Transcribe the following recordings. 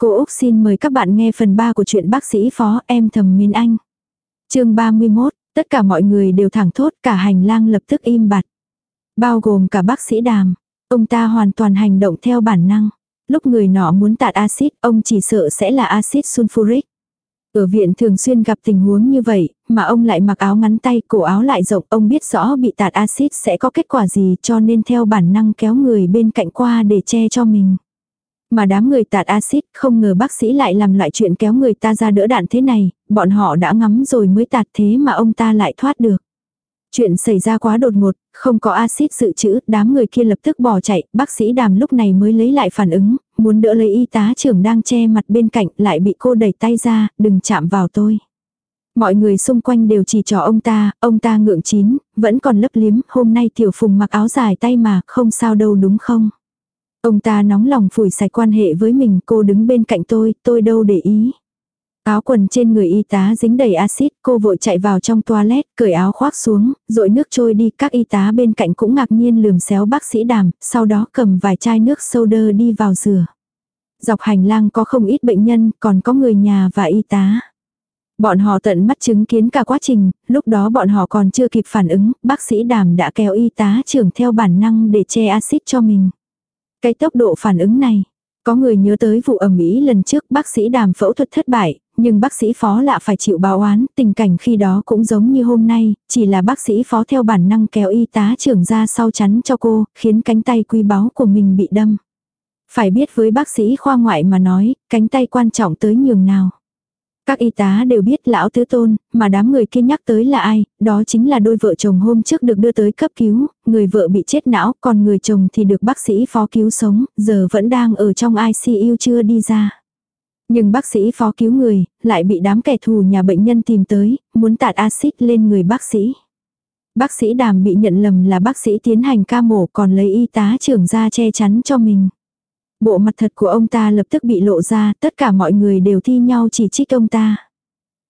Cô Úc xin mời các bạn nghe phần 3 của truyện bác sĩ phó em thầm miên anh. chương 31, tất cả mọi người đều thẳng thốt cả hành lang lập tức im bặt. Bao gồm cả bác sĩ đàm. Ông ta hoàn toàn hành động theo bản năng. Lúc người nọ muốn tạt axit, ông chỉ sợ sẽ là axit sulfuric. Ở viện thường xuyên gặp tình huống như vậy, mà ông lại mặc áo ngắn tay, cổ áo lại rộng, ông biết rõ bị tạt axit sẽ có kết quả gì cho nên theo bản năng kéo người bên cạnh qua để che cho mình. Mà đám người tạt axit không ngờ bác sĩ lại làm loại chuyện kéo người ta ra đỡ đạn thế này, bọn họ đã ngắm rồi mới tạt thế mà ông ta lại thoát được. Chuyện xảy ra quá đột ngột, không có axit dự trữ, đám người kia lập tức bỏ chạy, bác sĩ đàm lúc này mới lấy lại phản ứng, muốn đỡ lấy y tá trưởng đang che mặt bên cạnh lại bị cô đẩy tay ra, đừng chạm vào tôi. Mọi người xung quanh đều chỉ trỏ ông ta, ông ta ngượng chín, vẫn còn lấp liếm, hôm nay tiểu phùng mặc áo dài tay mà, không sao đâu đúng không? Ông ta nóng lòng phủi sạch quan hệ với mình, cô đứng bên cạnh tôi, tôi đâu để ý. Áo quần trên người y tá dính đầy axit, cô vội chạy vào trong toilet, cởi áo khoác xuống, rội nước trôi đi, các y tá bên cạnh cũng ngạc nhiên lườm xéo bác sĩ đàm, sau đó cầm vài chai nước soda đi vào rửa. Dọc hành lang có không ít bệnh nhân, còn có người nhà và y tá. Bọn họ tận mắt chứng kiến cả quá trình, lúc đó bọn họ còn chưa kịp phản ứng, bác sĩ đàm đã kéo y tá trưởng theo bản năng để che axit cho mình. Cái tốc độ phản ứng này, có người nhớ tới vụ ẩm ý lần trước bác sĩ đàm phẫu thuật thất bại, nhưng bác sĩ phó lạ phải chịu báo oán, tình cảnh khi đó cũng giống như hôm nay, chỉ là bác sĩ phó theo bản năng kéo y tá trưởng ra sau chắn cho cô, khiến cánh tay quý báu của mình bị đâm. Phải biết với bác sĩ khoa ngoại mà nói, cánh tay quan trọng tới nhường nào. Các y tá đều biết lão tứ tôn, mà đám người kia nhắc tới là ai, đó chính là đôi vợ chồng hôm trước được đưa tới cấp cứu, người vợ bị chết não, còn người chồng thì được bác sĩ phó cứu sống, giờ vẫn đang ở trong ICU chưa đi ra. Nhưng bác sĩ phó cứu người, lại bị đám kẻ thù nhà bệnh nhân tìm tới, muốn tạt axit lên người bác sĩ. Bác sĩ đàm bị nhận lầm là bác sĩ tiến hành ca mổ còn lấy y tá trưởng ra che chắn cho mình. Bộ mặt thật của ông ta lập tức bị lộ ra, tất cả mọi người đều thi nhau chỉ trích ông ta.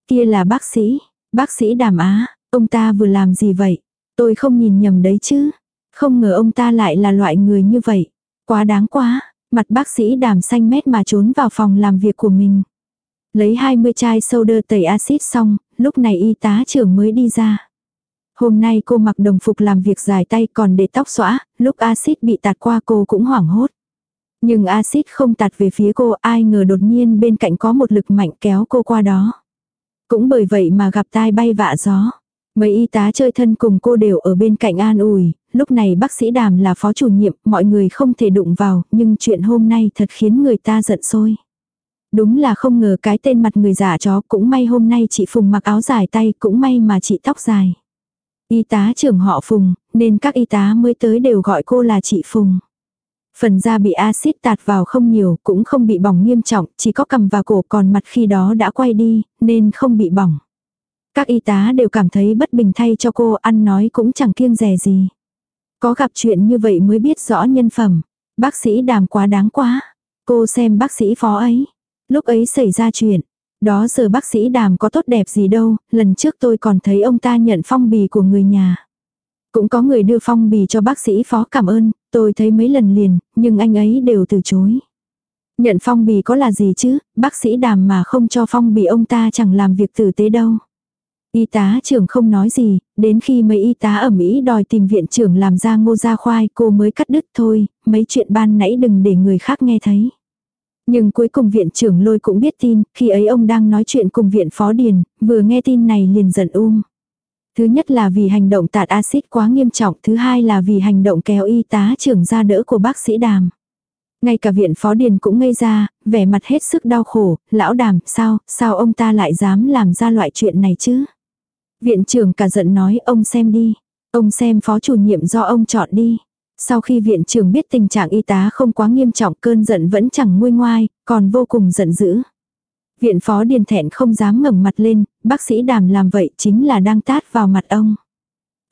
Kia là bác sĩ, bác sĩ đàm á, ông ta vừa làm gì vậy? Tôi không nhìn nhầm đấy chứ. Không ngờ ông ta lại là loại người như vậy. Quá đáng quá, mặt bác sĩ đàm xanh mét mà trốn vào phòng làm việc của mình. Lấy 20 chai soda tẩy axit xong, lúc này y tá trưởng mới đi ra. Hôm nay cô mặc đồng phục làm việc dài tay còn để tóc xõa, lúc axit bị tạt qua cô cũng hoảng hốt. Nhưng axit không tạt về phía cô ai ngờ đột nhiên bên cạnh có một lực mạnh kéo cô qua đó. Cũng bởi vậy mà gặp tai bay vạ gió. Mấy y tá chơi thân cùng cô đều ở bên cạnh an ủi, lúc này bác sĩ đàm là phó chủ nhiệm, mọi người không thể đụng vào, nhưng chuyện hôm nay thật khiến người ta giận sôi. Đúng là không ngờ cái tên mặt người giả chó cũng may hôm nay chị Phùng mặc áo dài tay cũng may mà chị tóc dài. Y tá trưởng họ Phùng, nên các y tá mới tới đều gọi cô là chị Phùng. Phần da bị axit tạt vào không nhiều, cũng không bị bỏng nghiêm trọng, chỉ có cầm và cổ còn mặt khi đó đã quay đi, nên không bị bỏng. Các y tá đều cảm thấy bất bình thay cho cô, ăn nói cũng chẳng kiêng rè gì. Có gặp chuyện như vậy mới biết rõ nhân phẩm. Bác sĩ đàm quá đáng quá. Cô xem bác sĩ phó ấy. Lúc ấy xảy ra chuyện. Đó giờ bác sĩ đàm có tốt đẹp gì đâu, lần trước tôi còn thấy ông ta nhận phong bì của người nhà. Cũng có người đưa phong bì cho bác sĩ phó cảm ơn, tôi thấy mấy lần liền, nhưng anh ấy đều từ chối. Nhận phong bì có là gì chứ, bác sĩ đàm mà không cho phong bì ông ta chẳng làm việc tử tế đâu. Y tá trưởng không nói gì, đến khi mấy y tá ở Mỹ đòi tìm viện trưởng làm ra ngô ra khoai cô mới cắt đứt thôi, mấy chuyện ban nãy đừng để người khác nghe thấy. Nhưng cuối cùng viện trưởng lôi cũng biết tin, khi ấy ông đang nói chuyện cùng viện phó điền, vừa nghe tin này liền giận um. Thứ nhất là vì hành động tạt axit quá nghiêm trọng, thứ hai là vì hành động kéo y tá trưởng ra đỡ của bác sĩ đàm. Ngay cả viện phó điền cũng ngây ra, vẻ mặt hết sức đau khổ, lão đàm, sao, sao ông ta lại dám làm ra loại chuyện này chứ? Viện trưởng cả giận nói ông xem đi, ông xem phó chủ nhiệm do ông chọn đi. Sau khi viện trưởng biết tình trạng y tá không quá nghiêm trọng cơn giận vẫn chẳng nguôi ngoai, còn vô cùng giận dữ. Viện phó điền thẹn không dám ngẩng mặt lên, bác sĩ đàm làm vậy chính là đang tát vào mặt ông.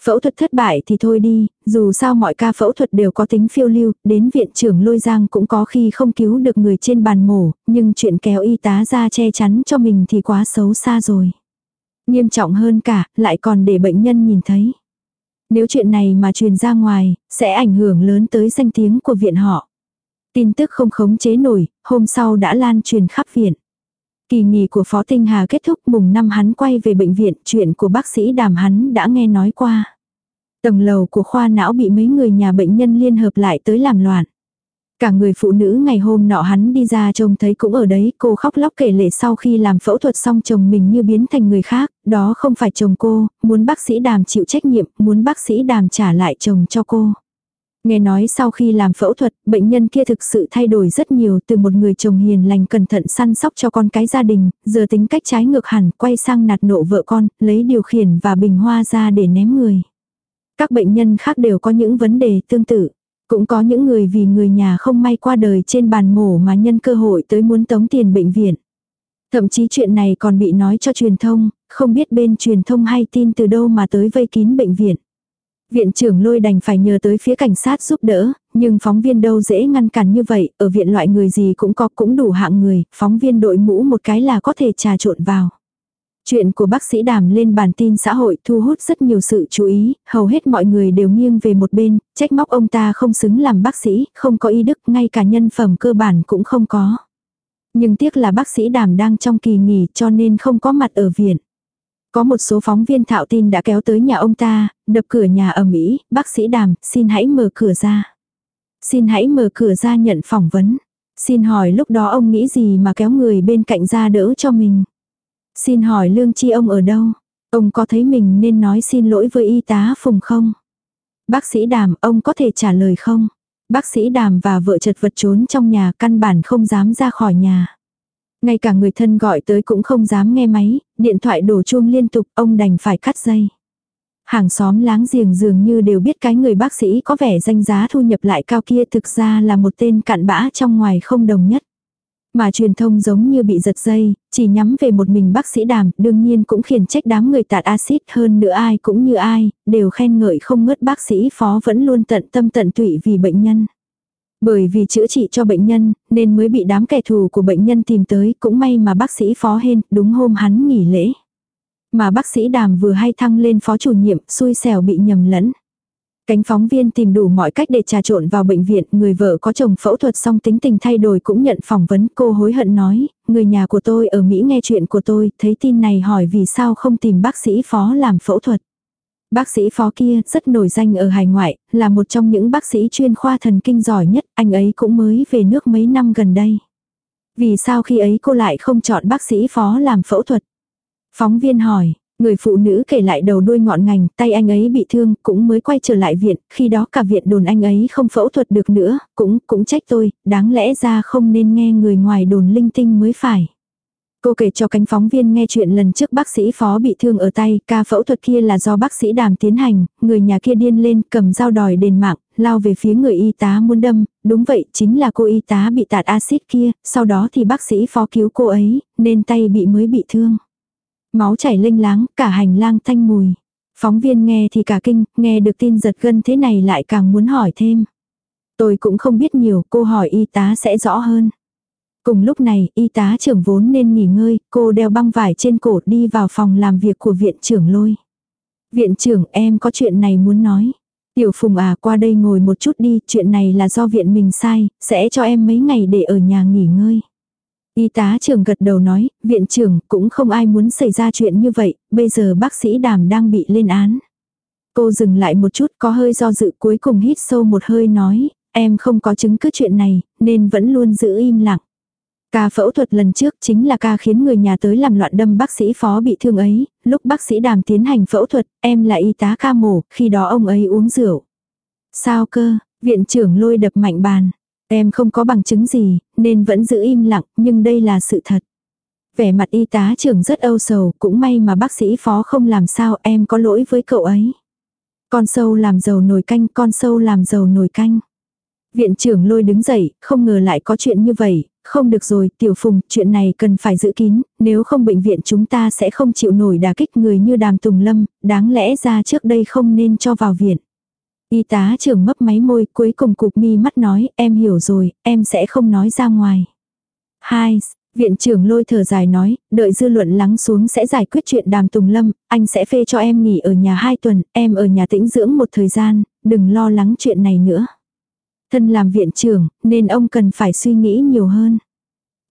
Phẫu thuật thất bại thì thôi đi, dù sao mọi ca phẫu thuật đều có tính phiêu lưu, đến viện trưởng lôi giang cũng có khi không cứu được người trên bàn mổ, nhưng chuyện kéo y tá ra che chắn cho mình thì quá xấu xa rồi. Nghiêm trọng hơn cả, lại còn để bệnh nhân nhìn thấy. Nếu chuyện này mà truyền ra ngoài, sẽ ảnh hưởng lớn tới danh tiếng của viện họ. Tin tức không khống chế nổi, hôm sau đã lan truyền khắp viện. Kỳ nghỉ của Phó Tinh Hà kết thúc mùng năm hắn quay về bệnh viện, chuyện của bác sĩ đàm hắn đã nghe nói qua. Tầng lầu của khoa não bị mấy người nhà bệnh nhân liên hợp lại tới làm loạn. Cả người phụ nữ ngày hôm nọ hắn đi ra trông thấy cũng ở đấy, cô khóc lóc kể lệ sau khi làm phẫu thuật xong chồng mình như biến thành người khác, đó không phải chồng cô, muốn bác sĩ đàm chịu trách nhiệm, muốn bác sĩ đàm trả lại chồng cho cô. Nghe nói sau khi làm phẫu thuật, bệnh nhân kia thực sự thay đổi rất nhiều từ một người chồng hiền lành cẩn thận săn sóc cho con cái gia đình, giờ tính cách trái ngược hẳn, quay sang nạt nộ vợ con, lấy điều khiển và bình hoa ra để ném người. Các bệnh nhân khác đều có những vấn đề tương tự. Cũng có những người vì người nhà không may qua đời trên bàn mổ mà nhân cơ hội tới muốn tống tiền bệnh viện. Thậm chí chuyện này còn bị nói cho truyền thông, không biết bên truyền thông hay tin từ đâu mà tới vây kín bệnh viện. Viện trưởng lôi đành phải nhờ tới phía cảnh sát giúp đỡ, nhưng phóng viên đâu dễ ngăn cản như vậy, ở viện loại người gì cũng có cũng đủ hạng người, phóng viên đội mũ một cái là có thể trà trộn vào. Chuyện của bác sĩ đàm lên bản tin xã hội thu hút rất nhiều sự chú ý, hầu hết mọi người đều nghiêng về một bên, trách móc ông ta không xứng làm bác sĩ, không có y đức, ngay cả nhân phẩm cơ bản cũng không có. Nhưng tiếc là bác sĩ đàm đang trong kỳ nghỉ cho nên không có mặt ở viện. Có một số phóng viên thạo tin đã kéo tới nhà ông ta, đập cửa nhà ở Mỹ, bác sĩ đàm, xin hãy mở cửa ra. Xin hãy mở cửa ra nhận phỏng vấn. Xin hỏi lúc đó ông nghĩ gì mà kéo người bên cạnh ra đỡ cho mình. Xin hỏi lương chi ông ở đâu? Ông có thấy mình nên nói xin lỗi với y tá Phùng không? Bác sĩ đàm, ông có thể trả lời không? Bác sĩ đàm và vợ chật vật trốn trong nhà căn bản không dám ra khỏi nhà. Ngay cả người thân gọi tới cũng không dám nghe máy, điện thoại đổ chuông liên tục, ông đành phải cắt dây. Hàng xóm láng giềng dường như đều biết cái người bác sĩ có vẻ danh giá thu nhập lại cao kia thực ra là một tên cặn bã trong ngoài không đồng nhất. Mà truyền thông giống như bị giật dây, chỉ nhắm về một mình bác sĩ đàm, đương nhiên cũng khiển trách đám người tạt axit hơn nữa ai cũng như ai, đều khen ngợi không ngớt bác sĩ phó vẫn luôn tận tâm tận tụy vì bệnh nhân. Bởi vì chữa trị cho bệnh nhân, nên mới bị đám kẻ thù của bệnh nhân tìm tới, cũng may mà bác sĩ phó hên, đúng hôm hắn nghỉ lễ. Mà bác sĩ đàm vừa hay thăng lên phó chủ nhiệm, xui xẻo bị nhầm lẫn. Cánh phóng viên tìm đủ mọi cách để trà trộn vào bệnh viện, người vợ có chồng phẫu thuật xong tính tình thay đổi cũng nhận phỏng vấn cô hối hận nói, người nhà của tôi ở Mỹ nghe chuyện của tôi, thấy tin này hỏi vì sao không tìm bác sĩ phó làm phẫu thuật. Bác sĩ phó kia rất nổi danh ở hải ngoại, là một trong những bác sĩ chuyên khoa thần kinh giỏi nhất, anh ấy cũng mới về nước mấy năm gần đây. Vì sao khi ấy cô lại không chọn bác sĩ phó làm phẫu thuật? Phóng viên hỏi, người phụ nữ kể lại đầu đuôi ngọn ngành, tay anh ấy bị thương, cũng mới quay trở lại viện, khi đó cả viện đồn anh ấy không phẫu thuật được nữa, cũng, cũng trách tôi, đáng lẽ ra không nên nghe người ngoài đồn linh tinh mới phải. Cô kể cho cánh phóng viên nghe chuyện lần trước bác sĩ phó bị thương ở tay, ca phẫu thuật kia là do bác sĩ đàm tiến hành, người nhà kia điên lên cầm dao đòi đền mạng, lao về phía người y tá muốn đâm, đúng vậy chính là cô y tá bị tạt axit kia, sau đó thì bác sĩ phó cứu cô ấy, nên tay bị mới bị thương. Máu chảy lênh láng, cả hành lang thanh mùi. Phóng viên nghe thì cả kinh, nghe được tin giật gân thế này lại càng muốn hỏi thêm. Tôi cũng không biết nhiều, cô hỏi y tá sẽ rõ hơn. Cùng lúc này, y tá trưởng vốn nên nghỉ ngơi, cô đeo băng vải trên cổ đi vào phòng làm việc của viện trưởng lôi. Viện trưởng em có chuyện này muốn nói. Tiểu Phùng à qua đây ngồi một chút đi, chuyện này là do viện mình sai, sẽ cho em mấy ngày để ở nhà nghỉ ngơi. Y tá trưởng gật đầu nói, viện trưởng cũng không ai muốn xảy ra chuyện như vậy, bây giờ bác sĩ đàm đang bị lên án. Cô dừng lại một chút có hơi do dự cuối cùng hít sâu một hơi nói, em không có chứng cứ chuyện này, nên vẫn luôn giữ im lặng. Ca phẫu thuật lần trước chính là ca khiến người nhà tới làm loạn đâm bác sĩ phó bị thương ấy, lúc bác sĩ đàm tiến hành phẫu thuật, em là y tá ca mổ, khi đó ông ấy uống rượu. Sao cơ, viện trưởng lôi đập mạnh bàn. Em không có bằng chứng gì, nên vẫn giữ im lặng, nhưng đây là sự thật. Vẻ mặt y tá trưởng rất âu sầu, cũng may mà bác sĩ phó không làm sao em có lỗi với cậu ấy. Con sâu làm dầu nồi canh, con sâu làm dầu nồi canh. Viện trưởng lôi đứng dậy, không ngờ lại có chuyện như vậy, không được rồi, tiểu phùng, chuyện này cần phải giữ kín, nếu không bệnh viện chúng ta sẽ không chịu nổi đả kích người như đàm tùng lâm, đáng lẽ ra trước đây không nên cho vào viện. Y tá trưởng mấp máy môi, cuối cùng cục mi mắt nói, em hiểu rồi, em sẽ không nói ra ngoài. Hai, viện trưởng lôi thở dài nói, đợi dư luận lắng xuống sẽ giải quyết chuyện đàm tùng lâm, anh sẽ phê cho em nghỉ ở nhà hai tuần, em ở nhà tĩnh dưỡng một thời gian, đừng lo lắng chuyện này nữa. Thân làm viện trưởng, nên ông cần phải suy nghĩ nhiều hơn.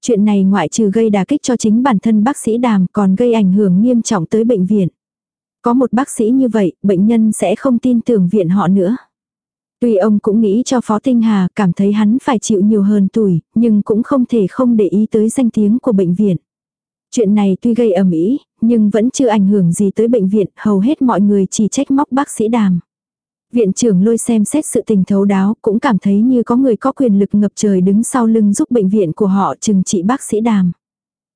Chuyện này ngoại trừ gây đả kích cho chính bản thân bác sĩ đàm còn gây ảnh hưởng nghiêm trọng tới bệnh viện. Có một bác sĩ như vậy, bệnh nhân sẽ không tin tưởng viện họ nữa. Tuy ông cũng nghĩ cho Phó Tinh Hà cảm thấy hắn phải chịu nhiều hơn tuổi, nhưng cũng không thể không để ý tới danh tiếng của bệnh viện. Chuyện này tuy gây ầm ĩ, nhưng vẫn chưa ảnh hưởng gì tới bệnh viện, hầu hết mọi người chỉ trách móc bác sĩ đàm. Viện trưởng lôi xem xét sự tình thấu đáo, cũng cảm thấy như có người có quyền lực ngập trời đứng sau lưng giúp bệnh viện của họ trừng trị bác sĩ đàm.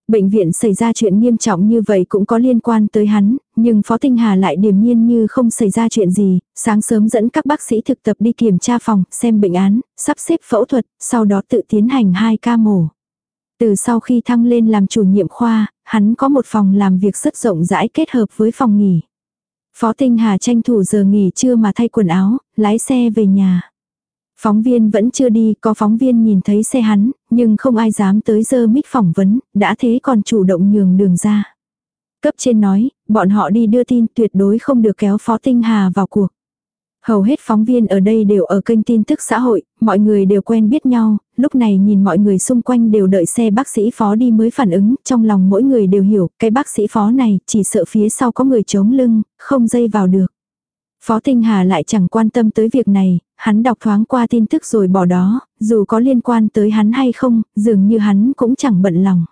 Bệnh viện xảy ra chuyện nghiêm trọng như vậy cũng có liên quan tới hắn, nhưng Phó Tinh Hà lại điềm nhiên như không xảy ra chuyện gì, sáng sớm dẫn các bác sĩ thực tập đi kiểm tra phòng, xem bệnh án, sắp xếp phẫu thuật, sau đó tự tiến hành hai ca mổ. Từ sau khi thăng lên làm chủ nhiệm khoa, hắn có một phòng làm việc rất rộng rãi kết hợp với phòng nghỉ. Phó Tinh Hà tranh thủ giờ nghỉ trưa mà thay quần áo, lái xe về nhà. Phóng viên vẫn chưa đi, có phóng viên nhìn thấy xe hắn, nhưng không ai dám tới giờ mic phỏng vấn, đã thế còn chủ động nhường đường ra. Cấp trên nói, bọn họ đi đưa tin tuyệt đối không được kéo Phó Tinh Hà vào cuộc. Hầu hết phóng viên ở đây đều ở kênh tin tức xã hội, mọi người đều quen biết nhau, lúc này nhìn mọi người xung quanh đều đợi xe bác sĩ phó đi mới phản ứng, trong lòng mỗi người đều hiểu, cái bác sĩ phó này chỉ sợ phía sau có người chống lưng, không dây vào được. Phó Tinh Hà lại chẳng quan tâm tới việc này, hắn đọc thoáng qua tin tức rồi bỏ đó, dù có liên quan tới hắn hay không, dường như hắn cũng chẳng bận lòng.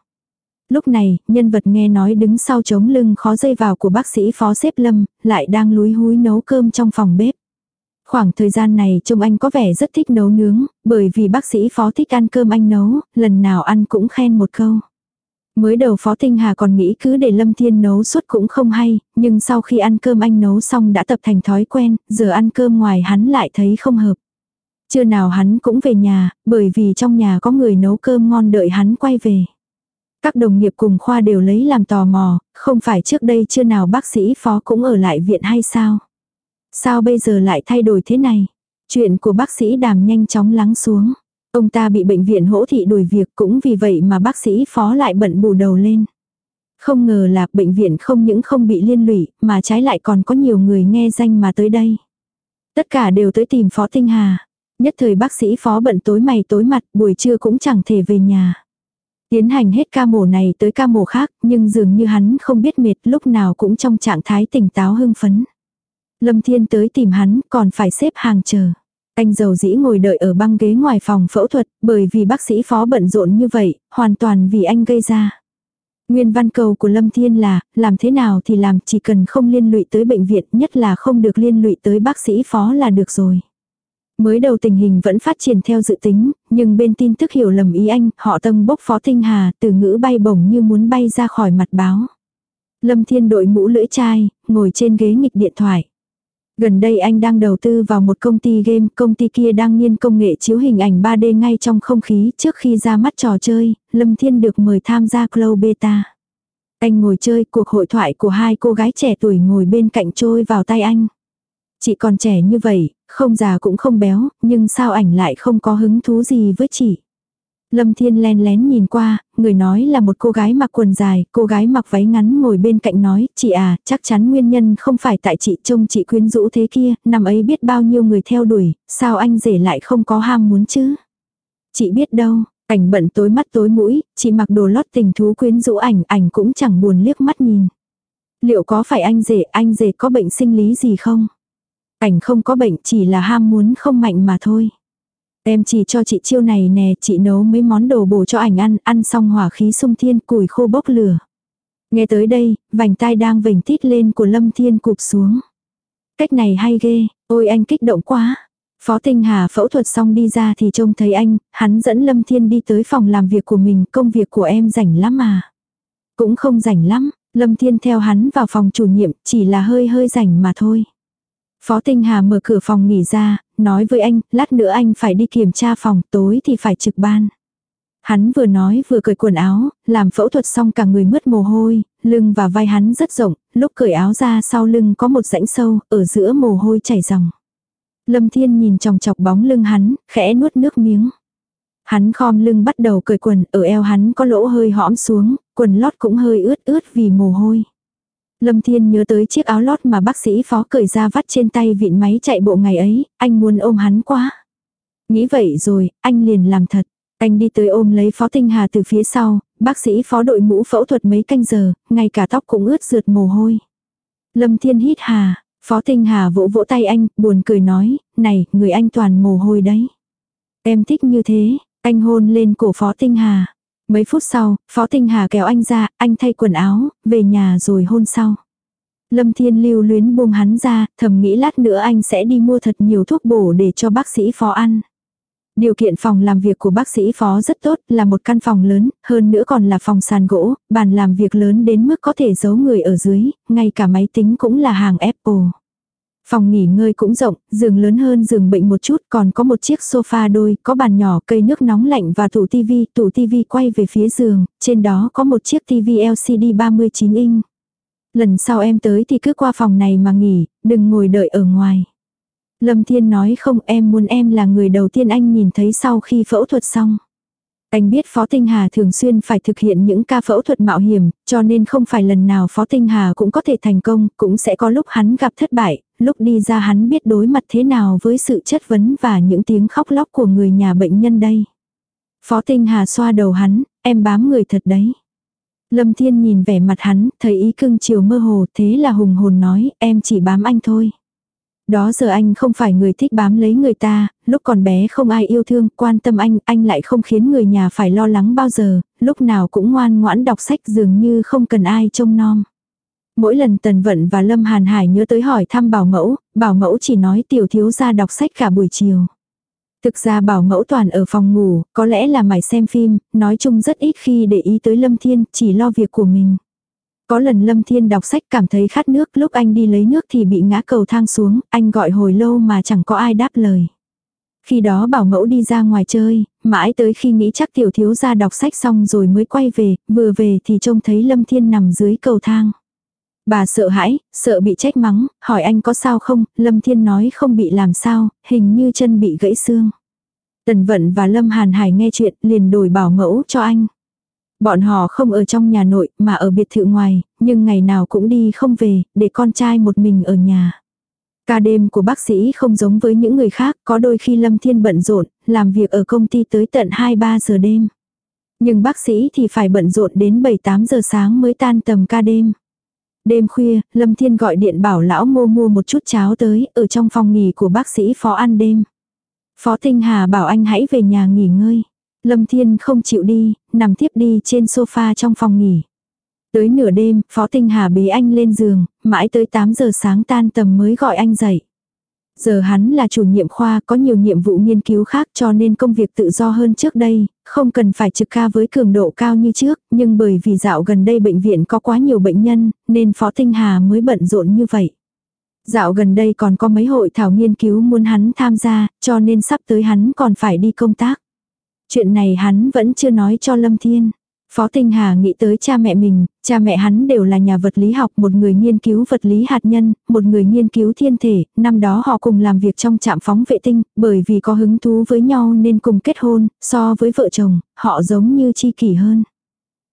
Lúc này, nhân vật nghe nói đứng sau chống lưng khó dây vào của bác sĩ phó xếp lâm, lại đang lúi húi nấu cơm trong phòng bếp. Khoảng thời gian này trông anh có vẻ rất thích nấu nướng, bởi vì bác sĩ phó thích ăn cơm anh nấu, lần nào ăn cũng khen một câu. Mới đầu Phó Tinh Hà còn nghĩ cứ để Lâm Thiên nấu suốt cũng không hay, nhưng sau khi ăn cơm anh nấu xong đã tập thành thói quen, giờ ăn cơm ngoài hắn lại thấy không hợp. Trưa nào hắn cũng về nhà, bởi vì trong nhà có người nấu cơm ngon đợi hắn quay về. Các đồng nghiệp cùng khoa đều lấy làm tò mò, không phải trước đây chưa nào bác sĩ phó cũng ở lại viện hay sao? Sao bây giờ lại thay đổi thế này? Chuyện của bác sĩ đàm nhanh chóng lắng xuống. Ông ta bị bệnh viện hỗ thị đuổi việc cũng vì vậy mà bác sĩ phó lại bận bù đầu lên. Không ngờ là bệnh viện không những không bị liên lụy, mà trái lại còn có nhiều người nghe danh mà tới đây. Tất cả đều tới tìm phó tinh hà. Nhất thời bác sĩ phó bận tối mày tối mặt, buổi trưa cũng chẳng thể về nhà. Tiến hành hết ca mổ này tới ca mổ khác, nhưng dường như hắn không biết mệt, lúc nào cũng trong trạng thái tỉnh táo hưng phấn. Lâm Thiên tới tìm hắn còn phải xếp hàng chờ. Anh giàu dĩ ngồi đợi ở băng ghế ngoài phòng phẫu thuật, bởi vì bác sĩ phó bận rộn như vậy, hoàn toàn vì anh gây ra. Nguyên văn cầu của Lâm Thiên là, làm thế nào thì làm, chỉ cần không liên lụy tới bệnh viện, nhất là không được liên lụy tới bác sĩ phó là được rồi. Mới đầu tình hình vẫn phát triển theo dự tính, nhưng bên tin tức hiểu lầm ý anh, họ tâm bốc phó tinh hà, từ ngữ bay bổng như muốn bay ra khỏi mặt báo. Lâm Thiên đội mũ lưỡi chai, ngồi trên ghế nghịch điện thoại. Gần đây anh đang đầu tư vào một công ty game, công ty kia đang nghiên công nghệ chiếu hình ảnh 3D ngay trong không khí trước khi ra mắt trò chơi, Lâm Thiên được mời tham gia Cloud Beta. Anh ngồi chơi cuộc hội thoại của hai cô gái trẻ tuổi ngồi bên cạnh trôi vào tay anh. Chị còn trẻ như vậy, không già cũng không béo, nhưng sao ảnh lại không có hứng thú gì với chị. Lâm Thiên len lén nhìn qua, người nói là một cô gái mặc quần dài, cô gái mặc váy ngắn ngồi bên cạnh nói, chị à, chắc chắn nguyên nhân không phải tại chị trông chị quyến rũ thế kia, năm ấy biết bao nhiêu người theo đuổi, sao anh rể lại không có ham muốn chứ? Chị biết đâu, ảnh bận tối mắt tối mũi, chị mặc đồ lót tình thú quyến rũ ảnh, ảnh cũng chẳng buồn liếc mắt nhìn. Liệu có phải anh rể, anh rể có bệnh sinh lý gì không? Ảnh không có bệnh chỉ là ham muốn không mạnh mà thôi. Em chỉ cho chị chiêu này nè, chị nấu mấy món đồ bổ cho ảnh ăn, ăn xong hỏa khí sung thiên củi khô bốc lửa. Nghe tới đây, vành tai đang vểnh tít lên của Lâm Thiên cụp xuống. Cách này hay ghê, ôi anh kích động quá. Phó Tinh Hà phẫu thuật xong đi ra thì trông thấy anh, hắn dẫn Lâm Thiên đi tới phòng làm việc của mình, công việc của em rảnh lắm mà. Cũng không rảnh lắm, Lâm Thiên theo hắn vào phòng chủ nhiệm, chỉ là hơi hơi rảnh mà thôi. Phó Tinh Hà mở cửa phòng nghỉ ra, nói với anh, lát nữa anh phải đi kiểm tra phòng, tối thì phải trực ban. Hắn vừa nói vừa cởi quần áo, làm phẫu thuật xong cả người mướt mồ hôi, lưng và vai hắn rất rộng, lúc cởi áo ra sau lưng có một rãnh sâu, ở giữa mồ hôi chảy ròng. Lâm Thiên nhìn chòng chọc bóng lưng hắn, khẽ nuốt nước miếng. Hắn khom lưng bắt đầu cởi quần, ở eo hắn có lỗ hơi hõm xuống, quần lót cũng hơi ướt ướt vì mồ hôi. Lâm Thiên nhớ tới chiếc áo lót mà bác sĩ phó cởi ra vắt trên tay vịn máy chạy bộ ngày ấy, anh muốn ôm hắn quá. Nghĩ vậy rồi, anh liền làm thật. Anh đi tới ôm lấy Phó Tinh Hà từ phía sau, bác sĩ phó đội mũ phẫu thuật mấy canh giờ, ngay cả tóc cũng ướt rượt mồ hôi. Lâm Thiên hít hà, Phó Tinh Hà vỗ vỗ tay anh, buồn cười nói, này, người anh toàn mồ hôi đấy. Em thích như thế, anh hôn lên cổ Phó Tinh Hà. Mấy phút sau, Phó Tinh Hà kéo anh ra, anh thay quần áo, về nhà rồi hôn sau. Lâm Thiên lưu luyến buông hắn ra, thầm nghĩ lát nữa anh sẽ đi mua thật nhiều thuốc bổ để cho bác sĩ phó ăn. Điều kiện phòng làm việc của bác sĩ phó rất tốt, là một căn phòng lớn, hơn nữa còn là phòng sàn gỗ, bàn làm việc lớn đến mức có thể giấu người ở dưới, ngay cả máy tính cũng là hàng Apple. Phòng nghỉ ngơi cũng rộng, giường lớn hơn giường bệnh một chút, còn có một chiếc sofa đôi, có bàn nhỏ, cây nước nóng lạnh và tủ tivi, tủ tivi quay về phía giường, trên đó có một chiếc tivi LCD 39 inch. Lần sau em tới thì cứ qua phòng này mà nghỉ, đừng ngồi đợi ở ngoài. Lâm Thiên nói không em muốn em là người đầu tiên anh nhìn thấy sau khi phẫu thuật xong. Anh biết Phó Tinh Hà thường xuyên phải thực hiện những ca phẫu thuật mạo hiểm, cho nên không phải lần nào Phó Tinh Hà cũng có thể thành công, cũng sẽ có lúc hắn gặp thất bại, lúc đi ra hắn biết đối mặt thế nào với sự chất vấn và những tiếng khóc lóc của người nhà bệnh nhân đây. Phó Tinh Hà xoa đầu hắn, em bám người thật đấy. Lâm Thiên nhìn vẻ mặt hắn, thấy ý cưng chiều mơ hồ, thế là hùng hồn nói, em chỉ bám anh thôi. Đó giờ anh không phải người thích bám lấy người ta, lúc còn bé không ai yêu thương, quan tâm anh, anh lại không khiến người nhà phải lo lắng bao giờ, lúc nào cũng ngoan ngoãn đọc sách dường như không cần ai trông nom. Mỗi lần Tần Vận và Lâm Hàn Hải nhớ tới hỏi thăm bảo mẫu, bảo mẫu chỉ nói tiểu thiếu ra đọc sách cả buổi chiều. Thực ra bảo mẫu toàn ở phòng ngủ, có lẽ là mải xem phim, nói chung rất ít khi để ý tới Lâm Thiên, chỉ lo việc của mình. Có lần Lâm Thiên đọc sách cảm thấy khát nước, lúc anh đi lấy nước thì bị ngã cầu thang xuống, anh gọi hồi lâu mà chẳng có ai đáp lời. Khi đó bảo mẫu đi ra ngoài chơi, mãi tới khi nghĩ chắc tiểu thiếu ra đọc sách xong rồi mới quay về, vừa về thì trông thấy Lâm Thiên nằm dưới cầu thang. Bà sợ hãi, sợ bị trách mắng, hỏi anh có sao không, Lâm Thiên nói không bị làm sao, hình như chân bị gãy xương. Tần Vận và Lâm Hàn Hải nghe chuyện liền đổi bảo mẫu cho anh. Bọn họ không ở trong nhà nội mà ở biệt thự ngoài, nhưng ngày nào cũng đi không về, để con trai một mình ở nhà. Ca đêm của bác sĩ không giống với những người khác, có đôi khi Lâm Thiên bận rộn, làm việc ở công ty tới tận 2-3 giờ đêm. Nhưng bác sĩ thì phải bận rộn đến 7-8 giờ sáng mới tan tầm ca đêm. Đêm khuya, Lâm Thiên gọi điện bảo lão ngô mua một chút cháo tới, ở trong phòng nghỉ của bác sĩ phó ăn đêm. Phó Tinh Hà bảo anh hãy về nhà nghỉ ngơi. Lâm Thiên không chịu đi, nằm tiếp đi trên sofa trong phòng nghỉ. Tới nửa đêm, Phó Tinh Hà bế anh lên giường, mãi tới 8 giờ sáng tan tầm mới gọi anh dậy. Giờ hắn là chủ nhiệm khoa có nhiều nhiệm vụ nghiên cứu khác cho nên công việc tự do hơn trước đây, không cần phải trực ca với cường độ cao như trước, nhưng bởi vì dạo gần đây bệnh viện có quá nhiều bệnh nhân, nên Phó Tinh Hà mới bận rộn như vậy. Dạo gần đây còn có mấy hội thảo nghiên cứu muốn hắn tham gia, cho nên sắp tới hắn còn phải đi công tác. Chuyện này hắn vẫn chưa nói cho Lâm Thiên. Phó Tinh Hà nghĩ tới cha mẹ mình, cha mẹ hắn đều là nhà vật lý học, một người nghiên cứu vật lý hạt nhân, một người nghiên cứu thiên thể, năm đó họ cùng làm việc trong trạm phóng vệ tinh, bởi vì có hứng thú với nhau nên cùng kết hôn, so với vợ chồng, họ giống như chi kỷ hơn.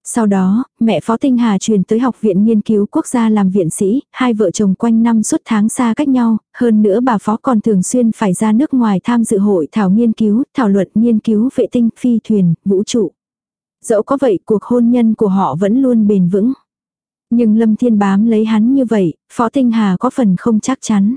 Sau đó, mẹ Phó Tinh Hà chuyển tới Học viện Nghiên cứu Quốc gia làm viện sĩ, hai vợ chồng quanh năm suốt tháng xa cách nhau, hơn nữa bà Phó còn thường xuyên phải ra nước ngoài tham dự hội thảo nghiên cứu, thảo luận nghiên cứu vệ tinh, phi thuyền, vũ trụ. Dẫu có vậy cuộc hôn nhân của họ vẫn luôn bền vững. Nhưng Lâm Thiên bám lấy hắn như vậy, Phó Tinh Hà có phần không chắc chắn.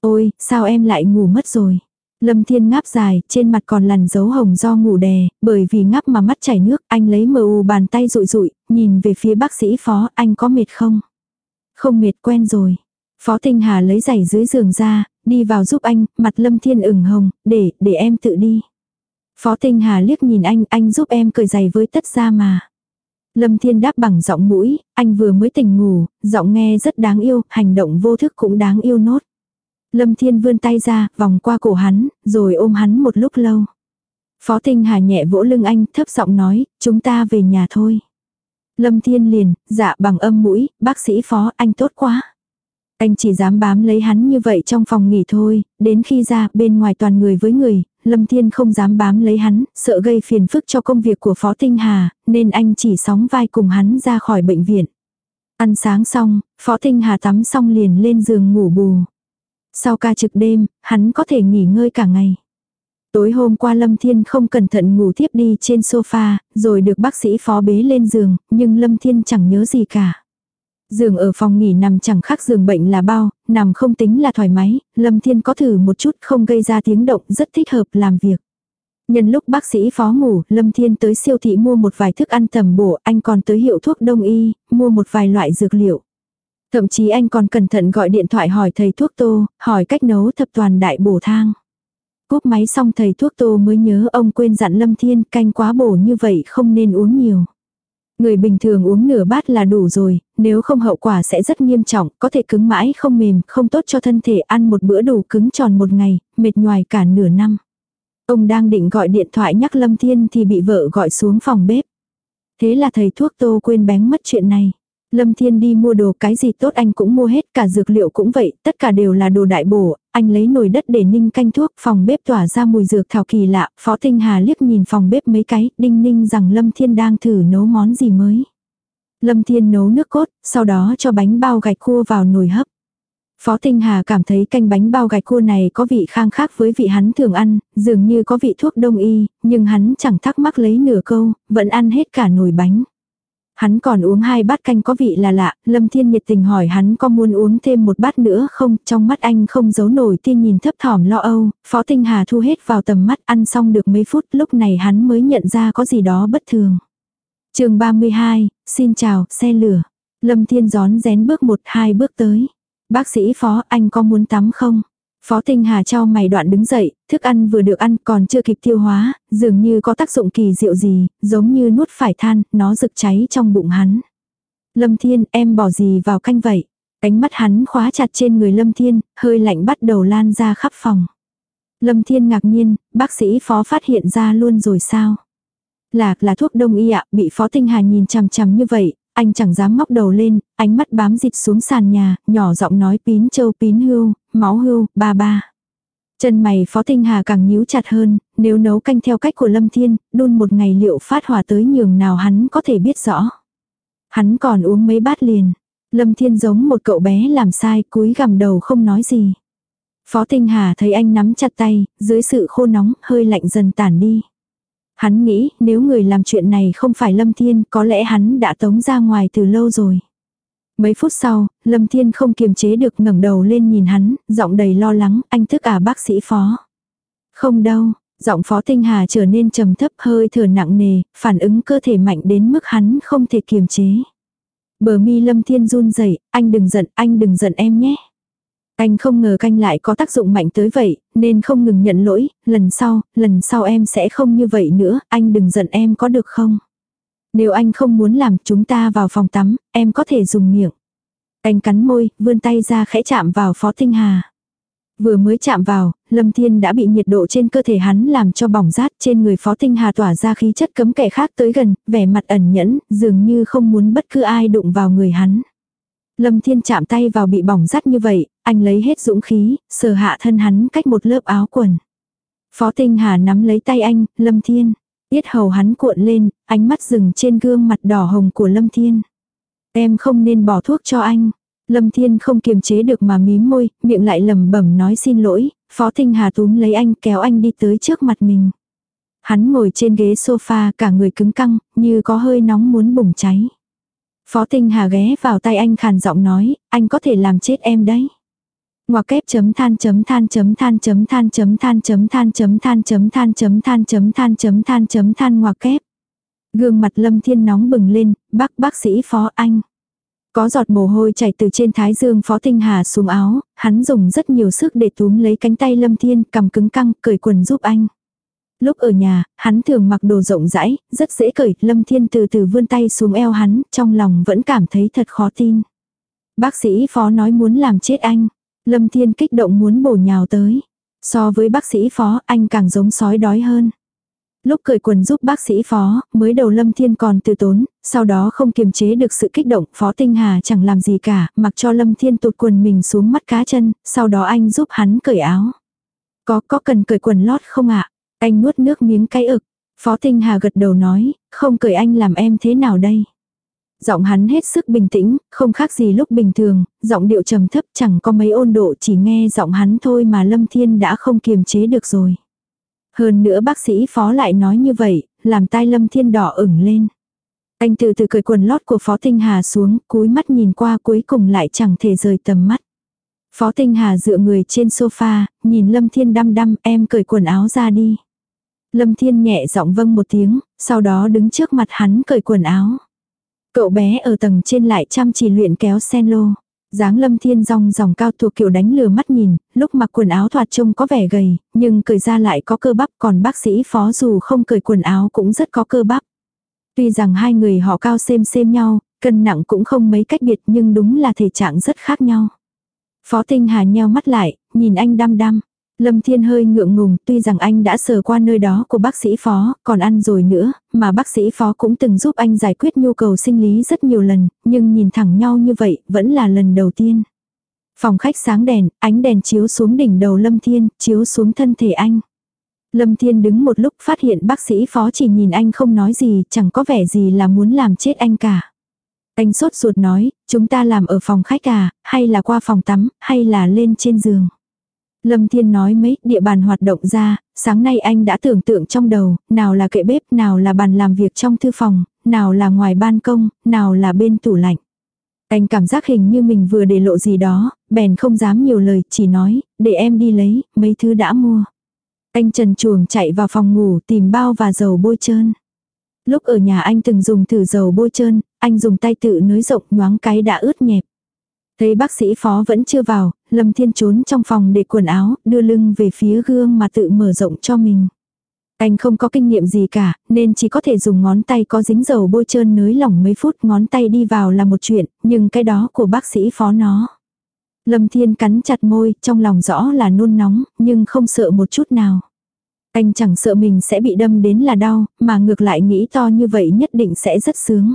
Ôi, sao em lại ngủ mất rồi? Lâm Thiên ngáp dài, trên mặt còn lằn dấu hồng do ngủ đè, bởi vì ngáp mà mắt chảy nước, anh lấy mờ u bàn tay rụi rụi, nhìn về phía bác sĩ phó, anh có mệt không? Không mệt quen rồi. Phó Tinh Hà lấy giày dưới giường ra, đi vào giúp anh, mặt Lâm Thiên ửng hồng, để, để em tự đi. Phó Tinh Hà liếc nhìn anh, anh giúp em cởi giày với tất ra mà. Lâm Thiên đáp bằng giọng mũi, anh vừa mới tỉnh ngủ, giọng nghe rất đáng yêu, hành động vô thức cũng đáng yêu nốt. Lâm Thiên vươn tay ra, vòng qua cổ hắn, rồi ôm hắn một lúc lâu. Phó Tinh Hà nhẹ vỗ lưng anh, thấp giọng nói, chúng ta về nhà thôi. Lâm Thiên liền, dạ bằng âm mũi, bác sĩ phó, anh tốt quá. Anh chỉ dám bám lấy hắn như vậy trong phòng nghỉ thôi, đến khi ra bên ngoài toàn người với người, Lâm Thiên không dám bám lấy hắn, sợ gây phiền phức cho công việc của Phó Tinh Hà, nên anh chỉ sóng vai cùng hắn ra khỏi bệnh viện. Ăn sáng xong, Phó Tinh Hà tắm xong liền lên giường ngủ bù. Sau ca trực đêm, hắn có thể nghỉ ngơi cả ngày. Tối hôm qua Lâm Thiên không cẩn thận ngủ tiếp đi trên sofa, rồi được bác sĩ phó bế lên giường, nhưng Lâm Thiên chẳng nhớ gì cả. Giường ở phòng nghỉ nằm chẳng khác giường bệnh là bao, nằm không tính là thoải mái, Lâm Thiên có thử một chút không gây ra tiếng động rất thích hợp làm việc. Nhân lúc bác sĩ phó ngủ, Lâm Thiên tới siêu thị mua một vài thức ăn tầm bổ, anh còn tới hiệu thuốc đông y, mua một vài loại dược liệu. Thậm chí anh còn cẩn thận gọi điện thoại hỏi thầy thuốc tô, hỏi cách nấu thập toàn đại bổ thang. Cúp máy xong thầy thuốc tô mới nhớ ông quên dặn Lâm Thiên canh quá bổ như vậy không nên uống nhiều. Người bình thường uống nửa bát là đủ rồi, nếu không hậu quả sẽ rất nghiêm trọng, có thể cứng mãi không mềm, không tốt cho thân thể ăn một bữa đủ cứng tròn một ngày, mệt nhoài cả nửa năm. Ông đang định gọi điện thoại nhắc Lâm Thiên thì bị vợ gọi xuống phòng bếp. Thế là thầy thuốc tô quên bén mất chuyện này. Lâm Thiên đi mua đồ cái gì tốt anh cũng mua hết, cả dược liệu cũng vậy, tất cả đều là đồ đại bổ, anh lấy nồi đất để ninh canh thuốc, phòng bếp tỏa ra mùi dược thảo kỳ lạ, Phó Tinh Hà liếc nhìn phòng bếp mấy cái, đinh ninh rằng Lâm Thiên đang thử nấu món gì mới. Lâm Thiên nấu nước cốt, sau đó cho bánh bao gạch cua vào nồi hấp. Phó Tinh Hà cảm thấy canh bánh bao gạch cua này có vị khang khác với vị hắn thường ăn, dường như có vị thuốc đông y, nhưng hắn chẳng thắc mắc lấy nửa câu, vẫn ăn hết cả nồi bánh. Hắn còn uống hai bát canh có vị là lạ, Lâm Thiên nhiệt tình hỏi hắn có muốn uống thêm một bát nữa không, trong mắt anh không giấu nổi tiên nhìn thấp thỏm lo âu, Phó Tinh Hà thu hết vào tầm mắt ăn xong được mấy phút lúc này hắn mới nhận ra có gì đó bất thường. chương 32, xin chào, xe lửa. Lâm Thiên gión rén bước một hai bước tới. Bác sĩ Phó anh có muốn tắm không? Phó Tinh Hà cho mày đoạn đứng dậy, thức ăn vừa được ăn còn chưa kịp tiêu hóa, dường như có tác dụng kỳ diệu gì, giống như nuốt phải than, nó rực cháy trong bụng hắn. Lâm Thiên, em bỏ gì vào canh vậy? Cánh mắt hắn khóa chặt trên người Lâm Thiên, hơi lạnh bắt đầu lan ra khắp phòng. Lâm Thiên ngạc nhiên, bác sĩ phó phát hiện ra luôn rồi sao? Lạc là thuốc đông y ạ, bị phó tinh hà nhìn chằm chằm như vậy, anh chẳng dám ngóc đầu lên, ánh mắt bám dịt xuống sàn nhà, nhỏ giọng nói pín châu pín hưu, máu hưu, ba ba. Chân mày Phó Tinh Hà càng nhíu chặt hơn, nếu nấu canh theo cách của Lâm Thiên, đun một ngày liệu phát hỏa tới nhường nào hắn có thể biết rõ. Hắn còn uống mấy bát liền. Lâm Thiên giống một cậu bé làm sai, cúi gằm đầu không nói gì. Phó Tinh Hà thấy anh nắm chặt tay, dưới sự khô nóng, hơi lạnh dần tản đi. Hắn nghĩ, nếu người làm chuyện này không phải Lâm Thiên, có lẽ hắn đã tống ra ngoài từ lâu rồi. Mấy phút sau, Lâm Thiên không kiềm chế được ngẩng đầu lên nhìn hắn, giọng đầy lo lắng, anh thức à bác sĩ phó. Không đâu, giọng phó tinh hà trở nên trầm thấp hơi thở nặng nề, phản ứng cơ thể mạnh đến mức hắn không thể kiềm chế. Bờ mi Lâm Thiên run rẩy, anh đừng giận, anh đừng giận em nhé. Anh không ngờ canh lại có tác dụng mạnh tới vậy, nên không ngừng nhận lỗi, lần sau, lần sau em sẽ không như vậy nữa, anh đừng giận em có được không? Nếu anh không muốn làm chúng ta vào phòng tắm, em có thể dùng miệng. Anh cắn môi, vươn tay ra khẽ chạm vào Phó Tinh Hà. Vừa mới chạm vào, Lâm Thiên đã bị nhiệt độ trên cơ thể hắn làm cho bỏng rát trên người Phó Tinh Hà tỏa ra khí chất cấm kẻ khác tới gần, vẻ mặt ẩn nhẫn, dường như không muốn bất cứ ai đụng vào người hắn. Lâm Thiên chạm tay vào bị bỏng rát như vậy, anh lấy hết dũng khí, sờ hạ thân hắn cách một lớp áo quần. Phó Tinh Hà nắm lấy tay anh, Lâm Thiên. Yết hầu hắn cuộn lên, ánh mắt dừng trên gương mặt đỏ hồng của Lâm Thiên. Em không nên bỏ thuốc cho anh. Lâm Thiên không kiềm chế được mà mím môi, miệng lại lẩm bẩm nói xin lỗi, Phó Thinh Hà túm lấy anh kéo anh đi tới trước mặt mình. Hắn ngồi trên ghế sofa cả người cứng căng, như có hơi nóng muốn bùng cháy. Phó Tinh Hà ghé vào tay anh khàn giọng nói, anh có thể làm chết em đấy. Ngoặc kép chấm than chấm than chấm than chấm than chấm than chấm than chấm than chấm than chấm than chấm than chấm than chấm than ngoặc kép. Gương mặt Lâm Thiên nóng bừng lên, bác bác sĩ phó anh. Có giọt mồ hôi chảy từ trên thái dương phó tinh hà xuống áo, hắn dùng rất nhiều sức để túm lấy cánh tay Lâm Thiên cầm cứng căng cởi quần giúp anh. Lúc ở nhà, hắn thường mặc đồ rộng rãi, rất dễ cởi, Lâm Thiên từ từ vươn tay xuống eo hắn, trong lòng vẫn cảm thấy thật khó tin. Bác sĩ phó nói muốn làm chết anh. Lâm Thiên kích động muốn bổ nhào tới. So với bác sĩ phó, anh càng giống sói đói hơn. Lúc cởi quần giúp bác sĩ phó, mới đầu Lâm Thiên còn từ tốn, sau đó không kiềm chế được sự kích động, phó tinh hà chẳng làm gì cả, mặc cho Lâm Thiên tụt quần mình xuống mắt cá chân, sau đó anh giúp hắn cởi áo. Có, có cần cởi quần lót không ạ? Anh nuốt nước miếng cay ực. Phó tinh hà gật đầu nói, không cởi anh làm em thế nào đây? Giọng hắn hết sức bình tĩnh, không khác gì lúc bình thường, giọng điệu trầm thấp chẳng có mấy ôn độ chỉ nghe giọng hắn thôi mà Lâm Thiên đã không kiềm chế được rồi. Hơn nữa bác sĩ phó lại nói như vậy, làm tai Lâm Thiên đỏ ửng lên. Anh từ từ cởi quần lót của Phó Tinh Hà xuống, cúi mắt nhìn qua cuối cùng lại chẳng thể rời tầm mắt. Phó Tinh Hà dựa người trên sofa, nhìn Lâm Thiên đăm đăm em cởi quần áo ra đi. Lâm Thiên nhẹ giọng vâng một tiếng, sau đó đứng trước mặt hắn cởi quần áo. Cậu bé ở tầng trên lại chăm chỉ luyện kéo sen lô. dáng lâm thiên rong dòng cao thuộc kiểu đánh lừa mắt nhìn, lúc mặc quần áo thoạt trông có vẻ gầy, nhưng cởi ra lại có cơ bắp còn bác sĩ phó dù không cởi quần áo cũng rất có cơ bắp. Tuy rằng hai người họ cao xem xem nhau, cân nặng cũng không mấy cách biệt nhưng đúng là thể trạng rất khác nhau. Phó Tinh Hà nheo mắt lại, nhìn anh đăm đăm. Lâm Thiên hơi ngượng ngùng, tuy rằng anh đã sờ qua nơi đó của bác sĩ phó, còn ăn rồi nữa, mà bác sĩ phó cũng từng giúp anh giải quyết nhu cầu sinh lý rất nhiều lần, nhưng nhìn thẳng nhau như vậy, vẫn là lần đầu tiên. Phòng khách sáng đèn, ánh đèn chiếu xuống đỉnh đầu Lâm Thiên, chiếu xuống thân thể anh. Lâm Thiên đứng một lúc phát hiện bác sĩ phó chỉ nhìn anh không nói gì, chẳng có vẻ gì là muốn làm chết anh cả. Anh sốt ruột nói, chúng ta làm ở phòng khách à, hay là qua phòng tắm, hay là lên trên giường. Lâm Thiên nói mấy địa bàn hoạt động ra, sáng nay anh đã tưởng tượng trong đầu, nào là kệ bếp, nào là bàn làm việc trong thư phòng, nào là ngoài ban công, nào là bên tủ lạnh. Anh cảm giác hình như mình vừa để lộ gì đó, bèn không dám nhiều lời, chỉ nói, để em đi lấy, mấy thứ đã mua. Anh trần chuồng chạy vào phòng ngủ tìm bao và dầu bôi trơn. Lúc ở nhà anh từng dùng thử dầu bôi trơn, anh dùng tay tự nới rộng nhoáng cái đã ướt nhẹp. Thấy bác sĩ phó vẫn chưa vào, Lâm Thiên trốn trong phòng để quần áo, đưa lưng về phía gương mà tự mở rộng cho mình. Anh không có kinh nghiệm gì cả, nên chỉ có thể dùng ngón tay có dính dầu bôi trơn nới lỏng mấy phút ngón tay đi vào là một chuyện, nhưng cái đó của bác sĩ phó nó. Lâm Thiên cắn chặt môi, trong lòng rõ là nôn nóng, nhưng không sợ một chút nào. Anh chẳng sợ mình sẽ bị đâm đến là đau, mà ngược lại nghĩ to như vậy nhất định sẽ rất sướng.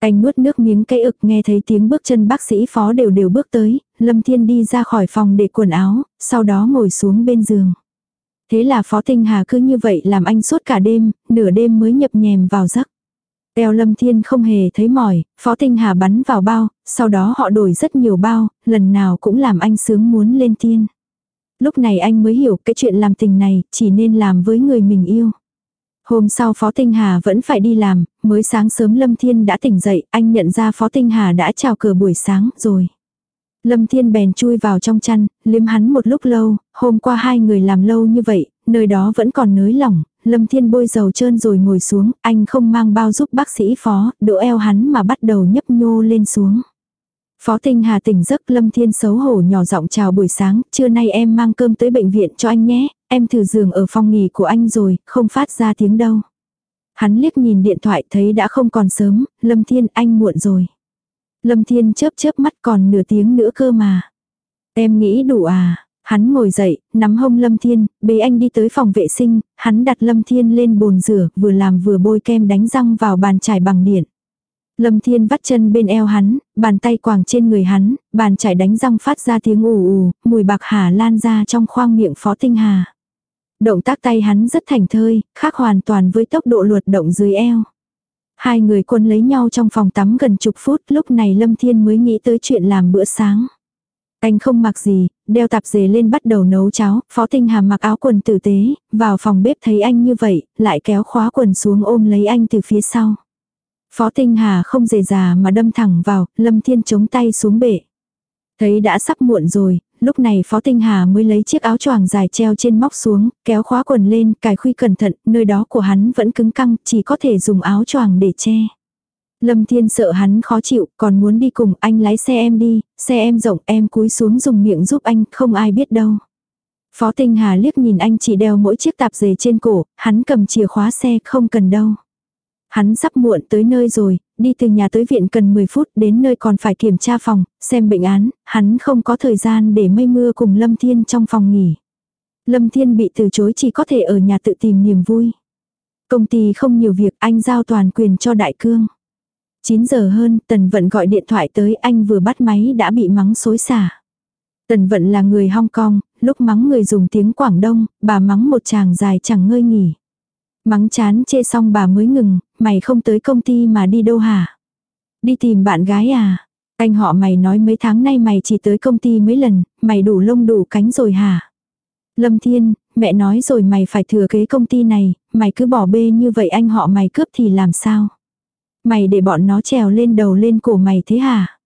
Anh nuốt nước miếng cây ực nghe thấy tiếng bước chân bác sĩ phó đều đều bước tới, Lâm Thiên đi ra khỏi phòng để quần áo, sau đó ngồi xuống bên giường. Thế là Phó Tinh Hà cứ như vậy làm anh suốt cả đêm, nửa đêm mới nhập nhèm vào giấc. Eo Lâm Thiên không hề thấy mỏi, Phó Tinh Hà bắn vào bao, sau đó họ đổi rất nhiều bao, lần nào cũng làm anh sướng muốn lên tiên. Lúc này anh mới hiểu cái chuyện làm tình này chỉ nên làm với người mình yêu. Hôm sau Phó Tinh Hà vẫn phải đi làm, mới sáng sớm Lâm Thiên đã tỉnh dậy, anh nhận ra Phó Tinh Hà đã chào cửa buổi sáng rồi. Lâm Thiên bèn chui vào trong chăn, liếm hắn một lúc lâu, hôm qua hai người làm lâu như vậy, nơi đó vẫn còn nới lỏng, Lâm Thiên bôi dầu trơn rồi ngồi xuống, anh không mang bao giúp bác sĩ phó, đỗ eo hắn mà bắt đầu nhấp nhô lên xuống. Phó Tinh Hà tỉnh giấc Lâm Thiên xấu hổ nhỏ giọng chào buổi sáng, trưa nay em mang cơm tới bệnh viện cho anh nhé, em thử giường ở phòng nghỉ của anh rồi, không phát ra tiếng đâu. Hắn liếc nhìn điện thoại thấy đã không còn sớm, Lâm Thiên anh muộn rồi. Lâm Thiên chớp chớp mắt còn nửa tiếng nữa cơ mà. Em nghĩ đủ à, hắn ngồi dậy, nắm hông Lâm Thiên, bế anh đi tới phòng vệ sinh, hắn đặt Lâm Thiên lên bồn rửa, vừa làm vừa bôi kem đánh răng vào bàn chải bằng điện. Lâm Thiên vắt chân bên eo hắn, bàn tay quàng trên người hắn, bàn chải đánh răng phát ra tiếng ù ù, mùi bạc hà lan ra trong khoang miệng Phó Tinh Hà. Động tác tay hắn rất thành thơi, khác hoàn toàn với tốc độ luật động dưới eo. Hai người quân lấy nhau trong phòng tắm gần chục phút, lúc này Lâm Thiên mới nghĩ tới chuyện làm bữa sáng. Anh không mặc gì, đeo tạp dề lên bắt đầu nấu cháo, Phó Tinh Hà mặc áo quần tử tế, vào phòng bếp thấy anh như vậy, lại kéo khóa quần xuống ôm lấy anh từ phía sau. Phó Tinh Hà không dề già mà đâm thẳng vào, Lâm Thiên chống tay xuống bể. Thấy đã sắp muộn rồi, lúc này Phó Tinh Hà mới lấy chiếc áo choàng dài treo trên móc xuống, kéo khóa quần lên, cài khuy cẩn thận, nơi đó của hắn vẫn cứng căng, chỉ có thể dùng áo choàng để che. Lâm Thiên sợ hắn khó chịu, còn muốn đi cùng anh lái xe em đi, xe em rộng em cúi xuống dùng miệng giúp anh, không ai biết đâu. Phó Tinh Hà liếc nhìn anh chỉ đeo mỗi chiếc tạp dề trên cổ, hắn cầm chìa khóa xe không cần đâu. Hắn sắp muộn tới nơi rồi, đi từ nhà tới viện cần 10 phút đến nơi còn phải kiểm tra phòng, xem bệnh án, hắn không có thời gian để mây mưa cùng Lâm Thiên trong phòng nghỉ. Lâm Thiên bị từ chối chỉ có thể ở nhà tự tìm niềm vui. Công ty không nhiều việc anh giao toàn quyền cho Đại Cương. 9 giờ hơn, Tần Vận gọi điện thoại tới anh vừa bắt máy đã bị mắng xối xả. Tần Vận là người Hong Kong, lúc mắng người dùng tiếng Quảng Đông, bà mắng một chàng dài chẳng ngơi nghỉ. Mắng chán chê xong bà mới ngừng, mày không tới công ty mà đi đâu hả? Đi tìm bạn gái à? Anh họ mày nói mấy tháng nay mày chỉ tới công ty mấy lần, mày đủ lông đủ cánh rồi hả? Lâm Thiên, mẹ nói rồi mày phải thừa kế công ty này, mày cứ bỏ bê như vậy anh họ mày cướp thì làm sao? Mày để bọn nó trèo lên đầu lên cổ mày thế hả?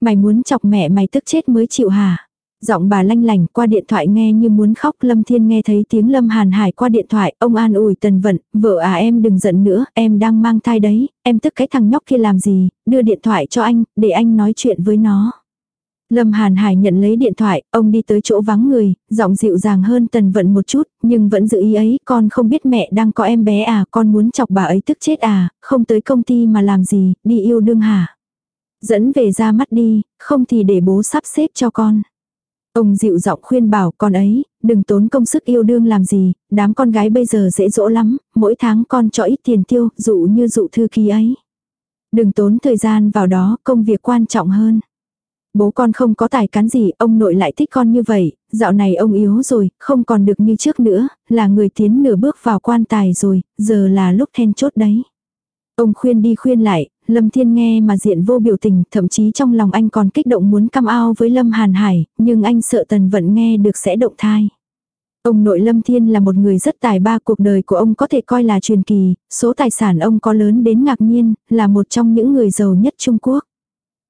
Mày muốn chọc mẹ mày tức chết mới chịu hả? Giọng bà lanh lành qua điện thoại nghe như muốn khóc Lâm Thiên nghe thấy tiếng Lâm Hàn Hải qua điện thoại, ông an ủi tần vận, vợ à em đừng giận nữa, em đang mang thai đấy, em tức cái thằng nhóc kia làm gì, đưa điện thoại cho anh, để anh nói chuyện với nó. Lâm Hàn Hải nhận lấy điện thoại, ông đi tới chỗ vắng người, giọng dịu dàng hơn tần vận một chút, nhưng vẫn giữ ý ấy, con không biết mẹ đang có em bé à, con muốn chọc bà ấy tức chết à, không tới công ty mà làm gì, đi yêu đương hả. Dẫn về ra mắt đi, không thì để bố sắp xếp cho con. Ông dịu giọng khuyên bảo con ấy, đừng tốn công sức yêu đương làm gì, đám con gái bây giờ dễ dỗ lắm, mỗi tháng con cho ít tiền tiêu, dụ như dụ thư ký ấy. Đừng tốn thời gian vào đó, công việc quan trọng hơn. Bố con không có tài cán gì, ông nội lại thích con như vậy, dạo này ông yếu rồi, không còn được như trước nữa, là người tiến nửa bước vào quan tài rồi, giờ là lúc then chốt đấy. Ông khuyên đi khuyên lại, Lâm Thiên nghe mà diện vô biểu tình, thậm chí trong lòng anh còn kích động muốn căm ao với Lâm Hàn Hải, nhưng anh sợ Tần Vận nghe được sẽ động thai. Ông nội Lâm Thiên là một người rất tài ba cuộc đời của ông có thể coi là truyền kỳ, số tài sản ông có lớn đến ngạc nhiên, là một trong những người giàu nhất Trung Quốc.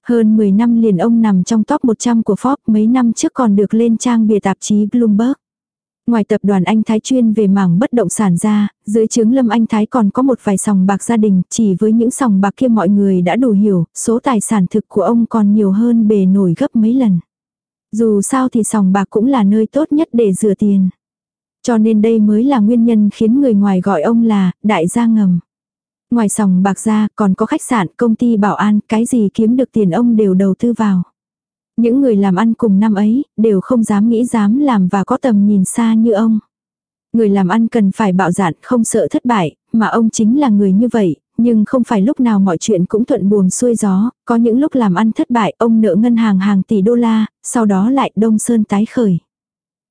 Hơn 10 năm liền ông nằm trong top 100 của Forbes mấy năm trước còn được lên trang bìa tạp chí Bloomberg. Ngoài tập đoàn Anh Thái chuyên về mảng bất động sản ra, dưới chứng Lâm Anh Thái còn có một vài sòng bạc gia đình, chỉ với những sòng bạc kia mọi người đã đủ hiểu, số tài sản thực của ông còn nhiều hơn bề nổi gấp mấy lần. Dù sao thì sòng bạc cũng là nơi tốt nhất để rửa tiền. Cho nên đây mới là nguyên nhân khiến người ngoài gọi ông là đại gia ngầm. Ngoài sòng bạc ra còn có khách sạn, công ty bảo an, cái gì kiếm được tiền ông đều đầu tư vào. Những người làm ăn cùng năm ấy, đều không dám nghĩ dám làm và có tầm nhìn xa như ông. Người làm ăn cần phải bạo dạn, không sợ thất bại, mà ông chính là người như vậy, nhưng không phải lúc nào mọi chuyện cũng thuận buồm xuôi gió, có những lúc làm ăn thất bại, ông nợ ngân hàng hàng tỷ đô la, sau đó lại đông sơn tái khởi.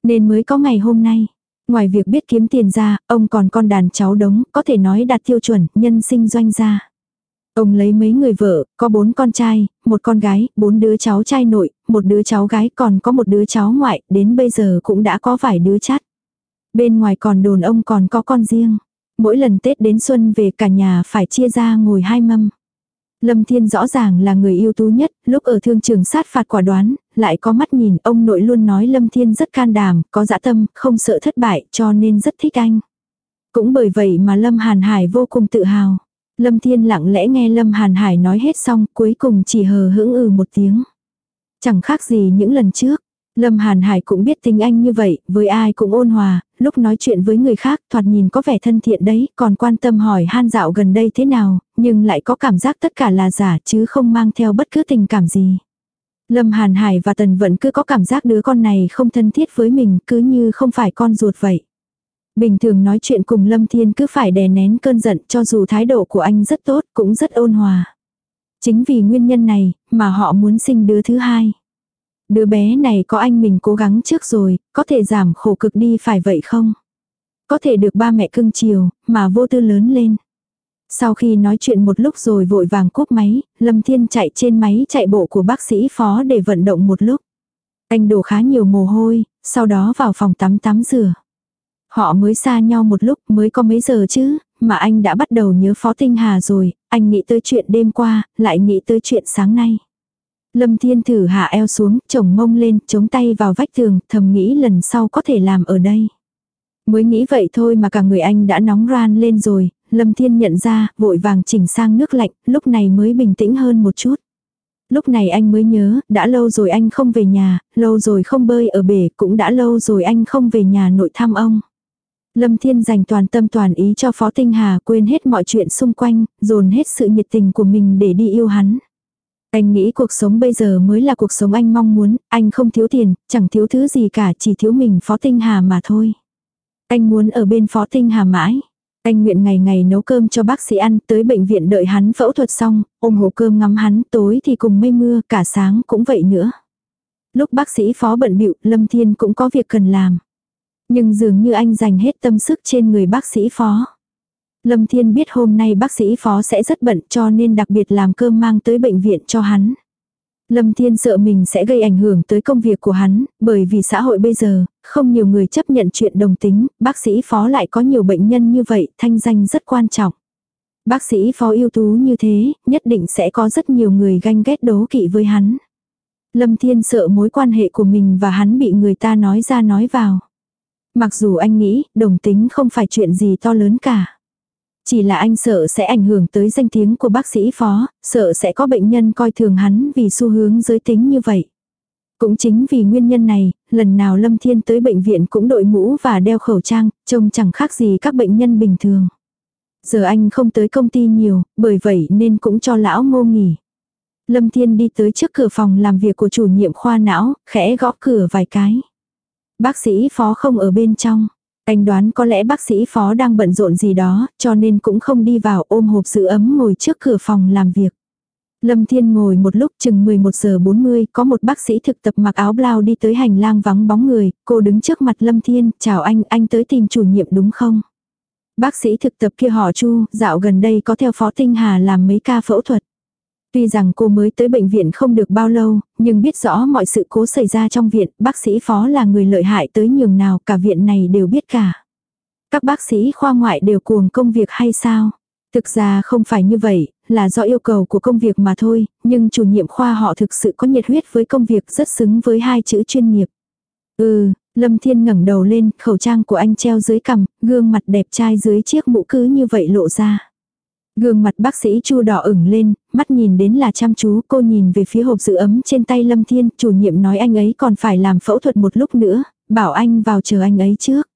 Nên mới có ngày hôm nay. Ngoài việc biết kiếm tiền ra, ông còn con đàn cháu đống, có thể nói đạt tiêu chuẩn, nhân sinh doanh gia. Ông lấy mấy người vợ, có bốn con trai, một con gái, bốn đứa cháu trai nội, một đứa cháu gái còn có một đứa cháu ngoại, đến bây giờ cũng đã có vài đứa chắt. Bên ngoài còn đồn ông còn có con riêng. Mỗi lần Tết đến xuân về cả nhà phải chia ra ngồi hai mâm. Lâm Thiên rõ ràng là người ưu tú nhất, lúc ở thương trường sát phạt quả đoán, lại có mắt nhìn, ông nội luôn nói Lâm Thiên rất can đảm, có dã tâm, không sợ thất bại, cho nên rất thích anh. Cũng bởi vậy mà Lâm Hàn Hải vô cùng tự hào. Lâm Thiên lặng lẽ nghe Lâm Hàn Hải nói hết xong, cuối cùng chỉ hờ hững ừ một tiếng. Chẳng khác gì những lần trước. Lâm Hàn Hải cũng biết tính anh như vậy, với ai cũng ôn hòa, lúc nói chuyện với người khác thoạt nhìn có vẻ thân thiện đấy, còn quan tâm hỏi han dạo gần đây thế nào, nhưng lại có cảm giác tất cả là giả chứ không mang theo bất cứ tình cảm gì. Lâm Hàn Hải và Tần vẫn cứ có cảm giác đứa con này không thân thiết với mình cứ như không phải con ruột vậy. Bình thường nói chuyện cùng Lâm Thiên cứ phải đè nén cơn giận cho dù thái độ của anh rất tốt cũng rất ôn hòa. Chính vì nguyên nhân này mà họ muốn sinh đứa thứ hai. Đứa bé này có anh mình cố gắng trước rồi, có thể giảm khổ cực đi phải vậy không? Có thể được ba mẹ cưng chiều, mà vô tư lớn lên. Sau khi nói chuyện một lúc rồi vội vàng cúp máy, Lâm Thiên chạy trên máy chạy bộ của bác sĩ phó để vận động một lúc. Anh đổ khá nhiều mồ hôi, sau đó vào phòng tắm tắm rửa. Họ mới xa nhau một lúc mới có mấy giờ chứ, mà anh đã bắt đầu nhớ Phó Tinh Hà rồi, anh nghĩ tới chuyện đêm qua, lại nghĩ tới chuyện sáng nay. Lâm Thiên thử hạ eo xuống, chồng mông lên, chống tay vào vách tường, thầm nghĩ lần sau có thể làm ở đây. Mới nghĩ vậy thôi mà cả người anh đã nóng ran lên rồi, Lâm Thiên nhận ra, vội vàng chỉnh sang nước lạnh, lúc này mới bình tĩnh hơn một chút. Lúc này anh mới nhớ, đã lâu rồi anh không về nhà, lâu rồi không bơi ở bể, cũng đã lâu rồi anh không về nhà nội thăm ông. Lâm Thiên dành toàn tâm toàn ý cho Phó Tinh Hà quên hết mọi chuyện xung quanh, dồn hết sự nhiệt tình của mình để đi yêu hắn. Anh nghĩ cuộc sống bây giờ mới là cuộc sống anh mong muốn, anh không thiếu tiền, chẳng thiếu thứ gì cả, chỉ thiếu mình Phó Tinh Hà mà thôi. Anh muốn ở bên Phó Tinh Hà mãi. Anh nguyện ngày ngày nấu cơm cho bác sĩ ăn, tới bệnh viện đợi hắn phẫu thuật xong, ôm hộp cơm ngắm hắn, tối thì cùng mây mưa, cả sáng cũng vậy nữa. Lúc bác sĩ phó bận bịu Lâm Thiên cũng có việc cần làm. Nhưng dường như anh dành hết tâm sức trên người bác sĩ phó. Lâm Thiên biết hôm nay bác sĩ phó sẽ rất bận cho nên đặc biệt làm cơm mang tới bệnh viện cho hắn. Lâm Thiên sợ mình sẽ gây ảnh hưởng tới công việc của hắn, bởi vì xã hội bây giờ, không nhiều người chấp nhận chuyện đồng tính, bác sĩ phó lại có nhiều bệnh nhân như vậy, thanh danh rất quan trọng. Bác sĩ phó ưu tú như thế, nhất định sẽ có rất nhiều người ganh ghét đố kỵ với hắn. Lâm Thiên sợ mối quan hệ của mình và hắn bị người ta nói ra nói vào. Mặc dù anh nghĩ, đồng tính không phải chuyện gì to lớn cả. Chỉ là anh sợ sẽ ảnh hưởng tới danh tiếng của bác sĩ phó, sợ sẽ có bệnh nhân coi thường hắn vì xu hướng giới tính như vậy. Cũng chính vì nguyên nhân này, lần nào Lâm Thiên tới bệnh viện cũng đội mũ và đeo khẩu trang, trông chẳng khác gì các bệnh nhân bình thường. Giờ anh không tới công ty nhiều, bởi vậy nên cũng cho lão ngô nghỉ. Lâm Thiên đi tới trước cửa phòng làm việc của chủ nhiệm khoa não, khẽ gõ cửa vài cái. Bác sĩ phó không ở bên trong. Anh đoán có lẽ bác sĩ phó đang bận rộn gì đó, cho nên cũng không đi vào ôm hộp giữ ấm ngồi trước cửa phòng làm việc. Lâm Thiên ngồi một lúc chừng 11 giờ 40, có một bác sĩ thực tập mặc áo blau đi tới hành lang vắng bóng người, cô đứng trước mặt Lâm Thiên, chào anh, anh tới tìm chủ nhiệm đúng không? Bác sĩ thực tập kia họ Chu, dạo gần đây có theo Phó Tinh Hà làm mấy ca phẫu thuật. Tuy rằng cô mới tới bệnh viện không được bao lâu, nhưng biết rõ mọi sự cố xảy ra trong viện, bác sĩ phó là người lợi hại tới nhường nào cả viện này đều biết cả. Các bác sĩ khoa ngoại đều cuồng công việc hay sao? Thực ra không phải như vậy, là do yêu cầu của công việc mà thôi, nhưng chủ nhiệm khoa họ thực sự có nhiệt huyết với công việc rất xứng với hai chữ chuyên nghiệp. Ừ, Lâm Thiên ngẩng đầu lên, khẩu trang của anh treo dưới cằm, gương mặt đẹp trai dưới chiếc mũ cứ như vậy lộ ra. Gương mặt bác sĩ Chu đỏ ửng lên, mắt nhìn đến là chăm chú, cô nhìn về phía hộp giữ ấm trên tay Lâm Thiên, chủ nhiệm nói anh ấy còn phải làm phẫu thuật một lúc nữa, bảo anh vào chờ anh ấy trước.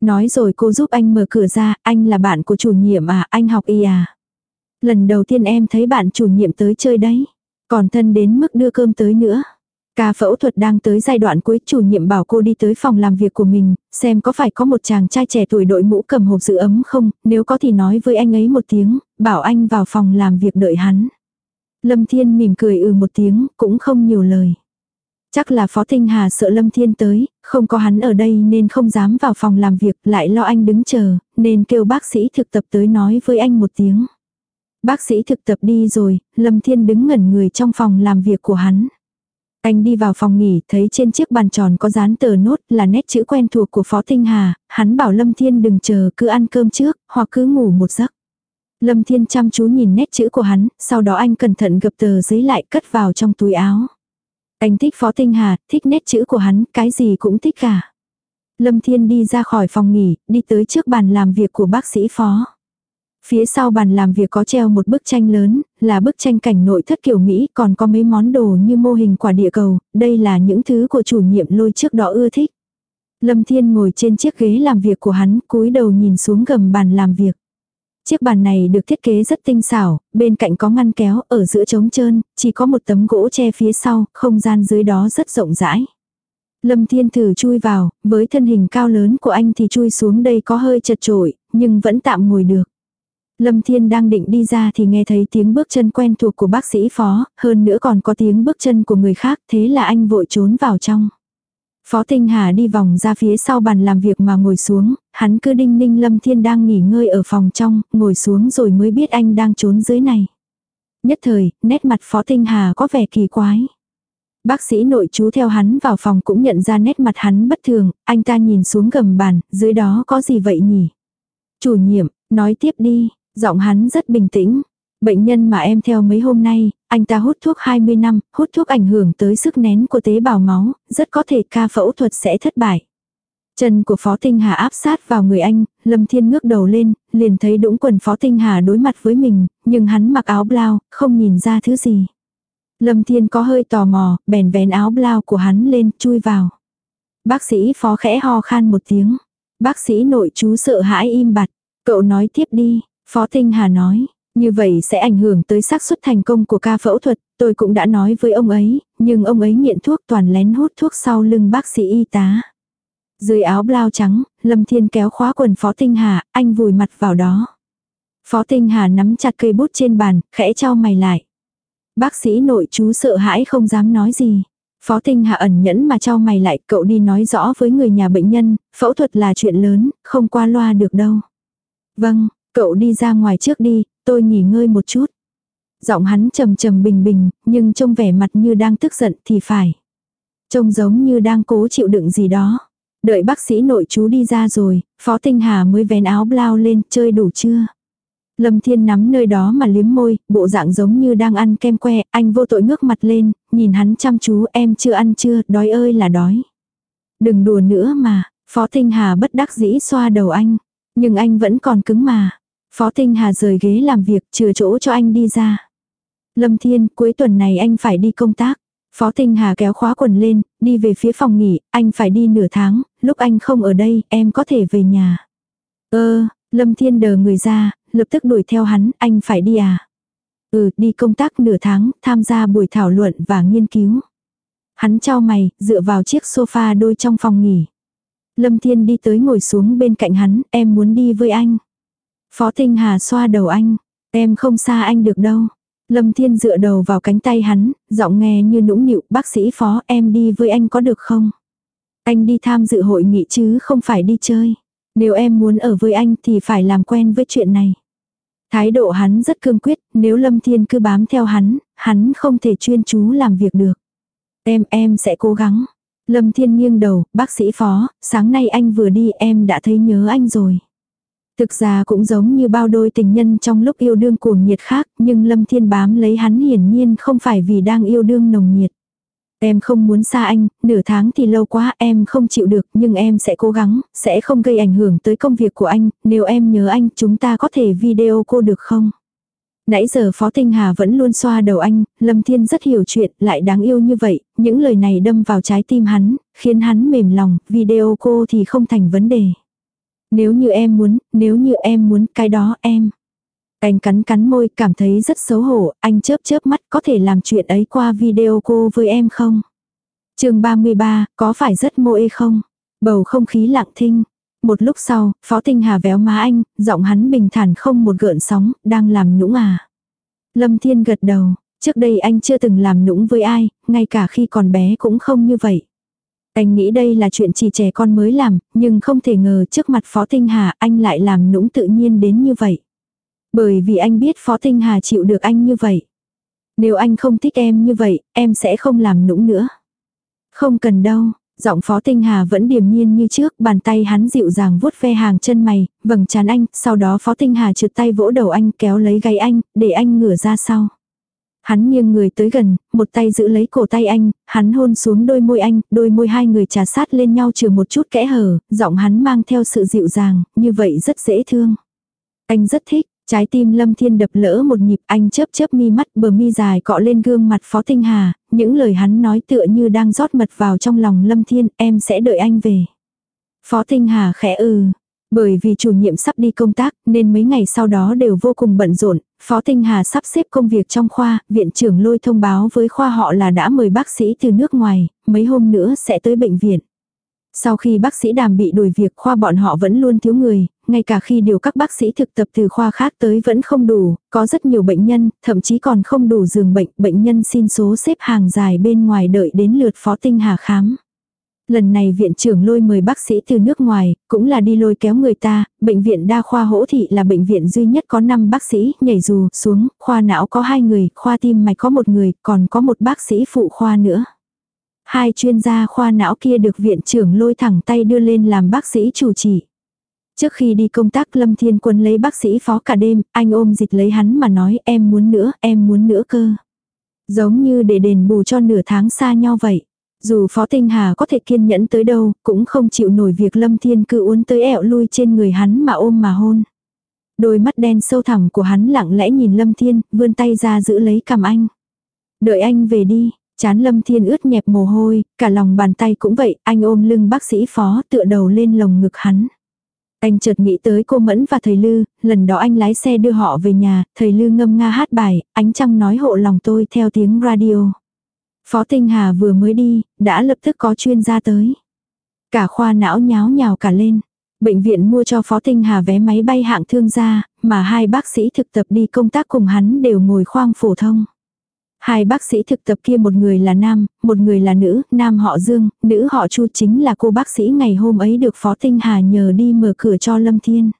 Nói rồi cô giúp anh mở cửa ra, anh là bạn của chủ nhiệm à, anh học y à. Lần đầu tiên em thấy bạn chủ nhiệm tới chơi đấy, còn thân đến mức đưa cơm tới nữa. Ca phẫu thuật đang tới giai đoạn cuối, chủ nhiệm bảo cô đi tới phòng làm việc của mình, xem có phải có một chàng trai trẻ tuổi đội mũ cầm hộp giữ ấm không, nếu có thì nói với anh ấy một tiếng, bảo anh vào phòng làm việc đợi hắn. Lâm Thiên mỉm cười ừ một tiếng, cũng không nhiều lời. Chắc là Phó Tinh Hà sợ Lâm Thiên tới, không có hắn ở đây nên không dám vào phòng làm việc, lại lo anh đứng chờ, nên kêu bác sĩ thực tập tới nói với anh một tiếng. Bác sĩ thực tập đi rồi, Lâm Thiên đứng ngẩn người trong phòng làm việc của hắn. Anh đi vào phòng nghỉ, thấy trên chiếc bàn tròn có dán tờ nốt là nét chữ quen thuộc của Phó Tinh Hà, hắn bảo Lâm Thiên đừng chờ cứ ăn cơm trước, hoặc cứ ngủ một giấc. Lâm Thiên chăm chú nhìn nét chữ của hắn, sau đó anh cẩn thận gập tờ giấy lại cất vào trong túi áo. Anh thích Phó Tinh Hà, thích nét chữ của hắn, cái gì cũng thích cả. Lâm Thiên đi ra khỏi phòng nghỉ, đi tới trước bàn làm việc của bác sĩ Phó. Phía sau bàn làm việc có treo một bức tranh lớn, là bức tranh cảnh nội thất kiểu Mỹ, còn có mấy món đồ như mô hình quả địa cầu, đây là những thứ của chủ nhiệm lôi trước đó ưa thích. Lâm Thiên ngồi trên chiếc ghế làm việc của hắn, cúi đầu nhìn xuống gầm bàn làm việc. Chiếc bàn này được thiết kế rất tinh xảo, bên cạnh có ngăn kéo, ở giữa trống trơn, chỉ có một tấm gỗ che phía sau, không gian dưới đó rất rộng rãi. Lâm Thiên thử chui vào, với thân hình cao lớn của anh thì chui xuống đây có hơi chật trội, nhưng vẫn tạm ngồi được. Lâm Thiên đang định đi ra thì nghe thấy tiếng bước chân quen thuộc của bác sĩ phó, hơn nữa còn có tiếng bước chân của người khác, thế là anh vội trốn vào trong. Phó Tinh Hà đi vòng ra phía sau bàn làm việc mà ngồi xuống, hắn cứ đinh ninh Lâm Thiên đang nghỉ ngơi ở phòng trong, ngồi xuống rồi mới biết anh đang trốn dưới này. Nhất thời, nét mặt Phó Tinh Hà có vẻ kỳ quái. Bác sĩ nội chú theo hắn vào phòng cũng nhận ra nét mặt hắn bất thường, anh ta nhìn xuống gầm bàn, dưới đó có gì vậy nhỉ? Chủ nhiệm, nói tiếp đi, Giọng hắn rất bình tĩnh. Bệnh nhân mà em theo mấy hôm nay, anh ta hút thuốc 20 năm, hút thuốc ảnh hưởng tới sức nén của tế bào máu, rất có thể ca phẫu thuật sẽ thất bại. Chân của Phó Tinh Hà áp sát vào người anh, Lâm Thiên ngước đầu lên, liền thấy đũng quần Phó Tinh Hà đối mặt với mình, nhưng hắn mặc áo blau, không nhìn ra thứ gì. Lâm Thiên có hơi tò mò, bèn vén áo blau của hắn lên, chui vào. Bác sĩ Phó khẽ ho khan một tiếng. Bác sĩ nội chú sợ hãi im bặt. Cậu nói tiếp đi, Phó Tinh Hà nói, như vậy sẽ ảnh hưởng tới xác suất thành công của ca phẫu thuật, tôi cũng đã nói với ông ấy, nhưng ông ấy nghiện thuốc toàn lén hút thuốc sau lưng bác sĩ y tá. Dưới áo blau trắng, Lâm Thiên kéo khóa quần Phó Tinh Hà, anh vùi mặt vào đó. Phó Tinh Hà nắm chặt cây bút trên bàn, khẽ trao mày lại. Bác sĩ nội chú sợ hãi không dám nói gì. Phó Tinh Hà ẩn nhẫn mà trao mày lại, cậu đi nói rõ với người nhà bệnh nhân, phẫu thuật là chuyện lớn, không qua loa được đâu. Vâng, Cậu đi ra ngoài trước đi, tôi nghỉ ngơi một chút. Giọng hắn trầm trầm bình bình, nhưng trông vẻ mặt như đang tức giận thì phải. Trông giống như đang cố chịu đựng gì đó. Đợi bác sĩ nội chú đi ra rồi, Phó Tinh Hà mới vén áo blau lên, chơi đủ chưa? Lâm Thiên nắm nơi đó mà liếm môi, bộ dạng giống như đang ăn kem que, anh vô tội ngước mặt lên, nhìn hắn chăm chú em chưa ăn chưa, đói ơi là đói. Đừng đùa nữa mà, Phó Tinh Hà bất đắc dĩ xoa đầu anh, nhưng anh vẫn còn cứng mà. Phó Tinh Hà rời ghế làm việc chừa chỗ cho anh đi ra. Lâm Thiên, cuối tuần này anh phải đi công tác. Phó Tinh Hà kéo khóa quần lên, đi về phía phòng nghỉ, anh phải đi nửa tháng, lúc anh không ở đây, em có thể về nhà. Ơ, Lâm Thiên đờ người ra, lập tức đuổi theo hắn, anh phải đi à? Ừ, đi công tác nửa tháng, tham gia buổi thảo luận và nghiên cứu. Hắn trao mày, dựa vào chiếc sofa đôi trong phòng nghỉ. Lâm Thiên đi tới ngồi xuống bên cạnh hắn, em muốn đi với anh. Phó Tinh Hà xoa đầu anh, em không xa anh được đâu. Lâm Thiên dựa đầu vào cánh tay hắn, giọng nghe như nũng nịu, bác sĩ phó em đi với anh có được không? Anh đi tham dự hội nghị chứ không phải đi chơi. Nếu em muốn ở với anh thì phải làm quen với chuyện này. Thái độ hắn rất cương quyết, nếu Lâm Thiên cứ bám theo hắn, hắn không thể chuyên chú làm việc được. Em, em sẽ cố gắng. Lâm Thiên nghiêng đầu, bác sĩ phó, sáng nay anh vừa đi em đã thấy nhớ anh rồi. Thực ra cũng giống như bao đôi tình nhân trong lúc yêu đương cuồng nhiệt khác, nhưng Lâm Thiên bám lấy hắn hiển nhiên không phải vì đang yêu đương nồng nhiệt. Em không muốn xa anh, nửa tháng thì lâu quá em không chịu được nhưng em sẽ cố gắng, sẽ không gây ảnh hưởng tới công việc của anh, nếu em nhớ anh chúng ta có thể video cô được không? Nãy giờ Phó Tinh Hà vẫn luôn xoa đầu anh, Lâm Thiên rất hiểu chuyện, lại đáng yêu như vậy, những lời này đâm vào trái tim hắn, khiến hắn mềm lòng, video cô thì không thành vấn đề. Nếu như em muốn, nếu như em muốn, cái đó em. Anh cắn cắn môi, cảm thấy rất xấu hổ, anh chớp chớp mắt có thể làm chuyện ấy qua video cô với em không? chương 33, có phải rất mô ê không? Bầu không khí lặng thinh. Một lúc sau, Phó Tinh Hà véo má anh, giọng hắn bình thản không một gợn sóng, đang làm nũng à. Lâm Thiên gật đầu, trước đây anh chưa từng làm nũng với ai, ngay cả khi còn bé cũng không như vậy. Anh nghĩ đây là chuyện chỉ trẻ con mới làm, nhưng không thể ngờ trước mặt Phó Tinh Hà anh lại làm nũng tự nhiên đến như vậy. Bởi vì anh biết Phó Tinh Hà chịu được anh như vậy. Nếu anh không thích em như vậy, em sẽ không làm nũng nữa. Không cần đâu, giọng Phó Tinh Hà vẫn điềm nhiên như trước, bàn tay hắn dịu dàng vuốt ve hàng chân mày, vầng trán anh, sau đó Phó Tinh Hà trượt tay vỗ đầu anh kéo lấy gáy anh, để anh ngửa ra sau. Hắn nghiêng người tới gần, một tay giữ lấy cổ tay anh, hắn hôn xuống đôi môi anh, đôi môi hai người trà sát lên nhau trừ một chút kẽ hở, giọng hắn mang theo sự dịu dàng, như vậy rất dễ thương. Anh rất thích, trái tim Lâm Thiên đập lỡ một nhịp anh chớp chớp mi mắt bờ mi dài cọ lên gương mặt Phó Tinh Hà, những lời hắn nói tựa như đang rót mật vào trong lòng Lâm Thiên, em sẽ đợi anh về. Phó Tinh Hà khẽ ừ, bởi vì chủ nhiệm sắp đi công tác nên mấy ngày sau đó đều vô cùng bận rộn, Phó Tinh Hà sắp xếp công việc trong khoa, viện trưởng lôi thông báo với khoa họ là đã mời bác sĩ từ nước ngoài, mấy hôm nữa sẽ tới bệnh viện. Sau khi bác sĩ đàm bị đuổi việc khoa bọn họ vẫn luôn thiếu người, ngay cả khi điều các bác sĩ thực tập từ khoa khác tới vẫn không đủ, có rất nhiều bệnh nhân, thậm chí còn không đủ giường bệnh, bệnh nhân xin số xếp hàng dài bên ngoài đợi đến lượt Phó Tinh Hà khám. Lần này viện trưởng lôi mời bác sĩ từ nước ngoài, cũng là đi lôi kéo người ta, bệnh viện đa khoa hỗ thị là bệnh viện duy nhất có 5 bác sĩ, nhảy dù, xuống, khoa não có 2 người, khoa tim mạch có một người, còn có một bác sĩ phụ khoa nữa. Hai chuyên gia khoa não kia được viện trưởng lôi thẳng tay đưa lên làm bác sĩ chủ trì. Trước khi đi công tác Lâm Thiên Quân lấy bác sĩ phó cả đêm, anh ôm dịch lấy hắn mà nói em muốn nữa, em muốn nữa cơ. Giống như để đền bù cho nửa tháng xa nhau vậy. Dù Phó Tinh Hà có thể kiên nhẫn tới đâu, cũng không chịu nổi việc Lâm Thiên cứ uốn tới ẹo lui trên người hắn mà ôm mà hôn. Đôi mắt đen sâu thẳm của hắn lặng lẽ nhìn Lâm Thiên, vươn tay ra giữ lấy cầm anh. Đợi anh về đi, chán Lâm Thiên ướt nhẹp mồ hôi, cả lòng bàn tay cũng vậy, anh ôm lưng bác sĩ phó tựa đầu lên lồng ngực hắn. Anh chợt nghĩ tới cô Mẫn và thầy Lư, lần đó anh lái xe đưa họ về nhà, thầy Lư ngâm nga hát bài, ánh trăng nói hộ lòng tôi theo tiếng radio. Phó Tinh Hà vừa mới đi, đã lập tức có chuyên gia tới. Cả khoa não nháo nhào cả lên. Bệnh viện mua cho Phó Tinh Hà vé máy bay hạng thương gia, mà hai bác sĩ thực tập đi công tác cùng hắn đều ngồi khoang phổ thông. Hai bác sĩ thực tập kia một người là nam, một người là nữ, nam họ Dương, nữ họ Chu chính là cô bác sĩ ngày hôm ấy được Phó Tinh Hà nhờ đi mở cửa cho Lâm Thiên.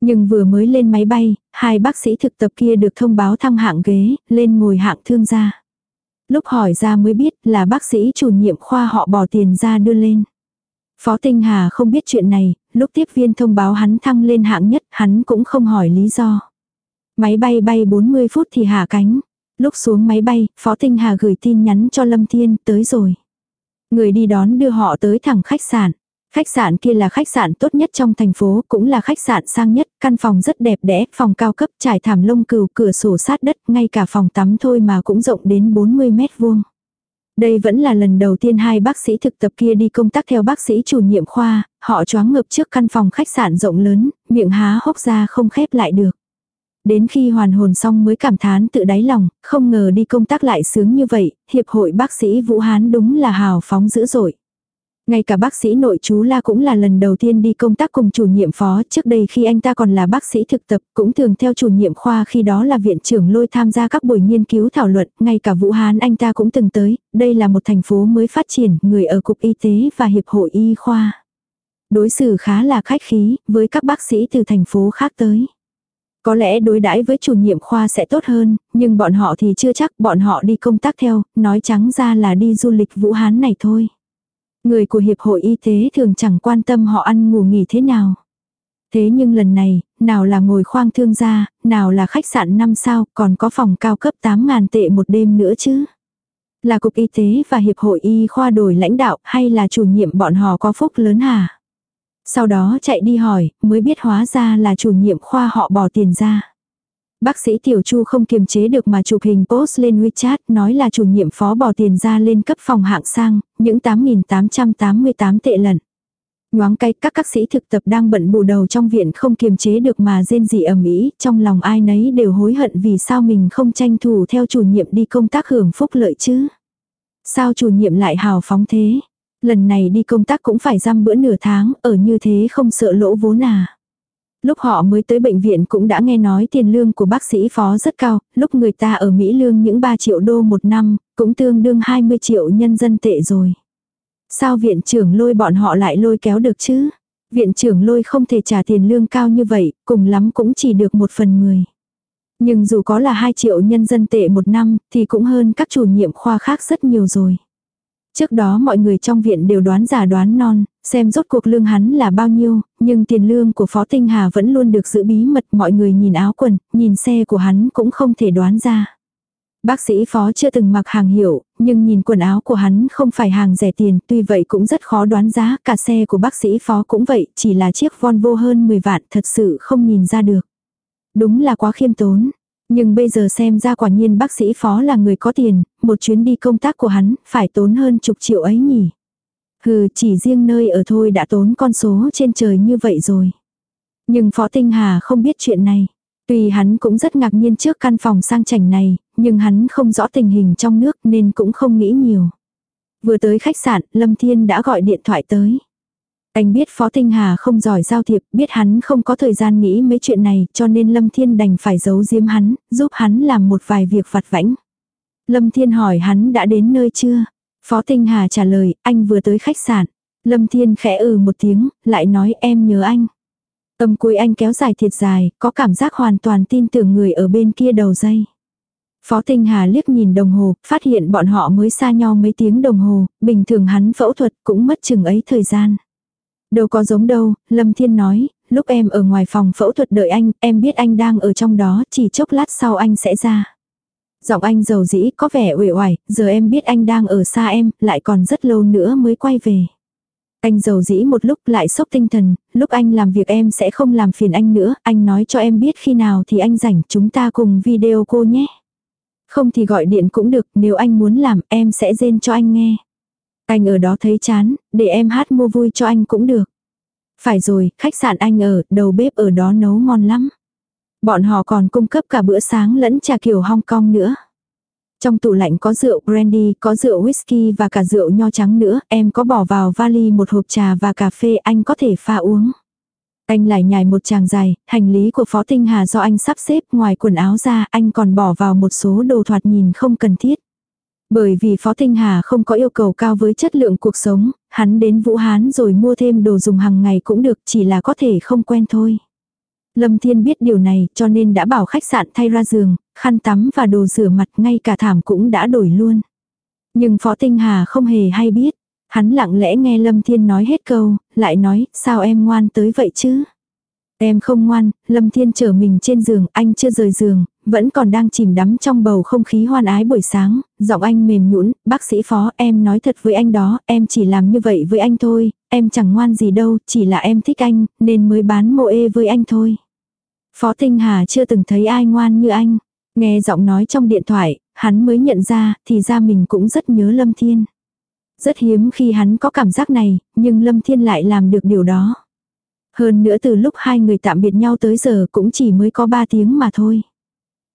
Nhưng vừa mới lên máy bay, hai bác sĩ thực tập kia được thông báo thăng hạng ghế, lên ngồi hạng thương gia. Lúc hỏi ra mới biết là bác sĩ chủ nhiệm khoa họ bỏ tiền ra đưa lên. Phó Tinh Hà không biết chuyện này, lúc tiếp viên thông báo hắn thăng lên hạng nhất, hắn cũng không hỏi lý do. Máy bay bay 40 phút thì hạ cánh. Lúc xuống máy bay, Phó Tinh Hà gửi tin nhắn cho Lâm Thiên, tới rồi. Người đi đón đưa họ tới thẳng khách sạn. Khách sạn kia là khách sạn tốt nhất trong thành phố, cũng là khách sạn sang nhất, căn phòng rất đẹp đẽ, phòng cao cấp trải thảm lông cừu, cửa sổ sát đất, ngay cả phòng tắm thôi mà cũng rộng đến 40 mét vuông. Đây vẫn là lần đầu tiên hai bác sĩ thực tập kia đi công tác theo bác sĩ chủ nhiệm khoa, họ choáng ngợp trước căn phòng khách sạn rộng lớn, miệng há hốc ra không khép lại được. Đến khi hoàn hồn xong mới cảm thán tự đáy lòng, không ngờ đi công tác lại sướng như vậy, hiệp hội bác sĩ Vũ Hán đúng là hào phóng dữ dội. Ngay cả bác sĩ nội chú La cũng là lần đầu tiên đi công tác cùng chủ nhiệm phó, trước đây khi anh ta còn là bác sĩ thực tập, cũng thường theo chủ nhiệm khoa khi đó là viện trưởng lôi tham gia các buổi nghiên cứu thảo luận, ngay cả Vũ Hán anh ta cũng từng tới, đây là một thành phố mới phát triển, người ở cục y tế và hiệp hội y khoa. Đối xử khá là khách khí, với các bác sĩ từ thành phố khác tới. Có lẽ đối đãi với chủ nhiệm khoa sẽ tốt hơn, nhưng bọn họ thì chưa chắc bọn họ đi công tác theo, nói trắng ra là đi du lịch Vũ Hán này thôi. Người của Hiệp hội Y tế thường chẳng quan tâm họ ăn ngủ nghỉ thế nào. Thế nhưng lần này, nào là ngồi khoang thương gia, nào là khách sạn 5 sao, còn có phòng cao cấp 8.000 tệ một đêm nữa chứ. Là Cục Y tế và Hiệp hội Y khoa đổi lãnh đạo hay là chủ nhiệm bọn họ có phúc lớn hả? Sau đó chạy đi hỏi, mới biết hóa ra là chủ nhiệm khoa họ bỏ tiền ra. Bác sĩ Tiểu Chu không kiềm chế được mà chụp hình post lên WeChat nói là chủ nhiệm phó bỏ tiền ra lên cấp phòng hạng sang, những 8.888 tệ lần. Nhoáng cái các các sĩ thực tập đang bận bù đầu trong viện không kiềm chế được mà rên rỉ ầm ĩ, trong lòng ai nấy đều hối hận vì sao mình không tranh thủ theo chủ nhiệm đi công tác hưởng phúc lợi chứ. Sao chủ nhiệm lại hào phóng thế? Lần này đi công tác cũng phải giam bữa nửa tháng, ở như thế không sợ lỗ vốn à. Lúc họ mới tới bệnh viện cũng đã nghe nói tiền lương của bác sĩ phó rất cao, lúc người ta ở Mỹ lương những 3 triệu đô một năm, cũng tương đương 20 triệu nhân dân tệ rồi. Sao viện trưởng lôi bọn họ lại lôi kéo được chứ? Viện trưởng lôi không thể trả tiền lương cao như vậy, cùng lắm cũng chỉ được một phần mười. Nhưng dù có là 2 triệu nhân dân tệ một năm, thì cũng hơn các chủ nhiệm khoa khác rất nhiều rồi. Trước đó mọi người trong viện đều đoán giả đoán non, xem rốt cuộc lương hắn là bao nhiêu, nhưng tiền lương của Phó Tinh Hà vẫn luôn được giữ bí mật mọi người nhìn áo quần, nhìn xe của hắn cũng không thể đoán ra. Bác sĩ Phó chưa từng mặc hàng hiệu, nhưng nhìn quần áo của hắn không phải hàng rẻ tiền, tuy vậy cũng rất khó đoán giá, cả xe của bác sĩ Phó cũng vậy, chỉ là chiếc Volvo hơn 10 vạn thật sự không nhìn ra được. Đúng là quá khiêm tốn, nhưng bây giờ xem ra quả nhiên bác sĩ phó là người có tiền, một chuyến đi công tác của hắn phải tốn hơn chục triệu ấy nhỉ. Hừ, chỉ riêng nơi ở thôi đã tốn con số trên trời như vậy rồi. Nhưng Phó Tinh Hà không biết chuyện này. Tuy hắn cũng rất ngạc nhiên trước căn phòng sang chảnh này, nhưng hắn không rõ tình hình trong nước nên cũng không nghĩ nhiều. Vừa tới khách sạn, Lâm Thiên đã gọi điện thoại tới. Anh biết Phó Tinh Hà không giỏi giao thiệp, biết hắn không có thời gian nghĩ mấy chuyện này, cho nên Lâm Thiên đành phải giấu giếm hắn, giúp hắn làm một vài việc vặt vãnh. Lâm Thiên hỏi hắn đã đến nơi chưa? Phó Tinh Hà trả lời, anh vừa tới khách sạn. Lâm Thiên khẽ ừ một tiếng, lại nói em nhớ anh. Âm cuối anh kéo dài thiệt dài, có cảm giác hoàn toàn tin tưởng người ở bên kia đầu dây. Phó Tinh Hà liếc nhìn đồng hồ, phát hiện bọn họ mới xa nhau mấy tiếng đồng hồ, bình thường hắn phẫu thuật cũng mất chừng ấy thời gian. Đâu có giống đâu, Lâm Thiên nói, lúc em ở ngoài phòng phẫu thuật đợi anh, em biết anh đang ở trong đó, chỉ chốc lát sau anh sẽ ra. Giọng anh giàu dĩ có vẻ uể oải, giờ em biết anh đang ở xa em, lại còn rất lâu nữa mới quay về. Anh giàu dĩ một lúc lại sốc tinh thần, lúc anh làm việc em sẽ không làm phiền anh nữa, anh nói cho em biết khi nào thì anh rảnh chúng ta cùng video cô nhé. Không thì gọi điện cũng được, nếu anh muốn làm em sẽ rên cho anh nghe. Anh ở đó thấy chán, để em hát mua vui cho anh cũng được. Phải rồi, khách sạn anh ở, đầu bếp ở đó nấu ngon lắm. Bọn họ còn cung cấp cả bữa sáng lẫn trà kiểu Hong Kong nữa. Trong tủ lạnh có rượu brandy, có rượu whisky và cả rượu nho trắng nữa, em có bỏ vào vali một hộp trà và cà phê anh có thể pha uống. Anh lại nhảy một chàng dài, hành lý của Phó Tinh Hà do anh sắp xếp ngoài quần áo ra, anh còn bỏ vào một số đồ thoạt nhìn không cần thiết. Bởi vì Phó Tinh Hà không có yêu cầu cao với chất lượng cuộc sống, hắn đến Vũ Hán rồi mua thêm đồ dùng hàng ngày cũng được chỉ là có thể không quen thôi. Lâm Thiên biết điều này cho nên đã bảo khách sạn thay ra giường, khăn tắm và đồ rửa mặt ngay cả thảm cũng đã đổi luôn. Nhưng Phó Tinh Hà không hề hay biết. Hắn lặng lẽ nghe Lâm Thiên nói hết câu, lại nói, sao em ngoan tới vậy chứ? Em không ngoan, Lâm Thiên trở mình trên giường, anh chưa rời giường, vẫn còn đang chìm đắm trong bầu không khí hoan ái buổi sáng, giọng anh mềm nhũn, bác sĩ phó, em nói thật với anh đó, em chỉ làm như vậy với anh thôi, em chẳng ngoan gì đâu, chỉ là em thích anh, nên mới bán mộ ê với anh thôi. Phó Tinh Hà chưa từng thấy ai ngoan như anh. Nghe giọng nói trong điện thoại, hắn mới nhận ra, thì ra mình cũng rất nhớ Lâm Thiên. Rất hiếm khi hắn có cảm giác này, nhưng Lâm Thiên lại làm được điều đó. Hơn nữa từ lúc hai người tạm biệt nhau tới giờ cũng chỉ mới có ba tiếng mà thôi.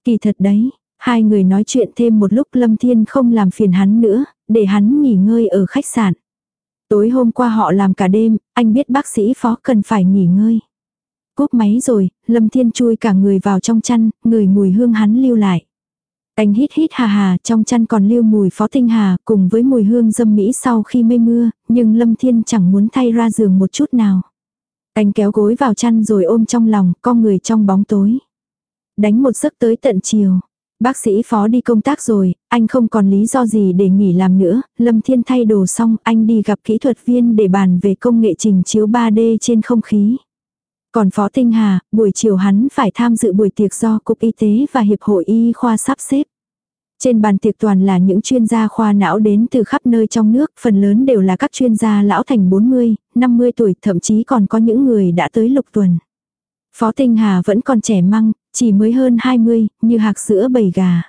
Kỳ thật đấy, hai người nói chuyện thêm một lúc Lâm Thiên không làm phiền hắn nữa, để hắn nghỉ ngơi ở khách sạn. Tối hôm qua họ làm cả đêm, anh biết bác sĩ phó cần phải nghỉ ngơi. Cúp máy rồi, Lâm Thiên chui cả người vào trong chăn, người mùi hương hắn lưu lại. Anh hít hít hà hà, trong chăn còn lưu mùi phó tinh hà, cùng với mùi hương dâm mỹ sau khi mây mưa, nhưng Lâm Thiên chẳng muốn thay ra giường một chút nào. Anh kéo gối vào chăn rồi ôm trong lòng, con người trong bóng tối. Đánh một giấc tới tận chiều. Bác sĩ phó đi công tác rồi, anh không còn lý do gì để nghỉ làm nữa, Lâm Thiên thay đồ xong, anh đi gặp kỹ thuật viên để bàn về công nghệ trình chiếu 3D trên không khí. Còn Phó Tinh Hà, buổi chiều hắn phải tham dự buổi tiệc do Cục Y tế và Hiệp hội Y khoa sắp xếp. Trên bàn tiệc toàn là những chuyên gia khoa não đến từ khắp nơi trong nước, phần lớn đều là các chuyên gia lão thành 40, 50 tuổi, thậm chí còn có những người đã tới lục tuần. Phó Tinh Hà vẫn còn trẻ măng, chỉ mới hơn 20, như hạc sữa bầy gà.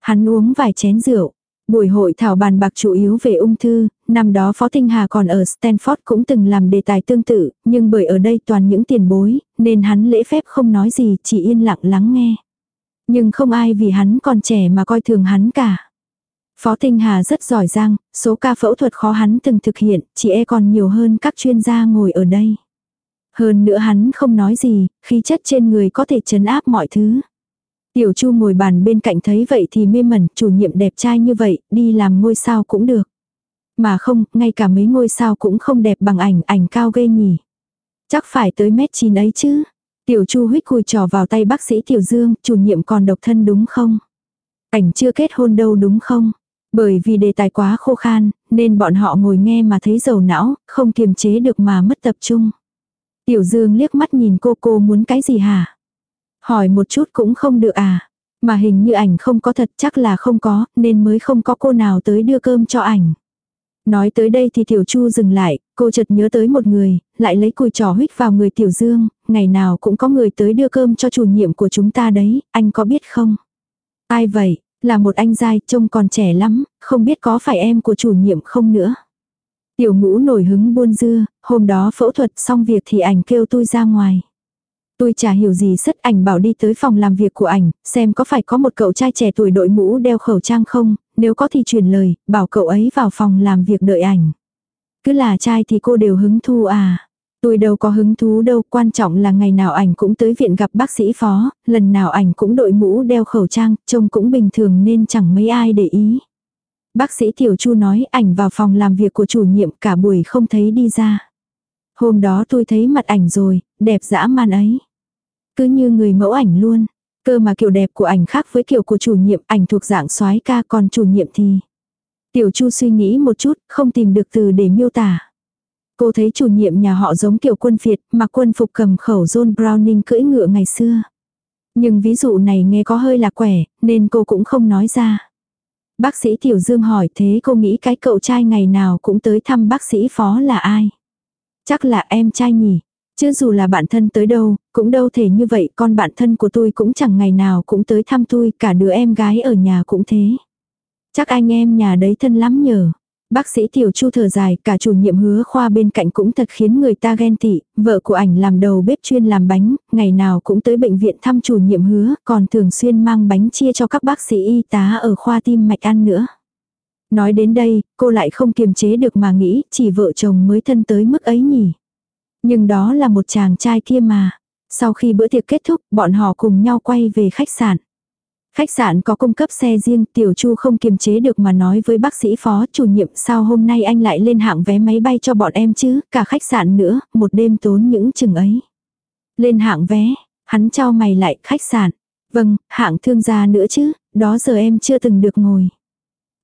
Hắn uống vài chén rượu. Buổi hội thảo bàn bạc chủ yếu về ung thư, năm đó Phó Tinh Hà còn ở Stanford cũng từng làm đề tài tương tự, nhưng bởi ở đây toàn những tiền bối, nên hắn lễ phép không nói gì, chỉ yên lặng lắng nghe. Nhưng không ai vì hắn còn trẻ mà coi thường hắn cả. Phó Tinh Hà rất giỏi giang, số ca phẫu thuật khó hắn từng thực hiện, chỉ e còn nhiều hơn các chuyên gia ngồi ở đây. Hơn nữa hắn không nói gì, khí chất trên người có thể chấn áp mọi thứ. Tiểu Chu ngồi bàn bên cạnh thấy vậy thì mê mẩn, chủ nhiệm đẹp trai như vậy, đi làm ngôi sao cũng được. Mà không, ngay cả mấy ngôi sao cũng không đẹp bằng ảnh, ảnh cao ghê nhỉ. Chắc phải tới mét chín ấy chứ. Tiểu Chu huyết cùi trò vào tay bác sĩ Tiểu Dương, chủ nhiệm còn độc thân đúng không? Ảnh chưa kết hôn đâu đúng không? Bởi vì đề tài quá khô khan, nên bọn họ ngồi nghe mà thấy dầu não, không kiềm chế được mà mất tập trung. Tiểu Dương liếc mắt nhìn cô cô muốn cái gì hả? Hỏi một chút cũng không được à? Mà hình như ảnh không có thật chắc là không có, nên mới không có cô nào tới đưa cơm cho ảnh. Nói tới đây thì Tiểu Chu dừng lại, cô chợt nhớ tới một người, lại lấy cùi trò huyết vào người Tiểu Dương, ngày nào cũng có người tới đưa cơm cho chủ nhiệm của chúng ta đấy, anh có biết không? Ai vậy? Là một anh dai, trông còn trẻ lắm, không biết có phải em của chủ nhiệm không nữa. Tiểu ngũ nổi hứng buôn dưa, hôm đó phẫu thuật xong việc thì ảnh kêu tôi ra ngoài. Tôi chả hiểu gì sất ảnh bảo đi tới phòng làm việc của ảnh, xem có phải có một cậu trai trẻ tuổi đội mũ đeo khẩu trang không, nếu có thì truyền lời, bảo cậu ấy vào phòng làm việc đợi ảnh. Cứ là trai thì cô đều hứng thu à. Tôi đâu có hứng thú đâu, quan trọng là ngày nào ảnh cũng tới viện gặp bác sĩ phó, lần nào ảnh cũng đội mũ đeo khẩu trang, trông cũng bình thường nên chẳng mấy ai để ý. Bác sĩ Tiểu Chu nói ảnh vào phòng làm việc của chủ nhiệm cả buổi không thấy đi ra. Hôm đó tôi thấy mặt ảnh rồi, đẹp dã man ấy. Cứ như người mẫu ảnh luôn. Cơ mà kiểu đẹp của ảnh khác với kiểu của chủ nhiệm, ảnh thuộc dạng soái ca còn chủ nhiệm thì. Tiểu Chu suy nghĩ một chút, không tìm được từ để miêu tả. Cô thấy chủ nhiệm nhà họ giống kiểu quân Việt, mặc quân phục cầm khẩu John Browning cưỡi ngựa ngày xưa. Nhưng ví dụ này nghe có hơi là quẻ, nên cô cũng không nói ra. Bác sĩ Tiểu Dương hỏi thế cô nghĩ cái cậu trai ngày nào cũng tới thăm bác sĩ phó là ai? Chắc là em trai nhỉ? Chứ dù là bạn thân tới đâu, cũng đâu thể như vậy, con bạn thân của tôi cũng chẳng ngày nào cũng tới thăm tôi, cả đứa em gái ở nhà cũng thế. Chắc anh em nhà đấy thân lắm nhờ. Bác sĩ Tiểu Chu thở dài, cả chủ nhiệm hứa khoa bên cạnh cũng thật khiến người ta ghen tị, vợ của ảnh làm đầu bếp chuyên làm bánh, ngày nào cũng tới bệnh viện thăm chủ nhiệm hứa, còn thường xuyên mang bánh chia cho các bác sĩ y tá ở khoa tim mạch ăn nữa. Nói đến đây, cô lại không kiềm chế được mà nghĩ, chỉ vợ chồng mới thân tới mức ấy nhỉ. Nhưng đó là một chàng trai kia mà. Sau khi bữa tiệc kết thúc, bọn họ cùng nhau quay về khách sạn. Khách sạn có cung cấp xe riêng, Tiểu Chu không kiềm chế được mà nói với bác sĩ phó chủ nhiệm sao hôm nay anh lại lên hạng vé máy bay cho bọn em chứ, cả khách sạn nữa, một đêm tốn những chừng ấy. Lên hạng vé, Hắn trao mày lại, khách sạn. Vâng, hạng thương gia nữa chứ, đó giờ em chưa từng được ngồi.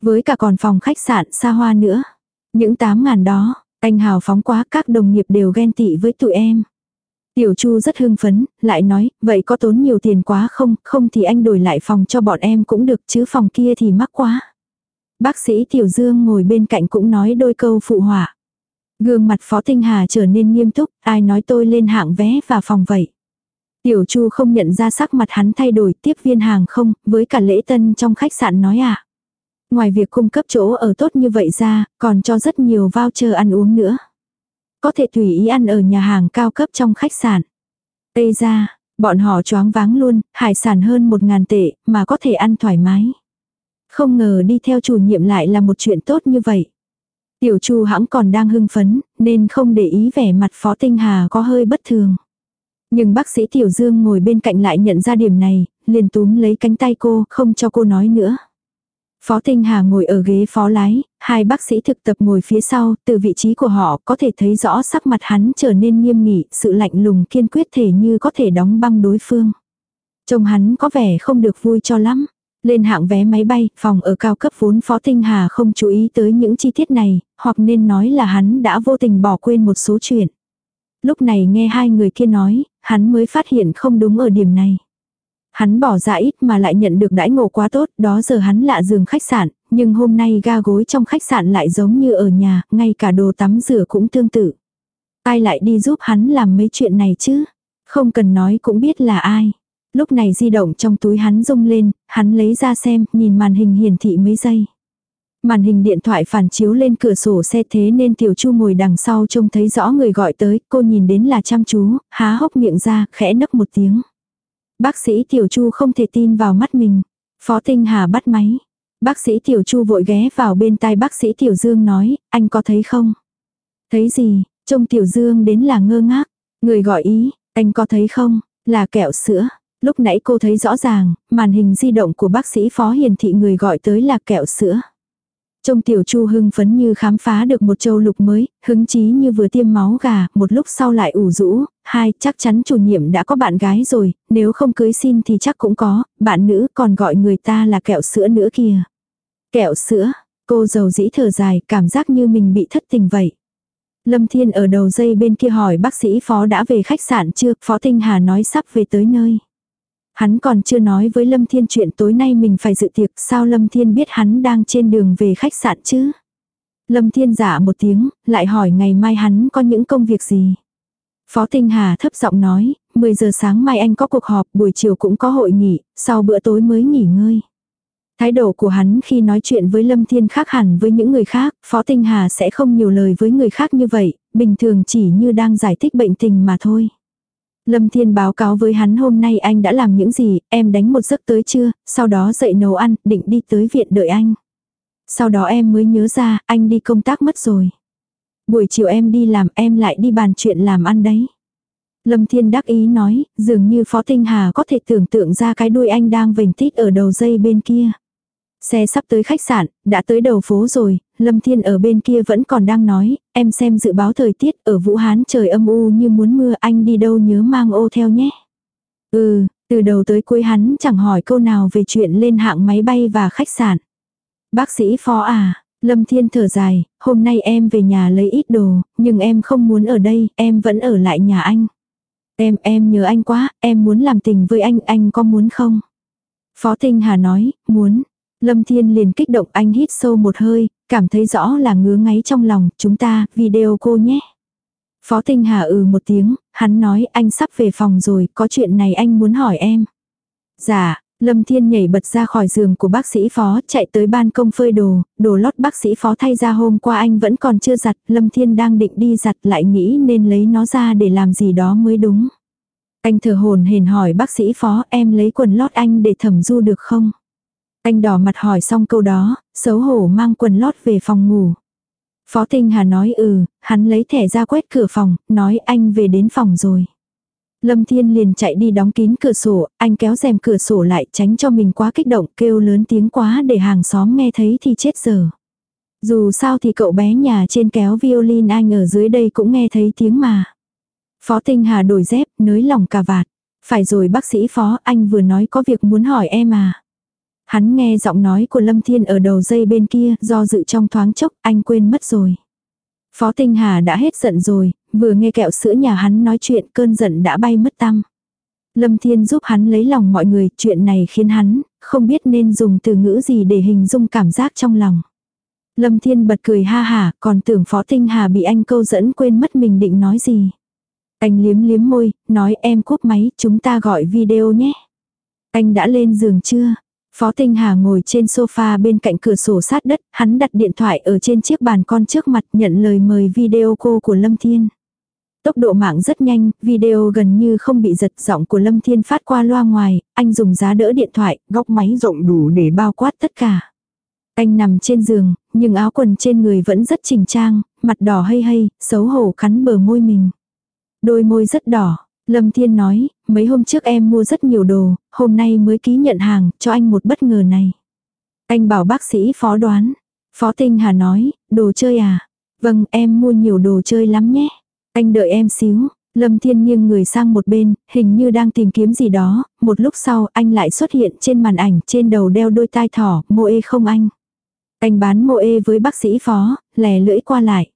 Với cả còn phòng khách sạn xa hoa nữa. Những 8 ngàn đó, anh hào phóng quá các đồng nghiệp đều ghen tị với tụi em. Tiểu Chu rất hưng phấn, lại nói, vậy có tốn nhiều tiền quá không, không thì anh đổi lại phòng cho bọn em cũng được chứ phòng kia thì mắc quá. Bác sĩ Tiểu Dương ngồi bên cạnh cũng nói đôi câu phụ họa. Gương mặt Phó Tinh Hà trở nên nghiêm túc, ai nói tôi lên hạng vé và phòng vậy. Tiểu Chu không nhận ra sắc mặt hắn thay đổi tiếp viên hàng không, với cả lễ tân trong khách sạn nói à. Ngoài việc cung cấp chỗ ở tốt như vậy ra, còn cho rất nhiều voucher ăn uống nữa. Có thể tùy ý ăn ở nhà hàng cao cấp trong khách sạn. Tây ra, bọn họ choáng váng luôn, hải sản hơn một ngàn tệ, mà có thể ăn thoải mái. Không ngờ đi theo chủ nhiệm lại là một chuyện tốt như vậy. Tiểu Chu hãng còn đang hưng phấn, nên không để ý vẻ mặt Phó Tinh Hà có hơi bất thường. Nhưng bác sĩ Tiểu Dương ngồi bên cạnh lại nhận ra điểm này, liền túm lấy cánh tay cô, không cho cô nói nữa. Phó Tinh Hà ngồi ở ghế phó lái, hai bác sĩ thực tập ngồi phía sau, từ vị trí của họ có thể thấy rõ sắc mặt hắn trở nên nghiêm nghị, sự lạnh lùng kiên quyết thể như có thể đóng băng đối phương. Trông hắn có vẻ không được vui cho lắm. Lên hạng vé máy bay, phòng ở cao cấp vốn Phó Tinh Hà không chú ý tới những chi tiết này, hoặc nên nói là hắn đã vô tình bỏ quên một số chuyện. Lúc này nghe hai người kia nói, hắn mới phát hiện không đúng ở điểm này. Hắn bỏ ra ít mà lại nhận được đãi ngộ quá tốt, đó giờ hắn lạ giường khách sạn, nhưng hôm nay ga gối trong khách sạn lại giống như ở nhà, ngay cả đồ tắm rửa cũng tương tự. Ai lại đi giúp hắn làm mấy chuyện này chứ? Không cần nói cũng biết là ai. Lúc này di động trong túi hắn rung lên, hắn lấy ra xem, nhìn màn hình hiển thị mấy giây. Màn hình điện thoại phản chiếu lên cửa sổ xe thế nên tiểu chu ngồi đằng sau trông thấy rõ người gọi tới, cô nhìn đến là chăm chú, há hốc miệng ra, khẽ nấc một tiếng. Bác sĩ tiểu chu không thể tin vào mắt mình. Phó Tinh Hà bắt máy. Bác sĩ tiểu chu vội ghé vào bên tai bác sĩ tiểu dương nói, anh có thấy không? Thấy gì, trông tiểu dương đến là ngơ ngác. Người gọi ý, anh có thấy không? Là kẹo sữa. Lúc nãy cô thấy rõ ràng, màn hình di động của bác sĩ phó hiển thị người gọi tới là kẹo sữa. Trông tiểu chu hưng phấn như khám phá được một châu lục mới, hứng chí như vừa tiêm máu gà, một lúc sau lại ủ rũ, hai, chắc chắn chủ nhiệm đã có bạn gái rồi, nếu không cưới xin thì chắc cũng có, bạn nữ còn gọi người ta là kẹo sữa nữa kìa. Kẹo sữa, cô giàu dĩ thở dài, cảm giác như mình bị thất tình vậy. Lâm Thiên ở đầu dây bên kia hỏi bác sĩ phó đã về khách sạn chưa, phó Tinh Hà nói sắp về tới nơi. Hắn còn chưa nói với Lâm Thiên chuyện tối nay mình phải dự tiệc, sao Lâm Thiên biết hắn đang trên đường về khách sạn chứ? Lâm Thiên giả một tiếng, lại hỏi ngày mai hắn có những công việc gì? Phó Tinh Hà thấp giọng nói, 10 giờ sáng mai anh có cuộc họp, buổi chiều cũng có hội nghỉ, sau bữa tối mới nghỉ ngơi. Thái độ của hắn khi nói chuyện với Lâm Thiên khác hẳn với những người khác, Phó Tinh Hà sẽ không nhiều lời với người khác như vậy, bình thường chỉ như đang giải thích bệnh tình mà thôi. Lâm Thiên báo cáo với hắn hôm nay anh đã làm những gì, em đánh một giấc tới trưa, sau đó dậy nấu ăn, định đi tới viện đợi anh. Sau đó em mới nhớ ra, anh đi công tác mất rồi. Buổi chiều em đi làm, em lại đi bàn chuyện làm ăn đấy. Lâm Thiên đắc ý nói, dường như Phó Tinh Hà có thể tưởng tượng ra cái đuôi anh đang vểnh tít ở đầu dây bên kia. Xe sắp tới khách sạn, đã tới đầu phố rồi, Lâm Thiên ở bên kia vẫn còn đang nói, em xem dự báo thời tiết ở Vũ Hán trời âm u như muốn mưa anh đi đâu nhớ mang ô theo nhé. Ừ, từ đầu tới cuối hắn chẳng hỏi câu nào về chuyện lên hạng máy bay và khách sạn. Bác sĩ phó à, Lâm Thiên thở dài, hôm nay em về nhà lấy ít đồ, nhưng em không muốn ở đây, em vẫn ở lại nhà anh. Em, em nhớ anh quá, em muốn làm tình với anh, anh có muốn không? Phó Tinh Hà nói, muốn. Lâm Thiên liền kích động anh hít sâu một hơi, cảm thấy rõ là ngứa ngáy trong lòng, chúng ta, video cô nhé. Phó Tinh Hà ừ một tiếng, hắn nói anh sắp về phòng rồi, có chuyện này anh muốn hỏi em. Dạ, Lâm Thiên nhảy bật ra khỏi giường của bác sĩ phó, chạy tới ban công phơi đồ, đồ lót bác sĩ phó thay ra hôm qua anh vẫn còn chưa giặt, Lâm Thiên đang định đi giặt lại nghĩ nên lấy nó ra để làm gì đó mới đúng. Anh thở hồn hển hỏi bác sĩ phó em lấy quần lót anh để thẩm du được không? Anh đỏ mặt hỏi xong câu đó, xấu hổ mang quần lót về phòng ngủ. Phó Tinh Hà nói ừ, hắn lấy thẻ ra quét cửa phòng, nói anh về đến phòng rồi. Lâm Thiên liền chạy đi đóng kín cửa sổ, anh kéo rèm cửa sổ lại tránh cho mình quá kích động kêu lớn tiếng quá để hàng xóm nghe thấy thì chết giờ. Dù sao thì cậu bé nhà trên kéo violin anh ở dưới đây cũng nghe thấy tiếng mà. Phó Tinh Hà đổi dép, nới lỏng cà vạt. Phải rồi bác sĩ phó, anh vừa nói có việc muốn hỏi em à. Hắn nghe giọng nói của Lâm Thiên ở đầu dây bên kia, do dự trong thoáng chốc, anh quên mất rồi. Phó Tinh Hà đã hết giận rồi, vừa nghe kẹo sữa nhà hắn nói chuyện cơn giận đã bay mất tăm. Lâm Thiên giúp hắn lấy lòng mọi người, chuyện này khiến hắn không biết nên dùng từ ngữ gì để hình dung cảm giác trong lòng. Lâm Thiên bật cười ha hả, còn tưởng Phó Tinh Hà bị anh câu dẫn quên mất mình định nói gì. Anh liếm liếm môi, nói em cúp máy, chúng ta gọi video nhé. Anh đã lên giường chưa? Phó Tinh Hà ngồi trên sofa bên cạnh cửa sổ sát đất, hắn đặt điện thoại ở trên chiếc bàn con trước mặt nhận lời mời video cô của Lâm Thiên. Tốc độ mạng rất nhanh, video gần như không bị giật giọng của Lâm Thiên phát qua loa ngoài, anh dùng giá đỡ điện thoại, góc máy rộng đủ để bao quát tất cả. Anh nằm trên giường, nhưng áo quần trên người vẫn rất chỉnh trang, mặt đỏ hay hay, xấu hổ cắn bờ môi mình. Đôi môi rất đỏ, Lâm Thiên nói, mấy hôm trước em mua rất nhiều đồ, hôm nay mới ký nhận hàng, cho anh một bất ngờ này. Anh bảo bác sĩ phó đoán. Phó Tinh Hà nói, đồ chơi à? Vâng, em mua nhiều đồ chơi lắm nhé. Anh đợi em xíu. Lâm Thiên nghiêng người sang một bên, hình như đang tìm kiếm gì đó, một lúc sau anh lại xuất hiện trên màn ảnh, trên đầu đeo đôi tai thỏ, mô ê không anh. Anh bán mô ê với bác sĩ phó, lè lưỡi qua lại.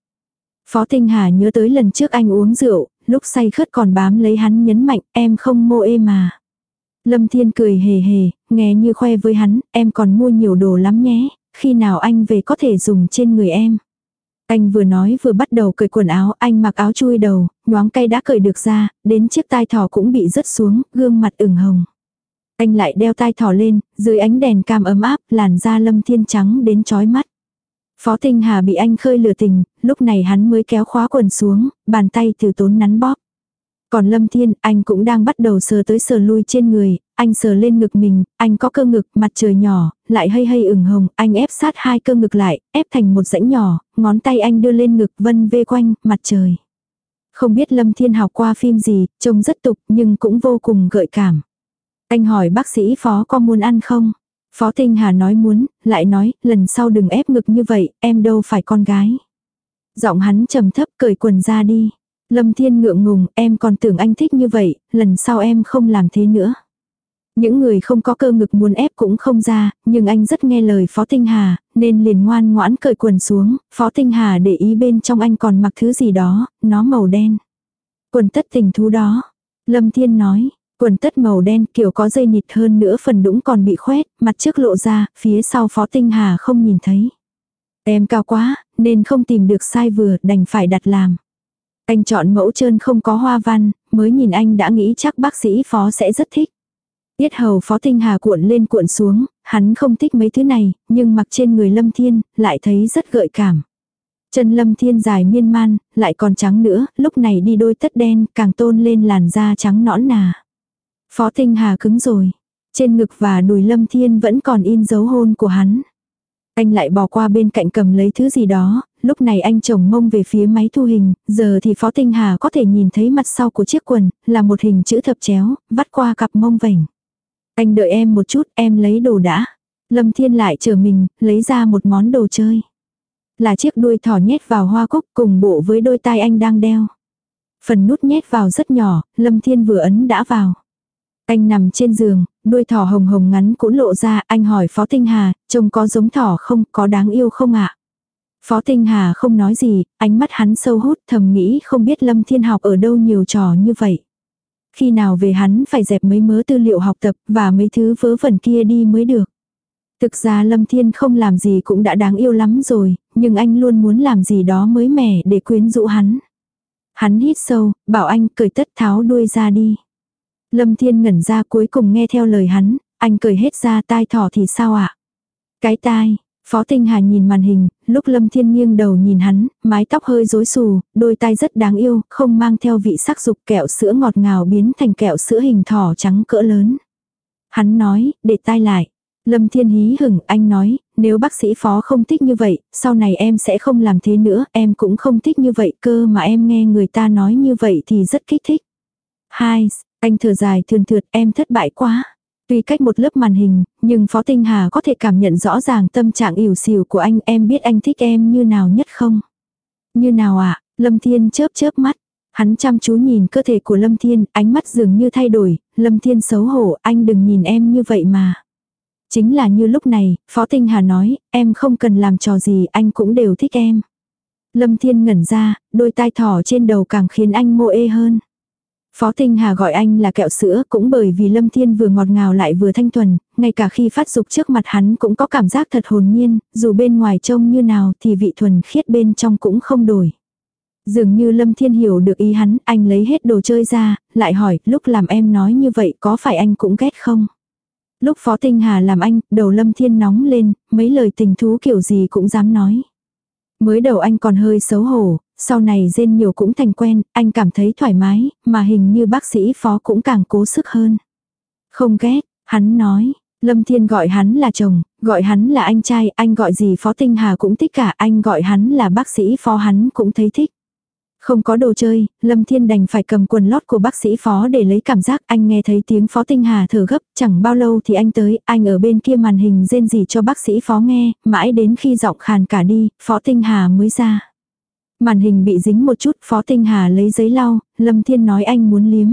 Phó Tinh Hà nhớ tới lần trước anh uống rượu, lúc say khất còn bám lấy hắn nhấn mạnh, em không mô ê mà. Lâm Thiên cười hề hề, nghe như khoe với hắn, em còn mua nhiều đồ lắm nhé, khi nào anh về có thể dùng trên người em. Anh vừa nói vừa bắt đầu cởi quần áo, anh mặc áo chui đầu, nhoáng cây đã cởi được ra, đến chiếc tai thỏ cũng bị rớt xuống, gương mặt ửng hồng. Anh lại đeo tai thỏ lên, dưới ánh đèn cam ấm áp, làn da lâm thiên trắng đến chói mắt. Phó Tinh Hà bị anh khơi lừa tình, lúc này hắn mới kéo khóa quần xuống, bàn tay từ tốn nắn bóp. Còn Lâm Thiên, anh cũng đang bắt đầu sờ tới sờ lui trên người, anh sờ lên ngực mình, anh có cơ ngực, mặt trời nhỏ, lại hơi hơi ửng hồng, anh ép sát hai cơ ngực lại, ép thành một rãnh nhỏ, ngón tay anh đưa lên ngực vân vê quanh, mặt trời. Không biết Lâm Thiên học qua phim gì, trông rất tục nhưng cũng vô cùng gợi cảm. Anh hỏi bác sĩ phó có muốn ăn không? Phó Tinh Hà nói muốn, lại nói, lần sau đừng ép ngực như vậy, em đâu phải con gái. Giọng hắn trầm thấp cởi quần ra đi. Lâm Thiên ngượng ngùng, em còn tưởng anh thích như vậy, lần sau em không làm thế nữa. Những người không có cơ ngực muốn ép cũng không ra, nhưng anh rất nghe lời Phó Tinh Hà, nên liền ngoan ngoãn cởi quần xuống, Phó Tinh Hà để ý bên trong anh còn mặc thứ gì đó, nó màu đen. Quần tất tình thú đó. Lâm Thiên nói, quần tất màu đen kiểu có dây nịt hơn nữa phần đũng còn bị khoét, mặt trước lộ ra, phía sau Phó Tinh Hà không nhìn thấy. Em cao quá, nên không tìm được sai vừa, đành phải đặt làm. Anh chọn mẫu trơn không có hoa văn, mới nhìn anh đã nghĩ chắc bác sĩ phó sẽ rất thích. Tiết hầu phó tinh hà cuộn lên cuộn xuống, hắn không thích mấy thứ này, nhưng mặc trên người lâm thiên, lại thấy rất gợi cảm. Chân lâm thiên dài miên man, lại còn trắng nữa, lúc này đi đôi tất đen, càng tôn lên làn da trắng nõn nà. Phó tinh hà cứng rồi. Trên ngực và đùi lâm thiên vẫn còn in dấu hôn của hắn. Anh lại bỏ qua bên cạnh cầm lấy thứ gì đó, lúc này anh chồng mông về phía máy thu hình, giờ thì Phó Tinh Hà có thể nhìn thấy mặt sau của chiếc quần, là một hình chữ thập chéo, vắt qua cặp mông vảnh. Anh đợi em một chút, em lấy đồ đã. Lâm Thiên lại chờ mình, lấy ra một món đồ chơi. Là chiếc đuôi thỏ nhét vào hoa cúc cùng bộ với đôi tai anh đang đeo. Phần nút nhét vào rất nhỏ, Lâm Thiên vừa ấn đã vào. Anh nằm trên giường, đuôi thỏ hồng hồng ngắn cũng lộ ra, anh hỏi Phó Tinh Hà, trông có giống thỏ không, có đáng yêu không ạ? Phó Tinh Hà không nói gì, ánh mắt hắn sâu hút thầm nghĩ không biết Lâm Thiên học ở đâu nhiều trò như vậy. Khi nào về hắn phải dẹp mấy mớ tư liệu học tập và mấy thứ vớ vẩn kia đi mới được. Thực ra Lâm Thiên không làm gì cũng đã đáng yêu lắm rồi, nhưng anh luôn muốn làm gì đó mới mẻ để quyến rũ hắn. Hắn hít sâu, bảo anh cởi tất tháo đuôi ra đi. Lâm Thiên ngẩn ra cuối cùng nghe theo lời hắn, anh cười hết ra tai thỏ thì sao ạ? À? Cái tai, Phó Tinh Hà nhìn màn hình, lúc Lâm Thiên nghiêng đầu nhìn hắn, mái tóc hơi rối xù, đôi tai rất đáng yêu, không mang theo vị sắc dục kẹo sữa ngọt ngào biến thành kẹo sữa hình thỏ trắng cỡ lớn. Hắn nói, để tai lại. Lâm Thiên hí hửng, anh nói, nếu bác sĩ phó không thích như vậy, sau này em sẽ không làm thế nữa, em cũng không thích như vậy cơ mà em nghe người ta nói như vậy thì rất kích thích. Hai, anh thở dài thườn thượt em thất bại quá. Tuy cách một lớp màn hình, nhưng Phó Tinh Hà có thể cảm nhận rõ ràng tâm trạng ỉu xìu của anh em biết anh thích em như nào nhất không? Như nào ạ? À? Lâm Thiên chớp chớp mắt. Hắn chăm chú nhìn cơ thể của Lâm Thiên, ánh mắt dường như thay đổi, Lâm Thiên xấu hổ, anh đừng nhìn em như vậy mà. Chính là như lúc này, Phó Tinh Hà nói, em không cần làm trò gì, anh cũng đều thích em. Lâm Thiên ngẩn ra, đôi tai thỏ trên đầu càng khiến anh mô ê hơn. Phó Tinh Hà gọi anh là kẹo sữa cũng bởi vì Lâm Thiên vừa ngọt ngào lại vừa thanh thuần, ngay cả khi phát dục trước mặt hắn cũng có cảm giác thật hồn nhiên, dù bên ngoài trông như nào thì vị thuần khiết bên trong cũng không đổi. Dường như Lâm Thiên hiểu được ý hắn, anh lấy hết đồ chơi ra, lại hỏi, lúc làm em nói như vậy có phải anh cũng ghét không? Lúc Phó Tinh Hà làm anh, đầu Lâm Thiên nóng lên, mấy lời tình thú kiểu gì cũng dám nói. Mới đầu anh còn hơi xấu hổ, sau này rên nhiều cũng thành quen, anh cảm thấy thoải mái, mà hình như bác sĩ Phó cũng càng cố sức hơn. Không ghét, hắn nói, Lâm Thiên gọi hắn là chồng, gọi hắn là anh trai, anh gọi gì Phó Tinh Hà cũng thích cả, anh gọi hắn là bác sĩ Phó hắn cũng thấy thích. Không có đồ chơi, Lâm Thiên đành phải cầm quần lót của bác sĩ phó để lấy cảm giác anh nghe thấy tiếng phó tinh hà thở gấp, chẳng bao lâu thì anh tới, anh ở bên kia màn hình rên gì cho bác sĩ phó nghe, mãi đến khi giọng khàn cả đi, phó tinh hà mới ra. Màn hình bị dính một chút, phó tinh hà lấy giấy lau, Lâm Thiên nói anh muốn liếm.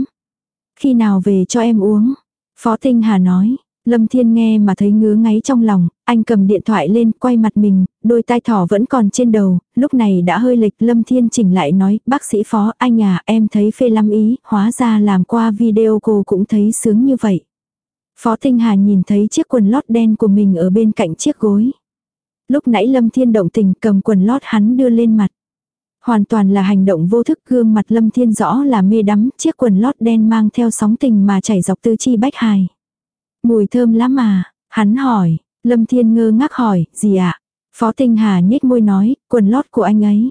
Khi nào về cho em uống? Phó tinh hà nói, Lâm Thiên nghe mà thấy ngứa ngáy trong lòng, anh cầm điện thoại lên, quay mặt mình, đôi tai thỏ vẫn còn trên đầu, lúc này đã hơi lệch, Lâm Thiên chỉnh lại nói, bác sĩ phó, anh à, em thấy phê lắm ý, hóa ra làm qua video cô cũng thấy sướng như vậy. Phó Tinh Hà nhìn thấy chiếc quần lót đen của mình ở bên cạnh chiếc gối. Lúc nãy Lâm Thiên động tình cầm quần lót hắn đưa lên mặt. Hoàn toàn là hành động vô thức gương mặt Lâm Thiên rõ là mê đắm, chiếc quần lót đen mang theo sóng tình mà chảy dọc tư chi bách hài. Mùi thơm lắm mà, hắn hỏi, Lâm Thiên ngơ ngác hỏi, gì ạ? Phó Tinh Hà nhếch môi nói, quần lót của anh ấy.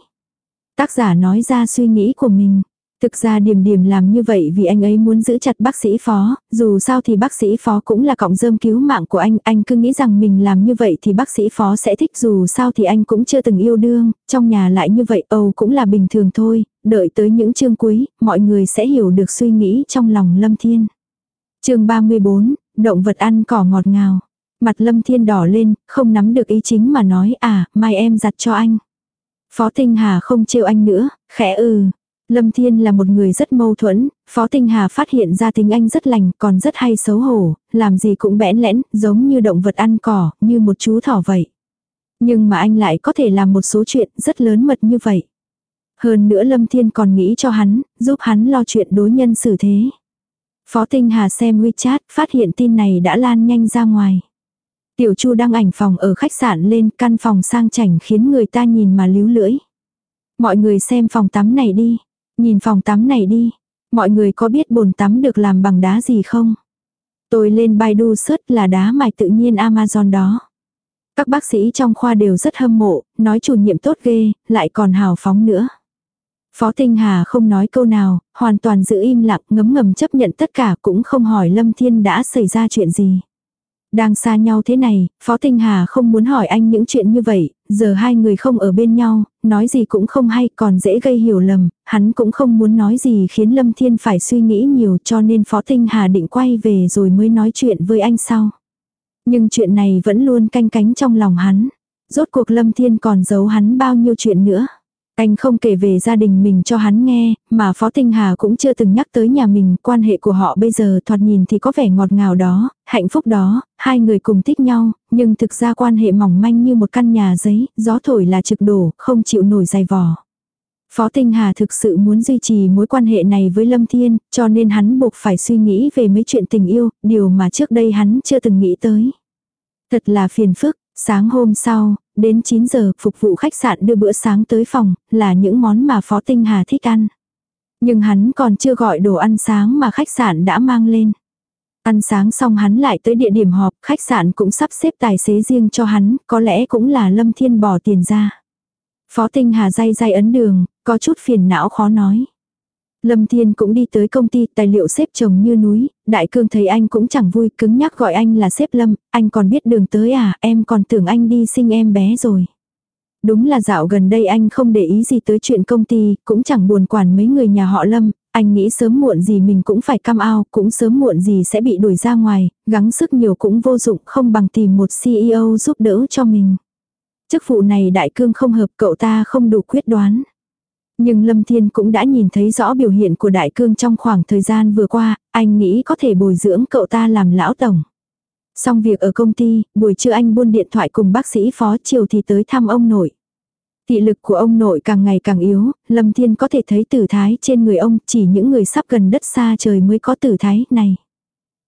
Tác giả nói ra suy nghĩ của mình. Thực ra điểm điểm làm như vậy vì anh ấy muốn giữ chặt bác sĩ phó, dù sao thì bác sĩ phó cũng là cọng rơm cứu mạng của anh, anh cứ nghĩ rằng mình làm như vậy thì bác sĩ phó sẽ thích dù sao thì anh cũng chưa từng yêu đương, trong nhà lại như vậy Âu cũng là bình thường thôi, đợi tới những chương cuối, mọi người sẽ hiểu được suy nghĩ trong lòng Lâm Thiên. chương 34, Động vật ăn cỏ ngọt ngào. Mặt lâm thiên đỏ lên, không nắm được ý chính mà nói à, mai em giặt cho anh. Phó Tinh Hà không trêu anh nữa, khẽ ừ. Lâm Thiên là một người rất mâu thuẫn, Phó Tinh Hà phát hiện ra tính anh rất lành, còn rất hay xấu hổ, làm gì cũng bẽn lẽn, giống như động vật ăn cỏ, như một chú thỏ vậy. Nhưng mà anh lại có thể làm một số chuyện rất lớn mật như vậy. Hơn nữa Lâm Thiên còn nghĩ cho hắn, giúp hắn lo chuyện đối nhân xử thế. Phó Tinh Hà xem WeChat, phát hiện tin này đã lan nhanh ra ngoài. Tiểu Chu đăng ảnh phòng ở khách sạn lên, căn phòng sang chảnh khiến người ta nhìn mà líu lưỡi. Mọi người xem phòng tắm này đi. Nhìn phòng tắm này đi. Mọi người có biết bồn tắm được làm bằng đá gì không? Tôi lên Baidu search là đá mài tự nhiên Amazon đó. Các bác sĩ trong khoa đều rất hâm mộ, nói chủ nhiệm tốt ghê, lại còn hào phóng nữa. Phó Tinh Hà không nói câu nào, hoàn toàn giữ im lặng ngấm ngầm chấp nhận tất cả cũng không hỏi Lâm Thiên đã xảy ra chuyện gì. Đang xa nhau thế này, Phó Tinh Hà không muốn hỏi anh những chuyện như vậy, giờ hai người không ở bên nhau, nói gì cũng không hay còn dễ gây hiểu lầm, hắn cũng không muốn nói gì khiến Lâm Thiên phải suy nghĩ nhiều cho nên Phó Tinh Hà định quay về rồi mới nói chuyện với anh sau. Nhưng chuyện này vẫn luôn canh cánh trong lòng hắn. Rốt cuộc Lâm Thiên còn giấu hắn bao nhiêu chuyện nữa. Anh không kể về gia đình mình cho hắn nghe, mà Phó Tinh Hà cũng chưa từng nhắc tới nhà mình, quan hệ của họ bây giờ thoạt nhìn thì có vẻ ngọt ngào đó, hạnh phúc đó, hai người cùng thích nhau, nhưng thực ra quan hệ mỏng manh như một căn nhà giấy, gió thổi là trực đổ, không chịu nổi dày vò. Phó Tinh Hà thực sự muốn duy trì mối quan hệ này với Lâm Thiên, cho nên hắn buộc phải suy nghĩ về mấy chuyện tình yêu, điều mà trước đây hắn chưa từng nghĩ tới. Thật là phiền phức, sáng hôm sau, Đến 9 giờ, phục vụ khách sạn đưa bữa sáng tới phòng, là những món mà Phó Tinh Hà thích ăn. Nhưng hắn còn chưa gọi đồ ăn sáng mà khách sạn đã mang lên. Ăn sáng xong hắn lại tới địa điểm họp, khách sạn cũng sắp xếp tài xế riêng cho hắn, có lẽ cũng là Lâm Thiên bỏ tiền ra. Phó Tinh Hà day day ấn đường, có chút phiền não khó nói. Lâm Thiên cũng đi tới công ty, tài liệu xếp chồng như núi, Đại Cương thấy anh cũng chẳng vui, cứng nhắc gọi anh là xếp Lâm, anh còn biết đường tới à, em còn tưởng anh đi sinh em bé rồi. Đúng là dạo gần đây anh không để ý gì tới chuyện công ty, cũng chẳng buồn quản mấy người nhà họ Lâm, anh nghĩ sớm muộn gì mình cũng phải cam ao, cũng sớm muộn gì sẽ bị đuổi ra ngoài, gắng sức nhiều cũng vô dụng, không bằng tìm một CEO giúp đỡ cho mình. Chức vụ này Đại Cương không hợp cậu ta không đủ quyết đoán. Nhưng Lâm Thiên cũng đã nhìn thấy rõ biểu hiện của đại cương trong khoảng thời gian vừa qua, anh nghĩ có thể bồi dưỡng cậu ta làm lão tổng. Xong việc ở công ty, buổi trưa anh buôn điện thoại cùng bác sĩ phó chiều thì tới thăm ông nội. Thị lực của ông nội càng ngày càng yếu, Lâm Thiên có thể thấy tử thái trên người ông, chỉ những người sắp gần đất xa trời mới có tử thái này.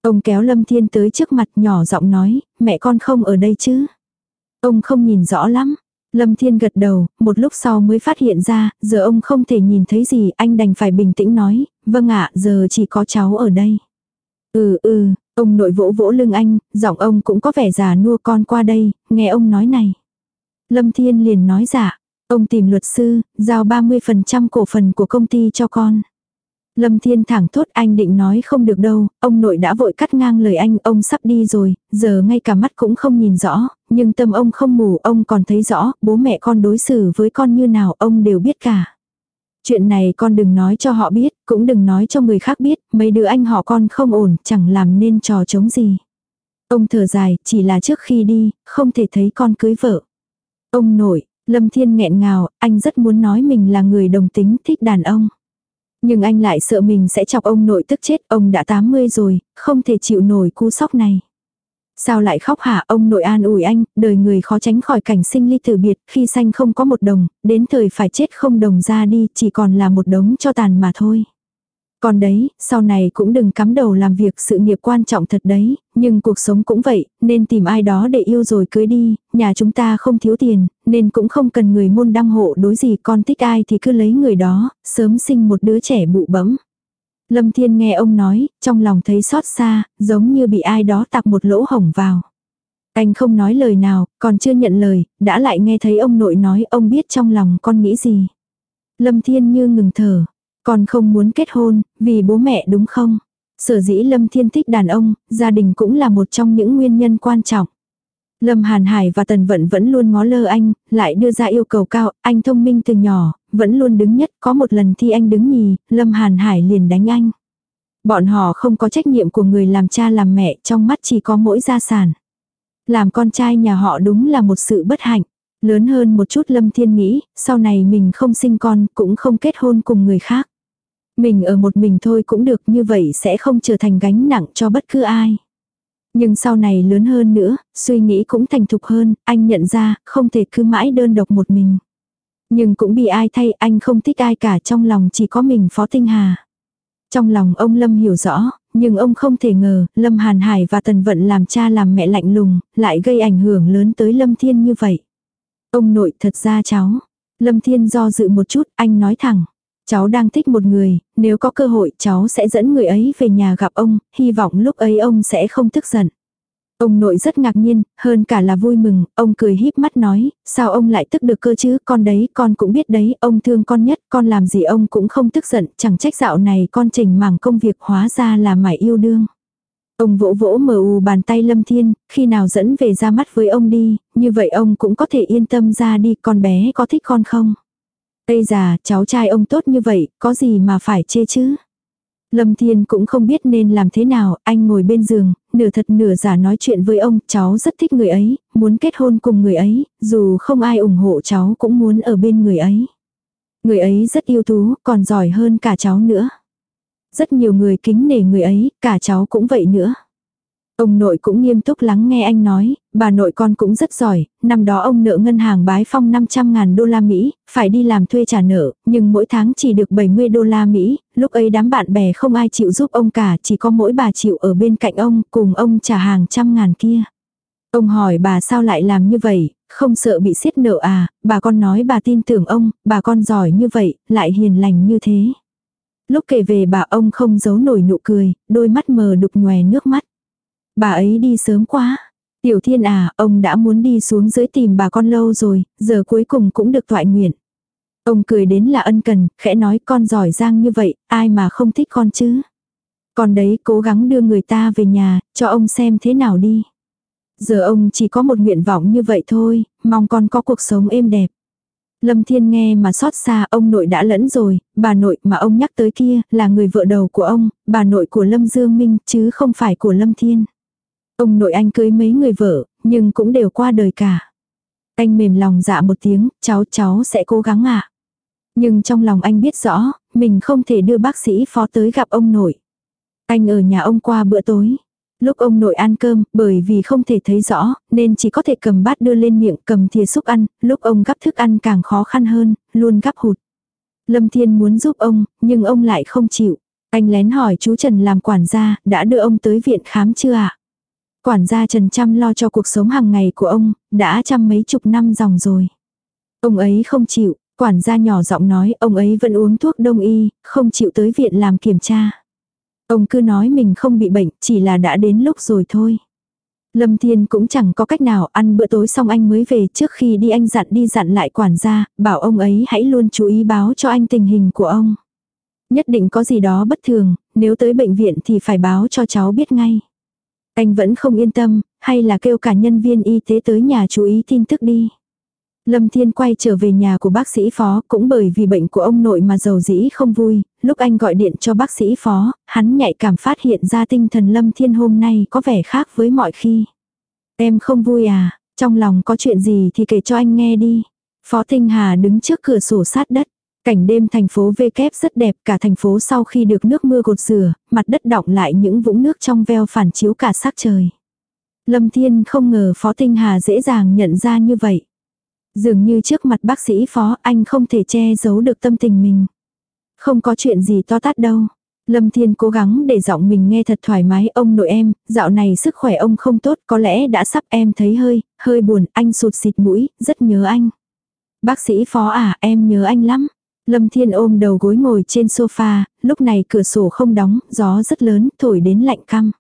Ông kéo Lâm Thiên tới trước mặt nhỏ giọng nói, mẹ con không ở đây chứ. Ông không nhìn rõ lắm. Lâm Thiên gật đầu, một lúc sau mới phát hiện ra, giờ ông không thể nhìn thấy gì, anh đành phải bình tĩnh nói, vâng ạ, giờ chỉ có cháu ở đây. Ừ ừ, ông nội vỗ vỗ lưng anh, giọng ông cũng có vẻ già nua con qua đây, nghe ông nói này. Lâm Thiên liền nói dạ, ông tìm luật sư, giao 30% cổ phần của công ty cho con. Lâm Thiên thẳng thốt anh định nói không được đâu, ông nội đã vội cắt ngang lời anh, ông sắp đi rồi, giờ ngay cả mắt cũng không nhìn rõ, nhưng tâm ông không mù, ông còn thấy rõ, bố mẹ con đối xử với con như nào ông đều biết cả. Chuyện này con đừng nói cho họ biết, cũng đừng nói cho người khác biết, mấy đứa anh họ con không ổn, chẳng làm nên trò chống gì. Ông thở dài, chỉ là trước khi đi, không thể thấy con cưới vợ. Ông nội, Lâm Thiên nghẹn ngào, anh rất muốn nói mình là người đồng tính thích đàn ông. Nhưng anh lại sợ mình sẽ chọc ông nội tức chết, ông đã 80 rồi, không thể chịu nổi cú sốc này. Sao lại khóc hả ông nội an ủi anh, đời người khó tránh khỏi cảnh sinh ly tử biệt, khi sanh không có một đồng, đến thời phải chết không đồng ra đi, chỉ còn là một đống cho tàn mà thôi. Còn đấy, sau này cũng đừng cắm đầu làm việc sự nghiệp quan trọng thật đấy, nhưng cuộc sống cũng vậy, nên tìm ai đó để yêu rồi cưới đi, nhà chúng ta không thiếu tiền, nên cũng không cần người môn đăng hộ đối gì con thích ai thì cứ lấy người đó, sớm sinh một đứa trẻ bụ bẫm. Lâm Thiên nghe ông nói, trong lòng thấy xót xa, giống như bị ai đó tạc một lỗ hổng vào. Anh không nói lời nào, còn chưa nhận lời, đã lại nghe thấy ông nội nói ông biết trong lòng con nghĩ gì. Lâm Thiên như ngừng thở, con không muốn kết hôn, vì bố mẹ đúng không? Sở dĩ Lâm Thiên thích đàn ông, gia đình cũng là một trong những nguyên nhân quan trọng. Lâm Hàn Hải và Tần Vận vẫn luôn ngó lơ anh, lại đưa ra yêu cầu cao, anh thông minh từ nhỏ, vẫn luôn đứng nhất, có một lần thi anh đứng nhì, Lâm Hàn Hải liền đánh anh. Bọn họ không có trách nhiệm của người làm cha làm mẹ, trong mắt chỉ có mỗi gia sản. Làm con trai nhà họ đúng là một sự bất hạnh. Lớn hơn một chút Lâm Thiên nghĩ, sau này mình không sinh con, cũng không kết hôn cùng người khác. Mình ở một mình thôi cũng được như vậy sẽ không trở thành gánh nặng cho bất cứ ai. Nhưng sau này lớn hơn nữa, suy nghĩ cũng thành thục hơn, anh nhận ra, không thể cứ mãi đơn độc một mình. Nhưng cũng bị ai thay, anh không thích ai cả trong lòng chỉ có mình Phó Tinh Hà. Trong lòng ông Lâm hiểu rõ, nhưng ông không thể ngờ, Lâm Hàn Hải và Tần Vận làm cha làm mẹ lạnh lùng, lại gây ảnh hưởng lớn tới Lâm Thiên như vậy. Ông nội thật ra cháu. Lâm Thiên do dự một chút, anh nói thẳng. Cháu đang thích một người, nếu có cơ hội cháu sẽ dẫn người ấy về nhà gặp ông, hy vọng lúc ấy ông sẽ không tức giận. Ông nội rất ngạc nhiên, hơn cả là vui mừng, ông cười híp mắt nói, sao ông lại tức được cơ chứ, con đấy, con cũng biết đấy, ông thương con nhất, con làm gì ông cũng không tức giận, chẳng trách dạo này con trình mảng công việc hóa ra là mải yêu đương. Ông vỗ vỗ mờ u bàn tay Lâm Thiên, khi nào dẫn về ra mắt với ông đi, như vậy ông cũng có thể yên tâm ra đi, con bé có thích con không? Ây già, cháu trai ông tốt như vậy, có gì mà phải chê chứ? Lâm Thiên cũng không biết nên làm thế nào, anh ngồi bên giường, nửa thật nửa giả nói chuyện với ông, cháu rất thích người ấy, muốn kết hôn cùng người ấy, dù không ai ủng hộ cháu cũng muốn ở bên người ấy. Người ấy rất yêu tú, còn giỏi hơn cả cháu nữa. Rất nhiều người kính nể người ấy, cả cháu cũng vậy nữa. Ông nội cũng nghiêm túc lắng nghe anh nói, bà nội con cũng rất giỏi, năm đó ông nợ ngân hàng bái phong 500 ngàn đô la Mỹ, phải đi làm thuê trả nợ, nhưng mỗi tháng chỉ được 70 đô la Mỹ, lúc ấy đám bạn bè không ai chịu giúp ông cả, chỉ có mỗi bà chịu ở bên cạnh ông, cùng ông trả hàng trăm ngàn kia. Ông hỏi bà sao lại làm như vậy, không sợ bị xiết nợ à, bà con nói bà tin tưởng ông, bà con giỏi như vậy, lại hiền lành như thế. Lúc kể về bà ông không giấu nổi nụ cười, đôi mắt mờ đục nhòe nước mắt. Bà ấy đi sớm quá. Tiểu thiên à, ông đã muốn đi xuống dưới tìm bà con lâu rồi, giờ cuối cùng cũng được thoại nguyện. Ông cười đến là ân cần, khẽ nói con giỏi giang như vậy, ai mà không thích con chứ. Còn đấy cố gắng đưa người ta về nhà, cho ông xem thế nào đi. Giờ ông chỉ có một nguyện vọng như vậy thôi, mong con có cuộc sống êm đẹp. Lâm Thiên nghe mà xót xa ông nội đã lẫn rồi, bà nội mà ông nhắc tới kia là người vợ đầu của ông, bà nội của Lâm Dương Minh chứ không phải của Lâm Thiên. Ông nội anh cưới mấy người vợ, nhưng cũng đều qua đời cả. Anh mềm lòng dạ một tiếng, cháu cháu sẽ cố gắng ạ. À. Nhưng trong lòng anh biết rõ, mình không thể đưa bác sĩ phó tới gặp ông nội. Anh ở nhà ông qua bữa tối. Lúc ông nội ăn cơm, bởi vì không thể thấy rõ, nên chỉ có thể cầm bát đưa lên miệng cầm thìa xúc ăn, lúc ông gắp thức ăn càng khó khăn hơn, luôn gắp hụt. Lâm Thiên muốn giúp ông, nhưng ông lại không chịu. Anh lén hỏi chú Trần làm quản gia, đã đưa ông tới viện khám chưa ạ? Quản gia Trần chăm lo cho cuộc sống hàng ngày của ông, đã trăm mấy chục năm dòng rồi. Ông ấy không chịu, quản gia nhỏ giọng nói ông ấy vẫn uống thuốc đông y, không chịu tới viện làm kiểm tra. Ông cứ nói mình không bị bệnh, chỉ là đã đến lúc rồi thôi. Lâm Thiên cũng chẳng có cách nào ăn bữa tối xong anh mới về trước khi đi anh dặn đi dặn lại quản gia, bảo ông ấy hãy luôn chú ý báo cho anh tình hình của ông. Nhất định có gì đó bất thường, nếu tới bệnh viện thì phải báo cho cháu biết ngay. Anh vẫn không yên tâm, hay là kêu cả nhân viên y tế tới nhà chú ý tin tức đi. Lâm Thiên quay trở về nhà của bác sĩ phó cũng bởi vì bệnh của ông nội mà giàu dĩ không vui, lúc anh gọi điện cho bác sĩ phó, hắn nhạy cảm phát hiện ra tinh thần Lâm Thiên hôm nay có vẻ khác với mọi khi. Em không vui à, trong lòng có chuyện gì thì kể cho anh nghe đi. Phó Tinh Hà đứng trước cửa sổ sát đất. Cảnh đêm thành phố V kép rất đẹp, cả thành phố sau khi được nước mưa gột rửa, mặt đất đọng lại những vũng nước trong veo phản chiếu cả sắc trời. Lâm Thiên không ngờ Phó Tinh Hà dễ dàng nhận ra như vậy. Dường như trước mặt bác sĩ Phó anh không thể che giấu được tâm tình mình. Không có chuyện gì to tát đâu. Lâm Thiên cố gắng để giọng mình nghe thật thoải mái ông nội em, dạo này sức khỏe ông không tốt có lẽ đã sắp em thấy hơi, hơi buồn, anh sụt xịt mũi, rất nhớ anh. Bác sĩ phó à, em nhớ anh lắm. Lâm Thiên ôm đầu gối ngồi trên sofa, lúc này cửa sổ không đóng, gió rất lớn, thổi đến lạnh căm.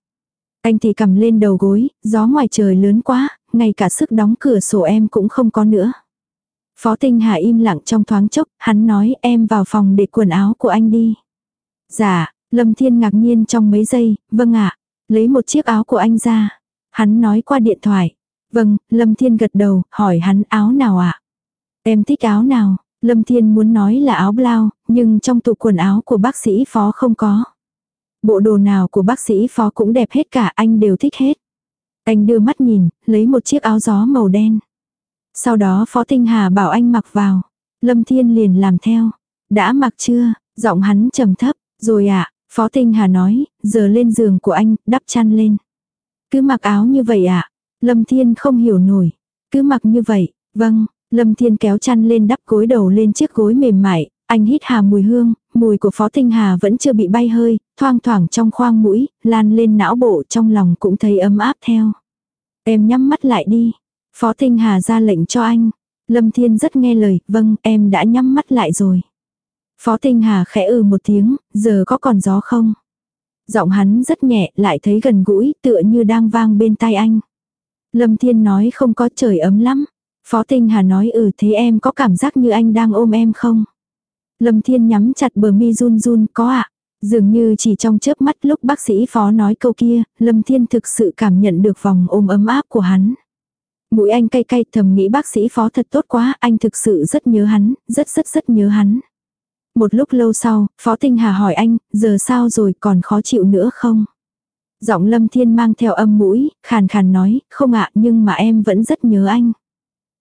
Anh thì cầm lên đầu gối, gió ngoài trời lớn quá, ngay cả sức đóng cửa sổ em cũng không có nữa. Phó Tinh Hà im lặng trong thoáng chốc, hắn nói em vào phòng để quần áo của anh đi. Dạ, Lâm Thiên ngạc nhiên trong mấy giây, vâng ạ, lấy một chiếc áo của anh ra. Hắn nói qua điện thoại. Vâng, Lâm Thiên gật đầu, hỏi hắn áo nào ạ? Em thích áo nào? Lâm Thiên muốn nói là áo blau, nhưng trong tủ quần áo của bác sĩ phó không có. Bộ đồ nào của bác sĩ phó cũng đẹp hết cả anh đều thích hết. Anh đưa mắt nhìn, lấy một chiếc áo gió màu đen. Sau đó Phó Tinh Hà bảo anh mặc vào. Lâm Thiên liền làm theo. Đã mặc chưa? Giọng hắn trầm thấp. Rồi ạ, à, Phó Tinh Hà nói, giờ lên giường của anh, đắp chăn lên. Cứ mặc áo như vậy ạ. À? Lâm Thiên không hiểu nổi. Cứ mặc như vậy, vâng. Lâm Thiên kéo chăn lên đắp gối đầu lên chiếc gối mềm mại, anh hít hà mùi hương, mùi của Phó Tinh Hà vẫn chưa bị bay hơi, thoang thoảng trong khoang mũi, lan lên não bộ trong lòng cũng thấy ấm áp theo. Em nhắm mắt lại đi. Phó Tinh Hà ra lệnh cho anh. Lâm Thiên rất nghe lời, vâng, em đã nhắm mắt lại rồi. Phó Tinh Hà khẽ ừ một tiếng, giờ có còn gió không? Giọng hắn rất nhẹ, lại thấy gần gũi, tựa như đang vang bên tai anh. Lâm Thiên nói không có trời ấm lắm. Phó Tinh Hà nói ừ thế em có cảm giác như anh đang ôm em không? Lâm Thiên nhắm chặt bờ mi run run có ạ. Dường như chỉ trong chớp mắt lúc bác sĩ phó nói câu kia, Lâm Thiên thực sự cảm nhận được vòng ôm ấm áp của hắn. Mũi anh cay cay thầm nghĩ bác sĩ phó thật tốt quá, anh thực sự rất nhớ hắn, rất rất rất nhớ hắn. Một lúc lâu sau, Phó Tinh Hà hỏi anh, giờ sao rồi còn khó chịu nữa không? Giọng Lâm Thiên mang theo âm mũi, khàn khàn nói, không ạ nhưng mà em vẫn rất nhớ anh.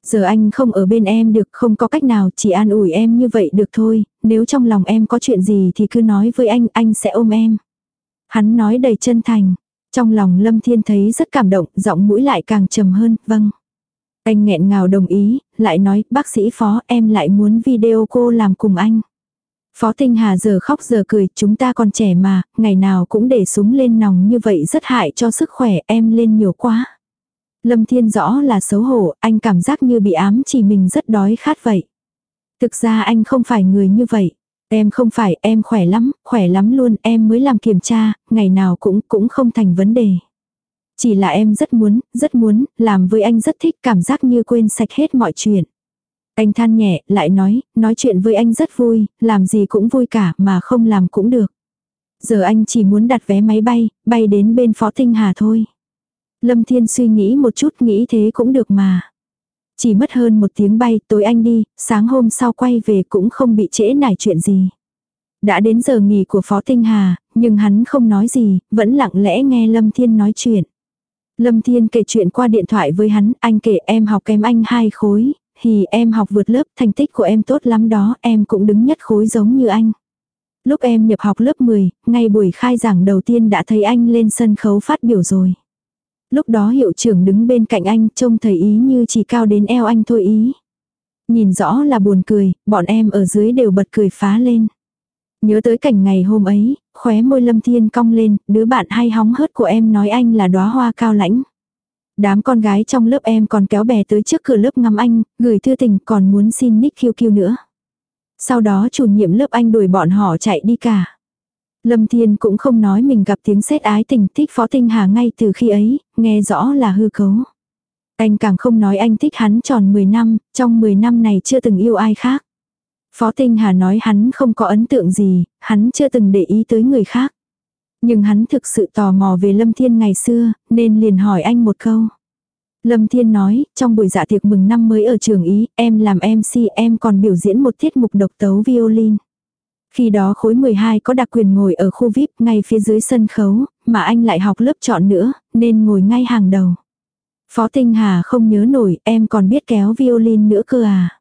Giờ anh không ở bên em được không có cách nào chỉ an ủi em như vậy được thôi, nếu trong lòng em có chuyện gì thì cứ nói với anh, anh sẽ ôm em. Hắn nói đầy chân thành. Trong lòng Lâm Thiên thấy rất cảm động, giọng mũi lại càng trầm hơn, vâng. Anh nghẹn ngào đồng ý, lại nói, bác sĩ phó em lại muốn video cô làm cùng anh. Phó Tinh Hà giờ khóc giờ cười, chúng ta còn trẻ mà, ngày nào cũng để súng lên nòng như vậy rất hại cho sức khỏe, em lên nhiều quá. Lâm Thiên rõ là xấu hổ, anh cảm giác như bị ám chỉ mình rất đói khát vậy. Thực ra anh không phải người như vậy. Em không phải, em khỏe lắm, khỏe lắm luôn, em mới làm kiểm tra, ngày nào cũng, cũng không thành vấn đề. Chỉ là em rất muốn, rất muốn, làm với anh rất thích cảm giác như quên sạch hết mọi chuyện. Anh than nhẹ, lại nói, nói chuyện với anh rất vui, làm gì cũng vui cả mà không làm cũng được. Giờ anh chỉ muốn đặt vé máy bay, bay đến bên Phó Tinh Hà thôi. Lâm Thiên suy nghĩ một chút nghĩ thế cũng được mà. Chỉ mất hơn một tiếng bay, tối anh đi, sáng hôm sau quay về cũng không bị trễ nải chuyện gì. Đã đến giờ nghỉ của Phó Tinh Hà, nhưng hắn không nói gì, vẫn lặng lẽ nghe Lâm Thiên nói chuyện. Lâm Thiên kể chuyện qua điện thoại với hắn, anh kể em học kém anh hai khối, thì em học vượt lớp, thành tích của em tốt lắm đó, em cũng đứng nhất khối giống như anh. Lúc em nhập học lớp 10, ngay buổi khai giảng đầu tiên đã thấy anh lên sân khấu phát biểu rồi. Lúc đó hiệu trưởng đứng bên cạnh anh trông thầy ý như chỉ cao đến eo anh thôi ý. Nhìn rõ là buồn cười, bọn em ở dưới đều bật cười phá lên. Nhớ tới cảnh ngày hôm ấy, khóe môi lâm thiên cong lên, đứa bạn hay hóng hớt của em nói anh là đóa hoa cao lãnh. Đám con gái trong lớp em còn kéo bè tới trước cửa lớp ngắm anh, gửi thư tình còn muốn xin nick QQ nữa. Sau đó chủ nhiệm lớp anh đuổi bọn họ chạy đi cả. Lâm Thiên cũng không nói mình gặp tiếng sét ái tình thích Phó Tinh Hà ngay từ khi ấy, nghe rõ là hư cấu. Anh càng không nói anh thích hắn tròn 10 năm, trong 10 năm này chưa từng yêu ai khác. Phó Tinh Hà nói hắn không có ấn tượng gì, hắn chưa từng để ý tới người khác. Nhưng hắn thực sự tò mò về Lâm Thiên ngày xưa, nên liền hỏi anh một câu. Lâm Thiên nói, trong buổi dạ tiệc mừng năm mới ở trường Ý, em làm MC em còn biểu diễn một tiết mục độc tấu violin. Khi đó khối 12 có đặc quyền ngồi ở khu VIP ngay phía dưới sân khấu, mà anh lại học lớp chọn nữa, nên ngồi ngay hàng đầu. Phó Tinh Hà không nhớ nổi, em còn biết kéo violin nữa cơ à?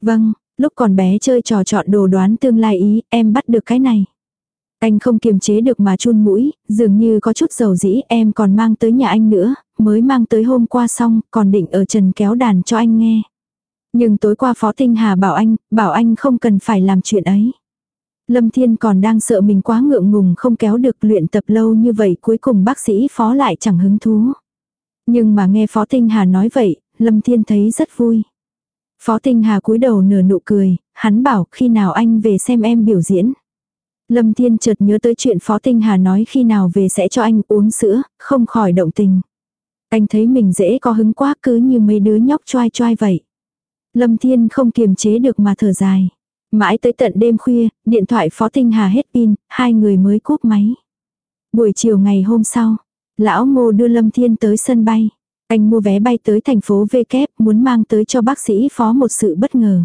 Vâng, lúc còn bé chơi trò chọn đồ đoán tương lai ý, em bắt được cái này. Anh không kiềm chế được mà chun mũi, dường như có chút dầu dĩ em còn mang tới nhà anh nữa, mới mang tới hôm qua xong, còn định ở trần kéo đàn cho anh nghe. Nhưng tối qua Phó Tinh Hà bảo anh, bảo anh không cần phải làm chuyện ấy. Lâm Thiên còn đang sợ mình quá ngượng ngùng không kéo được luyện tập lâu như vậy cuối cùng bác sĩ Phó lại chẳng hứng thú. Nhưng mà nghe Phó Tinh Hà nói vậy, Lâm Thiên thấy rất vui. Phó Tinh Hà cúi đầu nửa nụ cười, hắn bảo khi nào anh về xem em biểu diễn. Lâm Thiên chợt nhớ tới chuyện Phó Tinh Hà nói khi nào về sẽ cho anh uống sữa, không khỏi động tình. Anh thấy mình dễ có hứng quá cứ như mấy đứa nhóc choai choai vậy. Lâm Thiên không kiềm chế được mà thở dài. Mãi tới tận đêm khuya, điện thoại Phó Tinh Hà hết pin, hai người mới cúp máy. Buổi chiều ngày hôm sau, lão ngô đưa Lâm Thiên tới sân bay. Anh mua vé bay tới thành phố V kép muốn mang tới cho bác sĩ Phó một sự bất ngờ.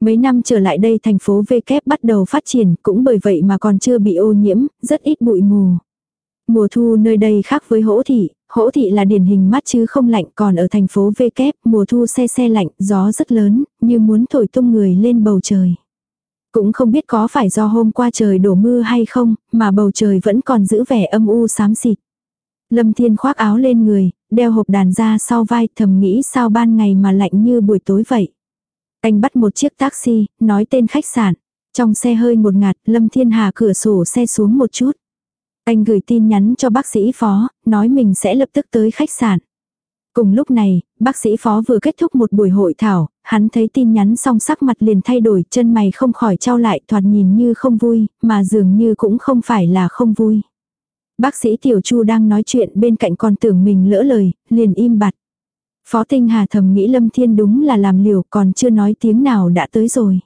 Mấy năm trở lại đây thành phố V kép bắt đầu phát triển cũng bởi vậy mà còn chưa bị ô nhiễm, rất ít bụi mù. Mùa thu nơi đây khác với hỗ thị, hỗ thị là điển hình mát chứ không lạnh còn ở thành phố V kép mùa thu xe xe lạnh, gió rất lớn, như muốn thổi tung người lên bầu trời. Cũng không biết có phải do hôm qua trời đổ mưa hay không, mà bầu trời vẫn còn giữ vẻ âm u xám xịt. Lâm Thiên khoác áo lên người, đeo hộp đàn ra sau vai thầm nghĩ sao ban ngày mà lạnh như buổi tối vậy. Anh bắt một chiếc taxi, nói tên khách sạn. Trong xe hơi một ngạt, Lâm Thiên Hà cửa sổ xe xuống một chút. Anh gửi tin nhắn cho bác sĩ phó, nói mình sẽ lập tức tới khách sạn. Cùng lúc này, bác sĩ phó vừa kết thúc một buổi hội thảo, hắn thấy tin nhắn xong sắc mặt liền thay đổi, chân mày không khỏi trao lại thoạt nhìn như không vui, mà dường như cũng không phải là không vui. Bác sĩ Tiểu Chu đang nói chuyện bên cạnh còn tưởng mình lỡ lời, liền im bặt. Phó Tinh Hà thầm nghĩ Lâm Thiên đúng là làm liều còn chưa nói tiếng nào đã tới rồi.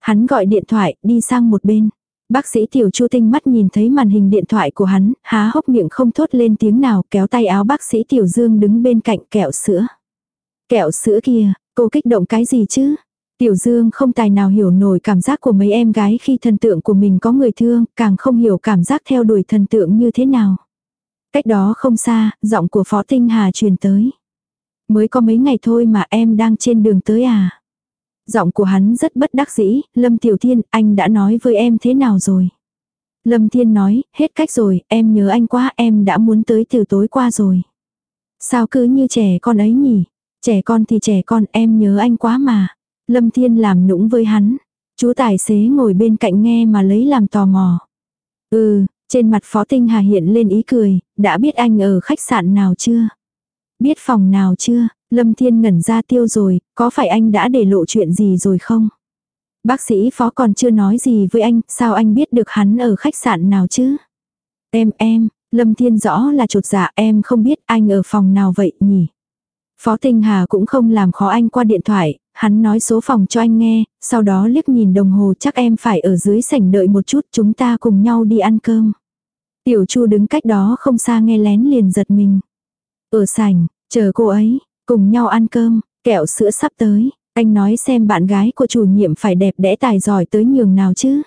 Hắn gọi điện thoại đi sang một bên. Bác sĩ Tiểu Chu tinh mắt nhìn thấy màn hình điện thoại của hắn, há hốc miệng không thốt lên tiếng nào kéo tay áo bác sĩ Tiểu Dương đứng bên cạnh kẹo sữa. Kẹo sữa kia, cô kích động cái gì chứ? Tiểu Dương không tài nào hiểu nổi cảm giác của mấy em gái khi thần tượng của mình có người thương, càng không hiểu cảm giác theo đuổi thần tượng như thế nào. Cách đó không xa, giọng của Phó Tinh Hà truyền tới. Mới có mấy ngày thôi mà em đang trên đường tới à. Giọng của hắn rất bất đắc dĩ, Lâm Tiểu Thiên, anh đã nói với em thế nào rồi? Lâm Thiên nói, hết cách rồi, em nhớ anh quá, em đã muốn tới từ tối qua rồi. Sao cứ như trẻ con ấy nhỉ? Trẻ con thì trẻ con, em nhớ anh quá mà. Lâm Thiên làm nũng với hắn. Chú tài xế ngồi bên cạnh nghe mà lấy làm tò mò. Ừ, trên mặt Phó Tinh Hà hiện lên ý cười, đã biết anh ở khách sạn nào chưa? Biết phòng nào chưa? Lâm Thiên ngẩn ra tiêu rồi, có phải anh đã để lộ chuyện gì rồi không? Bác sĩ phó còn chưa nói gì với anh, sao anh biết được hắn ở khách sạn nào chứ? Em em, Lâm Thiên rõ là trột dạ em không biết anh ở phòng nào vậy nhỉ? Phó Tinh Hà cũng không làm khó anh qua điện thoại, hắn nói số phòng cho anh nghe, sau đó liếc nhìn đồng hồ chắc em phải ở dưới sảnh đợi một chút chúng ta cùng nhau đi ăn cơm. Tiểu Chu đứng cách đó không xa nghe lén liền giật mình. Ở sảnh, chờ cô ấy, Cùng nhau ăn cơm, kẹo sữa sắp tới, anh nói xem bạn gái của chủ nhiệm phải đẹp đẽ tài giỏi tới nhường nào chứ.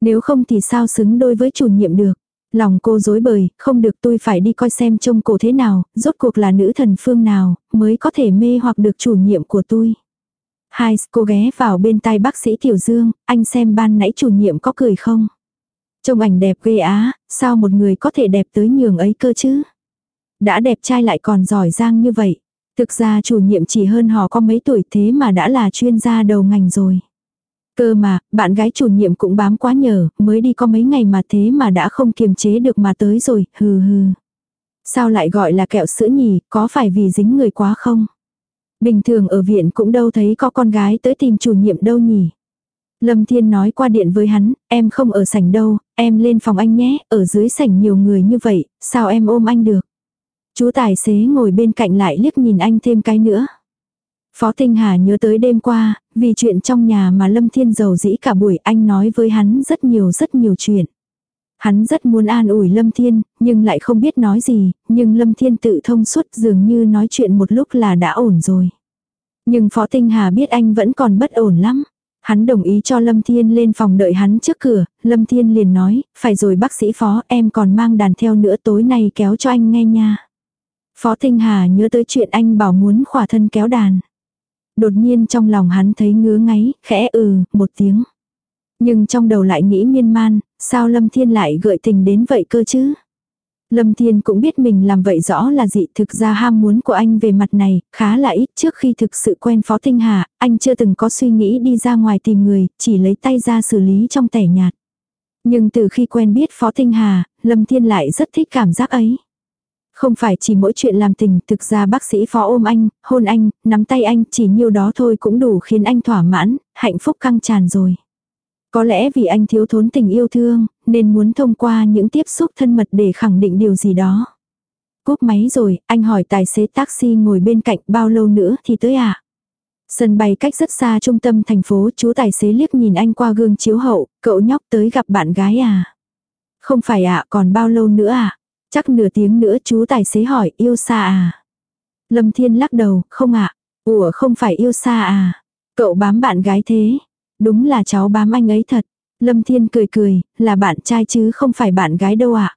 Nếu không thì sao xứng đôi với chủ nhiệm được. Lòng cô dối bời, không được tôi phải đi coi xem trông cổ thế nào, rốt cuộc là nữ thần phương nào, mới có thể mê hoặc được chủ nhiệm của tôi. Hai, cô ghé vào bên tai bác sĩ Tiểu Dương, anh xem ban nãy chủ nhiệm có cười không? Trông ảnh đẹp ghê á, sao một người có thể đẹp tới nhường ấy cơ chứ? Đã đẹp trai lại còn giỏi giang như vậy. Thực ra chủ nhiệm chỉ hơn họ có mấy tuổi thế mà đã là chuyên gia đầu ngành rồi. Cơ mà, bạn gái chủ nhiệm cũng bám quá nhờ, mới đi có mấy ngày mà thế mà đã không kiềm chế được mà tới rồi, hừ hừ. Sao lại gọi là kẹo sữa nhỉ, có phải vì dính người quá không? Bình thường ở viện cũng đâu thấy có con gái tới tìm chủ nhiệm đâu nhỉ. Lâm Thiên nói qua điện với hắn, em không ở sảnh đâu, em lên phòng anh nhé, ở dưới sảnh nhiều người như vậy, sao em ôm anh được. Chú tài xế ngồi bên cạnh lại liếc nhìn anh thêm cái nữa. Phó Tinh Hà nhớ tới đêm qua, vì chuyện trong nhà mà Lâm Thiên giàu dĩ cả buổi anh nói với hắn rất nhiều rất nhiều chuyện. Hắn rất muốn an ủi Lâm Thiên, nhưng lại không biết nói gì, nhưng Lâm Thiên tự thông suốt dường như nói chuyện một lúc là đã ổn rồi. Nhưng Phó Tinh Hà biết anh vẫn còn bất ổn lắm. Hắn đồng ý cho Lâm Thiên lên phòng đợi hắn trước cửa, Lâm Thiên liền nói, phải rồi bác sĩ Phó em còn mang đàn theo nữa tối nay kéo cho anh nghe nha. Phó Tinh Hà nhớ tới chuyện anh bảo muốn khỏa thân kéo đàn. Đột nhiên trong lòng hắn thấy ngứa ngáy, khẽ ừ, một tiếng. Nhưng trong đầu lại nghĩ miên man, sao Lâm Thiên lại gợi tình đến vậy cơ chứ? Lâm Thiên cũng biết mình làm vậy rõ là dị thực ra ham muốn của anh về mặt này, khá là ít trước khi thực sự quen Phó Tinh Hà, anh chưa từng có suy nghĩ đi ra ngoài tìm người, chỉ lấy tay ra xử lý trong tẻ nhạt. Nhưng từ khi quen biết Phó Tinh Hà, Lâm Thiên lại rất thích cảm giác ấy. Không phải chỉ mỗi chuyện làm tình, thực ra bác sĩ phó ôm anh, hôn anh, nắm tay anh, chỉ nhiêu đó thôi cũng đủ khiến anh thỏa mãn, hạnh phúc căng tràn rồi. Có lẽ vì anh thiếu thốn tình yêu thương, nên muốn thông qua những tiếp xúc thân mật để khẳng định điều gì đó. Cúp máy rồi, anh hỏi tài xế taxi ngồi bên cạnh bao lâu nữa thì tới à? Sân bay cách rất xa trung tâm thành phố, chú tài xế liếc nhìn anh qua gương chiếu hậu, cậu nhóc tới gặp bạn gái à? Không phải ạ, à, còn bao lâu nữa à? Chắc nửa tiếng nữa chú tài xế hỏi yêu xa à? Lâm Thiên lắc đầu, không ạ. À? Ủa không phải yêu xa à? Cậu bám bạn gái thế. Đúng là cháu bám anh ấy thật. Lâm Thiên cười cười, là bạn trai chứ không phải bạn gái đâu ạ. À?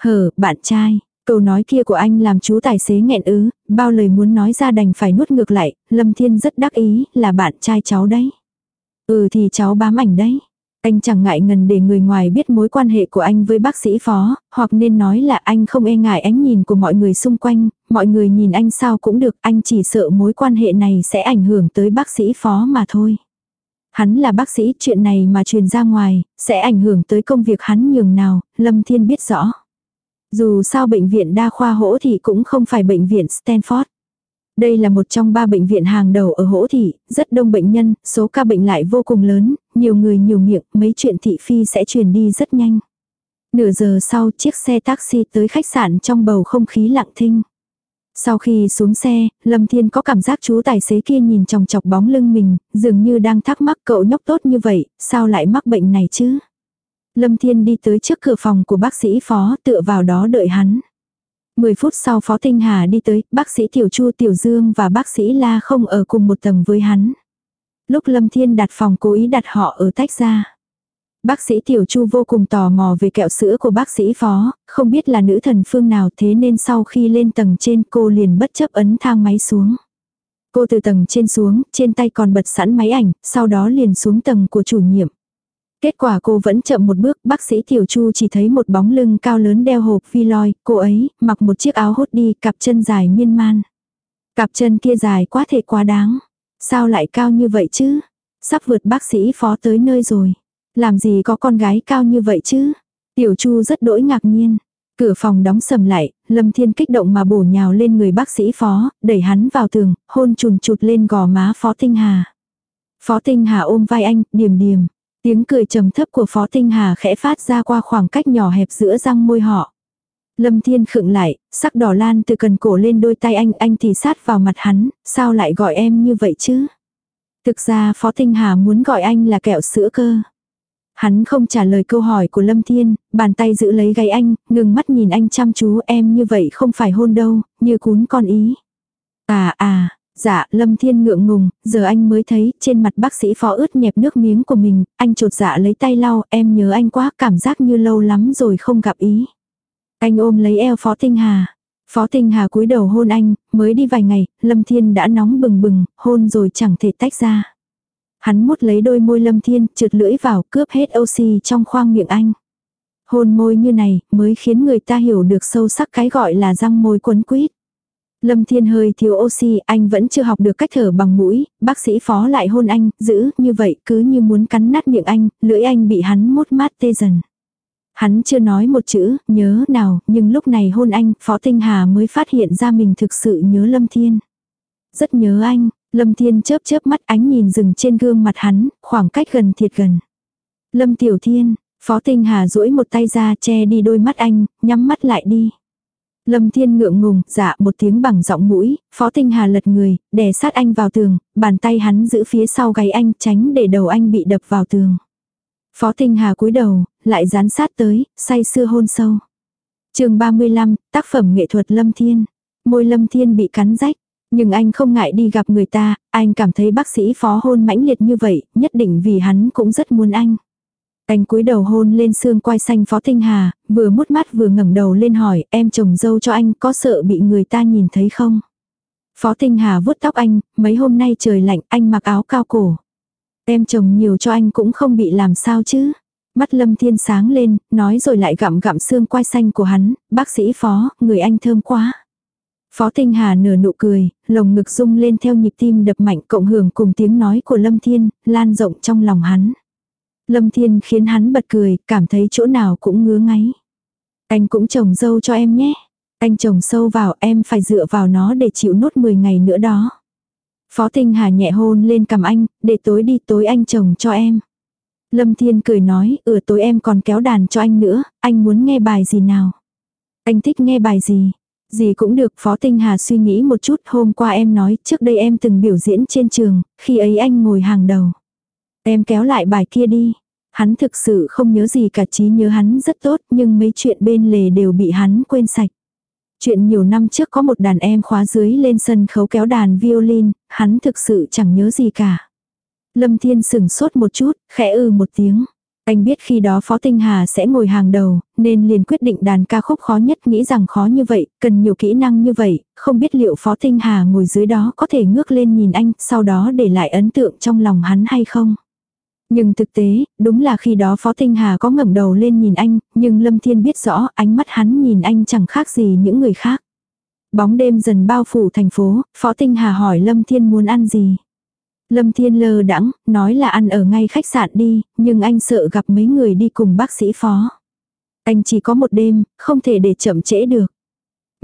Hờ, bạn trai. Câu nói kia của anh làm chú tài xế nghẹn ứ, bao lời muốn nói ra đành phải nuốt ngược lại, Lâm Thiên rất đắc ý, là bạn trai cháu đấy. Ừ thì cháu bám ảnh đấy. Anh chẳng ngại ngần để người ngoài biết mối quan hệ của anh với bác sĩ phó, hoặc nên nói là anh không e ngại ánh nhìn của mọi người xung quanh, mọi người nhìn anh sao cũng được, anh chỉ sợ mối quan hệ này sẽ ảnh hưởng tới bác sĩ phó mà thôi. Hắn là bác sĩ, chuyện này mà truyền ra ngoài, sẽ ảnh hưởng tới công việc hắn nhường nào, Lâm Thiên biết rõ. Dù sao bệnh viện đa khoa hỗ thì cũng không phải bệnh viện Stanford. Đây là một trong ba bệnh viện hàng đầu ở hỗ thị, rất đông bệnh nhân, số ca bệnh lại vô cùng lớn, nhiều người nhiều miệng, mấy chuyện thị phi sẽ truyền đi rất nhanh. Nửa giờ sau chiếc xe taxi tới khách sạn trong bầu không khí lặng thinh. Sau khi xuống xe, Lâm Thiên có cảm giác chú tài xế kia nhìn chòng chọc bóng lưng mình, dường như đang thắc mắc cậu nhóc tốt như vậy, sao lại mắc bệnh này chứ? Lâm Thiên đi tới trước cửa phòng của bác sĩ phó tựa vào đó đợi hắn. 10 phút sau Phó Tinh Hà đi tới, bác sĩ Tiểu Chu Tiểu Dương và bác sĩ La không ở cùng một tầng với hắn. Lúc Lâm Thiên đặt phòng cố ý đặt họ ở tách ra. Bác sĩ Tiểu Chu vô cùng tò mò về kẹo sữa của bác sĩ Phó, không biết là nữ thần phương nào thế nên sau khi lên tầng trên cô liền bất chấp ấn thang máy xuống. Cô từ tầng trên xuống, trên tay còn bật sẵn máy ảnh, sau đó liền xuống tầng của chủ nhiệm. Kết quả cô vẫn chậm một bước, bác sĩ Tiểu Chu chỉ thấy một bóng lưng cao lớn đeo hộp phi loi, cô ấy, mặc một chiếc áo hốt đi, cặp chân dài miên man. Cặp chân kia dài quá thể quá đáng. Sao lại cao như vậy chứ? Sắp vượt bác sĩ phó tới nơi rồi. Làm gì có con gái cao như vậy chứ? Tiểu Chu rất đỗi ngạc nhiên. Cửa phòng đóng sầm lại, Lâm Thiên kích động mà bổ nhào lên người bác sĩ phó, đẩy hắn vào tường, hôn chùn chụt lên gò má phó Tinh Hà. Phó Tinh Hà ôm vai anh, điềm điềm. Tiếng cười trầm thấp của Phó Tinh Hà khẽ phát ra qua khoảng cách nhỏ hẹp giữa răng môi họ. Lâm Thiên khựng lại, sắc đỏ lan từ cần cổ lên đôi tay anh, anh thì sát vào mặt hắn, sao lại gọi em như vậy chứ? Thực ra Phó Tinh Hà muốn gọi anh là kẹo sữa cơ. Hắn không trả lời câu hỏi của Lâm Thiên, bàn tay giữ lấy gáy anh, ngừng mắt nhìn anh chăm chú em như vậy không phải hôn đâu, như cún con ý. Dạ, Lâm Thiên ngượng ngùng, giờ anh mới thấy trên mặt bác sĩ phó ướt nhẹp nước miếng của mình, anh trột dạ lấy tay lau, em nhớ anh quá, cảm giác như lâu lắm rồi không gặp ý. Anh ôm lấy eo phó tinh hà. Phó Tinh Hà cúi đầu hôn anh, mới đi vài ngày, Lâm Thiên đã nóng bừng bừng, hôn rồi chẳng thể tách ra. Hắn mút lấy đôi môi Lâm Thiên, trượt lưỡi vào, cướp hết oxy trong khoang miệng anh. Hôn môi như này, mới khiến người ta hiểu được sâu sắc cái gọi là răng môi quấn quýt. Lâm Thiên hơi thiếu oxy, anh vẫn chưa học được cách thở bằng mũi, bác sĩ phó lại hôn anh, giữ như vậy cứ như muốn cắn nát miệng anh, lưỡi anh bị hắn mút mát tê dần. Hắn chưa nói một chữ, nhớ nào, nhưng lúc này hôn anh, Phó Tinh Hà mới phát hiện ra mình thực sự nhớ Lâm Thiên. Rất nhớ anh, Lâm Thiên chớp chớp mắt ánh nhìn dừng trên gương mặt hắn, khoảng cách gần thiệt gần. Lâm Tiểu Thiên, Phó Tinh Hà duỗi một tay ra che đi đôi mắt anh, nhắm mắt lại đi. Lâm Thiên ngượng ngùng, dạ một tiếng bằng giọng mũi, Phó Tinh Hà lật người, đè sát anh vào tường, bàn tay hắn giữ phía sau gáy anh tránh để đầu anh bị đập vào tường. Phó Tinh Hà cúi đầu, lại dán sát tới, say sưa hôn sâu. chương 35, tác phẩm nghệ thuật Lâm Thiên. Môi Lâm Thiên bị cắn rách, nhưng anh không ngại đi gặp người ta, anh cảm thấy bác sĩ phó hôn mãnh liệt như vậy, nhất định vì hắn cũng rất muốn anh. Anh cúi đầu hôn lên xương quai xanh Phó Tinh Hà, vừa mút mắt vừa ngẩng đầu lên hỏi, em chồng dâu cho anh có sợ bị người ta nhìn thấy không? Phó Tinh Hà vuốt tóc anh, mấy hôm nay trời lạnh anh mặc áo cao cổ. Em chồng nhiều cho anh cũng không bị làm sao chứ. Mắt Lâm Thiên sáng lên, nói rồi lại gặm gặm xương quai xanh của hắn, bác sĩ Phó, người anh thơm quá. Phó Tinh Hà nửa nụ cười, lồng ngực rung lên theo nhịp tim đập mạnh cộng hưởng cùng tiếng nói của Lâm Thiên, lan rộng trong lòng hắn. Lâm Thiên khiến hắn bật cười, cảm thấy chỗ nào cũng ngứa ngáy. Anh cũng trồng dâu cho em nhé. Anh trồng sâu vào em phải dựa vào nó để chịu nốt 10 ngày nữa đó. Phó Tinh Hà nhẹ hôn lên cầm anh, để tối đi tối anh trồng cho em. Lâm Thiên cười nói, ừ tối em còn kéo đàn cho anh nữa, anh muốn nghe bài gì nào? Anh thích nghe bài gì? Gì cũng được, Phó Tinh Hà suy nghĩ một chút, hôm qua em nói, trước đây em từng biểu diễn trên trường, khi ấy anh ngồi hàng đầu. Em kéo lại bài kia đi. Hắn thực sự không nhớ gì cả trí nhớ hắn rất tốt, nhưng mấy chuyện bên lề đều bị hắn quên sạch. Chuyện nhiều năm trước có một đàn em khóa dưới lên sân khấu kéo đàn violin, hắn thực sự chẳng nhớ gì cả. Lâm Thiên sửng sốt một chút, khẽ ư một tiếng. Anh biết khi đó Phó Tinh Hà sẽ ngồi hàng đầu, nên liền quyết định đàn ca khúc khó nhất nghĩ rằng khó như vậy, cần nhiều kỹ năng như vậy, không biết liệu Phó Tinh Hà ngồi dưới đó có thể ngước lên nhìn anh, sau đó để lại ấn tượng trong lòng hắn hay không. Nhưng thực tế, đúng là khi đó Phó Tinh Hà có ngẩng đầu lên nhìn anh, nhưng Lâm Thiên biết rõ ánh mắt hắn nhìn anh chẳng khác gì những người khác. Bóng đêm dần bao phủ thành phố, Phó Tinh Hà hỏi Lâm Thiên muốn ăn gì. Lâm Thiên lơ đãng nói là ăn ở ngay khách sạn đi, nhưng anh sợ gặp mấy người đi cùng bác sĩ Phó. Anh chỉ có một đêm, không thể để chậm trễ được.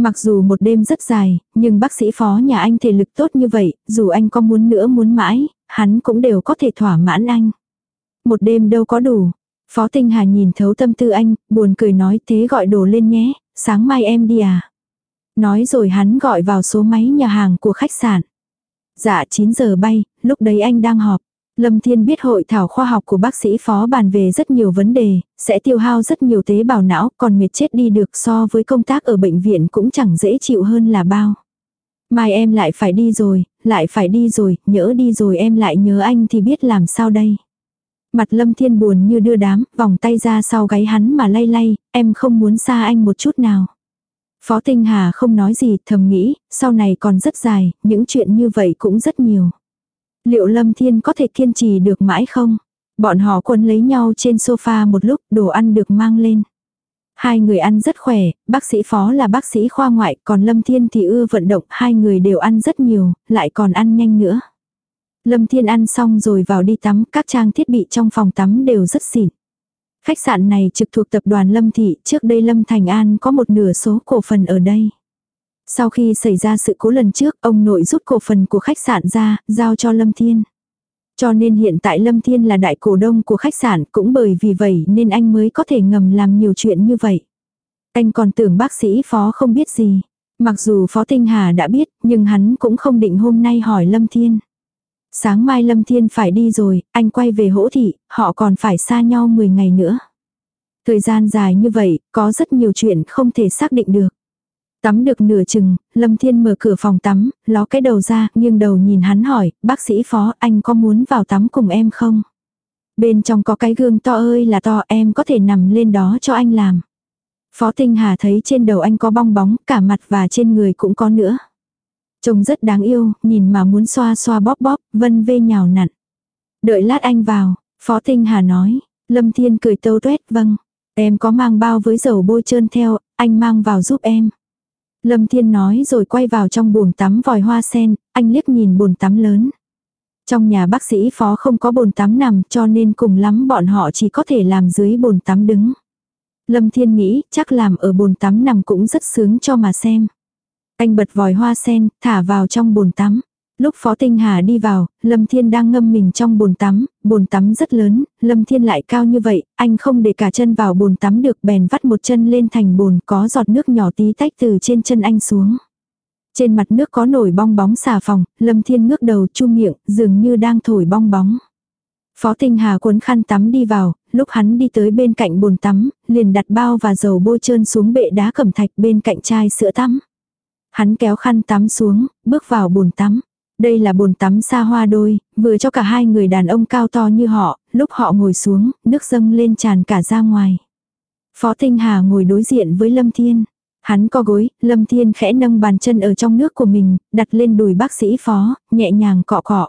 Mặc dù một đêm rất dài, nhưng bác sĩ phó nhà anh thể lực tốt như vậy, dù anh có muốn nữa muốn mãi, hắn cũng đều có thể thỏa mãn anh. Một đêm đâu có đủ. Phó Tinh Hà nhìn thấu tâm tư anh, buồn cười nói thế gọi đồ lên nhé, sáng mai em đi à. Nói rồi hắn gọi vào số máy nhà hàng của khách sạn. Dạ 9 giờ bay, lúc đấy anh đang họp. Lâm Thiên biết hội thảo khoa học của bác sĩ phó bàn về rất nhiều vấn đề, sẽ tiêu hao rất nhiều tế bào não, còn mệt chết đi được so với công tác ở bệnh viện cũng chẳng dễ chịu hơn là bao. Mai em lại phải đi rồi, lại phải đi rồi, nhỡ đi rồi em lại nhớ anh thì biết làm sao đây. Mặt lâm thiên buồn như đưa đám, vòng tay ra sau gáy hắn mà lay lay, em không muốn xa anh một chút nào. Phó Tinh Hà không nói gì, thầm nghĩ, sau này còn rất dài, những chuyện như vậy cũng rất nhiều. Liệu Lâm Thiên có thể kiên trì được mãi không? Bọn họ quấn lấy nhau trên sofa một lúc, đồ ăn được mang lên. Hai người ăn rất khỏe, bác sĩ phó là bác sĩ khoa ngoại, còn Lâm Thiên thì ưa vận động, hai người đều ăn rất nhiều, lại còn ăn nhanh nữa. Lâm Thiên ăn xong rồi vào đi tắm, các trang thiết bị trong phòng tắm đều rất xịn. Khách sạn này trực thuộc tập đoàn Lâm Thị, trước đây Lâm Thành An có một nửa số cổ phần ở đây. Sau khi xảy ra sự cố lần trước, ông nội rút cổ phần của khách sạn ra, giao cho Lâm Thiên. Cho nên hiện tại Lâm Thiên là đại cổ đông của khách sạn, cũng bởi vì vậy nên anh mới có thể ngầm làm nhiều chuyện như vậy. Anh còn tưởng bác sĩ phó không biết gì. Mặc dù phó Tinh Hà đã biết, nhưng hắn cũng không định hôm nay hỏi Lâm Thiên. Sáng mai Lâm Thiên phải đi rồi, anh quay về hỗ thị, họ còn phải xa nhau 10 ngày nữa. Thời gian dài như vậy, có rất nhiều chuyện không thể xác định được. Tắm được nửa chừng, Lâm Thiên mở cửa phòng tắm, ló cái đầu ra, nghiêng đầu nhìn hắn hỏi, bác sĩ phó, anh có muốn vào tắm cùng em không? Bên trong có cái gương to ơi là to, em có thể nằm lên đó cho anh làm. Phó Tinh Hà thấy trên đầu anh có bong bóng, cả mặt và trên người cũng có nữa. Trông rất đáng yêu, nhìn mà muốn xoa xoa bóp bóp, vân vê nhào nặn. Đợi lát anh vào, Phó Tinh Hà nói. Lâm Thiên cười tâu tuét, vâng. Em có mang bao với dầu bôi trơn theo, anh mang vào giúp em. Lâm Thiên nói rồi quay vào trong buồng tắm vòi hoa sen, anh liếc nhìn bồn tắm lớn. Trong nhà bác sĩ phó không có bồn tắm nằm cho nên cùng lắm bọn họ chỉ có thể làm dưới bồn tắm đứng. Lâm Thiên nghĩ chắc làm ở bồn tắm nằm cũng rất sướng cho mà xem. Anh bật vòi hoa sen, thả vào trong bồn tắm. Lúc Phó Tinh Hà đi vào, Lâm Thiên đang ngâm mình trong bồn tắm, bồn tắm rất lớn, Lâm Thiên lại cao như vậy, anh không để cả chân vào bồn tắm được bèn vắt một chân lên thành bồn có giọt nước nhỏ tí tách từ trên chân anh xuống. Trên mặt nước có nổi bong bóng xà phòng, Lâm Thiên ngước đầu chu miệng, dường như đang thổi bong bóng. Phó Tinh Hà cuốn khăn tắm đi vào, lúc hắn đi tới bên cạnh bồn tắm, liền đặt bao và dầu bôi trơn xuống bệ đá cẩm thạch bên cạnh chai sữa tắm. Hắn kéo khăn tắm xuống, bước vào bồn tắm. Đây là bồn tắm xa hoa đôi, vừa cho cả hai người đàn ông cao to như họ, lúc họ ngồi xuống, nước dâng lên tràn cả ra ngoài. Phó Tinh Hà ngồi đối diện với Lâm Thiên. Hắn co gối, Lâm Thiên khẽ nâng bàn chân ở trong nước của mình, đặt lên đùi bác sĩ Phó, nhẹ nhàng cọ cọ.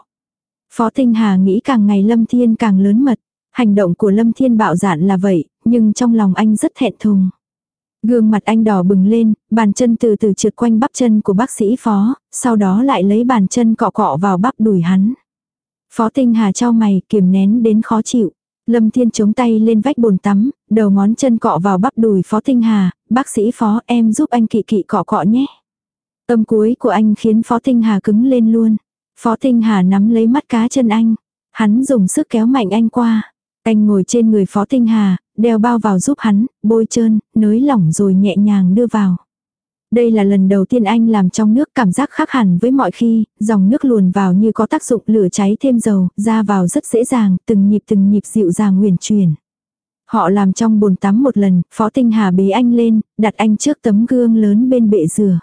Phó Tinh Hà nghĩ càng ngày Lâm Thiên càng lớn mật. Hành động của Lâm Thiên bạo dạn là vậy, nhưng trong lòng anh rất thẹn thùng. Gương mặt anh đỏ bừng lên, bàn chân từ từ trượt quanh bắp chân của bác sĩ phó, sau đó lại lấy bàn chân cọ cọ vào bắp đùi hắn. Phó tinh hà trao mày kiềm nén đến khó chịu. Lâm Thiên chống tay lên vách bồn tắm, đầu ngón chân cọ vào bắp đùi Phó Tinh Hà, bác sĩ Phó em giúp anh kỵ kỵ cọ cọ nhé. Âm cuối của anh khiến Phó Tinh Hà cứng lên luôn. Phó Tinh Hà nắm lấy mắt cá chân anh. Hắn dùng sức kéo mạnh anh qua. Anh ngồi trên người Phó Tinh Hà, đeo bao vào giúp hắn, bôi trơn, nới lỏng rồi nhẹ nhàng đưa vào. Đây là lần đầu tiên anh làm trong nước cảm giác khác hẳn với mọi khi, dòng nước luồn vào như có tác dụng lửa cháy thêm dầu, ra vào rất dễ dàng, từng nhịp từng nhịp dịu dàng huyền truyền. Họ làm trong bồn tắm một lần, Phó Tinh Hà bế anh lên, đặt anh trước tấm gương lớn bên bệ rửa.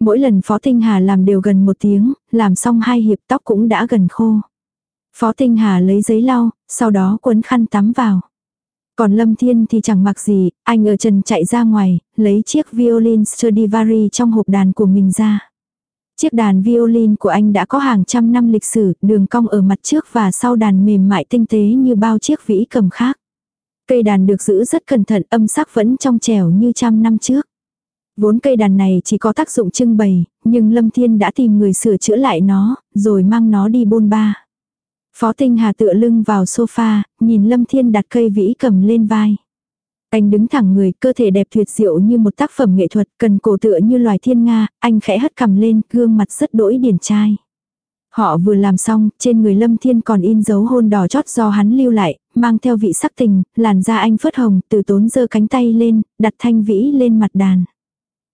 Mỗi lần Phó Tinh Hà làm đều gần một tiếng, làm xong hai hiệp tóc cũng đã gần khô. Phó Tinh Hà lấy giấy lau, sau đó quấn khăn tắm vào. Còn Lâm Thiên thì chẳng mặc gì, anh ở trần chạy ra ngoài, lấy chiếc violin Stradivari trong hộp đàn của mình ra. Chiếc đàn violin của anh đã có hàng trăm năm lịch sử, đường cong ở mặt trước và sau đàn mềm mại tinh tế như bao chiếc vĩ cầm khác. Cây đàn được giữ rất cẩn thận, âm sắc vẫn trong trẻo như trăm năm trước. Vốn cây đàn này chỉ có tác dụng trưng bày, nhưng Lâm Thiên đã tìm người sửa chữa lại nó, rồi mang nó đi bôn ba. Phó Tinh Hà tựa lưng vào sofa, nhìn Lâm Thiên đặt cây vĩ cầm lên vai. Anh đứng thẳng người, cơ thể đẹp tuyệt diệu như một tác phẩm nghệ thuật, cần cổ tựa như loài thiên nga, anh khẽ hất cầm lên, gương mặt rất đỗi điển trai. Họ vừa làm xong, trên người Lâm Thiên còn in dấu hôn đỏ chót do hắn lưu lại, mang theo vị sắc tình, làn da anh phớt hồng, từ tốn giơ cánh tay lên, đặt thanh vĩ lên mặt đàn.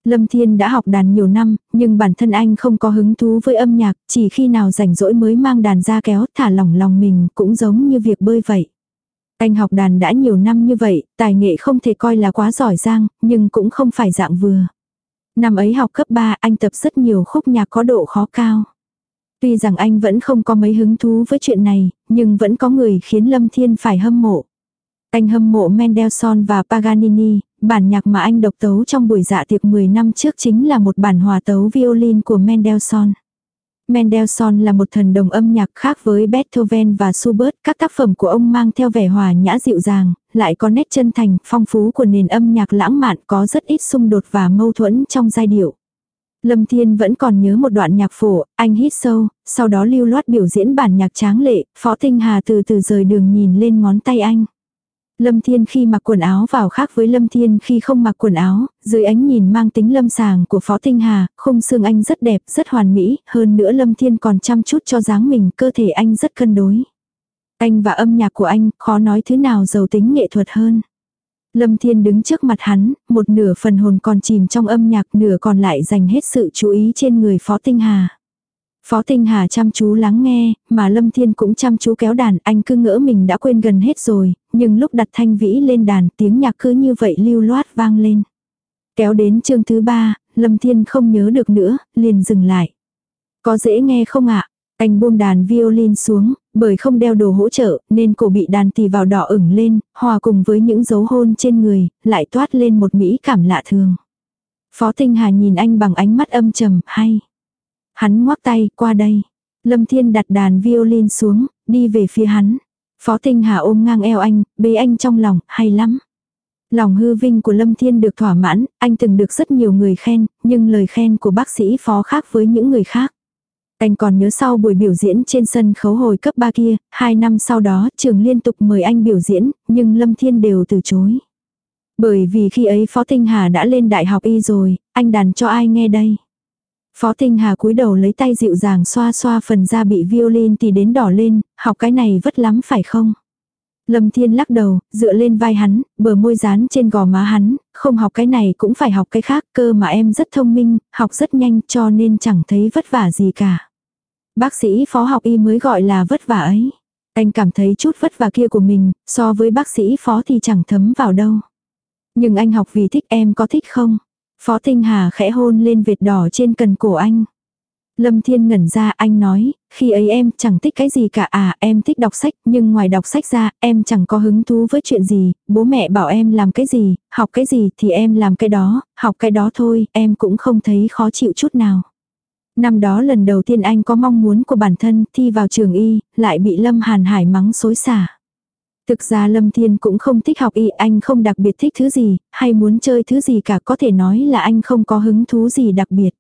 Lâm Thiên đã học đàn nhiều năm, nhưng bản thân anh không có hứng thú với âm nhạc, chỉ khi nào rảnh rỗi mới mang đàn ra kéo thả lỏng lòng mình cũng giống như việc bơi vậy. Anh học đàn đã nhiều năm như vậy, tài nghệ không thể coi là quá giỏi giang, nhưng cũng không phải dạng vừa. Năm ấy học cấp 3 anh tập rất nhiều khúc nhạc có độ khó cao. Tuy rằng anh vẫn không có mấy hứng thú với chuyện này, nhưng vẫn có người khiến Lâm Thiên phải hâm mộ. Anh hâm mộ Mendelssohn và Paganini, bản nhạc mà anh độc tấu trong buổi dạ tiệc 10 năm trước chính là một bản hòa tấu violin của Mendelssohn. Mendelssohn là một thần đồng âm nhạc khác với Beethoven và Schubert, các tác phẩm của ông mang theo vẻ hòa nhã dịu dàng, lại có nét chân thành, phong phú của nền âm nhạc lãng mạn có rất ít xung đột và mâu thuẫn trong giai điệu. Lâm Thiên vẫn còn nhớ một đoạn nhạc phổ, anh hít sâu, sau đó lưu loát biểu diễn bản nhạc tráng lệ, Phó Tinh Hà từ từ rời đường nhìn lên ngón tay anh. Lâm Thiên khi mặc quần áo vào khác với Lâm Thiên khi không mặc quần áo, dưới ánh nhìn mang tính lâm sàng của Phó Tinh Hà, khung xương anh rất đẹp, rất hoàn mỹ, hơn nữa Lâm Thiên còn chăm chút cho dáng mình, cơ thể anh rất cân đối. Anh và âm nhạc của anh, khó nói thứ nào giàu tính nghệ thuật hơn. Lâm Thiên đứng trước mặt hắn, một nửa phần hồn còn chìm trong âm nhạc, nửa còn lại dành hết sự chú ý trên người Phó Tinh Hà. Phó Tinh Hà chăm chú lắng nghe, mà Lâm Thiên cũng chăm chú kéo đàn, anh cứ ngỡ mình đã quên gần hết rồi, nhưng lúc đặt thanh vĩ lên đàn tiếng nhạc cứ như vậy lưu loát vang lên. Kéo đến chương thứ ba, Lâm Thiên không nhớ được nữa, liền dừng lại. Có dễ nghe không ạ? Anh buông đàn violin xuống, bởi không đeo đồ hỗ trợ, nên cổ bị đàn tì vào đỏ ửng lên, hòa cùng với những dấu hôn trên người, lại toát lên một mỹ cảm lạ thường. Phó Tinh Hà nhìn anh bằng ánh mắt âm trầm, hay. Hắn ngoắc tay, qua đây. Lâm Thiên đặt đàn violin xuống, đi về phía hắn. Phó Tinh Hà ôm ngang eo anh, bế anh trong lòng, hay lắm. Lòng hư vinh của Lâm Thiên được thỏa mãn, anh từng được rất nhiều người khen, nhưng lời khen của bác sĩ phó khác với những người khác. Anh còn nhớ sau buổi biểu diễn trên sân khấu hồi cấp 3 kia, hai năm sau đó trường liên tục mời anh biểu diễn, nhưng Lâm Thiên đều từ chối. Bởi vì khi ấy Phó Tinh Hà đã lên đại học y rồi, anh đàn cho ai nghe đây. Phó Tinh Hà cúi đầu lấy tay dịu dàng xoa xoa phần da bị violin thì đến đỏ lên, học cái này vất lắm phải không? Lâm Thiên lắc đầu, dựa lên vai hắn, bờ môi dán trên gò má hắn, không học cái này cũng phải học cái khác, cơ mà em rất thông minh, học rất nhanh cho nên chẳng thấy vất vả gì cả. Bác sĩ phó học y mới gọi là vất vả ấy. Anh cảm thấy chút vất vả kia của mình, so với bác sĩ phó thì chẳng thấm vào đâu. Nhưng anh học vì thích em có thích không? Phó Tinh Hà khẽ hôn lên vệt đỏ trên cần cổ anh. Lâm Thiên ngẩn ra anh nói, khi ấy em chẳng thích cái gì cả à, em thích đọc sách, nhưng ngoài đọc sách ra, em chẳng có hứng thú với chuyện gì, bố mẹ bảo em làm cái gì, học cái gì thì em làm cái đó, học cái đó thôi, em cũng không thấy khó chịu chút nào. Năm đó lần đầu tiên anh có mong muốn của bản thân thi vào trường y, lại bị Lâm Hàn Hải mắng xối xả. Thực ra Lâm Thiên cũng không thích học y, anh không đặc biệt thích thứ gì, hay muốn chơi thứ gì cả có thể nói là anh không có hứng thú gì đặc biệt.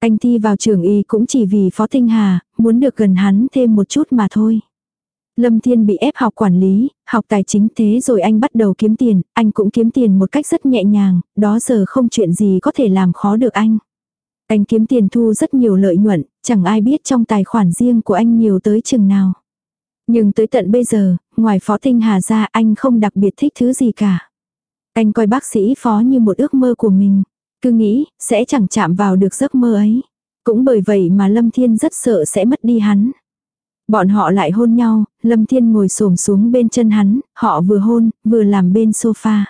Anh thi vào trường y cũng chỉ vì Phó Tinh Hà, muốn được gần hắn thêm một chút mà thôi. Lâm Thiên bị ép học quản lý, học tài chính thế rồi anh bắt đầu kiếm tiền, anh cũng kiếm tiền một cách rất nhẹ nhàng, đó giờ không chuyện gì có thể làm khó được anh. Anh kiếm tiền thu rất nhiều lợi nhuận, chẳng ai biết trong tài khoản riêng của anh nhiều tới chừng nào. Nhưng tới tận bây giờ, ngoài Phó Tinh Hà ra anh không đặc biệt thích thứ gì cả. Anh coi bác sĩ Phó như một ước mơ của mình. Cứ nghĩ, sẽ chẳng chạm vào được giấc mơ ấy. Cũng bởi vậy mà Lâm Thiên rất sợ sẽ mất đi hắn. Bọn họ lại hôn nhau, Lâm Thiên ngồi xổm xuống bên chân hắn, họ vừa hôn, vừa làm bên sofa.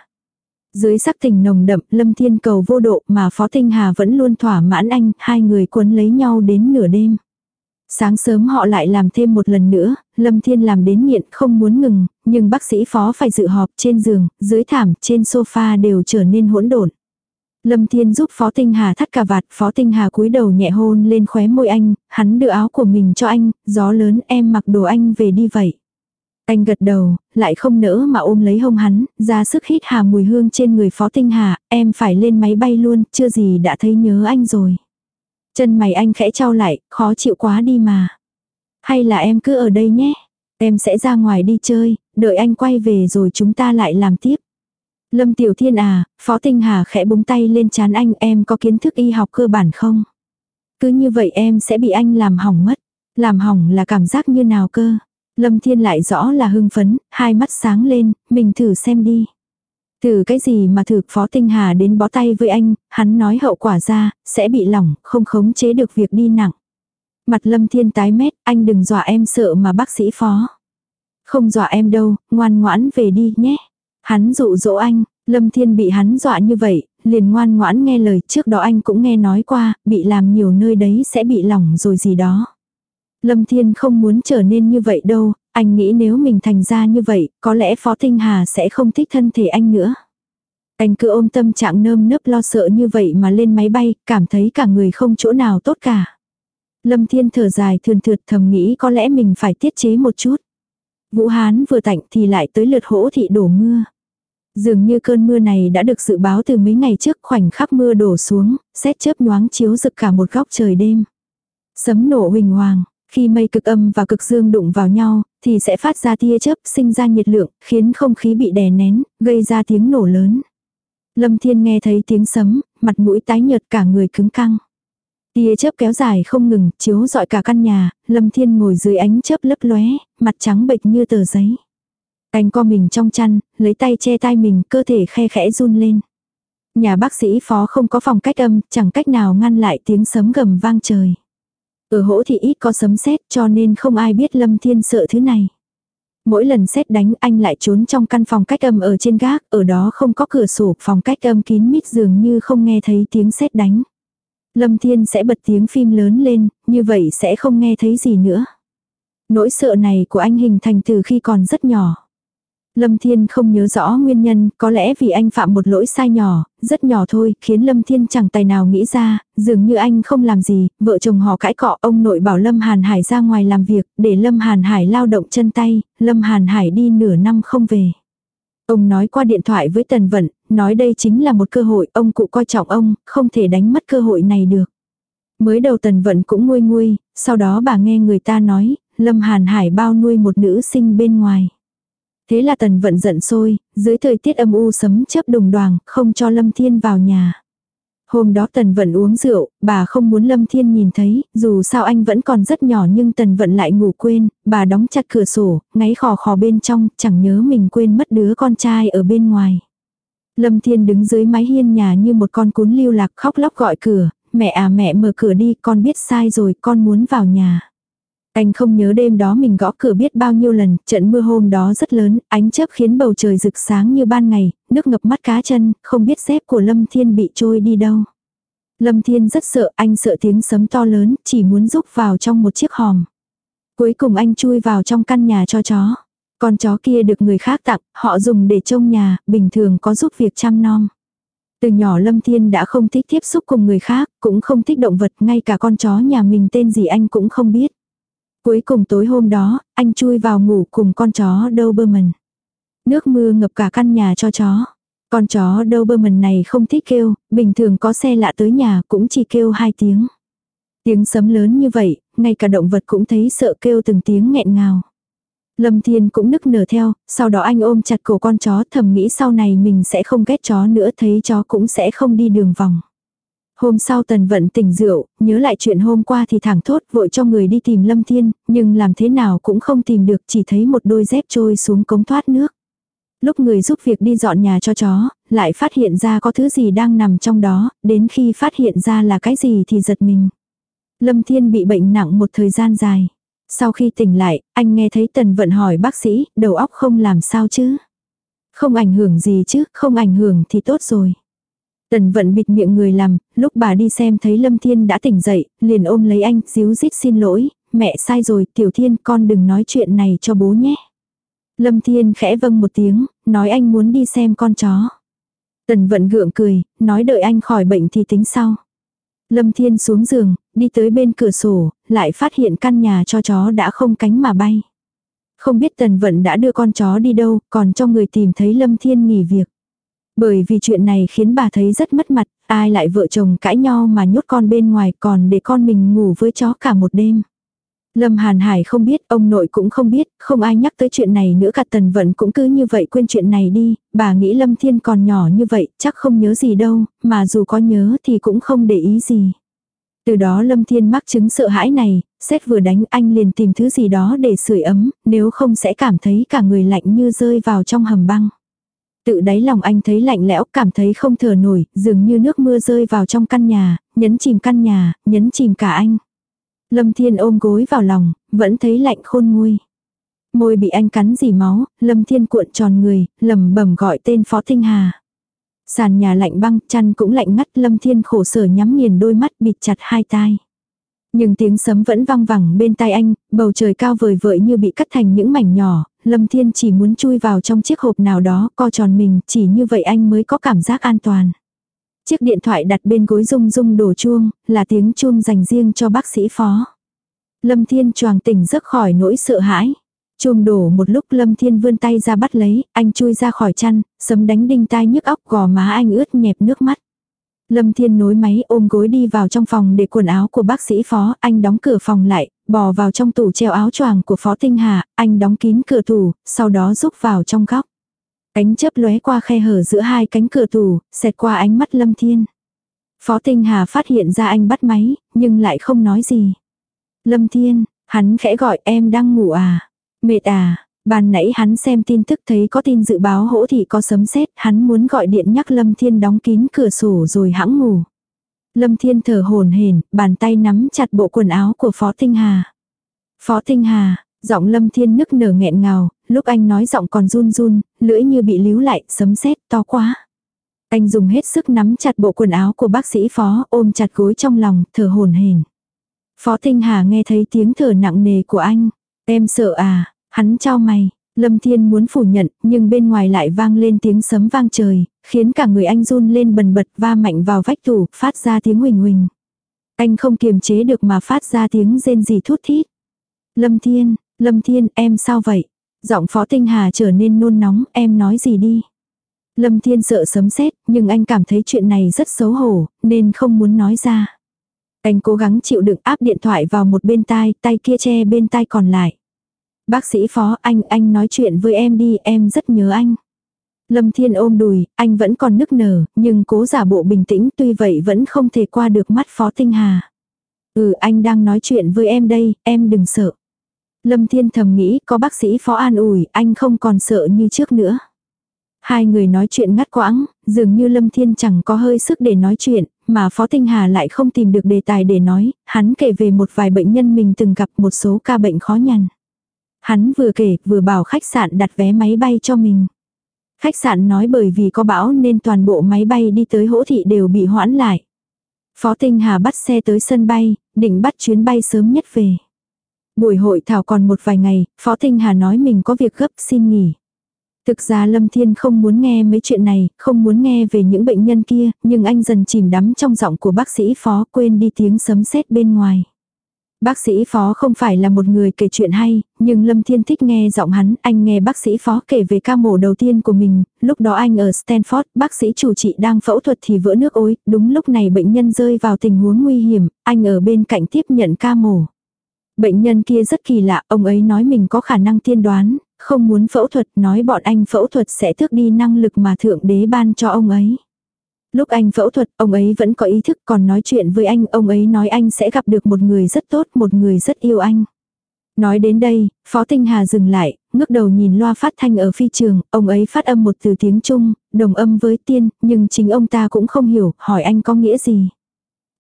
Dưới sắc tình nồng đậm, Lâm Thiên cầu vô độ mà Phó Tinh Hà vẫn luôn thỏa mãn anh, hai người quấn lấy nhau đến nửa đêm. Sáng sớm họ lại làm thêm một lần nữa, Lâm Thiên làm đến nghiện không muốn ngừng, nhưng bác sĩ phó phải dự họp trên giường, dưới thảm, trên sofa đều trở nên hỗn độn. Lâm Thiên giúp Phó Tinh Hà thắt cà vạt, Phó Tinh Hà cúi đầu nhẹ hôn lên khóe môi anh, hắn đưa áo của mình cho anh, gió lớn em mặc đồ anh về đi vậy. Anh gật đầu, lại không nỡ mà ôm lấy hông hắn, ra sức hít hà mùi hương trên người Phó Tinh Hà, em phải lên máy bay luôn, chưa gì đã thấy nhớ anh rồi. Chân mày anh khẽ trao lại, khó chịu quá đi mà. Hay là em cứ ở đây nhé, em sẽ ra ngoài đi chơi, đợi anh quay về rồi chúng ta lại làm tiếp. Lâm Tiểu Thiên à, Phó Tinh Hà khẽ búng tay lên chán anh em có kiến thức y học cơ bản không? Cứ như vậy em sẽ bị anh làm hỏng mất. Làm hỏng là cảm giác như nào cơ? Lâm Thiên lại rõ là hưng phấn, hai mắt sáng lên, mình thử xem đi từ cái gì mà thử Phó Tinh Hà đến bó tay với anh, hắn nói hậu quả ra, sẽ bị lỏng, không khống chế được việc đi nặng. Mặt Lâm Thiên tái mét, anh đừng dọa em sợ mà bác sĩ Phó. Không dọa em đâu, ngoan ngoãn về đi nhé. Hắn dụ dỗ anh, Lâm Thiên bị hắn dọa như vậy, liền ngoan ngoãn nghe lời trước đó anh cũng nghe nói qua, bị làm nhiều nơi đấy sẽ bị lỏng rồi gì đó. Lâm Thiên không muốn trở nên như vậy đâu, anh nghĩ nếu mình thành ra như vậy, có lẽ Phó Tinh Hà sẽ không thích thân thể anh nữa. Anh cứ ôm tâm trạng nơm nớp lo sợ như vậy mà lên máy bay, cảm thấy cả người không chỗ nào tốt cả. Lâm Thiên thở dài thườn thượt thầm nghĩ có lẽ mình phải tiết chế một chút. Vũ Hán vừa tạnh thì lại tới lượt hỗ thị đổ mưa. Dường như cơn mưa này đã được dự báo từ mấy ngày trước khoảnh khắc mưa đổ xuống, xét chớp nhoáng chiếu rực cả một góc trời đêm. Sấm nổ huỳnh hoàng, khi mây cực âm và cực dương đụng vào nhau, thì sẽ phát ra tia chớp sinh ra nhiệt lượng, khiến không khí bị đè nén, gây ra tiếng nổ lớn. Lâm Thiên nghe thấy tiếng sấm, mặt mũi tái nhợt cả người cứng căng. Tia chớp kéo dài không ngừng, chiếu rọi cả căn nhà, Lâm Thiên ngồi dưới ánh chớp lấp lóe, mặt trắng bệch như tờ giấy. Anh co mình trong chăn, lấy tay che tai mình, cơ thể khe khẽ run lên. Nhà bác sĩ phó không có phòng cách âm, chẳng cách nào ngăn lại tiếng sấm gầm vang trời. Ở hỗ thì ít có sấm sét cho nên không ai biết Lâm Thiên sợ thứ này. Mỗi lần sét đánh anh lại trốn trong căn phòng cách âm ở trên gác, ở đó không có cửa sổ, phòng cách âm kín mít dường như không nghe thấy tiếng sét đánh. Lâm Thiên sẽ bật tiếng phim lớn lên, như vậy sẽ không nghe thấy gì nữa. Nỗi sợ này của anh hình thành từ khi còn rất nhỏ. Lâm Thiên không nhớ rõ nguyên nhân, có lẽ vì anh phạm một lỗi sai nhỏ, rất nhỏ thôi, khiến Lâm Thiên chẳng tài nào nghĩ ra, dường như anh không làm gì, vợ chồng họ cãi cọ, ông nội bảo Lâm Hàn Hải ra ngoài làm việc, để Lâm Hàn Hải lao động chân tay, Lâm Hàn Hải đi nửa năm không về. Ông nói qua điện thoại với Tần Vận, nói đây chính là một cơ hội, ông cụ coi trọng ông, không thể đánh mất cơ hội này được. Mới đầu Tần Vận cũng nguôi nguôi, sau đó bà nghe người ta nói, Lâm Hàn Hải bao nuôi một nữ sinh bên ngoài. Thế là tần vận giận sôi, dưới thời tiết âm u sấm chớp đùng đoàng, không cho Lâm Thiên vào nhà. Hôm đó Tần Vận uống rượu, bà không muốn Lâm Thiên nhìn thấy, dù sao anh vẫn còn rất nhỏ nhưng Tần Vận lại ngủ quên, bà đóng chặt cửa sổ, ngáy khò khò bên trong, chẳng nhớ mình quên mất đứa con trai ở bên ngoài. Lâm Thiên đứng dưới mái hiên nhà như một con cún lưu lạc khóc lóc gọi cửa, mẹ à mẹ mở cửa đi, con biết sai rồi, con muốn vào nhà. Anh không nhớ đêm đó mình gõ cửa biết bao nhiêu lần, trận mưa hôm đó rất lớn, ánh chớp khiến bầu trời rực sáng như ban ngày, nước ngập mắt cá chân, không biết dép của Lâm Thiên bị trôi đi đâu. Lâm Thiên rất sợ, anh sợ tiếng sấm to lớn, chỉ muốn rúc vào trong một chiếc hòm. Cuối cùng anh chui vào trong căn nhà cho chó. Con chó kia được người khác tặng, họ dùng để trông nhà, bình thường có giúp việc chăm nom. Từ nhỏ Lâm Thiên đã không thích tiếp xúc cùng người khác, cũng không thích động vật, ngay cả con chó nhà mình tên gì anh cũng không biết. Cuối cùng tối hôm đó, anh chui vào ngủ cùng con chó Doberman. Nước mưa ngập cả căn nhà cho chó. Con chó Doberman này không thích kêu, bình thường có xe lạ tới nhà cũng chỉ kêu hai tiếng. Tiếng sấm lớn như vậy, ngay cả động vật cũng thấy sợ kêu từng tiếng nghẹn ngào. Lâm Thiên cũng nức nở theo, sau đó anh ôm chặt cổ con chó thầm nghĩ sau này mình sẽ không ghét chó nữa thấy chó cũng sẽ không đi đường vòng. Hôm sau tần vận tỉnh rượu, nhớ lại chuyện hôm qua thì thẳng thốt vội cho người đi tìm Lâm Thiên, nhưng làm thế nào cũng không tìm được chỉ thấy một đôi dép trôi xuống cống thoát nước. Lúc người giúp việc đi dọn nhà cho chó, lại phát hiện ra có thứ gì đang nằm trong đó, đến khi phát hiện ra là cái gì thì giật mình. Lâm Thiên bị bệnh nặng một thời gian dài. Sau khi tỉnh lại, anh nghe thấy Tần Vận hỏi bác sĩ, đầu óc không làm sao chứ. Không ảnh hưởng gì chứ, không ảnh hưởng thì tốt rồi. Tần vận bịt miệng người làm, lúc bà đi xem thấy Lâm Thiên đã tỉnh dậy, liền ôm lấy anh, díu dít xin lỗi, mẹ sai rồi, tiểu thiên con đừng nói chuyện này cho bố nhé. Lâm Thiên khẽ vâng một tiếng, nói anh muốn đi xem con chó. Tần vận gượng cười, nói đợi anh khỏi bệnh thì tính sau. Lâm Thiên xuống giường, đi tới bên cửa sổ, lại phát hiện căn nhà cho chó đã không cánh mà bay. Không biết Tần Vận đã đưa con chó đi đâu, còn cho người tìm thấy Lâm Thiên nghỉ việc. Bởi vì chuyện này khiến bà thấy rất mất mặt, ai lại vợ chồng cãi nhau mà nhốt con bên ngoài còn để con mình ngủ với chó cả một đêm. Lâm Hàn Hải không biết, ông nội cũng không biết, không ai nhắc tới chuyện này nữa cả tần vận cũng cứ như vậy quên chuyện này đi, bà nghĩ Lâm Thiên còn nhỏ như vậy, chắc không nhớ gì đâu, mà dù có nhớ thì cũng không để ý gì. Từ đó Lâm Thiên mắc chứng sợ hãi này, xét vừa đánh anh liền tìm thứ gì đó để sưởi ấm, nếu không sẽ cảm thấy cả người lạnh như rơi vào trong hầm băng. Tự đáy lòng anh thấy lạnh lẽo, cảm thấy không thở nổi, dường như nước mưa rơi vào trong căn nhà, nhấn chìm căn nhà, nhấn chìm cả anh. Lâm Thiên ôm gối vào lòng, vẫn thấy lạnh khôn nguôi. Môi bị anh cắn dì máu, Lâm Thiên cuộn tròn người, lầm bẩm gọi tên Phó Tinh Hà. Sàn nhà lạnh băng, chăn cũng lạnh ngắt, Lâm Thiên khổ sở nhắm nghiền đôi mắt bịt chặt hai tai. Nhưng tiếng sấm vẫn vang vẳng bên tai anh, bầu trời cao vời vợi như bị cắt thành những mảnh nhỏ, Lâm Thiên chỉ muốn chui vào trong chiếc hộp nào đó, co tròn mình, chỉ như vậy anh mới có cảm giác an toàn. Chiếc điện thoại đặt bên gối rung rung đổ chuông, là tiếng chuông dành riêng cho bác sĩ phó. Lâm Thiên choàng tỉnh giấc khỏi nỗi sợ hãi. Chuông đổ một lúc Lâm Thiên vươn tay ra bắt lấy, anh chui ra khỏi chăn, sấm đánh đinh tai nhức óc gò má anh ướt nhẹp nước mắt. Lâm Thiên nối máy ôm gối đi vào trong phòng để quần áo của bác sĩ phó, anh đóng cửa phòng lại, bò vào trong tủ treo áo choàng của phó tinh hà, anh đóng kín cửa tủ, sau đó rúc vào trong góc. Cánh chớp lóe qua khe hở giữa hai cánh cửa tủ, xẹt qua ánh mắt Lâm Thiên. Phó tinh hà phát hiện ra anh bắt máy, nhưng lại không nói gì. Lâm Thiên, hắn khẽ gọi em đang ngủ à? Mệt à? Ban nãy hắn xem tin tức thấy có tin dự báo hỗ thị có sấm sét, hắn muốn gọi điện nhắc Lâm Thiên đóng kín cửa sổ rồi hãng ngủ. Lâm Thiên thở hồn hển, bàn tay nắm chặt bộ quần áo của Phó Tinh Hà. Phó Tinh Hà, giọng Lâm Thiên nức nở nghẹn ngào, lúc anh nói giọng còn run run, lưỡi như bị líu lại, sấm sét to quá. Anh dùng hết sức nắm chặt bộ quần áo của bác sĩ phó ôm chặt gối trong lòng, thở hồn hển. Phó Tinh Hà nghe thấy tiếng thở nặng nề của anh. Em sợ à, hắn trao mày. Lâm Thiên muốn phủ nhận, nhưng bên ngoài lại vang lên tiếng sấm vang trời, khiến cả người anh run lên bần bật va mạnh vào vách tủ, phát ra tiếng huỳnh huỳnh. Anh không kiềm chế được mà phát ra tiếng rên rỉ thút thít. Lâm Thiên, Lâm Thiên, em sao vậy? Giọng Phó Tinh Hà trở nên nôn nóng, em nói gì đi? Lâm Thiên sợ sấm sét, nhưng anh cảm thấy chuyện này rất xấu hổ, nên không muốn nói ra. Anh cố gắng chịu đựng áp điện thoại vào một bên tai, tay kia che bên tai còn lại. Bác sĩ phó anh, anh nói chuyện với em đi, em rất nhớ anh. Lâm Thiên ôm đùi, anh vẫn còn nức nở, nhưng cố giả bộ bình tĩnh tuy vậy vẫn không thể qua được mắt phó tinh hà. Ừ anh đang nói chuyện với em đây, em đừng sợ. Lâm Thiên thầm nghĩ có bác sĩ phó an ủi, anh không còn sợ như trước nữa. Hai người nói chuyện ngắt quãng, dường như Lâm Thiên chẳng có hơi sức để nói chuyện, mà Phó Tinh Hà lại không tìm được đề tài để nói, hắn kể về một vài bệnh nhân mình từng gặp một số ca bệnh khó nhằn. Hắn vừa kể vừa bảo khách sạn đặt vé máy bay cho mình. Khách sạn nói bởi vì có bão nên toàn bộ máy bay đi tới hỗ thị đều bị hoãn lại. Phó Tinh Hà bắt xe tới sân bay, định bắt chuyến bay sớm nhất về. Buổi hội thảo còn một vài ngày, Phó Tinh Hà nói mình có việc gấp xin nghỉ. Thực ra Lâm Thiên không muốn nghe mấy chuyện này, không muốn nghe về những bệnh nhân kia, nhưng anh dần chìm đắm trong giọng của bác sĩ phó quên đi tiếng sấm sét bên ngoài. Bác sĩ phó không phải là một người kể chuyện hay, nhưng Lâm Thiên thích nghe giọng hắn, anh nghe bác sĩ phó kể về ca mổ đầu tiên của mình, lúc đó anh ở Stanford, bác sĩ chủ trị đang phẫu thuật thì vỡ nước ối, đúng lúc này bệnh nhân rơi vào tình huống nguy hiểm, anh ở bên cạnh tiếp nhận ca mổ. Bệnh nhân kia rất kỳ lạ, ông ấy nói mình có khả năng tiên đoán, không muốn phẫu thuật, nói bọn anh phẫu thuật sẽ tước đi năng lực mà thượng đế ban cho ông ấy. Lúc anh phẫu thuật, ông ấy vẫn có ý thức còn nói chuyện với anh, ông ấy nói anh sẽ gặp được một người rất tốt, một người rất yêu anh. Nói đến đây, Phó Tinh Hà dừng lại, ngước đầu nhìn loa phát thanh ở phi trường, ông ấy phát âm một từ tiếng Trung, đồng âm với tiên, nhưng chính ông ta cũng không hiểu, hỏi anh có nghĩa gì.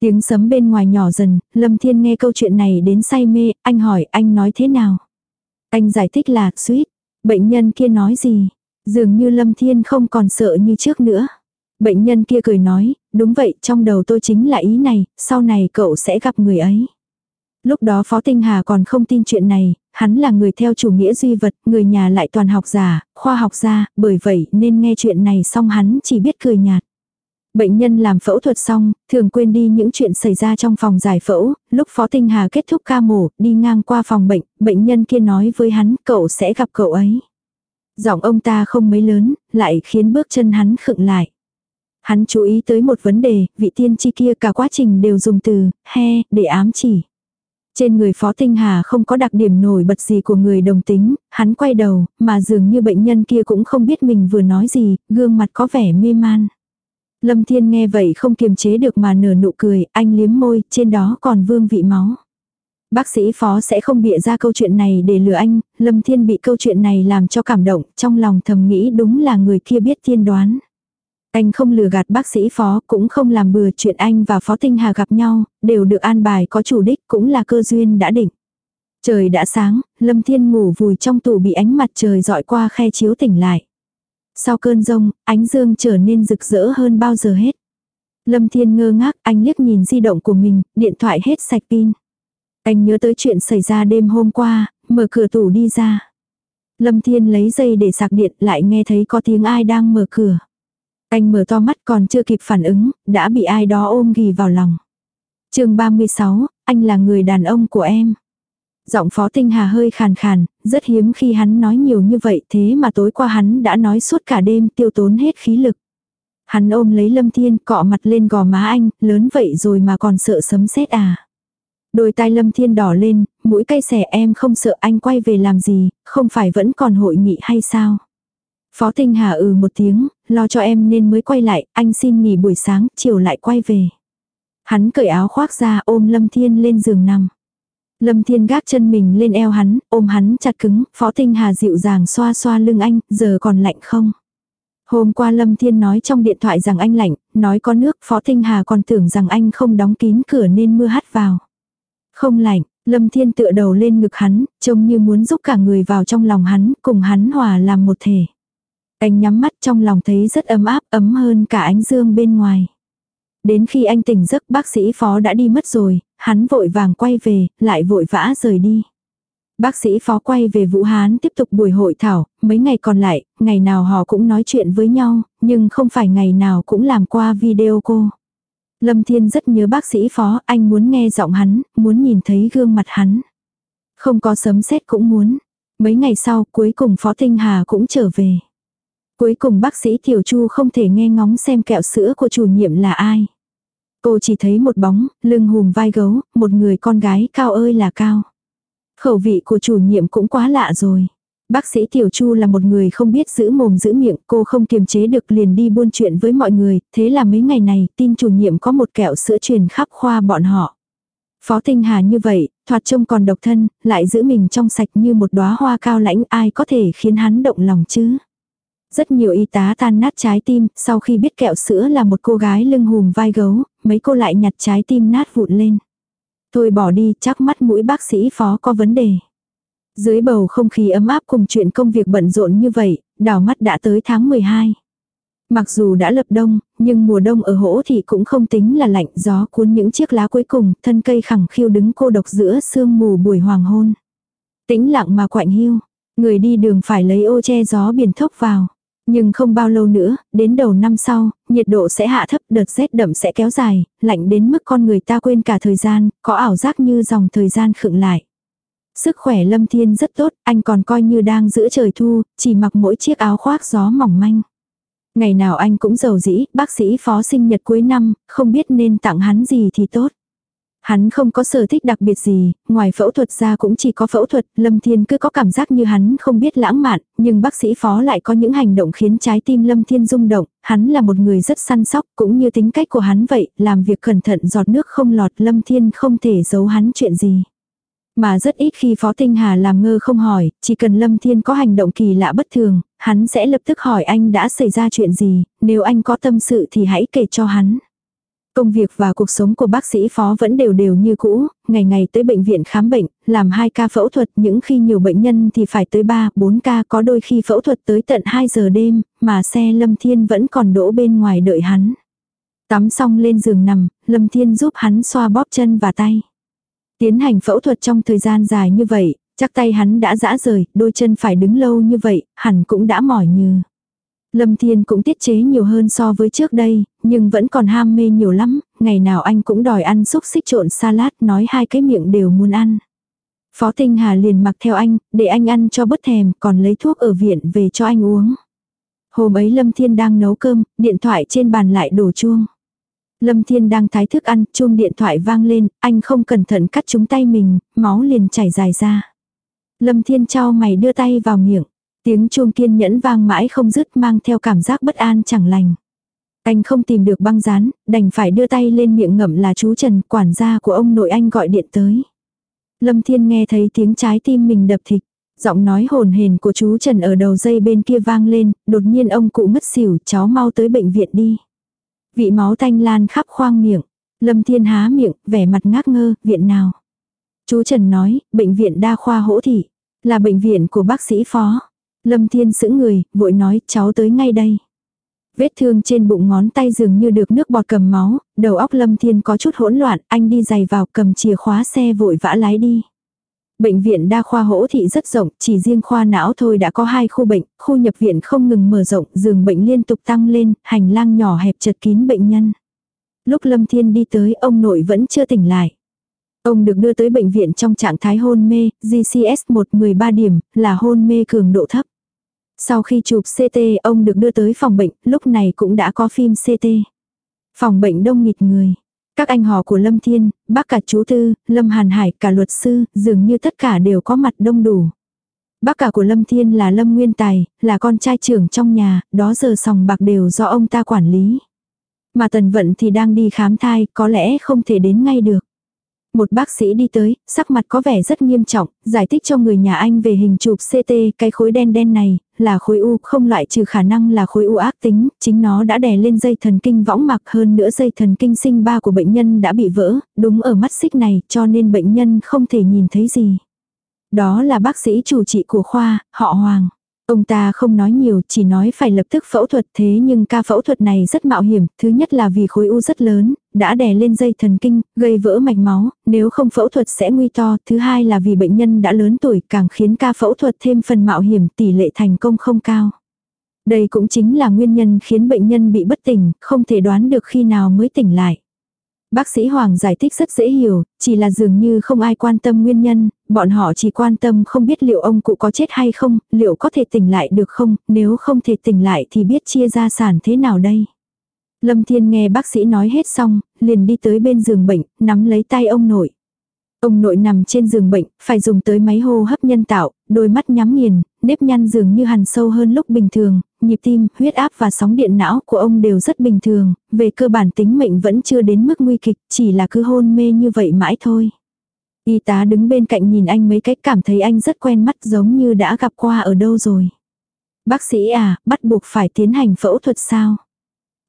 Tiếng sấm bên ngoài nhỏ dần, Lâm Thiên nghe câu chuyện này đến say mê, anh hỏi anh nói thế nào. Anh giải thích là, suýt, bệnh nhân kia nói gì, dường như Lâm Thiên không còn sợ như trước nữa. Bệnh nhân kia cười nói, đúng vậy, trong đầu tôi chính là ý này, sau này cậu sẽ gặp người ấy. Lúc đó Phó Tinh Hà còn không tin chuyện này, hắn là người theo chủ nghĩa duy vật, người nhà lại toàn học giả, khoa học gia, bởi vậy nên nghe chuyện này xong hắn chỉ biết cười nhạt. Bệnh nhân làm phẫu thuật xong, thường quên đi những chuyện xảy ra trong phòng giải phẫu, lúc Phó Tinh Hà kết thúc ca mổ, đi ngang qua phòng bệnh, bệnh nhân kia nói với hắn, cậu sẽ gặp cậu ấy. Giọng ông ta không mấy lớn, lại khiến bước chân hắn khựng lại. Hắn chú ý tới một vấn đề, vị tiên tri kia cả quá trình đều dùng từ, he, để ám chỉ. Trên người Phó Tinh Hà không có đặc điểm nổi bật gì của người đồng tính, hắn quay đầu, mà dường như bệnh nhân kia cũng không biết mình vừa nói gì, gương mặt có vẻ mê man. Lâm Thiên nghe vậy không kiềm chế được mà nở nụ cười, anh liếm môi, trên đó còn vương vị máu. Bác sĩ phó sẽ không bịa ra câu chuyện này để lừa anh, Lâm Thiên bị câu chuyện này làm cho cảm động, trong lòng thầm nghĩ đúng là người kia biết tiên đoán. Anh không lừa gạt bác sĩ phó, cũng không làm bừa chuyện anh và phó tinh hà gặp nhau, đều được an bài có chủ đích cũng là cơ duyên đã định. Trời đã sáng, Lâm Thiên ngủ vùi trong tủ bị ánh mặt trời dọi qua khe chiếu tỉnh lại. Sau cơn rông, ánh dương trở nên rực rỡ hơn bao giờ hết. Lâm Thiên ngơ ngác, anh liếc nhìn di động của mình, điện thoại hết sạch pin. Anh nhớ tới chuyện xảy ra đêm hôm qua, mở cửa tủ đi ra. Lâm Thiên lấy dây để sạc điện lại nghe thấy có tiếng ai đang mở cửa. Anh mở to mắt còn chưa kịp phản ứng, đã bị ai đó ôm ghì vào lòng. chương 36, anh là người đàn ông của em. Giọng Phó Tinh Hà hơi khàn khàn, rất hiếm khi hắn nói nhiều như vậy thế mà tối qua hắn đã nói suốt cả đêm tiêu tốn hết khí lực. Hắn ôm lấy Lâm Thiên cọ mặt lên gò má anh, lớn vậy rồi mà còn sợ sấm sét à. Đôi tai Lâm Thiên đỏ lên, mũi cay xẻ em không sợ anh quay về làm gì, không phải vẫn còn hội nghị hay sao. Phó Tinh Hà ừ một tiếng, lo cho em nên mới quay lại, anh xin nghỉ buổi sáng, chiều lại quay về. Hắn cởi áo khoác ra ôm Lâm Thiên lên giường nằm. Lâm Thiên gác chân mình lên eo hắn, ôm hắn chặt cứng, Phó Tinh Hà dịu dàng xoa xoa lưng anh, giờ còn lạnh không? Hôm qua Lâm Thiên nói trong điện thoại rằng anh lạnh, nói có nước, Phó Tinh Hà còn tưởng rằng anh không đóng kín cửa nên mưa hắt vào. Không lạnh, Lâm Thiên tựa đầu lên ngực hắn, trông như muốn giúp cả người vào trong lòng hắn, cùng hắn hòa làm một thể. Anh nhắm mắt trong lòng thấy rất ấm áp, ấm hơn cả ánh dương bên ngoài. Đến khi anh tỉnh giấc bác sĩ phó đã đi mất rồi, hắn vội vàng quay về, lại vội vã rời đi. Bác sĩ phó quay về Vũ Hán tiếp tục buổi hội thảo, mấy ngày còn lại, ngày nào họ cũng nói chuyện với nhau, nhưng không phải ngày nào cũng làm qua video cô. Lâm Thiên rất nhớ bác sĩ phó, anh muốn nghe giọng hắn, muốn nhìn thấy gương mặt hắn. Không có sấm sét cũng muốn. Mấy ngày sau, cuối cùng Phó Tinh Hà cũng trở về. Cuối cùng bác sĩ Tiểu Chu không thể nghe ngóng xem kẹo sữa của chủ nhiệm là ai. Cô chỉ thấy một bóng, lưng hùm vai gấu, một người con gái cao ơi là cao. Khẩu vị của chủ nhiệm cũng quá lạ rồi. Bác sĩ Tiểu Chu là một người không biết giữ mồm giữ miệng, cô không kiềm chế được liền đi buôn chuyện với mọi người, thế là mấy ngày này tin chủ nhiệm có một kẹo sữa truyền khắp khoa bọn họ. Phó Tinh Hà như vậy, thoạt trông còn độc thân, lại giữ mình trong sạch như một đóa hoa cao lãnh ai có thể khiến hắn động lòng chứ. Rất nhiều y tá tan nát trái tim, sau khi biết kẹo sữa là một cô gái lưng hùm vai gấu, mấy cô lại nhặt trái tim nát vụn lên. Thôi bỏ đi, chắc mắt mũi bác sĩ phó có vấn đề. Dưới bầu không khí ấm áp cùng chuyện công việc bận rộn như vậy, đảo mắt đã tới tháng 12. Mặc dù đã lập đông, nhưng mùa đông ở hỗ thì cũng không tính là lạnh gió cuốn những chiếc lá cuối cùng, thân cây khẳng khiu đứng cô độc giữa sương mù buổi hoàng hôn. Tĩnh lặng mà quạnh hiu, người đi đường phải lấy ô che gió biển thốc vào. Nhưng không bao lâu nữa, đến đầu năm sau, nhiệt độ sẽ hạ thấp, đợt rét đậm sẽ kéo dài, lạnh đến mức con người ta quên cả thời gian, có ảo giác như dòng thời gian khựng lại. Sức khỏe Lâm Thiên rất tốt, anh còn coi như đang giữa trời thu, chỉ mặc mỗi chiếc áo khoác gió mỏng manh. Ngày nào anh cũng giàu dĩ, bác sĩ phó sinh nhật cuối năm, không biết nên tặng hắn gì thì tốt. Hắn không có sở thích đặc biệt gì, ngoài phẫu thuật ra cũng chỉ có phẫu thuật, Lâm Thiên cứ có cảm giác như hắn không biết lãng mạn, nhưng bác sĩ phó lại có những hành động khiến trái tim Lâm Thiên rung động, hắn là một người rất săn sóc, cũng như tính cách của hắn vậy, làm việc cẩn thận giọt nước không lọt, Lâm Thiên không thể giấu hắn chuyện gì. Mà rất ít khi Phó Tinh Hà làm ngơ không hỏi, chỉ cần Lâm Thiên có hành động kỳ lạ bất thường, hắn sẽ lập tức hỏi anh đã xảy ra chuyện gì, nếu anh có tâm sự thì hãy kể cho hắn. Công việc và cuộc sống của bác sĩ phó vẫn đều đều như cũ, ngày ngày tới bệnh viện khám bệnh, làm 2 ca phẫu thuật, những khi nhiều bệnh nhân thì phải tới 3, 4 ca, có đôi khi phẫu thuật tới tận 2 giờ đêm, mà xe Lâm Thiên vẫn còn đỗ bên ngoài đợi hắn. Tắm xong lên giường nằm, Lâm Thiên giúp hắn xoa bóp chân và tay. Tiến hành phẫu thuật trong thời gian dài như vậy, chắc tay hắn đã dã rời, đôi chân phải đứng lâu như vậy, hẳn cũng đã mỏi như. Lâm Thiên cũng tiết chế nhiều hơn so với trước đây, nhưng vẫn còn ham mê nhiều lắm, ngày nào anh cũng đòi ăn xúc xích trộn salad nói hai cái miệng đều muốn ăn. Phó Tinh Hà liền mặc theo anh, để anh ăn cho bớt thèm, còn lấy thuốc ở viện về cho anh uống. Hôm ấy Lâm Thiên đang nấu cơm, điện thoại trên bàn lại đổ chuông. Lâm Thiên đang thái thức ăn, chuông điện thoại vang lên, anh không cẩn thận cắt trúng tay mình, máu liền chảy dài ra. Lâm Thiên trao mày đưa tay vào miệng. Tiếng chuông kiên nhẫn vang mãi không dứt mang theo cảm giác bất an chẳng lành. Anh không tìm được băng rán, đành phải đưa tay lên miệng ngậm là chú Trần, quản gia của ông nội anh gọi điện tới. Lâm Thiên nghe thấy tiếng trái tim mình đập thịt. Giọng nói hồn hền của chú Trần ở đầu dây bên kia vang lên, đột nhiên ông cụ mất xỉu, cháu mau tới bệnh viện đi. Vị máu thanh lan khắp khoang miệng. Lâm Thiên há miệng, vẻ mặt ngác ngơ, viện nào. Chú Trần nói, bệnh viện đa khoa hỗ thị, là bệnh viện của bác sĩ phó. Lâm Thiên sững người, vội nói cháu tới ngay đây. Vết thương trên bụng ngón tay dường như được nước bọt cầm máu, đầu óc Lâm Thiên có chút hỗn loạn, anh đi giày vào cầm chìa khóa xe vội vã lái đi. Bệnh viện đa khoa hỗ thị rất rộng, chỉ riêng khoa não thôi đã có hai khu bệnh, khu nhập viện không ngừng mở rộng, giường bệnh liên tục tăng lên, hành lang nhỏ hẹp chật kín bệnh nhân. Lúc Lâm Thiên đi tới ông nội vẫn chưa tỉnh lại. Ông được đưa tới bệnh viện trong trạng thái hôn mê, GCS 113 điểm, là hôn mê cường độ thấp. Sau khi chụp CT ông được đưa tới phòng bệnh, lúc này cũng đã có phim CT. Phòng bệnh đông nghịt người. Các anh họ của Lâm Thiên, bác cả chú Tư, Lâm Hàn Hải, cả luật sư, dường như tất cả đều có mặt đông đủ. Bác cả của Lâm Thiên là Lâm Nguyên Tài, là con trai trưởng trong nhà, đó giờ sòng bạc đều do ông ta quản lý. Mà Tần Vận thì đang đi khám thai, có lẽ không thể đến ngay được. Một bác sĩ đi tới, sắc mặt có vẻ rất nghiêm trọng, giải thích cho người nhà anh về hình chụp CT, cái khối đen đen này, là khối u, không loại trừ khả năng là khối u ác tính, chính nó đã đè lên dây thần kinh võng mạc hơn nữa dây thần kinh sinh ba của bệnh nhân đã bị vỡ, đúng ở mắt xích này, cho nên bệnh nhân không thể nhìn thấy gì. Đó là bác sĩ chủ trị của khoa, họ Hoàng. Ông ta không nói nhiều, chỉ nói phải lập tức phẫu thuật thế nhưng ca phẫu thuật này rất mạo hiểm, thứ nhất là vì khối u rất lớn, đã đè lên dây thần kinh, gây vỡ mạch máu, nếu không phẫu thuật sẽ nguy to, thứ hai là vì bệnh nhân đã lớn tuổi càng khiến ca phẫu thuật thêm phần mạo hiểm tỷ lệ thành công không cao. Đây cũng chính là nguyên nhân khiến bệnh nhân bị bất tỉnh, không thể đoán được khi nào mới tỉnh lại. Bác sĩ Hoàng giải thích rất dễ hiểu, chỉ là dường như không ai quan tâm nguyên nhân, bọn họ chỉ quan tâm không biết liệu ông cụ có chết hay không, liệu có thể tỉnh lại được không, nếu không thể tỉnh lại thì biết chia gia sản thế nào đây. Lâm Thiên nghe bác sĩ nói hết xong, liền đi tới bên giường bệnh, nắm lấy tay ông nội. Ông nội nằm trên giường bệnh, phải dùng tới máy hô hấp nhân tạo, đôi mắt nhắm nghiền, nếp nhăn dường như hằn sâu hơn lúc bình thường, nhịp tim, huyết áp và sóng điện não của ông đều rất bình thường, về cơ bản tính mệnh vẫn chưa đến mức nguy kịch, chỉ là cứ hôn mê như vậy mãi thôi. Y tá đứng bên cạnh nhìn anh mấy cách cảm thấy anh rất quen mắt giống như đã gặp qua ở đâu rồi. Bác sĩ à, bắt buộc phải tiến hành phẫu thuật sao?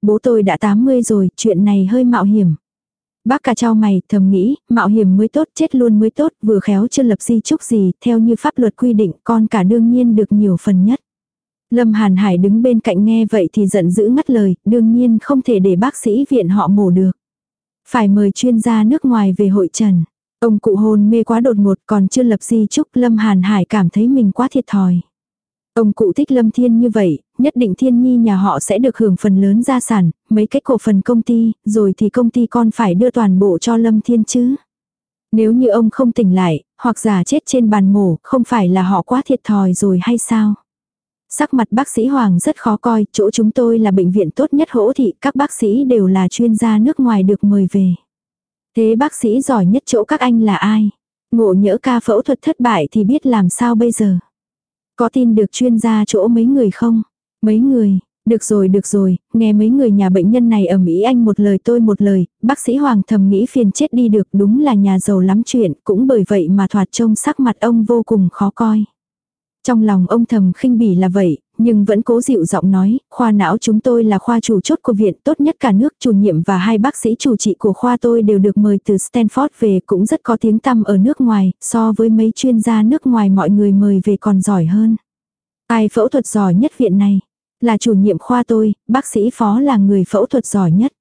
Bố tôi đã 80 rồi, chuyện này hơi mạo hiểm. Bác cả trao mày thầm nghĩ, mạo hiểm mới tốt, chết luôn mới tốt, vừa khéo chưa lập di chúc gì, theo như pháp luật quy định, con cả đương nhiên được nhiều phần nhất. Lâm Hàn Hải đứng bên cạnh nghe vậy thì giận dữ ngắt lời, đương nhiên không thể để bác sĩ viện họ mổ được. Phải mời chuyên gia nước ngoài về hội trần. Ông cụ hôn mê quá đột ngột còn chưa lập di chúc Lâm Hàn Hải cảm thấy mình quá thiệt thòi. Ông cụ thích Lâm Thiên như vậy, nhất định Thiên Nhi nhà họ sẽ được hưởng phần lớn gia sản, mấy cái cổ phần công ty, rồi thì công ty con phải đưa toàn bộ cho Lâm Thiên chứ. Nếu như ông không tỉnh lại, hoặc giả chết trên bàn mổ, không phải là họ quá thiệt thòi rồi hay sao? Sắc mặt bác sĩ Hoàng rất khó coi, chỗ chúng tôi là bệnh viện tốt nhất hỗ thị, các bác sĩ đều là chuyên gia nước ngoài được mời về. Thế bác sĩ giỏi nhất chỗ các anh là ai? Ngộ nhỡ ca phẫu thuật thất bại thì biết làm sao bây giờ? Có tin được chuyên gia chỗ mấy người không? Mấy người, được rồi được rồi, nghe mấy người nhà bệnh nhân này ở Mỹ anh một lời tôi một lời, bác sĩ Hoàng thầm nghĩ phiền chết đi được đúng là nhà giàu lắm chuyện, cũng bởi vậy mà thoạt trông sắc mặt ông vô cùng khó coi. Trong lòng ông thầm khinh bỉ là vậy, nhưng vẫn cố dịu giọng nói, khoa não chúng tôi là khoa chủ chốt của viện tốt nhất cả nước, chủ nhiệm và hai bác sĩ chủ trị của khoa tôi đều được mời từ Stanford về cũng rất có tiếng tăm ở nước ngoài, so với mấy chuyên gia nước ngoài mọi người mời về còn giỏi hơn. Ai phẫu thuật giỏi nhất viện này? Là chủ nhiệm khoa tôi, bác sĩ phó là người phẫu thuật giỏi nhất.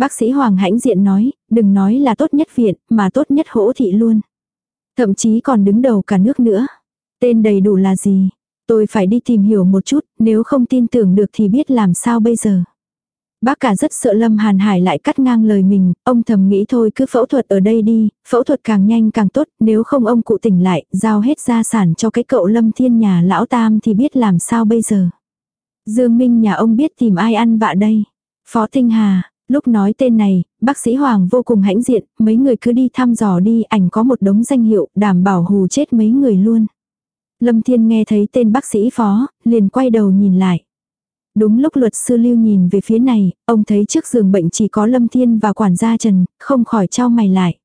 Bác sĩ Hoàng Hãnh Diện nói, đừng nói là tốt nhất viện, mà tốt nhất hỗ thị luôn. Thậm chí còn đứng đầu cả nước nữa. Tên đầy đủ là gì? Tôi phải đi tìm hiểu một chút, nếu không tin tưởng được thì biết làm sao bây giờ. Bác cả rất sợ Lâm Hàn Hải lại cắt ngang lời mình, ông thầm nghĩ thôi cứ phẫu thuật ở đây đi, phẫu thuật càng nhanh càng tốt, nếu không ông cụ tỉnh lại, giao hết gia sản cho cái cậu Lâm Thiên nhà lão tam thì biết làm sao bây giờ. Dương Minh nhà ông biết tìm ai ăn vạ đây. Phó Tinh Hà, lúc nói tên này, bác sĩ Hoàng vô cùng hãnh diện, mấy người cứ đi thăm dò đi, ảnh có một đống danh hiệu, đảm bảo hù chết mấy người luôn. Lâm Thiên nghe thấy tên bác sĩ phó, liền quay đầu nhìn lại. Đúng lúc luật sư lưu nhìn về phía này, ông thấy trước giường bệnh chỉ có Lâm Thiên và quản gia Trần, không khỏi trao mày lại.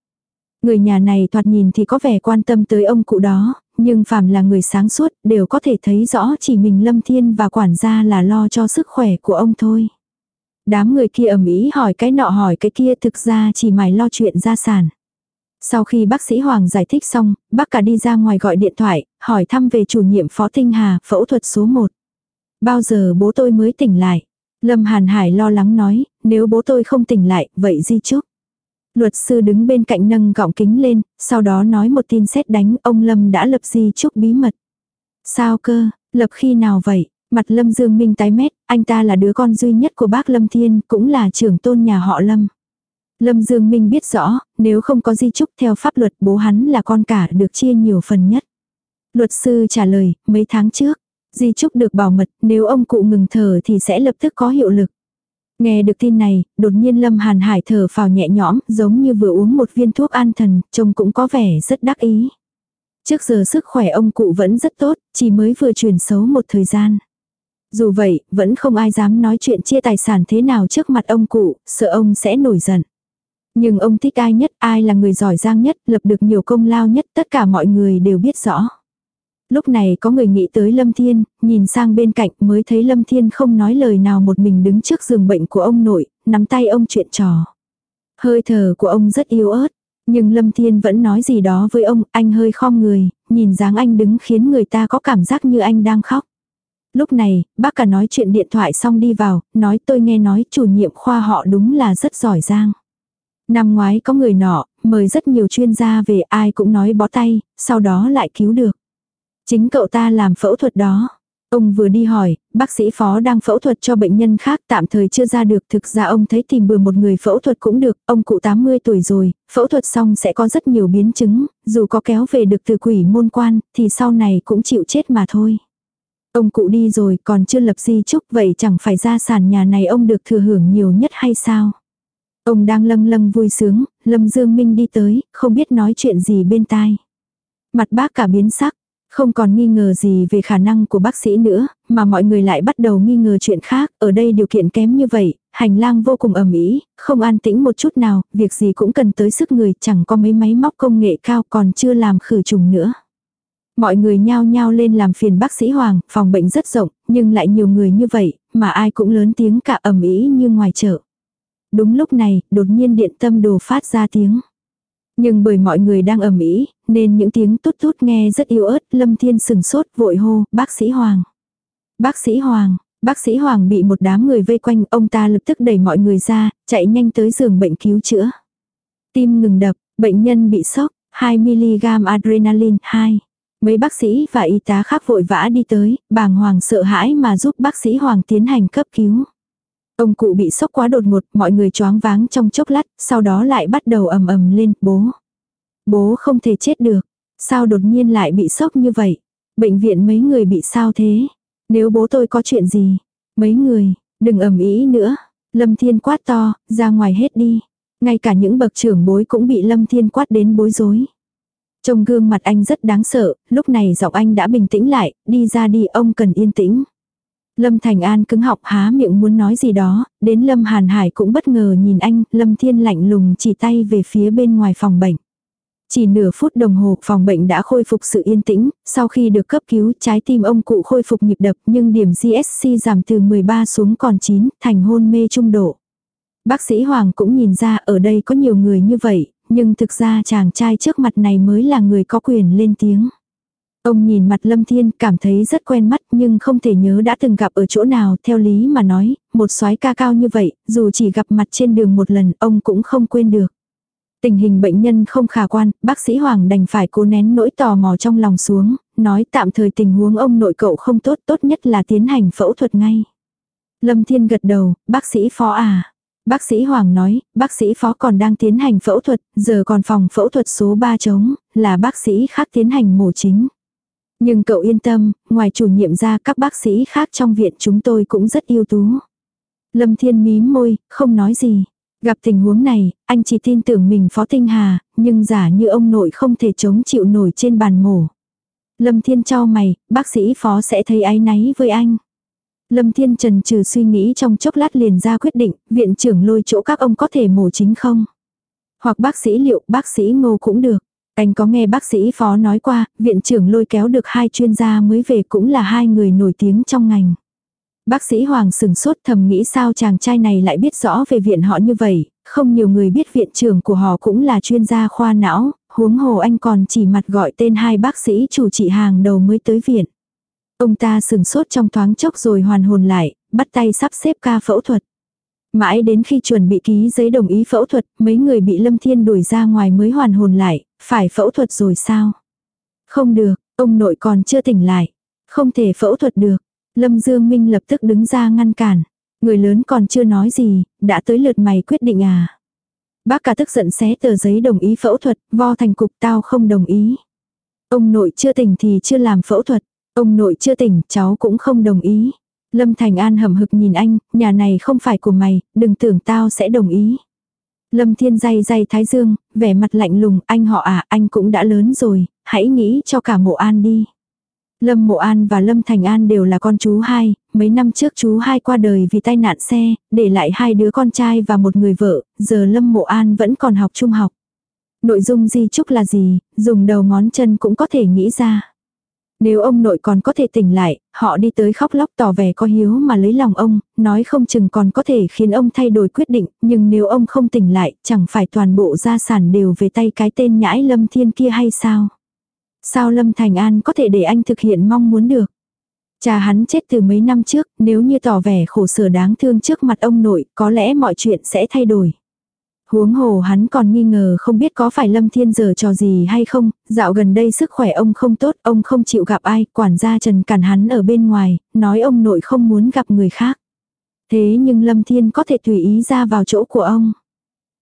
Người nhà này thoạt nhìn thì có vẻ quan tâm tới ông cụ đó, nhưng phàm là người sáng suốt đều có thể thấy rõ chỉ mình Lâm Thiên và quản gia là lo cho sức khỏe của ông thôi. Đám người kia ầm ĩ hỏi cái nọ hỏi cái kia thực ra chỉ mải lo chuyện gia sản. Sau khi bác sĩ Hoàng giải thích xong, bác cả đi ra ngoài gọi điện thoại, hỏi thăm về chủ nhiệm Phó Tinh Hà, phẫu thuật số 1. Bao giờ bố tôi mới tỉnh lại? Lâm Hàn Hải lo lắng nói, nếu bố tôi không tỉnh lại, vậy di chúc. Luật sư đứng bên cạnh nâng gọng kính lên, sau đó nói một tin xét đánh ông Lâm đã lập di chúc bí mật. Sao cơ, lập khi nào vậy? Mặt Lâm Dương Minh tái mét, anh ta là đứa con duy nhất của bác Lâm Thiên, cũng là trưởng tôn nhà họ Lâm. Lâm Dương Minh biết rõ, nếu không có di chúc theo pháp luật bố hắn là con cả được chia nhiều phần nhất. Luật sư trả lời, mấy tháng trước, di chúc được bảo mật, nếu ông cụ ngừng thở thì sẽ lập tức có hiệu lực. Nghe được tin này, đột nhiên Lâm Hàn Hải thở phào nhẹ nhõm, giống như vừa uống một viên thuốc an thần, trông cũng có vẻ rất đắc ý. Trước giờ sức khỏe ông cụ vẫn rất tốt, chỉ mới vừa chuyển xấu một thời gian. Dù vậy, vẫn không ai dám nói chuyện chia tài sản thế nào trước mặt ông cụ, sợ ông sẽ nổi giận. Nhưng ông thích ai nhất, ai là người giỏi giang nhất, lập được nhiều công lao nhất, tất cả mọi người đều biết rõ. Lúc này có người nghĩ tới Lâm Thiên, nhìn sang bên cạnh mới thấy Lâm Thiên không nói lời nào một mình đứng trước giường bệnh của ông nội, nắm tay ông chuyện trò. Hơi thở của ông rất yếu ớt, nhưng Lâm Thiên vẫn nói gì đó với ông, anh hơi khom người, nhìn dáng anh đứng khiến người ta có cảm giác như anh đang khóc. Lúc này, bác cả nói chuyện điện thoại xong đi vào, nói tôi nghe nói chủ nhiệm khoa họ đúng là rất giỏi giang. Năm ngoái có người nọ, mời rất nhiều chuyên gia về ai cũng nói bó tay, sau đó lại cứu được. Chính cậu ta làm phẫu thuật đó. Ông vừa đi hỏi, bác sĩ phó đang phẫu thuật cho bệnh nhân khác tạm thời chưa ra được. Thực ra ông thấy tìm bừa một người phẫu thuật cũng được, ông cụ 80 tuổi rồi, phẫu thuật xong sẽ có rất nhiều biến chứng, dù có kéo về được từ quỷ môn quan, thì sau này cũng chịu chết mà thôi. Ông cụ đi rồi còn chưa lập di chúc vậy chẳng phải gia sản nhà này ông được thừa hưởng nhiều nhất hay sao? Ông đang lâng lâng vui sướng, Lâm Dương Minh đi tới, không biết nói chuyện gì bên tai. Mặt bác cả biến sắc, không còn nghi ngờ gì về khả năng của bác sĩ nữa, mà mọi người lại bắt đầu nghi ngờ chuyện khác, ở đây điều kiện kém như vậy, hành lang vô cùng ẩm ý, không an tĩnh một chút nào, việc gì cũng cần tới sức người, chẳng có mấy máy móc công nghệ cao còn chưa làm khử trùng nữa. Mọi người nhao nhao lên làm phiền bác sĩ Hoàng, phòng bệnh rất rộng, nhưng lại nhiều người như vậy, mà ai cũng lớn tiếng cả ẩm ý như ngoài chợ. Đúng lúc này, đột nhiên điện tâm đồ phát ra tiếng. Nhưng bởi mọi người đang ầm ĩ, nên những tiếng tút tút nghe rất yếu ớt, Lâm Thiên sừng sốt vội hô, bác sĩ Hoàng. Bác sĩ Hoàng, bác sĩ Hoàng bị một đám người vây quanh, ông ta lập tức đẩy mọi người ra, chạy nhanh tới giường bệnh cứu chữa. Tim ngừng đập, bệnh nhân bị sốc, 2mg adrenaline 2. Mấy bác sĩ và y tá khác vội vã đi tới, bàng hoàng sợ hãi mà giúp bác sĩ Hoàng tiến hành cấp cứu. Ông cụ bị sốc quá đột ngột, mọi người choáng váng trong chốc lát, sau đó lại bắt đầu ầm ầm lên, bố. Bố không thể chết được. Sao đột nhiên lại bị sốc như vậy? Bệnh viện mấy người bị sao thế? Nếu bố tôi có chuyện gì? Mấy người, đừng ầm ý nữa. Lâm Thiên quát to, ra ngoài hết đi. Ngay cả những bậc trưởng bối cũng bị Lâm Thiên quát đến bối rối. trông gương mặt anh rất đáng sợ, lúc này giọng anh đã bình tĩnh lại, đi ra đi ông cần yên tĩnh. Lâm Thành An cứng học há miệng muốn nói gì đó, đến Lâm Hàn Hải cũng bất ngờ nhìn anh, Lâm Thiên lạnh lùng chỉ tay về phía bên ngoài phòng bệnh. Chỉ nửa phút đồng hồ phòng bệnh đã khôi phục sự yên tĩnh, sau khi được cấp cứu trái tim ông cụ khôi phục nhịp đập nhưng điểm GSC giảm từ 13 xuống còn 9, thành hôn mê trung độ. Bác sĩ Hoàng cũng nhìn ra ở đây có nhiều người như vậy, nhưng thực ra chàng trai trước mặt này mới là người có quyền lên tiếng. Ông nhìn mặt Lâm Thiên cảm thấy rất quen mắt nhưng không thể nhớ đã từng gặp ở chỗ nào theo lý mà nói, một soái ca cao như vậy, dù chỉ gặp mặt trên đường một lần ông cũng không quên được. Tình hình bệnh nhân không khả quan, bác sĩ Hoàng đành phải cố nén nỗi tò mò trong lòng xuống, nói tạm thời tình huống ông nội cậu không tốt, tốt nhất là tiến hành phẫu thuật ngay. Lâm Thiên gật đầu, bác sĩ phó à. Bác sĩ Hoàng nói, bác sĩ phó còn đang tiến hành phẫu thuật, giờ còn phòng phẫu thuật số 3 trống, là bác sĩ khác tiến hành mổ chính. Nhưng cậu yên tâm, ngoài chủ nhiệm ra các bác sĩ khác trong viện chúng tôi cũng rất yêu tú. Lâm Thiên mím môi, không nói gì. Gặp tình huống này, anh chỉ tin tưởng mình Phó Tinh Hà, nhưng giả như ông nội không thể chống chịu nổi trên bàn mổ. Lâm Thiên cho mày, bác sĩ Phó sẽ thấy áy náy với anh. Lâm Thiên trần trừ suy nghĩ trong chốc lát liền ra quyết định, viện trưởng lôi chỗ các ông có thể mổ chính không? Hoặc bác sĩ liệu, bác sĩ ngô cũng được. Anh có nghe bác sĩ phó nói qua, viện trưởng lôi kéo được hai chuyên gia mới về cũng là hai người nổi tiếng trong ngành. Bác sĩ Hoàng sừng sốt thầm nghĩ sao chàng trai này lại biết rõ về viện họ như vậy, không nhiều người biết viện trưởng của họ cũng là chuyên gia khoa não, huống hồ anh còn chỉ mặt gọi tên hai bác sĩ chủ trị hàng đầu mới tới viện. Ông ta sừng sốt trong thoáng chốc rồi hoàn hồn lại, bắt tay sắp xếp ca phẫu thuật. Mãi đến khi chuẩn bị ký giấy đồng ý phẫu thuật, mấy người bị Lâm Thiên đuổi ra ngoài mới hoàn hồn lại, phải phẫu thuật rồi sao? Không được, ông nội còn chưa tỉnh lại. Không thể phẫu thuật được. Lâm Dương Minh lập tức đứng ra ngăn cản. Người lớn còn chưa nói gì, đã tới lượt mày quyết định à. Bác cả tức giận xé tờ giấy đồng ý phẫu thuật, vo thành cục tao không đồng ý. Ông nội chưa tỉnh thì chưa làm phẫu thuật. Ông nội chưa tỉnh, cháu cũng không đồng ý. Lâm Thành An hầm hực nhìn anh, nhà này không phải của mày, đừng tưởng tao sẽ đồng ý. Lâm Thiên dây dây thái dương, vẻ mặt lạnh lùng, anh họ à, anh cũng đã lớn rồi, hãy nghĩ cho cả mộ an đi. Lâm Mộ An và Lâm Thành An đều là con chú hai, mấy năm trước chú hai qua đời vì tai nạn xe, để lại hai đứa con trai và một người vợ, giờ Lâm Mộ An vẫn còn học trung học. Nội dung di chúc là gì, dùng đầu ngón chân cũng có thể nghĩ ra. Nếu ông nội còn có thể tỉnh lại, họ đi tới khóc lóc tỏ vẻ có hiếu mà lấy lòng ông, nói không chừng còn có thể khiến ông thay đổi quyết định, nhưng nếu ông không tỉnh lại, chẳng phải toàn bộ gia sản đều về tay cái tên nhãi Lâm Thiên kia hay sao? Sao Lâm Thành An có thể để anh thực hiện mong muốn được? Cha hắn chết từ mấy năm trước, nếu như tỏ vẻ khổ sở đáng thương trước mặt ông nội, có lẽ mọi chuyện sẽ thay đổi. Huống hồ hắn còn nghi ngờ không biết có phải Lâm Thiên giờ trò gì hay không, dạo gần đây sức khỏe ông không tốt, ông không chịu gặp ai, quản gia Trần cản hắn ở bên ngoài, nói ông nội không muốn gặp người khác. Thế nhưng Lâm Thiên có thể tùy ý ra vào chỗ của ông.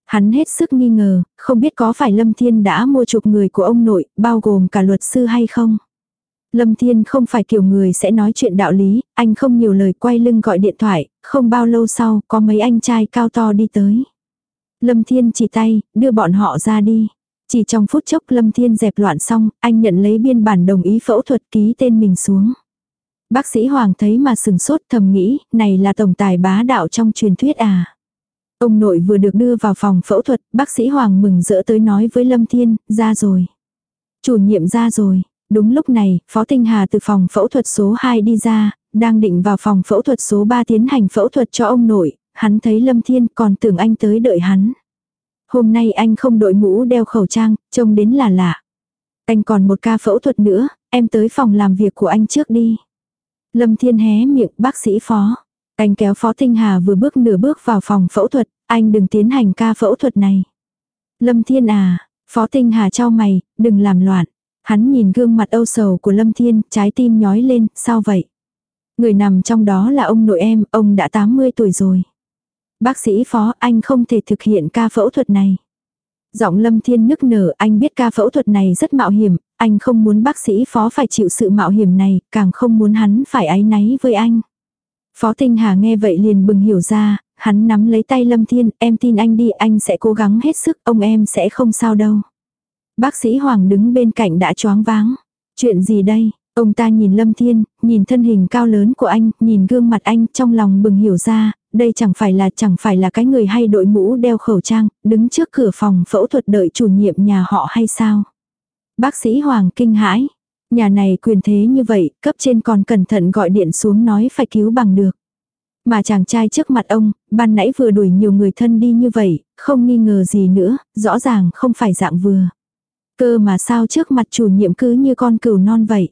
Hắn hết sức nghi ngờ, không biết có phải Lâm Thiên đã mua chuộc người của ông nội, bao gồm cả luật sư hay không. Lâm Thiên không phải kiểu người sẽ nói chuyện đạo lý, anh không nhiều lời quay lưng gọi điện thoại, không bao lâu sau có mấy anh trai cao to đi tới. Lâm Thiên chỉ tay, đưa bọn họ ra đi. Chỉ trong phút chốc Lâm Thiên dẹp loạn xong, anh nhận lấy biên bản đồng ý phẫu thuật ký tên mình xuống. Bác sĩ Hoàng thấy mà sừng sốt thầm nghĩ, này là tổng tài bá đạo trong truyền thuyết à. Ông nội vừa được đưa vào phòng phẫu thuật, bác sĩ Hoàng mừng rỡ tới nói với Lâm Thiên, ra rồi. Chủ nhiệm ra rồi. Đúng lúc này, Phó Tinh Hà từ phòng phẫu thuật số 2 đi ra, đang định vào phòng phẫu thuật số 3 tiến hành phẫu thuật cho ông nội, hắn thấy Lâm Thiên còn tưởng anh tới đợi hắn. Hôm nay anh không đội mũ đeo khẩu trang, trông đến là lạ. Anh còn một ca phẫu thuật nữa, em tới phòng làm việc của anh trước đi. Lâm Thiên hé miệng bác sĩ phó. Anh kéo Phó Tinh Hà vừa bước nửa bước vào phòng phẫu thuật, anh đừng tiến hành ca phẫu thuật này. Lâm Thiên à, Phó Tinh Hà cho mày, đừng làm loạn. Hắn nhìn gương mặt âu sầu của Lâm Thiên, trái tim nhói lên, sao vậy? Người nằm trong đó là ông nội em, ông đã 80 tuổi rồi. Bác sĩ phó, anh không thể thực hiện ca phẫu thuật này. Giọng Lâm Thiên nức nở, anh biết ca phẫu thuật này rất mạo hiểm, anh không muốn bác sĩ phó phải chịu sự mạo hiểm này, càng không muốn hắn phải áy náy với anh. Phó Tinh Hà nghe vậy liền bừng hiểu ra, hắn nắm lấy tay Lâm Thiên, em tin anh đi, anh sẽ cố gắng hết sức, ông em sẽ không sao đâu. Bác sĩ Hoàng đứng bên cạnh đã choáng váng. Chuyện gì đây? Ông ta nhìn Lâm Thiên, nhìn thân hình cao lớn của anh, nhìn gương mặt anh trong lòng bừng hiểu ra, đây chẳng phải là chẳng phải là cái người hay đội mũ đeo khẩu trang, đứng trước cửa phòng phẫu thuật đợi chủ nhiệm nhà họ hay sao. Bác sĩ Hoàng kinh hãi. Nhà này quyền thế như vậy, cấp trên còn cẩn thận gọi điện xuống nói phải cứu bằng được. Mà chàng trai trước mặt ông, ban nãy vừa đuổi nhiều người thân đi như vậy, không nghi ngờ gì nữa, rõ ràng không phải dạng vừa. Cơ mà sao trước mặt chủ nhiệm cứ như con cừu non vậy.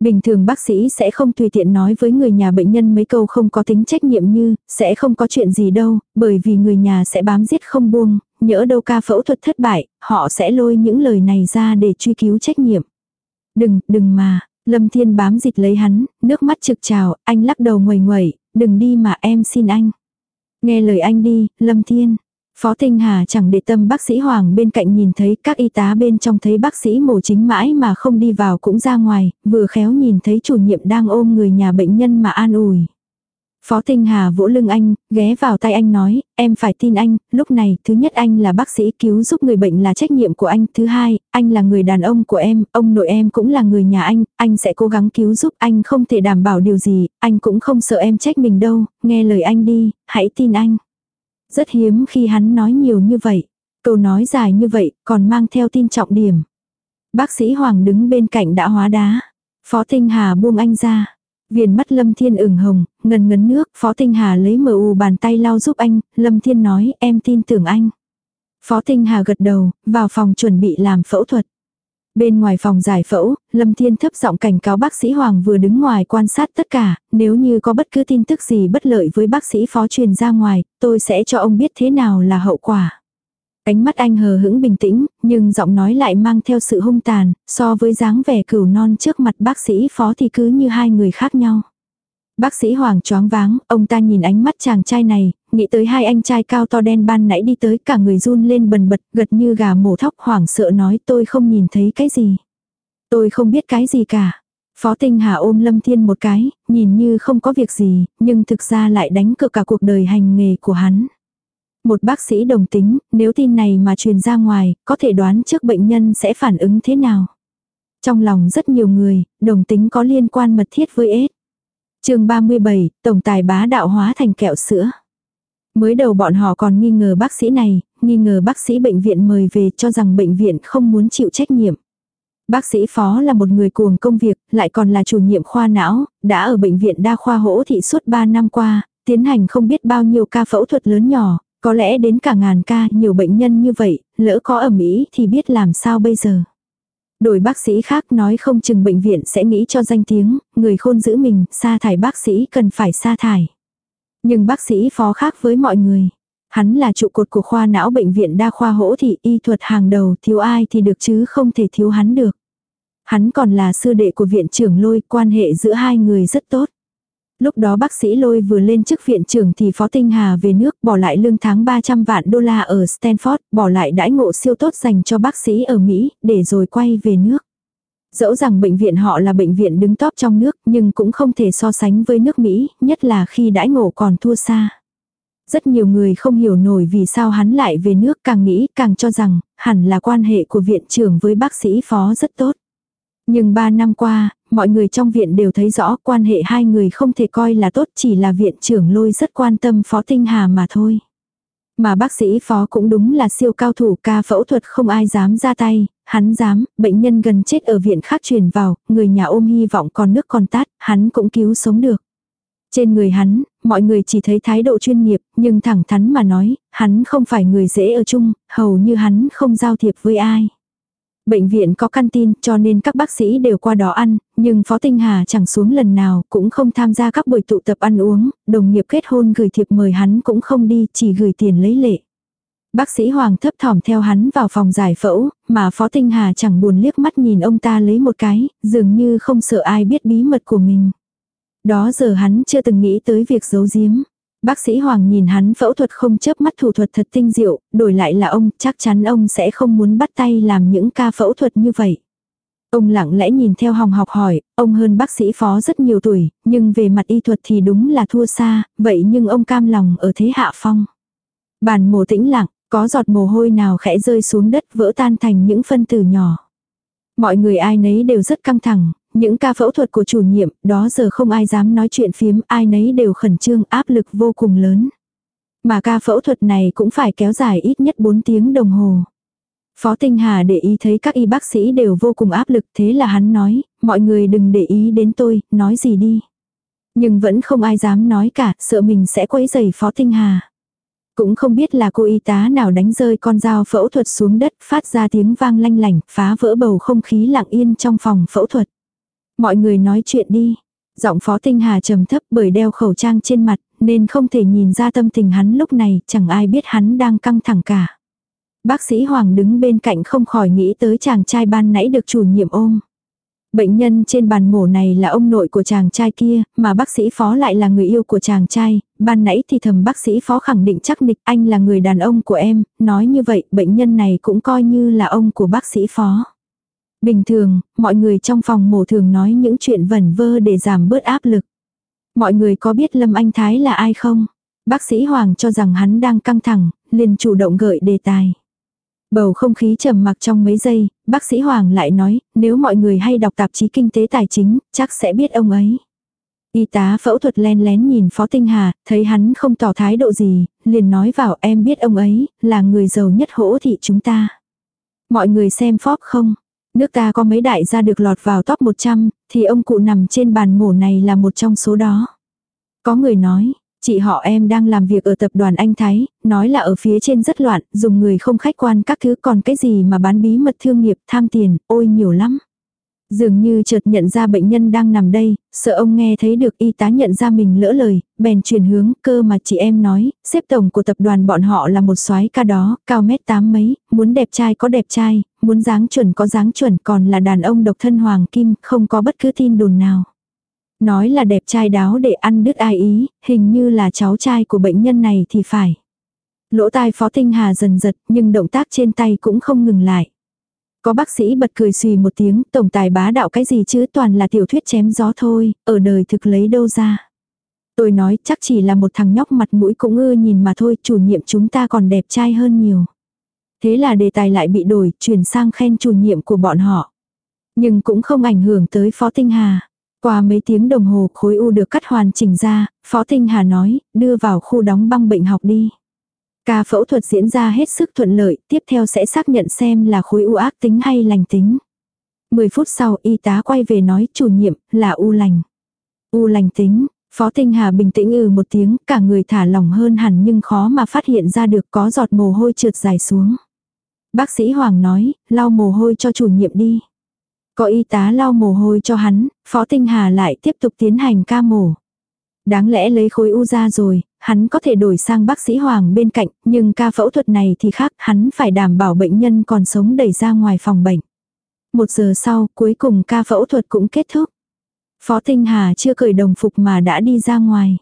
Bình thường bác sĩ sẽ không tùy tiện nói với người nhà bệnh nhân mấy câu không có tính trách nhiệm như, sẽ không có chuyện gì đâu, bởi vì người nhà sẽ bám giết không buông, nhỡ đâu ca phẫu thuật thất bại, họ sẽ lôi những lời này ra để truy cứu trách nhiệm. Đừng, đừng mà, Lâm Thiên bám dịch lấy hắn, nước mắt trực trào, anh lắc đầu nguầy nguẩy, đừng đi mà em xin anh. Nghe lời anh đi, Lâm Thiên. Phó Tinh Hà chẳng để tâm bác sĩ Hoàng bên cạnh nhìn thấy các y tá bên trong thấy bác sĩ mổ chính mãi mà không đi vào cũng ra ngoài, vừa khéo nhìn thấy chủ nhiệm đang ôm người nhà bệnh nhân mà an ủi. Phó Tinh Hà vỗ lưng anh, ghé vào tay anh nói, em phải tin anh, lúc này, thứ nhất anh là bác sĩ cứu giúp người bệnh là trách nhiệm của anh, thứ hai, anh là người đàn ông của em, ông nội em cũng là người nhà anh, anh sẽ cố gắng cứu giúp, anh không thể đảm bảo điều gì, anh cũng không sợ em trách mình đâu, nghe lời anh đi, hãy tin anh. Rất hiếm khi hắn nói nhiều như vậy. Câu nói dài như vậy, còn mang theo tin trọng điểm. Bác sĩ Hoàng đứng bên cạnh đã hóa đá. Phó Tinh Hà buông anh ra. Viền mắt Lâm Thiên ửng hồng, ngần ngấn nước, Phó Tinh Hà lấy mờ u bàn tay lau giúp anh, Lâm Thiên nói em tin tưởng anh. Phó Tinh Hà gật đầu, vào phòng chuẩn bị làm phẫu thuật. Bên ngoài phòng giải phẫu, Lâm Thiên thấp giọng cảnh cáo bác sĩ Hoàng vừa đứng ngoài quan sát tất cả, nếu như có bất cứ tin tức gì bất lợi với bác sĩ phó truyền ra ngoài, tôi sẽ cho ông biết thế nào là hậu quả. Ánh mắt anh hờ hững bình tĩnh, nhưng giọng nói lại mang theo sự hung tàn, so với dáng vẻ cửu non trước mặt bác sĩ phó thì cứ như hai người khác nhau. Bác sĩ Hoàng choáng váng, ông ta nhìn ánh mắt chàng trai này, nghĩ tới hai anh trai cao to đen ban nãy đi tới cả người run lên bần bật, gật như gà mổ thóc hoảng sợ nói tôi không nhìn thấy cái gì. Tôi không biết cái gì cả. Phó Tinh Hà ôm Lâm Thiên một cái, nhìn như không có việc gì, nhưng thực ra lại đánh cược cả cuộc đời hành nghề của hắn. Một bác sĩ đồng tính, nếu tin này mà truyền ra ngoài, có thể đoán trước bệnh nhân sẽ phản ứng thế nào. Trong lòng rất nhiều người, đồng tính có liên quan mật thiết với ết chương 37, tổng tài bá đạo hóa thành kẹo sữa. Mới đầu bọn họ còn nghi ngờ bác sĩ này, nghi ngờ bác sĩ bệnh viện mời về cho rằng bệnh viện không muốn chịu trách nhiệm. Bác sĩ phó là một người cuồng công việc, lại còn là chủ nhiệm khoa não, đã ở bệnh viện đa khoa hỗ thị suốt 3 năm qua, tiến hành không biết bao nhiêu ca phẫu thuật lớn nhỏ, có lẽ đến cả ngàn ca nhiều bệnh nhân như vậy, lỡ có ẩm ý thì biết làm sao bây giờ. Đổi bác sĩ khác nói không chừng bệnh viện sẽ nghĩ cho danh tiếng, người khôn giữ mình, sa thải bác sĩ cần phải sa thải. Nhưng bác sĩ phó khác với mọi người. Hắn là trụ cột của khoa não bệnh viện đa khoa hỗ thị y thuật hàng đầu thiếu ai thì được chứ không thể thiếu hắn được. Hắn còn là sư đệ của viện trưởng lôi quan hệ giữa hai người rất tốt. Lúc đó bác sĩ lôi vừa lên chức viện trưởng thì Phó Tinh Hà về nước bỏ lại lương tháng 300 vạn đô la ở Stanford, bỏ lại đãi ngộ siêu tốt dành cho bác sĩ ở Mỹ, để rồi quay về nước. Dẫu rằng bệnh viện họ là bệnh viện đứng top trong nước nhưng cũng không thể so sánh với nước Mỹ, nhất là khi đãi ngộ còn thua xa. Rất nhiều người không hiểu nổi vì sao hắn lại về nước càng nghĩ càng cho rằng hẳn là quan hệ của viện trưởng với bác sĩ phó rất tốt. Nhưng ba năm qua, mọi người trong viện đều thấy rõ quan hệ hai người không thể coi là tốt chỉ là viện trưởng lôi rất quan tâm phó tinh hà mà thôi. Mà bác sĩ phó cũng đúng là siêu cao thủ ca phẫu thuật không ai dám ra tay, hắn dám, bệnh nhân gần chết ở viện khác truyền vào, người nhà ôm hy vọng còn nước còn tát, hắn cũng cứu sống được. Trên người hắn, mọi người chỉ thấy thái độ chuyên nghiệp, nhưng thẳng thắn mà nói, hắn không phải người dễ ở chung, hầu như hắn không giao thiệp với ai. Bệnh viện có căn tin cho nên các bác sĩ đều qua đó ăn, nhưng Phó Tinh Hà chẳng xuống lần nào, cũng không tham gia các buổi tụ tập ăn uống, đồng nghiệp kết hôn gửi thiệp mời hắn cũng không đi, chỉ gửi tiền lấy lệ. Bác sĩ Hoàng thấp thỏm theo hắn vào phòng giải phẫu, mà Phó Tinh Hà chẳng buồn liếc mắt nhìn ông ta lấy một cái, dường như không sợ ai biết bí mật của mình. Đó giờ hắn chưa từng nghĩ tới việc giấu giếm. Bác sĩ Hoàng nhìn hắn phẫu thuật không chớp mắt thủ thuật thật tinh diệu, đổi lại là ông, chắc chắn ông sẽ không muốn bắt tay làm những ca phẫu thuật như vậy. Ông lặng lẽ nhìn theo hòng học hỏi, ông hơn bác sĩ phó rất nhiều tuổi, nhưng về mặt y thuật thì đúng là thua xa, vậy nhưng ông cam lòng ở thế hạ phong. Bàn mổ tĩnh lặng, có giọt mồ hôi nào khẽ rơi xuống đất vỡ tan thành những phân tử nhỏ. Mọi người ai nấy đều rất căng thẳng, những ca phẫu thuật của chủ nhiệm, đó giờ không ai dám nói chuyện phiếm, ai nấy đều khẩn trương, áp lực vô cùng lớn. Mà ca phẫu thuật này cũng phải kéo dài ít nhất 4 tiếng đồng hồ. Phó Tinh Hà để ý thấy các y bác sĩ đều vô cùng áp lực thế là hắn nói, mọi người đừng để ý đến tôi, nói gì đi. Nhưng vẫn không ai dám nói cả, sợ mình sẽ quấy rầy Phó Tinh Hà. Cũng không biết là cô y tá nào đánh rơi con dao phẫu thuật xuống đất phát ra tiếng vang lanh lảnh phá vỡ bầu không khí lặng yên trong phòng phẫu thuật. Mọi người nói chuyện đi. Giọng Phó Tinh Hà trầm thấp bởi đeo khẩu trang trên mặt, nên không thể nhìn ra tâm tình hắn lúc này, chẳng ai biết hắn đang căng thẳng cả. Bác sĩ Hoàng đứng bên cạnh không khỏi nghĩ tới chàng trai ban nãy được chủ nhiệm ôm. Bệnh nhân trên bàn mổ này là ông nội của chàng trai kia, mà bác sĩ phó lại là người yêu của chàng trai, ban nãy thì thầm bác sĩ phó khẳng định chắc nịch anh là người đàn ông của em, nói như vậy bệnh nhân này cũng coi như là ông của bác sĩ phó. Bình thường, mọi người trong phòng mổ thường nói những chuyện vẩn vơ để giảm bớt áp lực. Mọi người có biết Lâm Anh Thái là ai không? Bác sĩ Hoàng cho rằng hắn đang căng thẳng, liền chủ động gợi đề tài. Bầu không khí trầm mặc trong mấy giây, bác sĩ Hoàng lại nói, nếu mọi người hay đọc tạp chí kinh tế tài chính, chắc sẽ biết ông ấy. Y tá phẫu thuật len lén nhìn Phó Tinh Hà, thấy hắn không tỏ thái độ gì, liền nói vào em biết ông ấy, là người giàu nhất hỗ thị chúng ta. Mọi người xem phóp không? Nước ta có mấy đại gia được lọt vào top 100, thì ông cụ nằm trên bàn mổ này là một trong số đó. Có người nói, chị họ em đang làm việc ở tập đoàn Anh Thái, nói là ở phía trên rất loạn, dùng người không khách quan các thứ còn cái gì mà bán bí mật thương nghiệp tham tiền, ôi nhiều lắm. Dường như chợt nhận ra bệnh nhân đang nằm đây, sợ ông nghe thấy được y tá nhận ra mình lỡ lời, bèn chuyển hướng cơ mà chị em nói, xếp tổng của tập đoàn bọn họ là một soái ca đó, cao mét tám mấy, muốn đẹp trai có đẹp trai, muốn dáng chuẩn có dáng chuẩn còn là đàn ông độc thân hoàng kim, không có bất cứ tin đồn nào. Nói là đẹp trai đáo để ăn đứt ai ý, hình như là cháu trai của bệnh nhân này thì phải. Lỗ tai phó tinh hà dần giật nhưng động tác trên tay cũng không ngừng lại. Có bác sĩ bật cười xùy một tiếng, tổng tài bá đạo cái gì chứ toàn là tiểu thuyết chém gió thôi, ở đời thực lấy đâu ra. Tôi nói chắc chỉ là một thằng nhóc mặt mũi cũng ưa nhìn mà thôi, chủ nhiệm chúng ta còn đẹp trai hơn nhiều. Thế là đề tài lại bị đổi, chuyển sang khen chủ nhiệm của bọn họ. Nhưng cũng không ảnh hưởng tới Phó Tinh Hà. Qua mấy tiếng đồng hồ khối u được cắt hoàn chỉnh ra, Phó Tinh Hà nói, đưa vào khu đóng băng bệnh học đi. Ca phẫu thuật diễn ra hết sức thuận lợi, tiếp theo sẽ xác nhận xem là khối u ác tính hay lành tính. 10 phút sau y tá quay về nói chủ nhiệm là u lành. U lành tính, Phó Tinh Hà bình tĩnh ừ một tiếng, cả người thả lỏng hơn hẳn nhưng khó mà phát hiện ra được có giọt mồ hôi trượt dài xuống. Bác sĩ Hoàng nói, lau mồ hôi cho chủ nhiệm đi. Có y tá lau mồ hôi cho hắn, Phó Tinh Hà lại tiếp tục tiến hành ca mổ. Đáng lẽ lấy khối u ra rồi, hắn có thể đổi sang bác sĩ Hoàng bên cạnh, nhưng ca phẫu thuật này thì khác, hắn phải đảm bảo bệnh nhân còn sống đẩy ra ngoài phòng bệnh. Một giờ sau, cuối cùng ca phẫu thuật cũng kết thúc. Phó Tinh Hà chưa cởi đồng phục mà đã đi ra ngoài.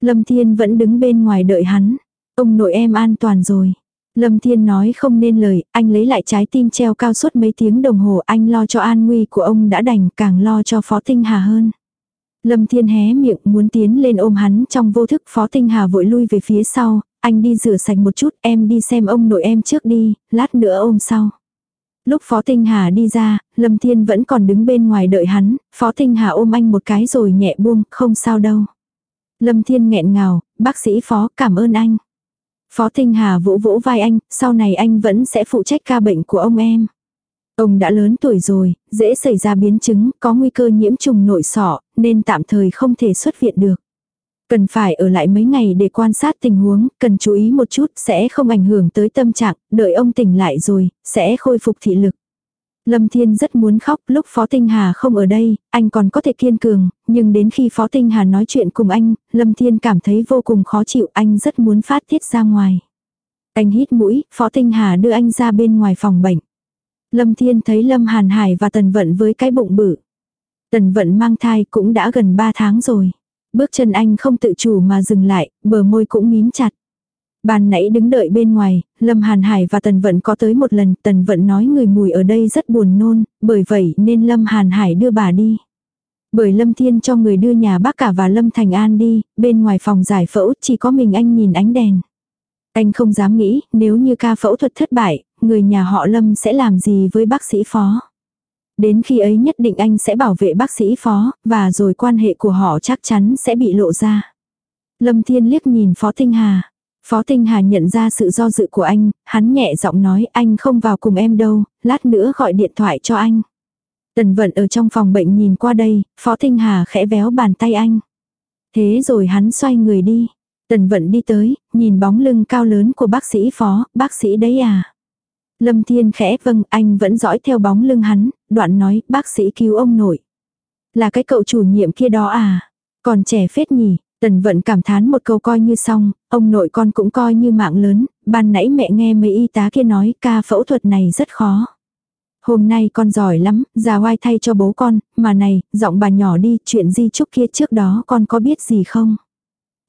Lâm Thiên vẫn đứng bên ngoài đợi hắn. Ông nội em an toàn rồi. Lâm Thiên nói không nên lời, anh lấy lại trái tim treo cao suốt mấy tiếng đồng hồ anh lo cho an nguy của ông đã đành càng lo cho Phó Tinh Hà hơn. Lâm Thiên hé miệng muốn tiến lên ôm hắn trong vô thức Phó Tinh Hà vội lui về phía sau, anh đi rửa sạch một chút em đi xem ông nội em trước đi, lát nữa ôm sau. Lúc Phó Tinh Hà đi ra, Lâm Thiên vẫn còn đứng bên ngoài đợi hắn, Phó Tinh Hà ôm anh một cái rồi nhẹ buông, không sao đâu. Lâm Thiên nghẹn ngào, bác sĩ Phó cảm ơn anh. Phó Tinh Hà vỗ vỗ vai anh, sau này anh vẫn sẽ phụ trách ca bệnh của ông em. Ông đã lớn tuổi rồi, dễ xảy ra biến chứng, có nguy cơ nhiễm trùng nội sọ, nên tạm thời không thể xuất viện được. Cần phải ở lại mấy ngày để quan sát tình huống, cần chú ý một chút, sẽ không ảnh hưởng tới tâm trạng, đợi ông tỉnh lại rồi, sẽ khôi phục thị lực. Lâm Thiên rất muốn khóc, lúc Phó Tinh Hà không ở đây, anh còn có thể kiên cường, nhưng đến khi Phó Tinh Hà nói chuyện cùng anh, Lâm Thiên cảm thấy vô cùng khó chịu, anh rất muốn phát tiết ra ngoài. Anh hít mũi, Phó Tinh Hà đưa anh ra bên ngoài phòng bệnh. Lâm Thiên thấy Lâm Hàn Hải và Tần Vận với cái bụng bự. Tần Vận mang thai cũng đã gần 3 tháng rồi. Bước chân anh không tự chủ mà dừng lại, bờ môi cũng mím chặt. Ban nãy đứng đợi bên ngoài, Lâm Hàn Hải và Tần Vận có tới một lần, Tần Vận nói người mùi ở đây rất buồn nôn, bởi vậy nên Lâm Hàn Hải đưa bà đi. Bởi Lâm Thiên cho người đưa nhà bác cả và Lâm Thành An đi, bên ngoài phòng giải phẫu chỉ có mình anh nhìn ánh đèn. Anh không dám nghĩ, nếu như ca phẫu thuật thất bại, người nhà họ Lâm sẽ làm gì với bác sĩ phó. Đến khi ấy nhất định anh sẽ bảo vệ bác sĩ phó, và rồi quan hệ của họ chắc chắn sẽ bị lộ ra. Lâm Thiên liếc nhìn Phó Tinh Hà. Phó Tinh Hà nhận ra sự do dự của anh, hắn nhẹ giọng nói anh không vào cùng em đâu, lát nữa gọi điện thoại cho anh. Tần vận ở trong phòng bệnh nhìn qua đây, Phó Tinh Hà khẽ véo bàn tay anh. Thế rồi hắn xoay người đi. Tần vận đi tới, nhìn bóng lưng cao lớn của bác sĩ Phó, bác sĩ đấy à. Lâm Thiên khẽ vâng, anh vẫn dõi theo bóng lưng hắn, đoạn nói, bác sĩ cứu ông nội. Là cái cậu chủ nhiệm kia đó à? Còn trẻ phết nhỉ, Tần Vận cảm thán một câu coi như xong, ông nội con cũng coi như mạng lớn, ban nãy mẹ nghe mấy y tá kia nói ca phẫu thuật này rất khó. Hôm nay con giỏi lắm, già oai thay cho bố con, mà này, giọng bà nhỏ đi, chuyện di chúc kia trước đó con có biết gì không?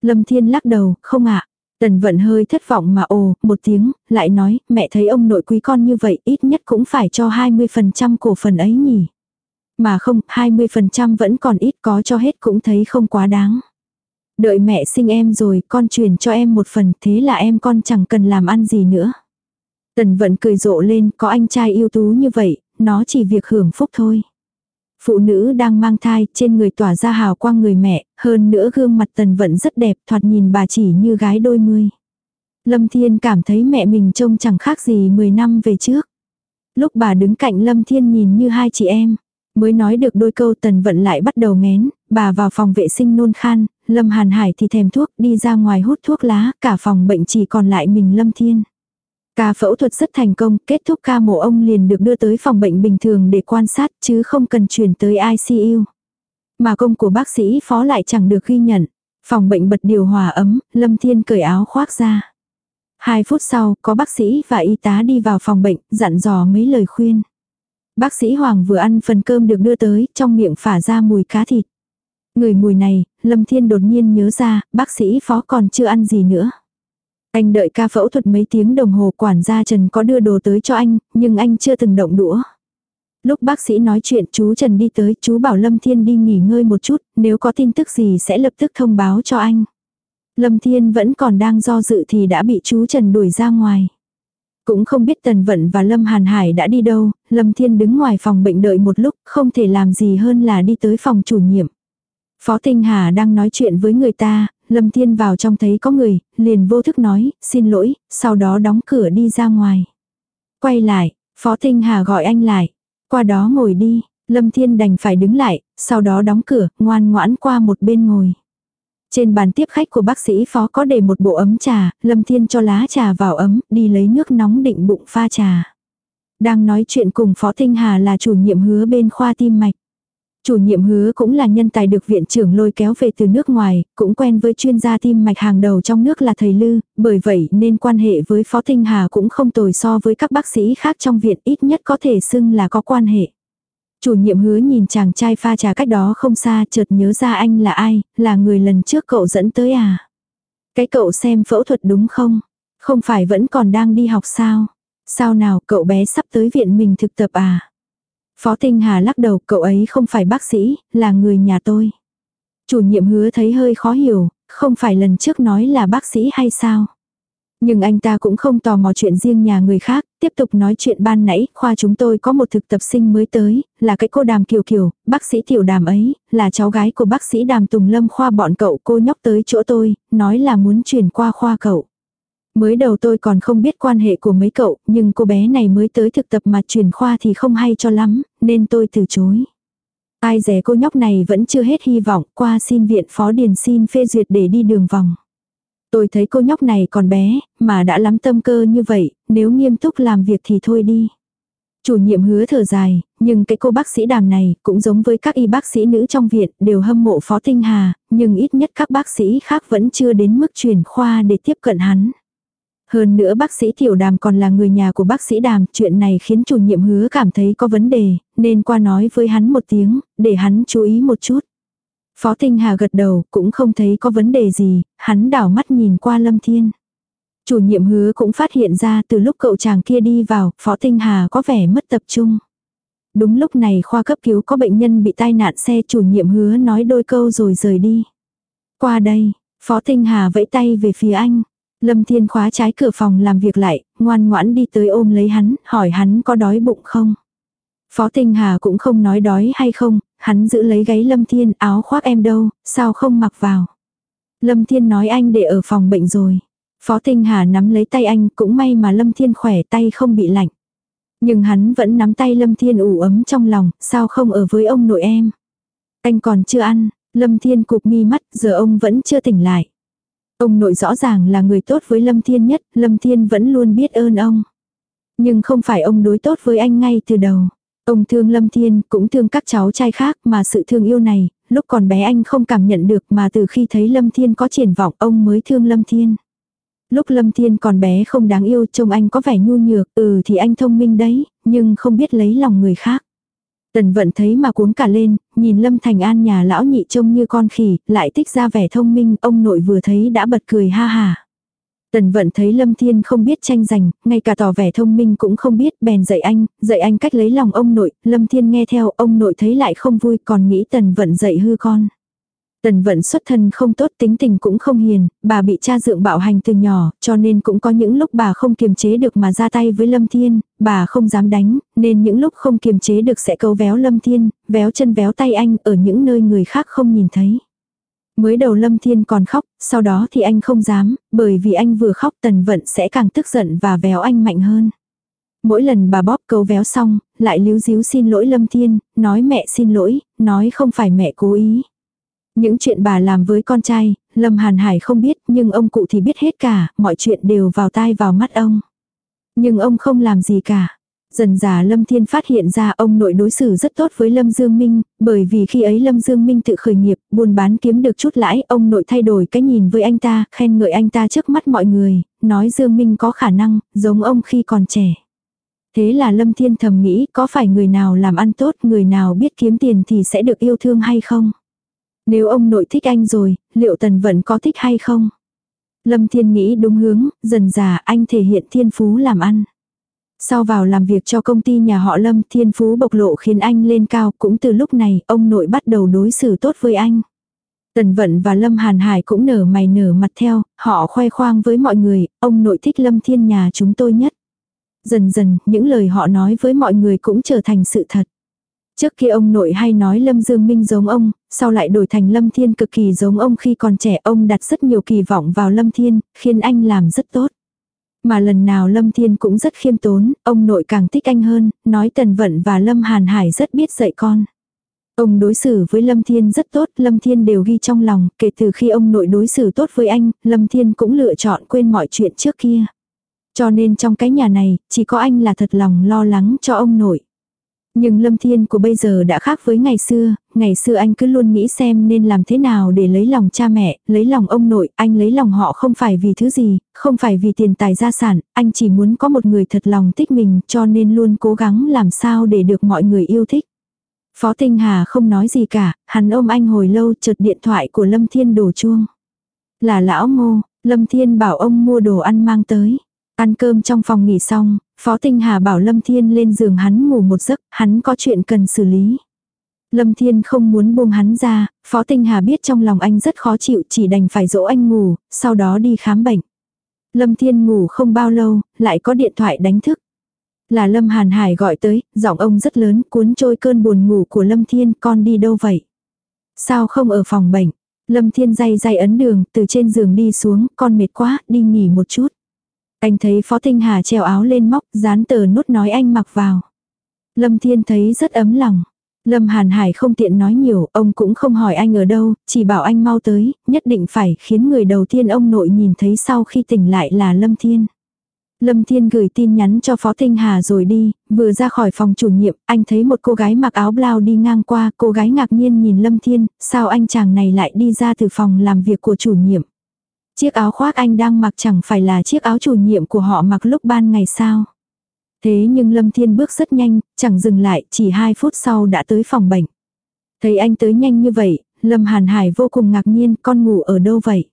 Lâm Thiên lắc đầu, không ạ. Tần vận hơi thất vọng mà ồ, một tiếng, lại nói, mẹ thấy ông nội quý con như vậy ít nhất cũng phải cho 20% cổ phần ấy nhỉ. Mà không, 20% vẫn còn ít có cho hết cũng thấy không quá đáng. Đợi mẹ sinh em rồi, con truyền cho em một phần, thế là em con chẳng cần làm ăn gì nữa. Tần vận cười rộ lên, có anh trai yêu tú như vậy, nó chỉ việc hưởng phúc thôi. Phụ nữ đang mang thai, trên người tỏa ra hào quang người mẹ, hơn nữa gương mặt tần vận rất đẹp, thoạt nhìn bà chỉ như gái đôi mươi. Lâm Thiên cảm thấy mẹ mình trông chẳng khác gì 10 năm về trước. Lúc bà đứng cạnh Lâm Thiên nhìn như hai chị em. Mới nói được đôi câu tần vận lại bắt đầu ngén, bà vào phòng vệ sinh nôn khan, Lâm Hàn Hải thì thèm thuốc đi ra ngoài hút thuốc lá, cả phòng bệnh chỉ còn lại mình Lâm Thiên. Ca phẫu thuật rất thành công, kết thúc ca mổ ông liền được đưa tới phòng bệnh bình thường để quan sát chứ không cần chuyển tới ICU. Mà công của bác sĩ phó lại chẳng được ghi nhận. Phòng bệnh bật điều hòa ấm, Lâm Thiên cởi áo khoác ra. Hai phút sau, có bác sĩ và y tá đi vào phòng bệnh, dặn dò mấy lời khuyên. Bác sĩ Hoàng vừa ăn phần cơm được đưa tới, trong miệng phả ra mùi cá thịt. Người mùi này, Lâm Thiên đột nhiên nhớ ra, bác sĩ phó còn chưa ăn gì nữa. Anh đợi ca phẫu thuật mấy tiếng đồng hồ quản gia Trần có đưa đồ tới cho anh, nhưng anh chưa từng động đũa. Lúc bác sĩ nói chuyện chú Trần đi tới, chú bảo Lâm Thiên đi nghỉ ngơi một chút, nếu có tin tức gì sẽ lập tức thông báo cho anh. Lâm Thiên vẫn còn đang do dự thì đã bị chú Trần đuổi ra ngoài. Cũng không biết Tần Vận và Lâm Hàn Hải đã đi đâu, Lâm Thiên đứng ngoài phòng bệnh đợi một lúc, không thể làm gì hơn là đi tới phòng chủ nhiệm. Phó Tinh Hà đang nói chuyện với người ta, Lâm Thiên vào trong thấy có người, liền vô thức nói, xin lỗi, sau đó đóng cửa đi ra ngoài. Quay lại, Phó Tinh Hà gọi anh lại, qua đó ngồi đi, Lâm Thiên đành phải đứng lại, sau đó đóng cửa, ngoan ngoãn qua một bên ngồi. Trên bàn tiếp khách của bác sĩ phó có để một bộ ấm trà, Lâm Thiên cho lá trà vào ấm, đi lấy nước nóng định bụng pha trà. Đang nói chuyện cùng Phó Tinh Hà là chủ nhiệm hứa bên khoa tim mạch. Chủ nhiệm hứa cũng là nhân tài được viện trưởng lôi kéo về từ nước ngoài, cũng quen với chuyên gia tim mạch hàng đầu trong nước là thầy Lư, bởi vậy nên quan hệ với Phó Tinh Hà cũng không tồi so với các bác sĩ khác trong viện ít nhất có thể xưng là có quan hệ. Chủ nhiệm hứa nhìn chàng trai pha trà cách đó không xa chợt nhớ ra anh là ai, là người lần trước cậu dẫn tới à. Cái cậu xem phẫu thuật đúng không? Không phải vẫn còn đang đi học sao? Sao nào cậu bé sắp tới viện mình thực tập à? Phó Tinh Hà lắc đầu cậu ấy không phải bác sĩ, là người nhà tôi. Chủ nhiệm hứa thấy hơi khó hiểu, không phải lần trước nói là bác sĩ hay sao? Nhưng anh ta cũng không tò mò chuyện riêng nhà người khác, tiếp tục nói chuyện ban nãy, khoa chúng tôi có một thực tập sinh mới tới, là cái cô đàm kiều kiều, bác sĩ tiểu đàm ấy, là cháu gái của bác sĩ đàm tùng lâm khoa bọn cậu cô nhóc tới chỗ tôi, nói là muốn chuyển qua khoa cậu. Mới đầu tôi còn không biết quan hệ của mấy cậu, nhưng cô bé này mới tới thực tập mà chuyển khoa thì không hay cho lắm, nên tôi từ chối. Ai rẻ cô nhóc này vẫn chưa hết hy vọng, qua xin viện phó điền xin phê duyệt để đi đường vòng. Tôi thấy cô nhóc này còn bé, mà đã lắm tâm cơ như vậy, nếu nghiêm túc làm việc thì thôi đi. Chủ nhiệm hứa thở dài, nhưng cái cô bác sĩ đàm này cũng giống với các y bác sĩ nữ trong viện đều hâm mộ Phó Tinh Hà, nhưng ít nhất các bác sĩ khác vẫn chưa đến mức chuyển khoa để tiếp cận hắn. Hơn nữa bác sĩ tiểu đàm còn là người nhà của bác sĩ đàm, chuyện này khiến chủ nhiệm hứa cảm thấy có vấn đề, nên qua nói với hắn một tiếng, để hắn chú ý một chút. Phó Tinh Hà gật đầu, cũng không thấy có vấn đề gì, hắn đảo mắt nhìn qua Lâm Thiên. Chủ nhiệm hứa cũng phát hiện ra từ lúc cậu chàng kia đi vào, Phó Tinh Hà có vẻ mất tập trung. Đúng lúc này khoa cấp cứu có bệnh nhân bị tai nạn xe chủ nhiệm hứa nói đôi câu rồi rời đi. Qua đây, Phó Tinh Hà vẫy tay về phía anh. Lâm Thiên khóa trái cửa phòng làm việc lại, ngoan ngoãn đi tới ôm lấy hắn, hỏi hắn có đói bụng không. Phó Tinh Hà cũng không nói đói hay không, hắn giữ lấy gáy Lâm Thiên áo khoác em đâu, sao không mặc vào. Lâm Thiên nói anh để ở phòng bệnh rồi. Phó Tinh Hà nắm lấy tay anh cũng may mà Lâm Thiên khỏe tay không bị lạnh. Nhưng hắn vẫn nắm tay Lâm Thiên ủ ấm trong lòng, sao không ở với ông nội em. Anh còn chưa ăn, Lâm Thiên cụp mi mắt, giờ ông vẫn chưa tỉnh lại. Ông nội rõ ràng là người tốt với Lâm Thiên nhất, Lâm Thiên vẫn luôn biết ơn ông. Nhưng không phải ông đối tốt với anh ngay từ đầu. Ông thương Lâm Thiên, cũng thương các cháu trai khác mà sự thương yêu này, lúc còn bé anh không cảm nhận được mà từ khi thấy Lâm Thiên có triển vọng ông mới thương Lâm Thiên. Lúc Lâm Thiên còn bé không đáng yêu trông anh có vẻ nhu nhược, ừ thì anh thông minh đấy, nhưng không biết lấy lòng người khác. Tần vận thấy mà cuống cả lên, nhìn Lâm Thành An nhà lão nhị trông như con khỉ, lại tích ra vẻ thông minh, ông nội vừa thấy đã bật cười ha hà. Tần vận thấy Lâm Thiên không biết tranh giành, ngay cả tỏ vẻ thông minh cũng không biết, bèn dạy anh, dạy anh cách lấy lòng ông nội, Lâm Thiên nghe theo, ông nội thấy lại không vui, còn nghĩ tần vận dạy hư con. Tần vận xuất thân không tốt tính tình cũng không hiền, bà bị cha dượng bạo hành từ nhỏ, cho nên cũng có những lúc bà không kiềm chế được mà ra tay với Lâm Thiên, bà không dám đánh, nên những lúc không kiềm chế được sẽ câu véo Lâm Thiên, véo chân véo tay anh ở những nơi người khác không nhìn thấy. Mới đầu Lâm Thiên còn khóc, sau đó thì anh không dám, bởi vì anh vừa khóc tần vận sẽ càng tức giận và véo anh mạnh hơn. Mỗi lần bà bóp câu véo xong, lại líu díu xin lỗi Lâm Thiên, nói mẹ xin lỗi, nói không phải mẹ cố ý. Những chuyện bà làm với con trai, Lâm Hàn Hải không biết nhưng ông cụ thì biết hết cả, mọi chuyện đều vào tai vào mắt ông. Nhưng ông không làm gì cả. Dần già Lâm Thiên phát hiện ra ông nội đối xử rất tốt với Lâm Dương Minh, bởi vì khi ấy Lâm Dương Minh tự khởi nghiệp, buôn bán kiếm được chút lãi, ông nội thay đổi cái nhìn với anh ta, khen ngợi anh ta trước mắt mọi người, nói Dương Minh có khả năng, giống ông khi còn trẻ. Thế là Lâm Thiên thầm nghĩ có phải người nào làm ăn tốt, người nào biết kiếm tiền thì sẽ được yêu thương hay không? Nếu ông nội thích anh rồi, liệu Tần Vận có thích hay không? Lâm Thiên nghĩ đúng hướng, dần già anh thể hiện thiên phú làm ăn. Sau vào làm việc cho công ty nhà họ Lâm thiên phú bộc lộ khiến anh lên cao, cũng từ lúc này ông nội bắt đầu đối xử tốt với anh. Tần Vận và Lâm Hàn Hải cũng nở mày nở mặt theo, họ khoe khoang với mọi người, ông nội thích Lâm Thiên nhà chúng tôi nhất. Dần dần, những lời họ nói với mọi người cũng trở thành sự thật. Trước kia ông nội hay nói Lâm Dương Minh giống ông, sau lại đổi thành Lâm Thiên cực kỳ giống ông khi còn trẻ ông đặt rất nhiều kỳ vọng vào Lâm Thiên, khiến anh làm rất tốt. Mà lần nào Lâm Thiên cũng rất khiêm tốn, ông nội càng thích anh hơn, nói Tần Vận và Lâm Hàn Hải rất biết dạy con. Ông đối xử với Lâm Thiên rất tốt, Lâm Thiên đều ghi trong lòng, kể từ khi ông nội đối xử tốt với anh, Lâm Thiên cũng lựa chọn quên mọi chuyện trước kia. Cho nên trong cái nhà này, chỉ có anh là thật lòng lo lắng cho ông nội. Nhưng Lâm Thiên của bây giờ đã khác với ngày xưa, ngày xưa anh cứ luôn nghĩ xem nên làm thế nào để lấy lòng cha mẹ, lấy lòng ông nội, anh lấy lòng họ không phải vì thứ gì, không phải vì tiền tài gia sản, anh chỉ muốn có một người thật lòng thích mình cho nên luôn cố gắng làm sao để được mọi người yêu thích. Phó Tinh Hà không nói gì cả, hắn ôm anh hồi lâu chợt điện thoại của Lâm Thiên đổ chuông. Là lão ngô, Lâm Thiên bảo ông mua đồ ăn mang tới. Ăn cơm trong phòng nghỉ xong, Phó Tinh Hà bảo Lâm Thiên lên giường hắn ngủ một giấc, hắn có chuyện cần xử lý. Lâm Thiên không muốn buông hắn ra, Phó Tinh Hà biết trong lòng anh rất khó chịu chỉ đành phải dỗ anh ngủ, sau đó đi khám bệnh. Lâm Thiên ngủ không bao lâu, lại có điện thoại đánh thức. Là Lâm Hàn Hải gọi tới, giọng ông rất lớn, cuốn trôi cơn buồn ngủ của Lâm Thiên, con đi đâu vậy? Sao không ở phòng bệnh? Lâm Thiên day day ấn đường, từ trên giường đi xuống, con mệt quá, đi nghỉ một chút. Anh thấy Phó Tinh Hà treo áo lên móc, dán tờ nút nói anh mặc vào. Lâm Thiên thấy rất ấm lòng. Lâm Hàn Hải không tiện nói nhiều, ông cũng không hỏi anh ở đâu, chỉ bảo anh mau tới, nhất định phải khiến người đầu tiên ông nội nhìn thấy sau khi tỉnh lại là Lâm Thiên. Lâm Thiên gửi tin nhắn cho Phó Tinh Hà rồi đi, vừa ra khỏi phòng chủ nhiệm, anh thấy một cô gái mặc áo blau đi ngang qua, cô gái ngạc nhiên nhìn Lâm Thiên, sao anh chàng này lại đi ra từ phòng làm việc của chủ nhiệm. Chiếc áo khoác anh đang mặc chẳng phải là chiếc áo chủ nhiệm của họ mặc lúc ban ngày sao. Thế nhưng Lâm Thiên bước rất nhanh, chẳng dừng lại, chỉ 2 phút sau đã tới phòng bệnh. Thấy anh tới nhanh như vậy, Lâm Hàn Hải vô cùng ngạc nhiên, con ngủ ở đâu vậy?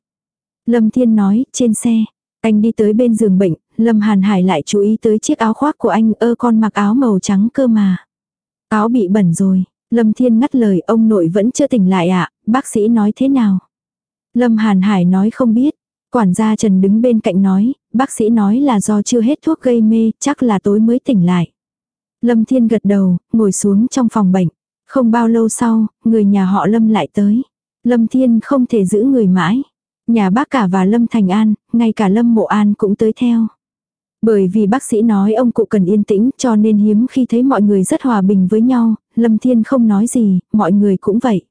Lâm Thiên nói, trên xe. Anh đi tới bên giường bệnh, Lâm Hàn Hải lại chú ý tới chiếc áo khoác của anh, ơ con mặc áo màu trắng cơ mà. Áo bị bẩn rồi, Lâm Thiên ngắt lời ông nội vẫn chưa tỉnh lại ạ, bác sĩ nói thế nào? Lâm Hàn Hải nói không biết. Quản gia Trần đứng bên cạnh nói, bác sĩ nói là do chưa hết thuốc gây mê, chắc là tối mới tỉnh lại. Lâm Thiên gật đầu, ngồi xuống trong phòng bệnh. Không bao lâu sau, người nhà họ Lâm lại tới. Lâm Thiên không thể giữ người mãi. Nhà bác cả và Lâm Thành An, ngay cả Lâm Mộ An cũng tới theo. Bởi vì bác sĩ nói ông cụ cần yên tĩnh cho nên hiếm khi thấy mọi người rất hòa bình với nhau, Lâm Thiên không nói gì, mọi người cũng vậy.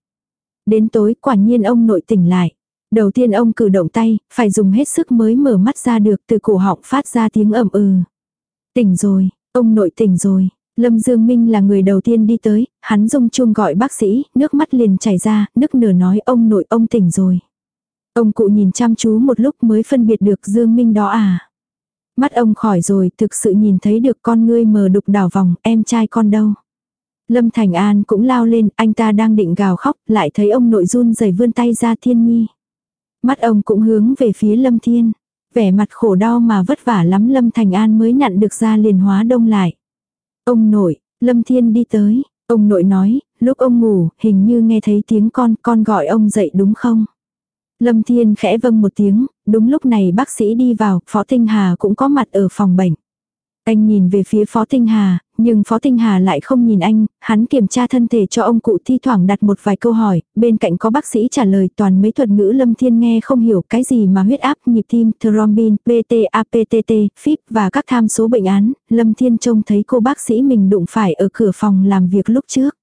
Đến tối quả nhiên ông nội tỉnh lại. Đầu tiên ông cử động tay, phải dùng hết sức mới mở mắt ra được từ cổ họng phát ra tiếng ẩm ừ. Tỉnh rồi, ông nội tỉnh rồi. Lâm Dương Minh là người đầu tiên đi tới, hắn rung chuông gọi bác sĩ, nước mắt liền chảy ra, nước nửa nói ông nội ông tỉnh rồi. Ông cụ nhìn chăm chú một lúc mới phân biệt được Dương Minh đó à. Mắt ông khỏi rồi, thực sự nhìn thấy được con ngươi mờ đục đảo vòng, em trai con đâu. Lâm Thành An cũng lao lên, anh ta đang định gào khóc, lại thấy ông nội run rẩy vươn tay ra thiên nhi. Mắt ông cũng hướng về phía Lâm Thiên. Vẻ mặt khổ đau mà vất vả lắm Lâm Thành An mới nặn được ra liền hóa đông lại. Ông nội, Lâm Thiên đi tới, ông nội nói, lúc ông ngủ, hình như nghe thấy tiếng con, con gọi ông dậy đúng không? Lâm Thiên khẽ vâng một tiếng, đúng lúc này bác sĩ đi vào, Phó Tinh Hà cũng có mặt ở phòng bệnh. Anh nhìn về phía Phó Tinh Hà, nhưng Phó Tinh Hà lại không nhìn anh, hắn kiểm tra thân thể cho ông cụ thi thoảng đặt một vài câu hỏi, bên cạnh có bác sĩ trả lời toàn mấy thuật ngữ Lâm Thiên nghe không hiểu cái gì mà huyết áp, nhịp tim, thrombin, PTAPTT, FIP và các tham số bệnh án, Lâm Thiên trông thấy cô bác sĩ mình đụng phải ở cửa phòng làm việc lúc trước.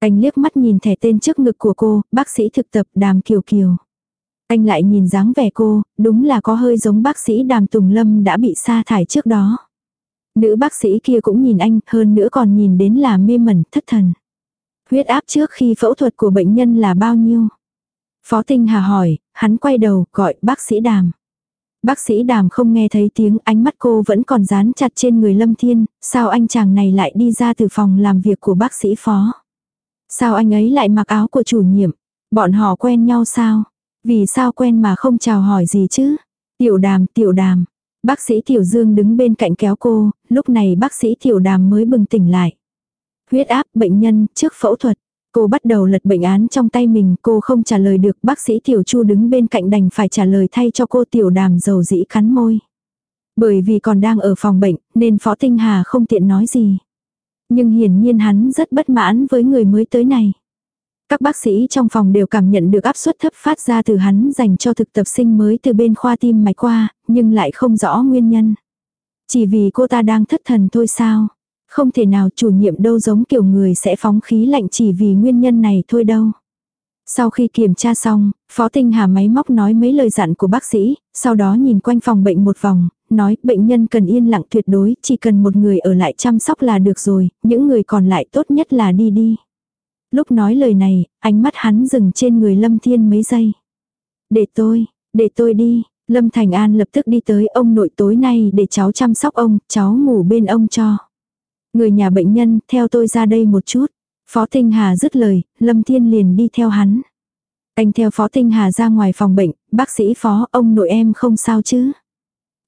Anh liếc mắt nhìn thẻ tên trước ngực của cô, bác sĩ thực tập đàm kiều kiều. Anh lại nhìn dáng vẻ cô, đúng là có hơi giống bác sĩ đàm Tùng Lâm đã bị sa thải trước đó. Nữ bác sĩ kia cũng nhìn anh, hơn nữa còn nhìn đến là mê mẩn, thất thần. Huyết áp trước khi phẫu thuật của bệnh nhân là bao nhiêu? Phó Tinh Hà hỏi, hắn quay đầu, gọi bác sĩ đàm. Bác sĩ đàm không nghe thấy tiếng ánh mắt cô vẫn còn dán chặt trên người Lâm Thiên, sao anh chàng này lại đi ra từ phòng làm việc của bác sĩ phó? Sao anh ấy lại mặc áo của chủ nhiệm? Bọn họ quen nhau sao? Vì sao quen mà không chào hỏi gì chứ? Tiểu đàm, tiểu đàm. Bác sĩ Tiểu Dương đứng bên cạnh kéo cô, lúc này bác sĩ Tiểu Đàm mới bừng tỉnh lại. Huyết áp bệnh nhân trước phẫu thuật. Cô bắt đầu lật bệnh án trong tay mình, cô không trả lời được, bác sĩ Tiểu Chu đứng bên cạnh đành phải trả lời thay cho cô Tiểu Đàm dầu dĩ cắn môi. Bởi vì còn đang ở phòng bệnh, nên Phó Tinh Hà không tiện nói gì. Nhưng hiển nhiên hắn rất bất mãn với người mới tới này. Các bác sĩ trong phòng đều cảm nhận được áp suất thấp phát ra từ hắn dành cho thực tập sinh mới từ bên khoa tim mạch qua, nhưng lại không rõ nguyên nhân. Chỉ vì cô ta đang thất thần thôi sao? Không thể nào chủ nhiệm đâu giống kiểu người sẽ phóng khí lạnh chỉ vì nguyên nhân này thôi đâu. Sau khi kiểm tra xong, Phó Tinh Hà máy móc nói mấy lời dặn của bác sĩ, sau đó nhìn quanh phòng bệnh một vòng, nói bệnh nhân cần yên lặng tuyệt đối, chỉ cần một người ở lại chăm sóc là được rồi, những người còn lại tốt nhất là đi đi. Lúc nói lời này, ánh mắt hắn dừng trên người Lâm Thiên mấy giây. Để tôi, để tôi đi, Lâm Thành An lập tức đi tới ông nội tối nay để cháu chăm sóc ông, cháu ngủ bên ông cho. Người nhà bệnh nhân, theo tôi ra đây một chút. Phó Tinh Hà dứt lời, Lâm Thiên liền đi theo hắn. Anh theo Phó Tinh Hà ra ngoài phòng bệnh, bác sĩ Phó, ông nội em không sao chứ.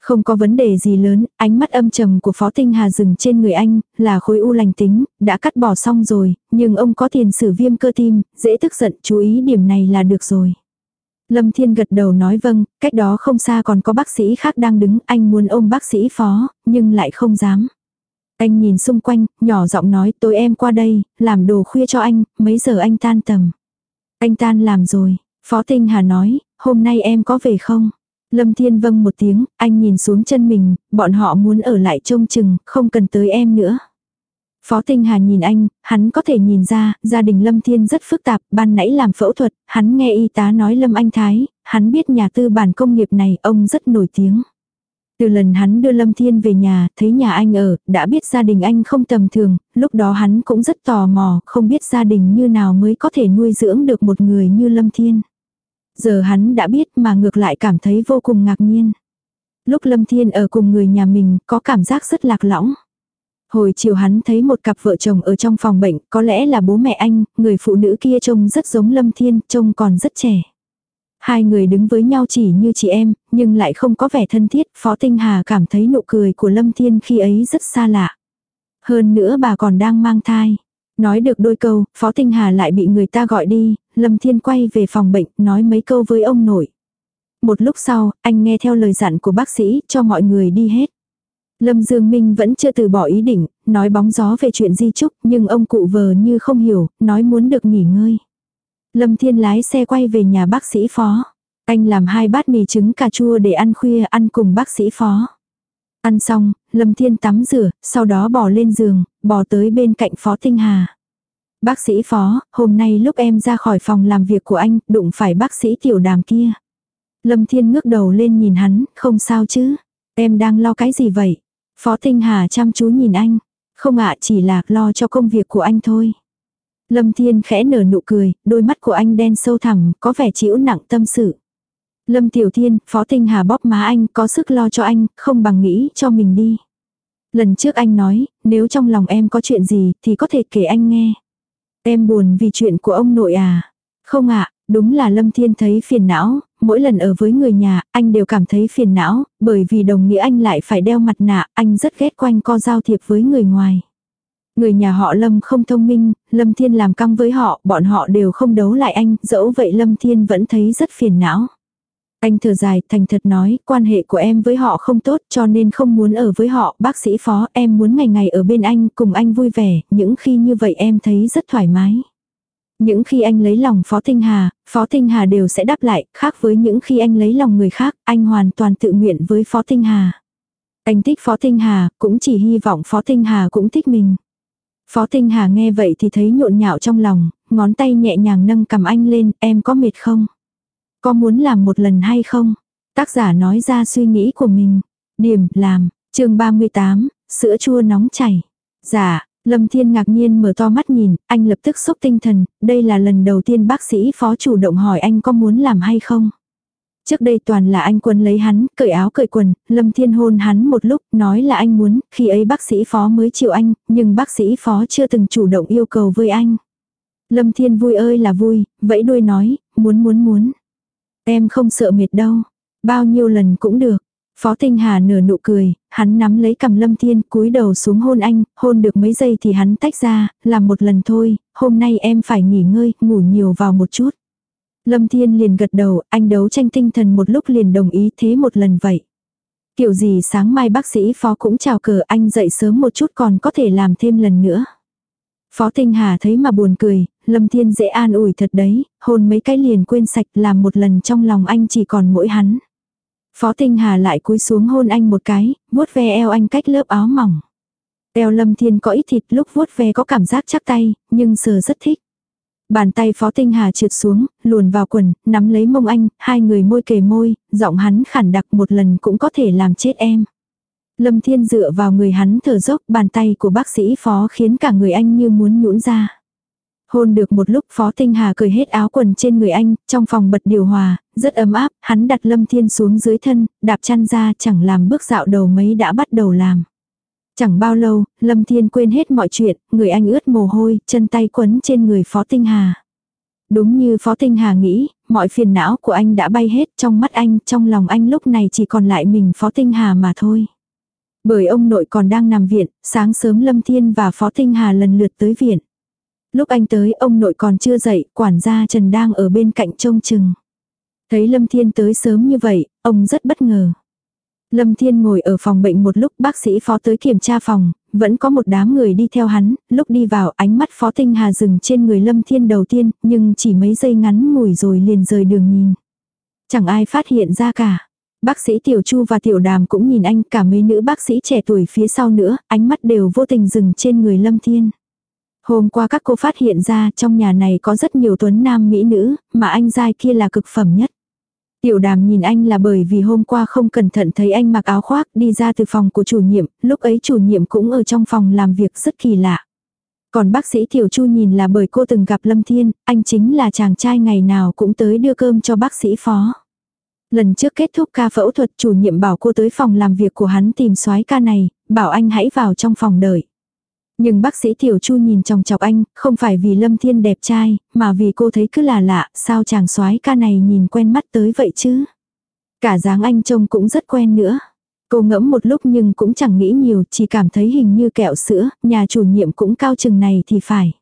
Không có vấn đề gì lớn, ánh mắt âm trầm của Phó Tinh Hà dừng trên người anh, là khối u lành tính, đã cắt bỏ xong rồi, nhưng ông có tiền sử viêm cơ tim, dễ tức giận, chú ý điểm này là được rồi. Lâm Thiên gật đầu nói vâng, cách đó không xa còn có bác sĩ khác đang đứng, anh muốn ôm bác sĩ Phó, nhưng lại không dám. Anh nhìn xung quanh, nhỏ giọng nói tối em qua đây, làm đồ khuya cho anh, mấy giờ anh tan tầm. Anh tan làm rồi, Phó Tinh Hà nói, hôm nay em có về không? Lâm Thiên vâng một tiếng, anh nhìn xuống chân mình, bọn họ muốn ở lại trông chừng, không cần tới em nữa. Phó Tinh Hà nhìn anh, hắn có thể nhìn ra, gia đình Lâm Thiên rất phức tạp, ban nãy làm phẫu thuật, hắn nghe y tá nói Lâm Anh Thái, hắn biết nhà tư bản công nghiệp này ông rất nổi tiếng. Từ lần hắn đưa Lâm Thiên về nhà, thấy nhà anh ở, đã biết gia đình anh không tầm thường, lúc đó hắn cũng rất tò mò, không biết gia đình như nào mới có thể nuôi dưỡng được một người như Lâm Thiên. Giờ hắn đã biết mà ngược lại cảm thấy vô cùng ngạc nhiên. Lúc Lâm Thiên ở cùng người nhà mình có cảm giác rất lạc lõng. Hồi chiều hắn thấy một cặp vợ chồng ở trong phòng bệnh, có lẽ là bố mẹ anh, người phụ nữ kia trông rất giống Lâm Thiên, trông còn rất trẻ. Hai người đứng với nhau chỉ như chị em, nhưng lại không có vẻ thân thiết, Phó Tinh Hà cảm thấy nụ cười của Lâm Thiên khi ấy rất xa lạ. Hơn nữa bà còn đang mang thai. Nói được đôi câu, Phó Tinh Hà lại bị người ta gọi đi, Lâm Thiên quay về phòng bệnh, nói mấy câu với ông nội. Một lúc sau, anh nghe theo lời dặn của bác sĩ, cho mọi người đi hết. Lâm Dương Minh vẫn chưa từ bỏ ý định, nói bóng gió về chuyện di trúc, nhưng ông cụ vờ như không hiểu, nói muốn được nghỉ ngơi. Lâm Thiên lái xe quay về nhà bác sĩ phó. Anh làm hai bát mì trứng cà chua để ăn khuya ăn cùng bác sĩ phó. Ăn xong, Lâm Thiên tắm rửa, sau đó bỏ lên giường, bỏ tới bên cạnh Phó Tinh Hà. Bác sĩ Phó, hôm nay lúc em ra khỏi phòng làm việc của anh, đụng phải bác sĩ tiểu đàm kia. Lâm Thiên ngước đầu lên nhìn hắn, không sao chứ. Em đang lo cái gì vậy? Phó Tinh Hà chăm chú nhìn anh. Không ạ chỉ là lo cho công việc của anh thôi. Lâm Thiên khẽ nở nụ cười, đôi mắt của anh đen sâu thẳm, có vẻ chịu nặng tâm sự. Lâm Tiểu Thiên, Phó Tinh Hà bóp má anh, có sức lo cho anh, không bằng nghĩ cho mình đi. Lần trước anh nói, nếu trong lòng em có chuyện gì thì có thể kể anh nghe. Em buồn vì chuyện của ông nội à? Không ạ, đúng là Lâm Thiên thấy phiền não, mỗi lần ở với người nhà, anh đều cảm thấy phiền não, bởi vì đồng nghĩa anh lại phải đeo mặt nạ, anh rất ghét quanh co giao thiệp với người ngoài. Người nhà họ Lâm không thông minh, Lâm Thiên làm căng với họ, bọn họ đều không đấu lại anh, dẫu vậy Lâm Thiên vẫn thấy rất phiền não. Anh thở dài, thành thật nói, quan hệ của em với họ không tốt cho nên không muốn ở với họ, bác sĩ phó, em muốn ngày ngày ở bên anh, cùng anh vui vẻ, những khi như vậy em thấy rất thoải mái. Những khi anh lấy lòng Phó Tinh Hà, Phó Tinh Hà đều sẽ đáp lại, khác với những khi anh lấy lòng người khác, anh hoàn toàn tự nguyện với Phó Tinh Hà. Anh thích Phó Tinh Hà, cũng chỉ hy vọng Phó Tinh Hà cũng thích mình. Phó Tinh Hà nghe vậy thì thấy nhộn nhạo trong lòng, ngón tay nhẹ nhàng nâng cầm anh lên, em có mệt không? Có muốn làm một lần hay không? Tác giả nói ra suy nghĩ của mình. Điểm, làm, chương 38, sữa chua nóng chảy. Dạ, Lâm Thiên ngạc nhiên mở to mắt nhìn, anh lập tức sốc tinh thần, đây là lần đầu tiên bác sĩ phó chủ động hỏi anh có muốn làm hay không. Trước đây toàn là anh quân lấy hắn, cởi áo cởi quần, Lâm Thiên hôn hắn một lúc, nói là anh muốn, khi ấy bác sĩ phó mới chịu anh, nhưng bác sĩ phó chưa từng chủ động yêu cầu với anh. Lâm Thiên vui ơi là vui, vẫy đuôi nói, muốn muốn muốn. Em không sợ mệt đâu, bao nhiêu lần cũng được. Phó Tinh Hà nở nụ cười, hắn nắm lấy cầm Lâm Thiên cúi đầu xuống hôn anh, hôn được mấy giây thì hắn tách ra, làm một lần thôi, hôm nay em phải nghỉ ngơi, ngủ nhiều vào một chút. Lâm Thiên liền gật đầu, anh đấu tranh tinh thần một lúc liền đồng ý thế một lần vậy. Kiểu gì sáng mai bác sĩ phó cũng chào cờ anh dậy sớm một chút còn có thể làm thêm lần nữa. Phó Tinh Hà thấy mà buồn cười, Lâm Thiên dễ an ủi thật đấy, hôn mấy cái liền quên sạch làm một lần trong lòng anh chỉ còn mỗi hắn. Phó Tinh Hà lại cúi xuống hôn anh một cái, vuốt ve eo anh cách lớp áo mỏng. Eo Lâm Thiên có ít thịt lúc vuốt ve có cảm giác chắc tay, nhưng sờ rất thích. Bàn tay Phó Tinh Hà trượt xuống, luồn vào quần, nắm lấy mông anh, hai người môi kề môi, giọng hắn khản đặc một lần cũng có thể làm chết em. Lâm Thiên dựa vào người hắn thở dốc, bàn tay của bác sĩ Phó khiến cả người anh như muốn nhũn ra. Hôn được một lúc Phó Tinh Hà cởi hết áo quần trên người anh, trong phòng bật điều hòa, rất ấm áp, hắn đặt Lâm Thiên xuống dưới thân, đạp chăn ra chẳng làm bước dạo đầu mấy đã bắt đầu làm. Chẳng bao lâu, Lâm Thiên quên hết mọi chuyện, người anh ướt mồ hôi, chân tay quấn trên người Phó Tinh Hà. Đúng như Phó Tinh Hà nghĩ, mọi phiền não của anh đã bay hết trong mắt anh, trong lòng anh lúc này chỉ còn lại mình Phó Tinh Hà mà thôi. Bởi ông nội còn đang nằm viện, sáng sớm Lâm Thiên và Phó Tinh Hà lần lượt tới viện. Lúc anh tới ông nội còn chưa dậy, quản gia Trần đang ở bên cạnh trông chừng. Thấy Lâm Thiên tới sớm như vậy, ông rất bất ngờ. Lâm Thiên ngồi ở phòng bệnh một lúc bác sĩ phó tới kiểm tra phòng, vẫn có một đám người đi theo hắn, lúc đi vào ánh mắt phó tinh hà dừng trên người Lâm Thiên đầu tiên, nhưng chỉ mấy giây ngắn ngủi rồi liền rời đường nhìn. Chẳng ai phát hiện ra cả. Bác sĩ Tiểu Chu và Tiểu Đàm cũng nhìn anh cả mấy nữ bác sĩ trẻ tuổi phía sau nữa, ánh mắt đều vô tình dừng trên người Lâm Thiên. Hôm qua các cô phát hiện ra trong nhà này có rất nhiều tuấn nam mỹ nữ, mà anh giai kia là cực phẩm nhất. Tiểu đàm nhìn anh là bởi vì hôm qua không cẩn thận thấy anh mặc áo khoác đi ra từ phòng của chủ nhiệm, lúc ấy chủ nhiệm cũng ở trong phòng làm việc rất kỳ lạ. Còn bác sĩ Tiểu Chu nhìn là bởi cô từng gặp Lâm Thiên, anh chính là chàng trai ngày nào cũng tới đưa cơm cho bác sĩ phó. Lần trước kết thúc ca phẫu thuật chủ nhiệm bảo cô tới phòng làm việc của hắn tìm soái ca này, bảo anh hãy vào trong phòng đợi. Nhưng bác sĩ Tiểu Chu nhìn chòng chọc anh, không phải vì Lâm Thiên đẹp trai, mà vì cô thấy cứ là lạ, sao chàng soái ca này nhìn quen mắt tới vậy chứ. Cả dáng anh trông cũng rất quen nữa. Cô ngẫm một lúc nhưng cũng chẳng nghĩ nhiều, chỉ cảm thấy hình như kẹo sữa, nhà chủ nhiệm cũng cao chừng này thì phải.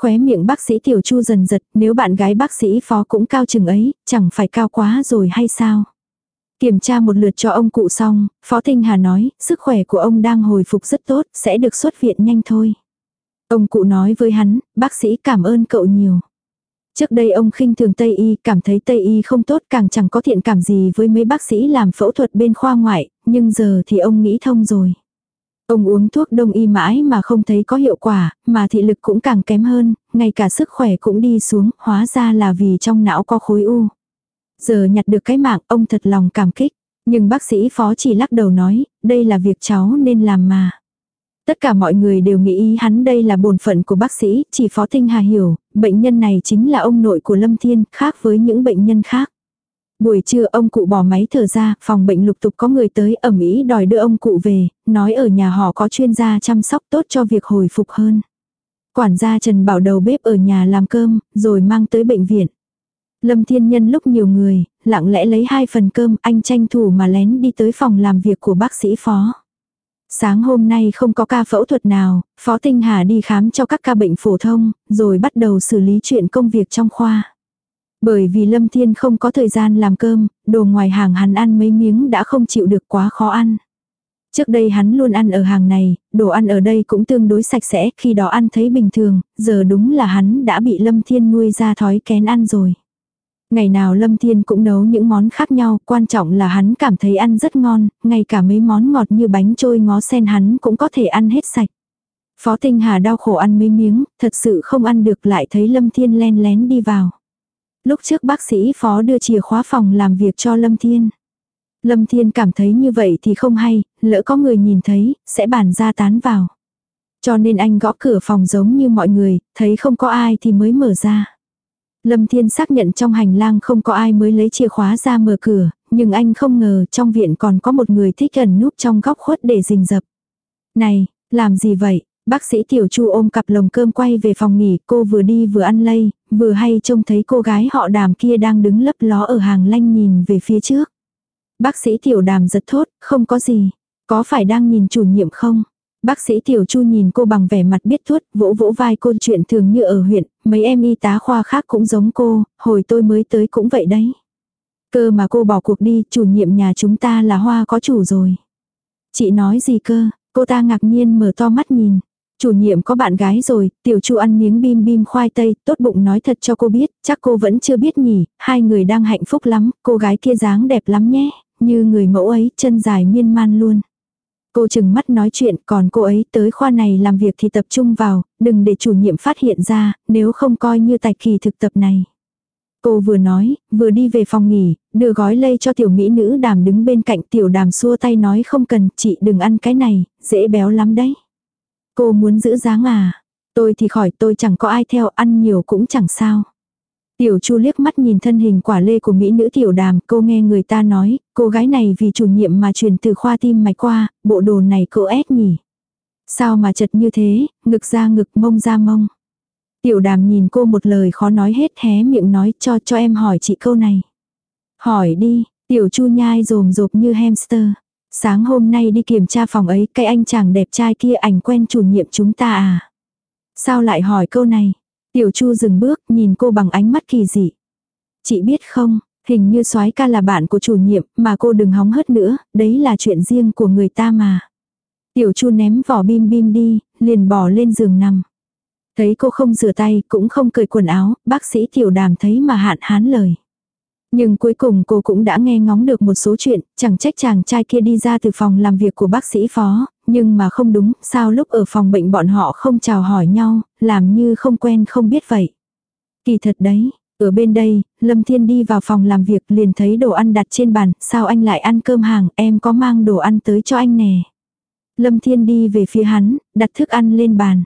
Khóe miệng bác sĩ Tiểu Chu dần giật, nếu bạn gái bác sĩ phó cũng cao chừng ấy, chẳng phải cao quá rồi hay sao? Kiểm tra một lượt cho ông cụ xong, Phó Tinh Hà nói, sức khỏe của ông đang hồi phục rất tốt, sẽ được xuất viện nhanh thôi. Ông cụ nói với hắn, bác sĩ cảm ơn cậu nhiều. Trước đây ông khinh thường Tây Y, cảm thấy Tây Y không tốt càng chẳng có thiện cảm gì với mấy bác sĩ làm phẫu thuật bên khoa ngoại, nhưng giờ thì ông nghĩ thông rồi. Ông uống thuốc đông y mãi mà không thấy có hiệu quả, mà thị lực cũng càng kém hơn, ngay cả sức khỏe cũng đi xuống, hóa ra là vì trong não có khối u. Giờ nhặt được cái mạng, ông thật lòng cảm kích. Nhưng bác sĩ phó chỉ lắc đầu nói, đây là việc cháu nên làm mà. Tất cả mọi người đều nghĩ ý hắn đây là bổn phận của bác sĩ, chỉ phó tinh hà hiểu, bệnh nhân này chính là ông nội của Lâm Thiên, khác với những bệnh nhân khác. Buổi trưa ông cụ bỏ máy thở ra, phòng bệnh lục tục có người tới ẩm ý đòi đưa ông cụ về, nói ở nhà họ có chuyên gia chăm sóc tốt cho việc hồi phục hơn. Quản gia Trần bảo đầu bếp ở nhà làm cơm, rồi mang tới bệnh viện. Lâm Thiên Nhân lúc nhiều người, lặng lẽ lấy hai phần cơm, anh tranh thủ mà lén đi tới phòng làm việc của bác sĩ phó. Sáng hôm nay không có ca phẫu thuật nào, Phó Tinh Hà đi khám cho các ca bệnh phổ thông, rồi bắt đầu xử lý chuyện công việc trong khoa. Bởi vì Lâm Thiên không có thời gian làm cơm, đồ ngoài hàng hắn ăn mấy miếng đã không chịu được quá khó ăn. Trước đây hắn luôn ăn ở hàng này, đồ ăn ở đây cũng tương đối sạch sẽ, khi đó ăn thấy bình thường, giờ đúng là hắn đã bị Lâm Thiên nuôi ra thói kén ăn rồi. Ngày nào Lâm Thiên cũng nấu những món khác nhau, quan trọng là hắn cảm thấy ăn rất ngon, ngay cả mấy món ngọt như bánh trôi ngó sen hắn cũng có thể ăn hết sạch. Phó Tinh Hà đau khổ ăn mấy miếng, thật sự không ăn được lại thấy Lâm Thiên len lén đi vào. Lúc trước bác sĩ Phó đưa chìa khóa phòng làm việc cho Lâm Thiên. Lâm Thiên cảm thấy như vậy thì không hay, lỡ có người nhìn thấy, sẽ bàn ra tán vào. Cho nên anh gõ cửa phòng giống như mọi người, thấy không có ai thì mới mở ra. Lâm Thiên xác nhận trong hành lang không có ai mới lấy chìa khóa ra mở cửa, nhưng anh không ngờ trong viện còn có một người thích ẩn núp trong góc khuất để rình rập. Này, làm gì vậy? Bác sĩ Tiểu Chu ôm cặp lồng cơm quay về phòng nghỉ, cô vừa đi vừa ăn lây, vừa hay trông thấy cô gái họ đàm kia đang đứng lấp ló ở hàng lanh nhìn về phía trước. Bác sĩ Tiểu đàm giật thốt, không có gì. Có phải đang nhìn chủ nhiệm không? Bác sĩ Tiểu Chu nhìn cô bằng vẻ mặt biết thuốc, vỗ vỗ vai cô chuyện thường như ở huyện, mấy em y tá khoa khác cũng giống cô, hồi tôi mới tới cũng vậy đấy. Cơ mà cô bỏ cuộc đi, chủ nhiệm nhà chúng ta là hoa có chủ rồi. Chị nói gì cơ, cô ta ngạc nhiên mở to mắt nhìn. Chủ nhiệm có bạn gái rồi, tiểu chu ăn miếng bim bim khoai tây, tốt bụng nói thật cho cô biết, chắc cô vẫn chưa biết nhỉ, hai người đang hạnh phúc lắm, cô gái kia dáng đẹp lắm nhé, như người mẫu ấy, chân dài miên man luôn. Cô chừng mắt nói chuyện còn cô ấy tới khoa này làm việc thì tập trung vào, đừng để chủ nhiệm phát hiện ra, nếu không coi như tài kỳ thực tập này. Cô vừa nói, vừa đi về phòng nghỉ, đưa gói lây cho tiểu mỹ nữ đàm đứng bên cạnh tiểu đàm xua tay nói không cần, chị đừng ăn cái này, dễ béo lắm đấy. Cô muốn giữ dáng à? Tôi thì khỏi tôi chẳng có ai theo ăn nhiều cũng chẳng sao. Tiểu Chu liếc mắt nhìn thân hình quả lê của mỹ nữ tiểu đàm, cô nghe người ta nói, cô gái này vì chủ nhiệm mà truyền từ khoa tim mạch qua, bộ đồ này cô ép nhỉ. Sao mà chật như thế, ngực ra ngực mông ra mông. Tiểu đàm nhìn cô một lời khó nói hết hé miệng nói cho cho em hỏi chị câu này. Hỏi đi, tiểu chu nhai rồm rộp như hamster. Sáng hôm nay đi kiểm tra phòng ấy, cái anh chàng đẹp trai kia ảnh quen chủ nhiệm chúng ta à? Sao lại hỏi câu này? Tiểu Chu dừng bước, nhìn cô bằng ánh mắt kỳ dị. Chị biết không, hình như soái ca là bạn của chủ nhiệm, mà cô đừng hóng hớt nữa, đấy là chuyện riêng của người ta mà. Tiểu Chu ném vỏ bim bim đi, liền bỏ lên giường nằm. Thấy cô không rửa tay, cũng không cởi quần áo, bác sĩ tiểu đàm thấy mà hạn hán lời. Nhưng cuối cùng cô cũng đã nghe ngóng được một số chuyện, chẳng trách chàng trai kia đi ra từ phòng làm việc của bác sĩ phó, nhưng mà không đúng, sao lúc ở phòng bệnh bọn họ không chào hỏi nhau, làm như không quen không biết vậy. Kỳ thật đấy, ở bên đây, Lâm Thiên đi vào phòng làm việc liền thấy đồ ăn đặt trên bàn, sao anh lại ăn cơm hàng, em có mang đồ ăn tới cho anh nè. Lâm Thiên đi về phía hắn, đặt thức ăn lên bàn.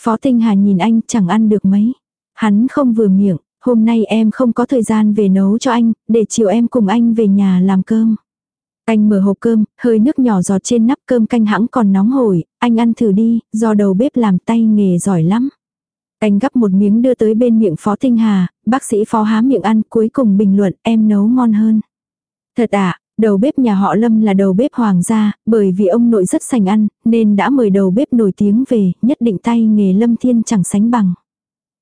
Phó Tinh Hà nhìn anh chẳng ăn được mấy. Hắn không vừa miệng, hôm nay em không có thời gian về nấu cho anh, để chiều em cùng anh về nhà làm cơm. Anh mở hộp cơm, hơi nước nhỏ giọt trên nắp cơm canh hãng còn nóng hổi, anh ăn thử đi, do đầu bếp làm tay nghề giỏi lắm. Anh gắp một miếng đưa tới bên miệng Phó Tinh Hà, bác sĩ Phó há miệng ăn cuối cùng bình luận em nấu ngon hơn. Thật ạ, à, đầu bếp nhà họ Lâm là đầu bếp hoàng gia, bởi vì ông nội rất sành ăn, nên đã mời đầu bếp nổi tiếng về, nhất định tay nghề Lâm Thiên chẳng sánh bằng.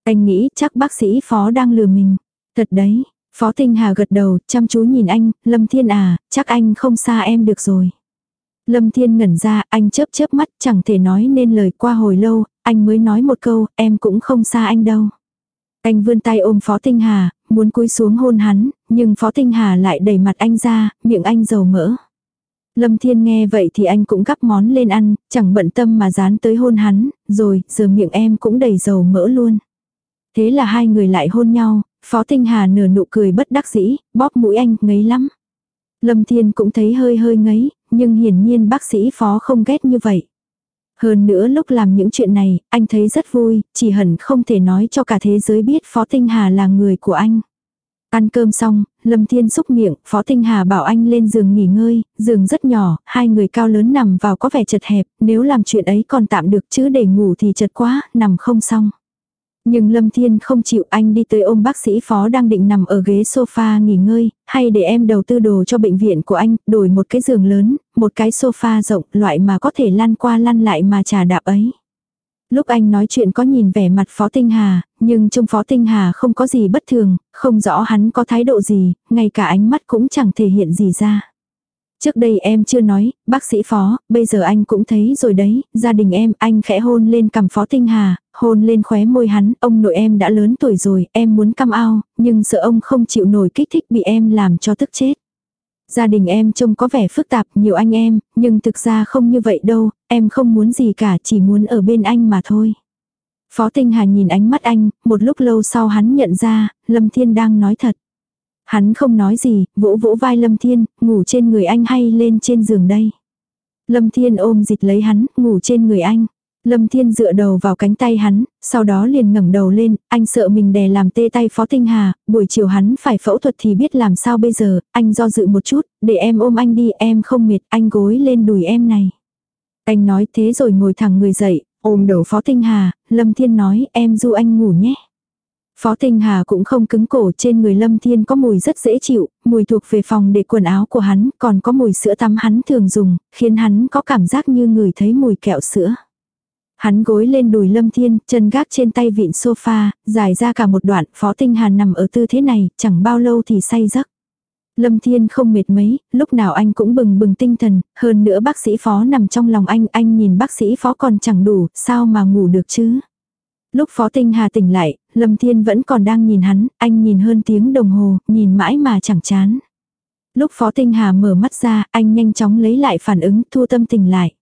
Anh nghĩ chắc bác sĩ Phó đang lừa mình. Thật đấy, Phó Tinh Hà gật đầu, chăm chú nhìn anh, Lâm Thiên à, chắc anh không xa em được rồi. Lâm Thiên ngẩn ra, anh chớp chớp mắt, chẳng thể nói nên lời qua hồi lâu, anh mới nói một câu, em cũng không xa anh đâu. Anh vươn tay ôm Phó Tinh Hà, muốn cúi xuống hôn hắn, nhưng Phó Tinh Hà lại đẩy mặt anh ra, miệng anh dầu mỡ. Lâm Thiên nghe vậy thì anh cũng gắp món lên ăn, chẳng bận tâm mà dán tới hôn hắn, rồi, giờ miệng em cũng đầy dầu mỡ luôn. Thế là hai người lại hôn nhau, Phó Tinh Hà nửa nụ cười bất đắc dĩ, bóp mũi anh, ngấy lắm. Lâm Thiên cũng thấy hơi hơi ngấy, nhưng hiển nhiên bác sĩ Phó không ghét như vậy. Hơn nữa lúc làm những chuyện này, anh thấy rất vui, chỉ hẳn không thể nói cho cả thế giới biết Phó Tinh Hà là người của anh. Ăn cơm xong, Lâm Thiên xúc miệng, Phó Tinh Hà bảo anh lên giường nghỉ ngơi, giường rất nhỏ, hai người cao lớn nằm vào có vẻ chật hẹp, nếu làm chuyện ấy còn tạm được chứ để ngủ thì chật quá, nằm không xong. Nhưng Lâm Thiên không chịu anh đi tới ôm bác sĩ phó đang định nằm ở ghế sofa nghỉ ngơi, hay để em đầu tư đồ cho bệnh viện của anh, đổi một cái giường lớn, một cái sofa rộng, loại mà có thể lăn qua lăn lại mà trà đạp ấy. Lúc anh nói chuyện có nhìn vẻ mặt Phó Tinh Hà, nhưng trong Phó Tinh Hà không có gì bất thường, không rõ hắn có thái độ gì, ngay cả ánh mắt cũng chẳng thể hiện gì ra. Trước đây em chưa nói, bác sĩ phó, bây giờ anh cũng thấy rồi đấy, gia đình em, anh khẽ hôn lên cằm phó tinh hà, hôn lên khóe môi hắn, ông nội em đã lớn tuổi rồi, em muốn cam ao, nhưng sợ ông không chịu nổi kích thích bị em làm cho tức chết. Gia đình em trông có vẻ phức tạp, nhiều anh em, nhưng thực ra không như vậy đâu, em không muốn gì cả, chỉ muốn ở bên anh mà thôi. Phó Tinh Hà nhìn ánh mắt anh, một lúc lâu sau hắn nhận ra, Lâm Thiên đang nói thật. Hắn không nói gì, vỗ vỗ vai Lâm Thiên, ngủ trên người anh hay lên trên giường đây. Lâm Thiên ôm dịch lấy hắn, ngủ trên người anh. Lâm Thiên dựa đầu vào cánh tay hắn, sau đó liền ngẩng đầu lên, anh sợ mình đè làm tê tay Phó Tinh Hà, buổi chiều hắn phải phẫu thuật thì biết làm sao bây giờ, anh do dự một chút, để em ôm anh đi, em không mệt, anh gối lên đùi em này. Anh nói thế rồi ngồi thẳng người dậy, ôm đầu Phó Tinh Hà, Lâm Thiên nói em du anh ngủ nhé. Phó Tinh Hà cũng không cứng cổ trên người Lâm Thiên có mùi rất dễ chịu, mùi thuộc về phòng để quần áo của hắn, còn có mùi sữa tắm hắn thường dùng, khiến hắn có cảm giác như người thấy mùi kẹo sữa. Hắn gối lên đùi Lâm Thiên, chân gác trên tay vịn sofa, dài ra cả một đoạn, Phó Tinh Hà nằm ở tư thế này, chẳng bao lâu thì say giấc. Lâm Thiên không mệt mấy, lúc nào anh cũng bừng bừng tinh thần, hơn nữa bác sĩ Phó nằm trong lòng anh, anh nhìn bác sĩ Phó còn chẳng đủ, sao mà ngủ được chứ. Lúc Phó Tinh Hà tỉnh lại, Lâm Thiên vẫn còn đang nhìn hắn, anh nhìn hơn tiếng đồng hồ, nhìn mãi mà chẳng chán. Lúc Phó Tinh Hà mở mắt ra, anh nhanh chóng lấy lại phản ứng, thu tâm tình lại.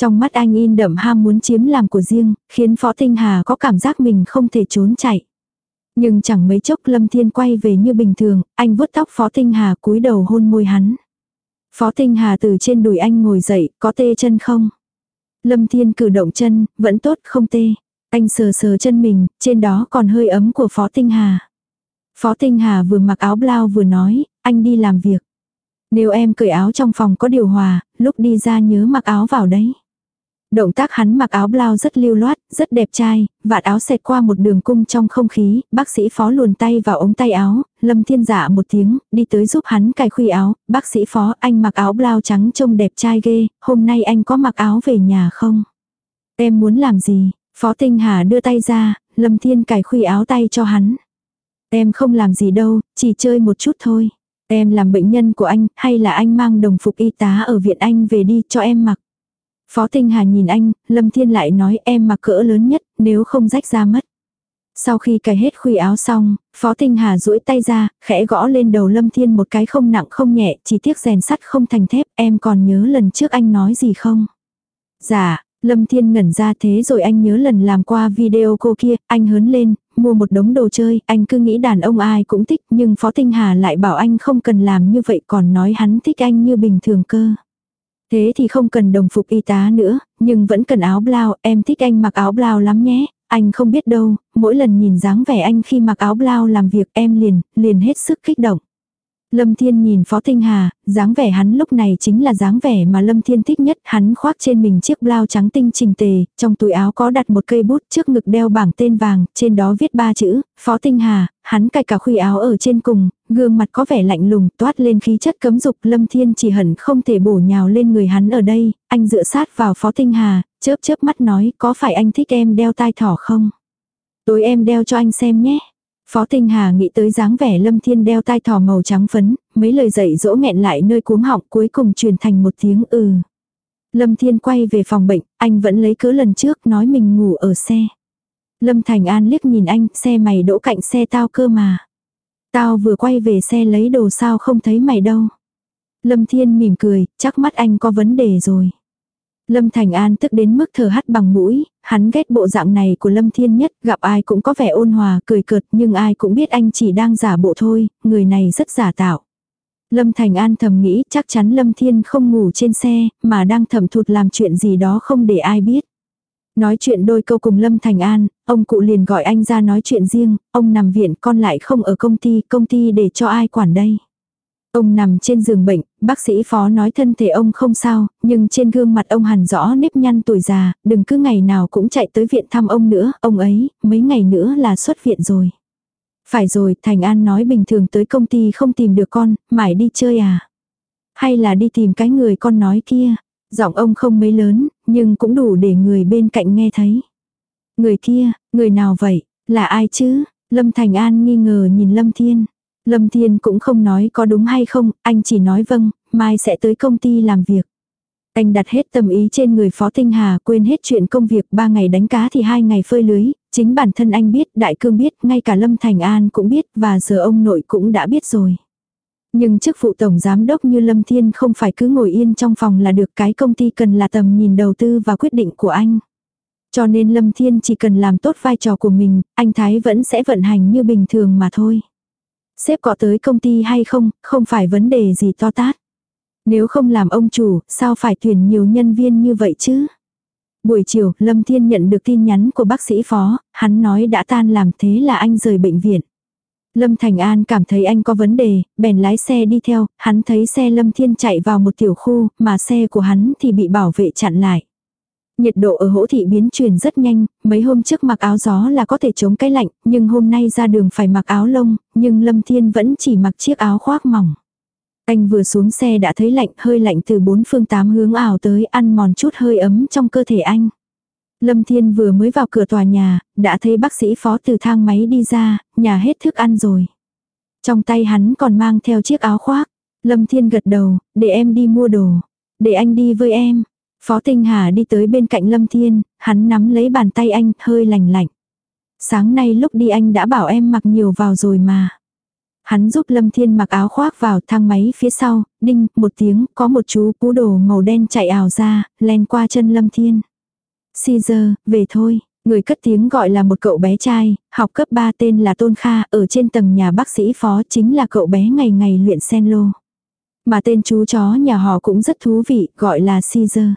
Trong mắt anh in đậm ham muốn chiếm làm của riêng, khiến Phó Tinh Hà có cảm giác mình không thể trốn chạy. Nhưng chẳng mấy chốc Lâm Thiên quay về như bình thường, anh vuốt tóc Phó Tinh Hà cúi đầu hôn môi hắn. Phó Tinh Hà từ trên đùi anh ngồi dậy, có tê chân không? Lâm Thiên cử động chân, vẫn tốt không tê. Anh sờ sờ chân mình, trên đó còn hơi ấm của Phó Tinh Hà. Phó Tinh Hà vừa mặc áo blau vừa nói, anh đi làm việc. Nếu em cởi áo trong phòng có điều hòa, lúc đi ra nhớ mặc áo vào đấy. Động tác hắn mặc áo blau rất lưu loát, rất đẹp trai, vạt áo xẹt qua một đường cung trong không khí, bác sĩ phó luồn tay vào ống tay áo, lâm thiên giả một tiếng, đi tới giúp hắn cài khuy áo, bác sĩ phó anh mặc áo blau trắng trông đẹp trai ghê, hôm nay anh có mặc áo về nhà không? Em muốn làm gì? Phó tinh hà đưa tay ra, lâm thiên cài khuy áo tay cho hắn. Em không làm gì đâu, chỉ chơi một chút thôi. Em làm bệnh nhân của anh, hay là anh mang đồng phục y tá ở viện anh về đi cho em mặc. Phó Tinh Hà nhìn anh, Lâm Thiên lại nói em mặc cỡ lớn nhất, nếu không rách ra mất. Sau khi cài hết khuy áo xong, Phó Tinh Hà duỗi tay ra, khẽ gõ lên đầu Lâm Thiên một cái không nặng không nhẹ, chỉ tiếc rèn sắt không thành thép, em còn nhớ lần trước anh nói gì không? Dạ, Lâm Thiên ngẩn ra thế rồi anh nhớ lần làm qua video cô kia, anh hớn lên, mua một đống đồ chơi, anh cứ nghĩ đàn ông ai cũng thích, nhưng Phó Tinh Hà lại bảo anh không cần làm như vậy còn nói hắn thích anh như bình thường cơ. Thế thì không cần đồng phục y tá nữa, nhưng vẫn cần áo blau, em thích anh mặc áo blau lắm nhé. Anh không biết đâu, mỗi lần nhìn dáng vẻ anh khi mặc áo blau làm việc em liền, liền hết sức kích động. Lâm Thiên nhìn Phó Tinh Hà, dáng vẻ hắn lúc này chính là dáng vẻ mà Lâm Thiên thích nhất, hắn khoác trên mình chiếc blau trắng tinh trình tề, trong túi áo có đặt một cây bút trước ngực đeo bảng tên vàng, trên đó viết ba chữ, Phó Tinh Hà, hắn cài cả khuy áo ở trên cùng, gương mặt có vẻ lạnh lùng, toát lên khí chất cấm dục, Lâm Thiên chỉ hận không thể bổ nhào lên người hắn ở đây, anh dựa sát vào Phó Tinh Hà, chớp chớp mắt nói, có phải anh thích em đeo tai thỏ không? Tối em đeo cho anh xem nhé. Phó Tinh Hà nghĩ tới dáng vẻ Lâm Thiên đeo tai thỏ màu trắng phấn, mấy lời dạy dỗ nghẹn lại nơi cuống họng cuối cùng truyền thành một tiếng ừ. Lâm Thiên quay về phòng bệnh, anh vẫn lấy cớ lần trước nói mình ngủ ở xe. Lâm Thành An liếc nhìn anh, xe mày đỗ cạnh xe tao cơ mà. Tao vừa quay về xe lấy đồ sao không thấy mày đâu. Lâm Thiên mỉm cười, chắc mắt anh có vấn đề rồi. Lâm Thành An tức đến mức thở hắt bằng mũi, hắn ghét bộ dạng này của Lâm Thiên nhất, gặp ai cũng có vẻ ôn hòa, cười cợt, nhưng ai cũng biết anh chỉ đang giả bộ thôi, người này rất giả tạo. Lâm Thành An thầm nghĩ chắc chắn Lâm Thiên không ngủ trên xe, mà đang thầm thụt làm chuyện gì đó không để ai biết. Nói chuyện đôi câu cùng Lâm Thành An, ông cụ liền gọi anh ra nói chuyện riêng, ông nằm viện con lại không ở công ty, công ty để cho ai quản đây. Ông nằm trên giường bệnh, bác sĩ phó nói thân thể ông không sao, nhưng trên gương mặt ông hẳn rõ nếp nhăn tuổi già, đừng cứ ngày nào cũng chạy tới viện thăm ông nữa, ông ấy, mấy ngày nữa là xuất viện rồi. Phải rồi, Thành An nói bình thường tới công ty không tìm được con, mãi đi chơi à? Hay là đi tìm cái người con nói kia? Giọng ông không mấy lớn, nhưng cũng đủ để người bên cạnh nghe thấy. Người kia, người nào vậy? Là ai chứ? Lâm Thành An nghi ngờ nhìn Lâm Thiên. Lâm Thiên cũng không nói có đúng hay không, anh chỉ nói vâng, mai sẽ tới công ty làm việc. Anh đặt hết tâm ý trên người Phó Tinh Hà quên hết chuyện công việc ba ngày đánh cá thì hai ngày phơi lưới, chính bản thân anh biết, Đại Cương biết, ngay cả Lâm Thành An cũng biết và giờ ông nội cũng đã biết rồi. Nhưng chức vụ tổng giám đốc như Lâm Thiên không phải cứ ngồi yên trong phòng là được cái công ty cần là tầm nhìn đầu tư và quyết định của anh. Cho nên Lâm Thiên chỉ cần làm tốt vai trò của mình, anh Thái vẫn sẽ vận hành như bình thường mà thôi. Xếp có tới công ty hay không, không phải vấn đề gì to tát. Nếu không làm ông chủ, sao phải tuyển nhiều nhân viên như vậy chứ? Buổi chiều, Lâm Thiên nhận được tin nhắn của bác sĩ phó, hắn nói đã tan làm thế là anh rời bệnh viện. Lâm Thành An cảm thấy anh có vấn đề, bèn lái xe đi theo, hắn thấy xe Lâm Thiên chạy vào một tiểu khu, mà xe của hắn thì bị bảo vệ chặn lại. Nhiệt độ ở hỗ thị biến chuyển rất nhanh, mấy hôm trước mặc áo gió là có thể chống cái lạnh, nhưng hôm nay ra đường phải mặc áo lông, nhưng Lâm Thiên vẫn chỉ mặc chiếc áo khoác mỏng. Anh vừa xuống xe đã thấy lạnh, hơi lạnh từ bốn phương tám hướng ảo tới ăn mòn chút hơi ấm trong cơ thể anh. Lâm Thiên vừa mới vào cửa tòa nhà, đã thấy bác sĩ phó từ thang máy đi ra, nhà hết thức ăn rồi. Trong tay hắn còn mang theo chiếc áo khoác. Lâm Thiên gật đầu, để em đi mua đồ. Để anh đi với em. Phó Tinh Hà đi tới bên cạnh Lâm Thiên, hắn nắm lấy bàn tay anh, hơi lành lạnh. Sáng nay lúc đi anh đã bảo em mặc nhiều vào rồi mà. Hắn giúp Lâm Thiên mặc áo khoác vào thang máy phía sau, đinh, một tiếng, có một chú cú đồ màu đen chạy ảo ra, len qua chân Lâm Thiên. Caesar, về thôi. Người cất tiếng gọi là một cậu bé trai, học cấp 3 tên là Tôn Kha, ở trên tầng nhà bác sĩ phó chính là cậu bé ngày ngày luyện sen lô. Mà tên chú chó nhà họ cũng rất thú vị, gọi là Caesar.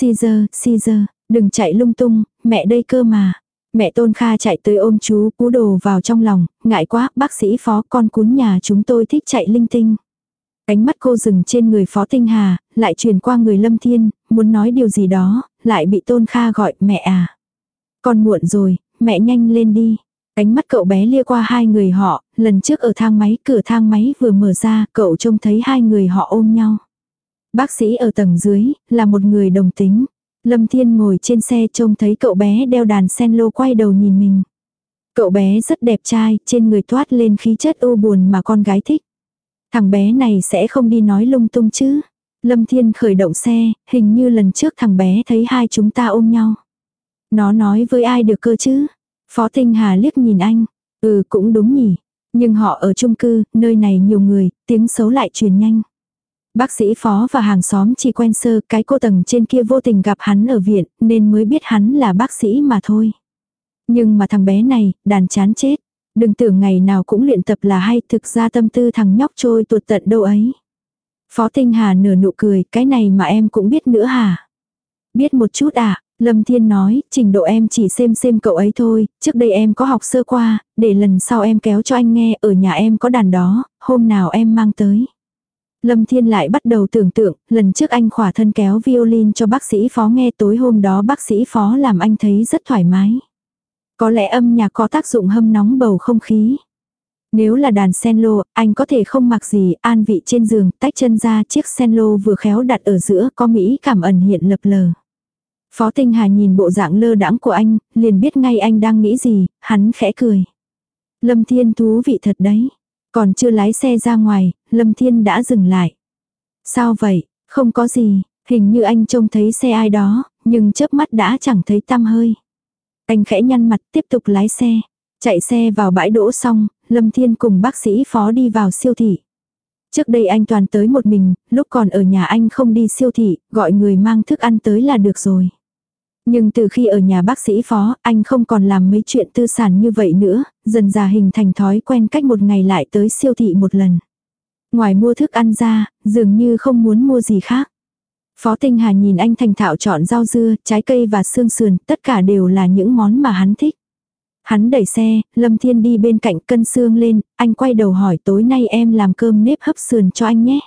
Caesar, Caesar, đừng chạy lung tung, mẹ đây cơ mà. Mẹ Tôn Kha chạy tới ôm chú cú đồ vào trong lòng, ngại quá, bác sĩ phó con cún nhà chúng tôi thích chạy linh tinh. Ánh mắt cô dừng trên người Phó Tinh Hà, lại truyền qua người Lâm Thiên, muốn nói điều gì đó, lại bị Tôn Kha gọi mẹ à. Con muộn rồi, mẹ nhanh lên đi. Ánh mắt cậu bé lia qua hai người họ, lần trước ở thang máy, cửa thang máy vừa mở ra, cậu trông thấy hai người họ ôm nhau. Bác sĩ ở tầng dưới, là một người đồng tính. Lâm Thiên ngồi trên xe trông thấy cậu bé đeo đàn sen lô quay đầu nhìn mình. Cậu bé rất đẹp trai, trên người toát lên khí chất u buồn mà con gái thích. Thằng bé này sẽ không đi nói lung tung chứ. Lâm Thiên khởi động xe, hình như lần trước thằng bé thấy hai chúng ta ôm nhau. Nó nói với ai được cơ chứ? Phó Tinh Hà liếc nhìn anh. Ừ cũng đúng nhỉ. Nhưng họ ở chung cư, nơi này nhiều người, tiếng xấu lại truyền nhanh. Bác sĩ phó và hàng xóm chỉ quen sơ cái cô tầng trên kia vô tình gặp hắn ở viện nên mới biết hắn là bác sĩ mà thôi. Nhưng mà thằng bé này, đàn chán chết. Đừng tưởng ngày nào cũng luyện tập là hay thực ra tâm tư thằng nhóc trôi tuột tận đâu ấy. Phó Tinh Hà nửa nụ cười, cái này mà em cũng biết nữa hả? Biết một chút à, Lâm Thiên nói, trình độ em chỉ xem xem cậu ấy thôi, trước đây em có học sơ qua, để lần sau em kéo cho anh nghe, ở nhà em có đàn đó, hôm nào em mang tới. Lâm Thiên lại bắt đầu tưởng tượng, lần trước anh khỏa thân kéo violin cho bác sĩ phó nghe tối hôm đó bác sĩ phó làm anh thấy rất thoải mái. Có lẽ âm nhạc có tác dụng hâm nóng bầu không khí. Nếu là đàn sen lô, anh có thể không mặc gì, an vị trên giường, tách chân ra chiếc sen lô vừa khéo đặt ở giữa có mỹ cảm ẩn hiện lập lờ. Phó Tinh Hà nhìn bộ dạng lơ đãng của anh, liền biết ngay anh đang nghĩ gì, hắn khẽ cười. Lâm Thiên thú vị thật đấy. Còn chưa lái xe ra ngoài, Lâm Thiên đã dừng lại. Sao vậy, không có gì, hình như anh trông thấy xe ai đó, nhưng chớp mắt đã chẳng thấy tăm hơi. Anh khẽ nhăn mặt tiếp tục lái xe. Chạy xe vào bãi đỗ xong, Lâm Thiên cùng bác sĩ phó đi vào siêu thị. Trước đây anh toàn tới một mình, lúc còn ở nhà anh không đi siêu thị, gọi người mang thức ăn tới là được rồi. Nhưng từ khi ở nhà bác sĩ phó, anh không còn làm mấy chuyện tư sản như vậy nữa, dần già hình thành thói quen cách một ngày lại tới siêu thị một lần. Ngoài mua thức ăn ra, dường như không muốn mua gì khác. Phó Tinh Hà nhìn anh thành thạo chọn rau dưa, trái cây và xương sườn, tất cả đều là những món mà hắn thích. Hắn đẩy xe, Lâm Thiên đi bên cạnh cân xương lên, anh quay đầu hỏi tối nay em làm cơm nếp hấp sườn cho anh nhé.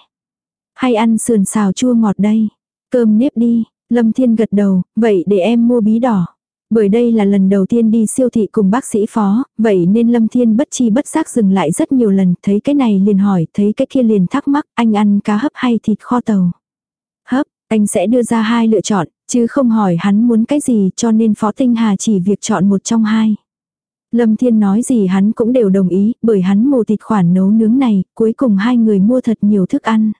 Hay ăn sườn xào chua ngọt đây. Cơm nếp đi, Lâm Thiên gật đầu, vậy để em mua bí đỏ. Bởi đây là lần đầu tiên đi siêu thị cùng bác sĩ phó, vậy nên Lâm Thiên bất chi bất giác dừng lại rất nhiều lần, thấy cái này liền hỏi, thấy cái kia liền thắc mắc, anh ăn cá hấp hay thịt kho tàu. Hấp, anh sẽ đưa ra hai lựa chọn, chứ không hỏi hắn muốn cái gì cho nên Phó Tinh Hà chỉ việc chọn một trong hai. Lâm Thiên nói gì hắn cũng đều đồng ý, bởi hắn mù thịt khoản nấu nướng này, cuối cùng hai người mua thật nhiều thức ăn.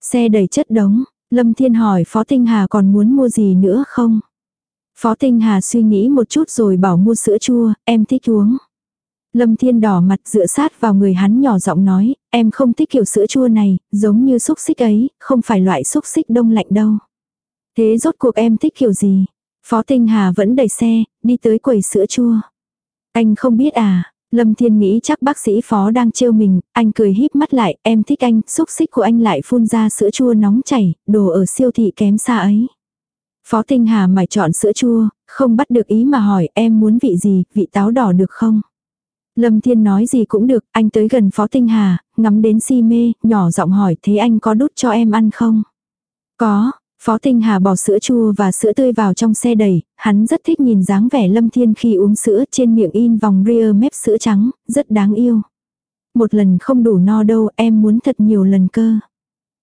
Xe đầy chất đống, Lâm Thiên hỏi Phó Tinh Hà còn muốn mua gì nữa không? Phó Tinh Hà suy nghĩ một chút rồi bảo mua sữa chua, em thích uống. Lâm Thiên đỏ mặt dựa sát vào người hắn nhỏ giọng nói, em không thích kiểu sữa chua này, giống như xúc xích ấy, không phải loại xúc xích đông lạnh đâu. Thế rốt cuộc em thích kiểu gì? Phó Tinh Hà vẫn đẩy xe, đi tới quầy sữa chua. Anh không biết à, Lâm Thiên nghĩ chắc bác sĩ phó đang trêu mình, anh cười híp mắt lại, em thích anh, xúc xích của anh lại phun ra sữa chua nóng chảy, đồ ở siêu thị kém xa ấy. Phó Tinh Hà mải chọn sữa chua, không bắt được ý mà hỏi em muốn vị gì, vị táo đỏ được không? Lâm Thiên nói gì cũng được, anh tới gần Phó Tinh Hà, ngắm đến si mê, nhỏ giọng hỏi thế anh có đút cho em ăn không? Có, Phó Tinh Hà bỏ sữa chua và sữa tươi vào trong xe đẩy, hắn rất thích nhìn dáng vẻ Lâm Thiên khi uống sữa trên miệng in vòng rear mép sữa trắng, rất đáng yêu. Một lần không đủ no đâu, em muốn thật nhiều lần cơ.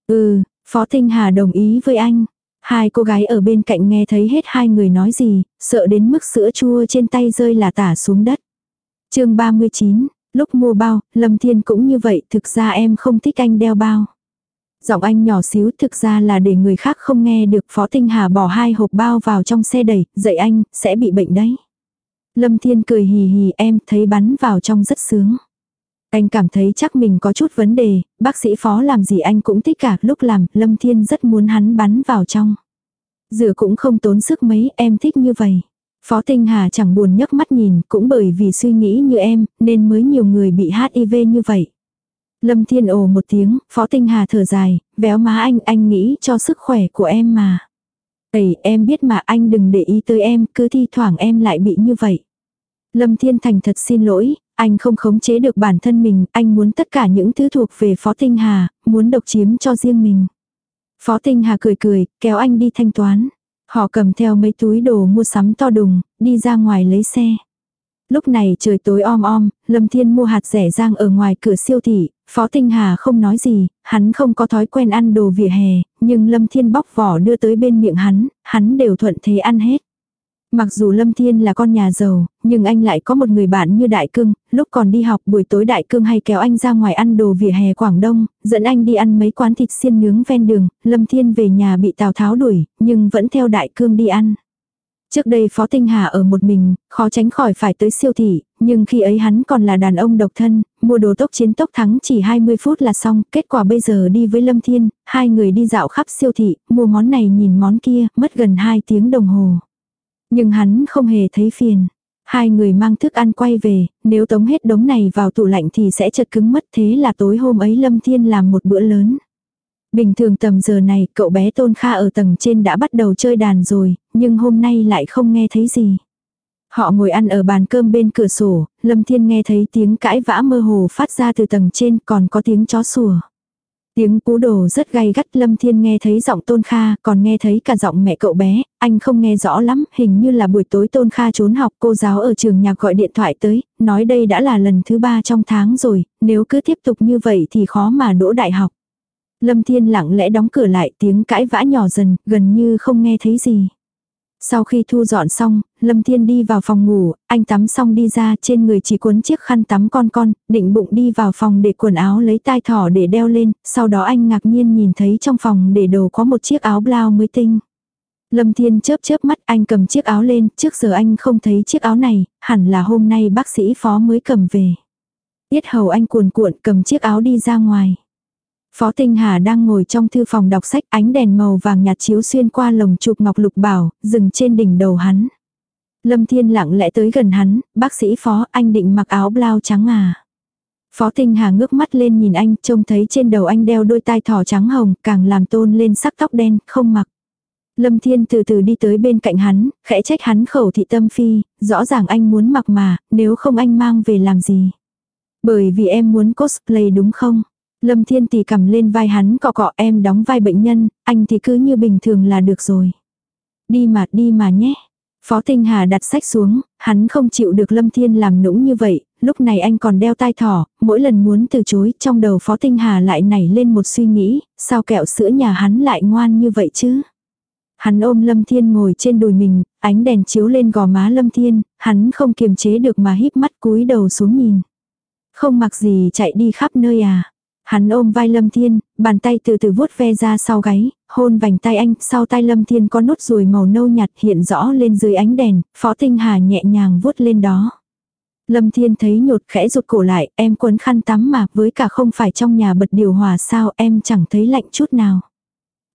Ừ, Phó Tinh Hà đồng ý với anh. Hai cô gái ở bên cạnh nghe thấy hết hai người nói gì, sợ đến mức sữa chua trên tay rơi là tả xuống đất. chương 39, lúc mua bao, Lâm Thiên cũng như vậy, thực ra em không thích anh đeo bao. Giọng anh nhỏ xíu thực ra là để người khác không nghe được Phó Tinh Hà bỏ hai hộp bao vào trong xe đẩy, dậy anh, sẽ bị bệnh đấy. Lâm Thiên cười hì hì em thấy bắn vào trong rất sướng. Anh cảm thấy chắc mình có chút vấn đề, bác sĩ phó làm gì anh cũng thích cả lúc làm, Lâm Thiên rất muốn hắn bắn vào trong. Dựa cũng không tốn sức mấy, em thích như vậy. Phó Tinh Hà chẳng buồn nhấc mắt nhìn, cũng bởi vì suy nghĩ như em, nên mới nhiều người bị HIV như vậy. Lâm Thiên ồ một tiếng, Phó Tinh Hà thở dài, véo má anh, anh nghĩ cho sức khỏe của em mà. Ấy, em biết mà anh đừng để ý tới em, cứ thi thoảng em lại bị như vậy. Lâm Thiên Thành thật xin lỗi, anh không khống chế được bản thân mình, anh muốn tất cả những thứ thuộc về Phó Tinh Hà, muốn độc chiếm cho riêng mình. Phó Tinh Hà cười cười, kéo anh đi thanh toán. Họ cầm theo mấy túi đồ mua sắm to đùng, đi ra ngoài lấy xe. Lúc này trời tối om om, Lâm Thiên mua hạt rẻ rang ở ngoài cửa siêu thị, Phó Tinh Hà không nói gì, hắn không có thói quen ăn đồ vỉa hè, nhưng Lâm Thiên bóc vỏ đưa tới bên miệng hắn, hắn đều thuận thế ăn hết. Mặc dù Lâm Thiên là con nhà giàu, nhưng anh lại có một người bạn như Đại Cương, lúc còn đi học buổi tối Đại Cương hay kéo anh ra ngoài ăn đồ vỉa hè Quảng Đông, dẫn anh đi ăn mấy quán thịt xiên nướng ven đường, Lâm Thiên về nhà bị Tào Tháo đuổi, nhưng vẫn theo Đại Cương đi ăn. Trước đây Phó Tinh Hà ở một mình, khó tránh khỏi phải tới siêu thị, nhưng khi ấy hắn còn là đàn ông độc thân, mua đồ tốc chiến tốc thắng chỉ 20 phút là xong, kết quả bây giờ đi với Lâm Thiên, hai người đi dạo khắp siêu thị, mua món này nhìn món kia, mất gần 2 tiếng đồng hồ. Nhưng hắn không hề thấy phiền. Hai người mang thức ăn quay về, nếu tống hết đống này vào tủ lạnh thì sẽ chật cứng mất thế là tối hôm ấy Lâm Thiên làm một bữa lớn. Bình thường tầm giờ này cậu bé Tôn Kha ở tầng trên đã bắt đầu chơi đàn rồi, nhưng hôm nay lại không nghe thấy gì. Họ ngồi ăn ở bàn cơm bên cửa sổ, Lâm Thiên nghe thấy tiếng cãi vã mơ hồ phát ra từ tầng trên còn có tiếng chó sủa. Tiếng cú đồ rất gay gắt Lâm Thiên nghe thấy giọng Tôn Kha, còn nghe thấy cả giọng mẹ cậu bé, anh không nghe rõ lắm, hình như là buổi tối Tôn Kha trốn học cô giáo ở trường nhạc gọi điện thoại tới, nói đây đã là lần thứ ba trong tháng rồi, nếu cứ tiếp tục như vậy thì khó mà đỗ đại học. Lâm Thiên lặng lẽ đóng cửa lại tiếng cãi vã nhỏ dần, gần như không nghe thấy gì. Sau khi thu dọn xong, Lâm Thiên đi vào phòng ngủ, anh tắm xong đi ra trên người chỉ cuốn chiếc khăn tắm con con, định bụng đi vào phòng để quần áo lấy tai thỏ để đeo lên, sau đó anh ngạc nhiên nhìn thấy trong phòng để đồ có một chiếc áo blau mới tinh. Lâm Thiên chớp chớp mắt anh cầm chiếc áo lên, trước giờ anh không thấy chiếc áo này, hẳn là hôm nay bác sĩ phó mới cầm về. Tiết hầu anh cuồn cuộn cầm chiếc áo đi ra ngoài. Phó Tinh Hà đang ngồi trong thư phòng đọc sách ánh đèn màu vàng nhạt chiếu xuyên qua lồng chụp ngọc lục bảo, dừng trên đỉnh đầu hắn. Lâm Thiên lặng lẽ tới gần hắn, bác sĩ Phó anh định mặc áo blau trắng à. Phó Tinh Hà ngước mắt lên nhìn anh, trông thấy trên đầu anh đeo đôi tai thỏ trắng hồng, càng làm tôn lên sắc tóc đen, không mặc. Lâm Thiên từ từ đi tới bên cạnh hắn, khẽ trách hắn khẩu thị tâm phi, rõ ràng anh muốn mặc mà, nếu không anh mang về làm gì. Bởi vì em muốn cosplay đúng không? Lâm Thiên Tỷ cầm lên vai hắn cọ cọ em đóng vai bệnh nhân, anh thì cứ như bình thường là được rồi. Đi mà đi mà nhé. Phó Tinh Hà đặt sách xuống, hắn không chịu được Lâm Thiên làm nũng như vậy, lúc này anh còn đeo tai thỏ, mỗi lần muốn từ chối, trong đầu Phó Tinh Hà lại nảy lên một suy nghĩ, sao kẹo sữa nhà hắn lại ngoan như vậy chứ? Hắn ôm Lâm Thiên ngồi trên đùi mình, ánh đèn chiếu lên gò má Lâm Thiên, hắn không kiềm chế được mà híp mắt cúi đầu xuống nhìn. Không mặc gì chạy đi khắp nơi à? Hắn ôm vai Lâm Thiên, bàn tay từ từ vuốt ve ra sau gáy, hôn vành tay anh, sau tay Lâm Thiên có nốt ruồi màu nâu nhạt hiện rõ lên dưới ánh đèn, Phó Tinh Hà nhẹ nhàng vuốt lên đó. Lâm Thiên thấy nhột khẽ rụt cổ lại, em quấn khăn tắm mà với cả không phải trong nhà bật điều hòa sao em chẳng thấy lạnh chút nào.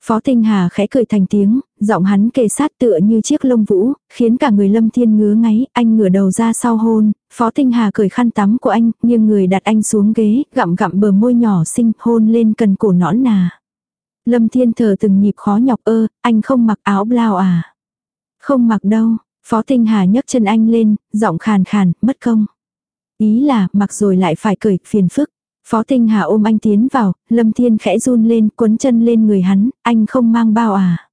Phó Tinh Hà khẽ cười thành tiếng, giọng hắn kề sát tựa như chiếc lông vũ, khiến cả người Lâm Thiên ngứa ngáy, anh ngửa đầu ra sau hôn, Phó Tinh Hà cởi khăn tắm của anh, nhưng người đặt anh xuống ghế, gặm gặm bờ môi nhỏ xinh, hôn lên cần cổ nõn nà. Lâm Thiên thở từng nhịp khó nhọc ơ, anh không mặc áo blau à? Không mặc đâu, Phó Tinh Hà nhấc chân anh lên, giọng khàn khàn, mất công. Ý là, mặc rồi lại phải cởi, phiền phức. Phó Tinh Hà ôm anh tiến vào, Lâm Thiên khẽ run lên, quấn chân lên người hắn, anh không mang bao à?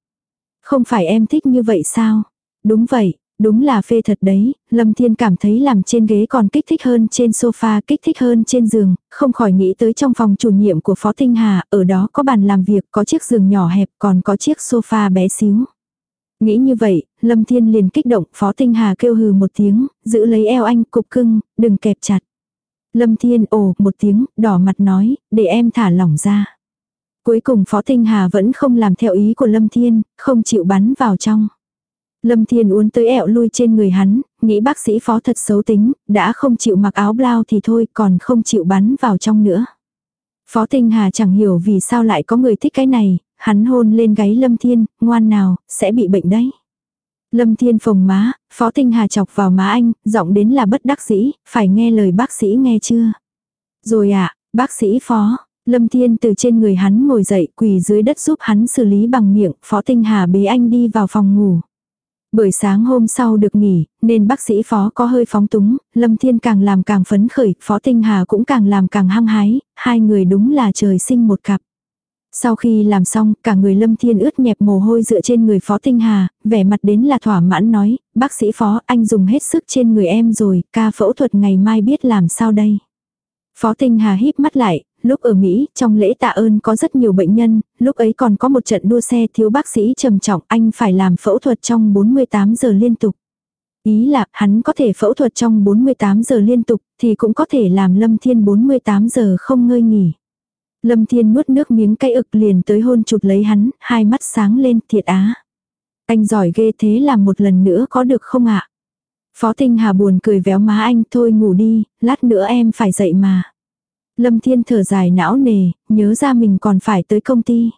Không phải em thích như vậy sao? Đúng vậy, đúng là phê thật đấy, Lâm Thiên cảm thấy làm trên ghế còn kích thích hơn trên sofa, kích thích hơn trên giường, không khỏi nghĩ tới trong phòng chủ nhiệm của Phó Tinh Hà, ở đó có bàn làm việc, có chiếc giường nhỏ hẹp, còn có chiếc sofa bé xíu. Nghĩ như vậy, Lâm Thiên liền kích động, Phó Tinh Hà kêu hừ một tiếng, giữ lấy eo anh, cục cưng, đừng kẹp chặt. Lâm Thiên ồ một tiếng, đỏ mặt nói, để em thả lỏng ra. Cuối cùng Phó Tinh Hà vẫn không làm theo ý của Lâm Thiên, không chịu bắn vào trong. Lâm Thiên uốn tới ẹo lui trên người hắn, nghĩ bác sĩ phó thật xấu tính, đã không chịu mặc áo blau thì thôi còn không chịu bắn vào trong nữa. Phó Tinh Hà chẳng hiểu vì sao lại có người thích cái này, hắn hôn lên gáy Lâm Thiên, ngoan nào, sẽ bị bệnh đấy. Lâm Thiên phồng má, Phó Tinh Hà chọc vào má anh, giọng đến là bất đắc dĩ, phải nghe lời bác sĩ nghe chưa? Rồi ạ, à, bác sĩ Phó, Lâm Thiên từ trên người hắn ngồi dậy quỳ dưới đất giúp hắn xử lý bằng miệng, Phó Tinh Hà bế anh đi vào phòng ngủ. Bởi sáng hôm sau được nghỉ, nên bác sĩ phó có hơi phóng túng, Lâm Thiên càng làm càng phấn khởi, phó Tinh Hà cũng càng làm càng hăng hái, hai người đúng là trời sinh một cặp. Sau khi làm xong, cả người Lâm Thiên ướt nhẹp mồ hôi dựa trên người Phó Tinh Hà, vẻ mặt đến là thỏa mãn nói, bác sĩ Phó anh dùng hết sức trên người em rồi, ca phẫu thuật ngày mai biết làm sao đây. Phó Tinh Hà híp mắt lại, lúc ở Mỹ, trong lễ tạ ơn có rất nhiều bệnh nhân, lúc ấy còn có một trận đua xe thiếu bác sĩ trầm trọng, anh phải làm phẫu thuật trong 48 giờ liên tục. Ý là, hắn có thể phẫu thuật trong 48 giờ liên tục, thì cũng có thể làm Lâm Thiên 48 giờ không ngơi nghỉ. Lâm Thiên nuốt nước miếng cay ực liền tới hôn chụp lấy hắn, hai mắt sáng lên, thiệt á. Anh giỏi ghê thế làm một lần nữa có được không ạ? Phó Tinh Hà buồn cười véo má anh, thôi ngủ đi, lát nữa em phải dậy mà. Lâm Thiên thở dài não nề, nhớ ra mình còn phải tới công ty.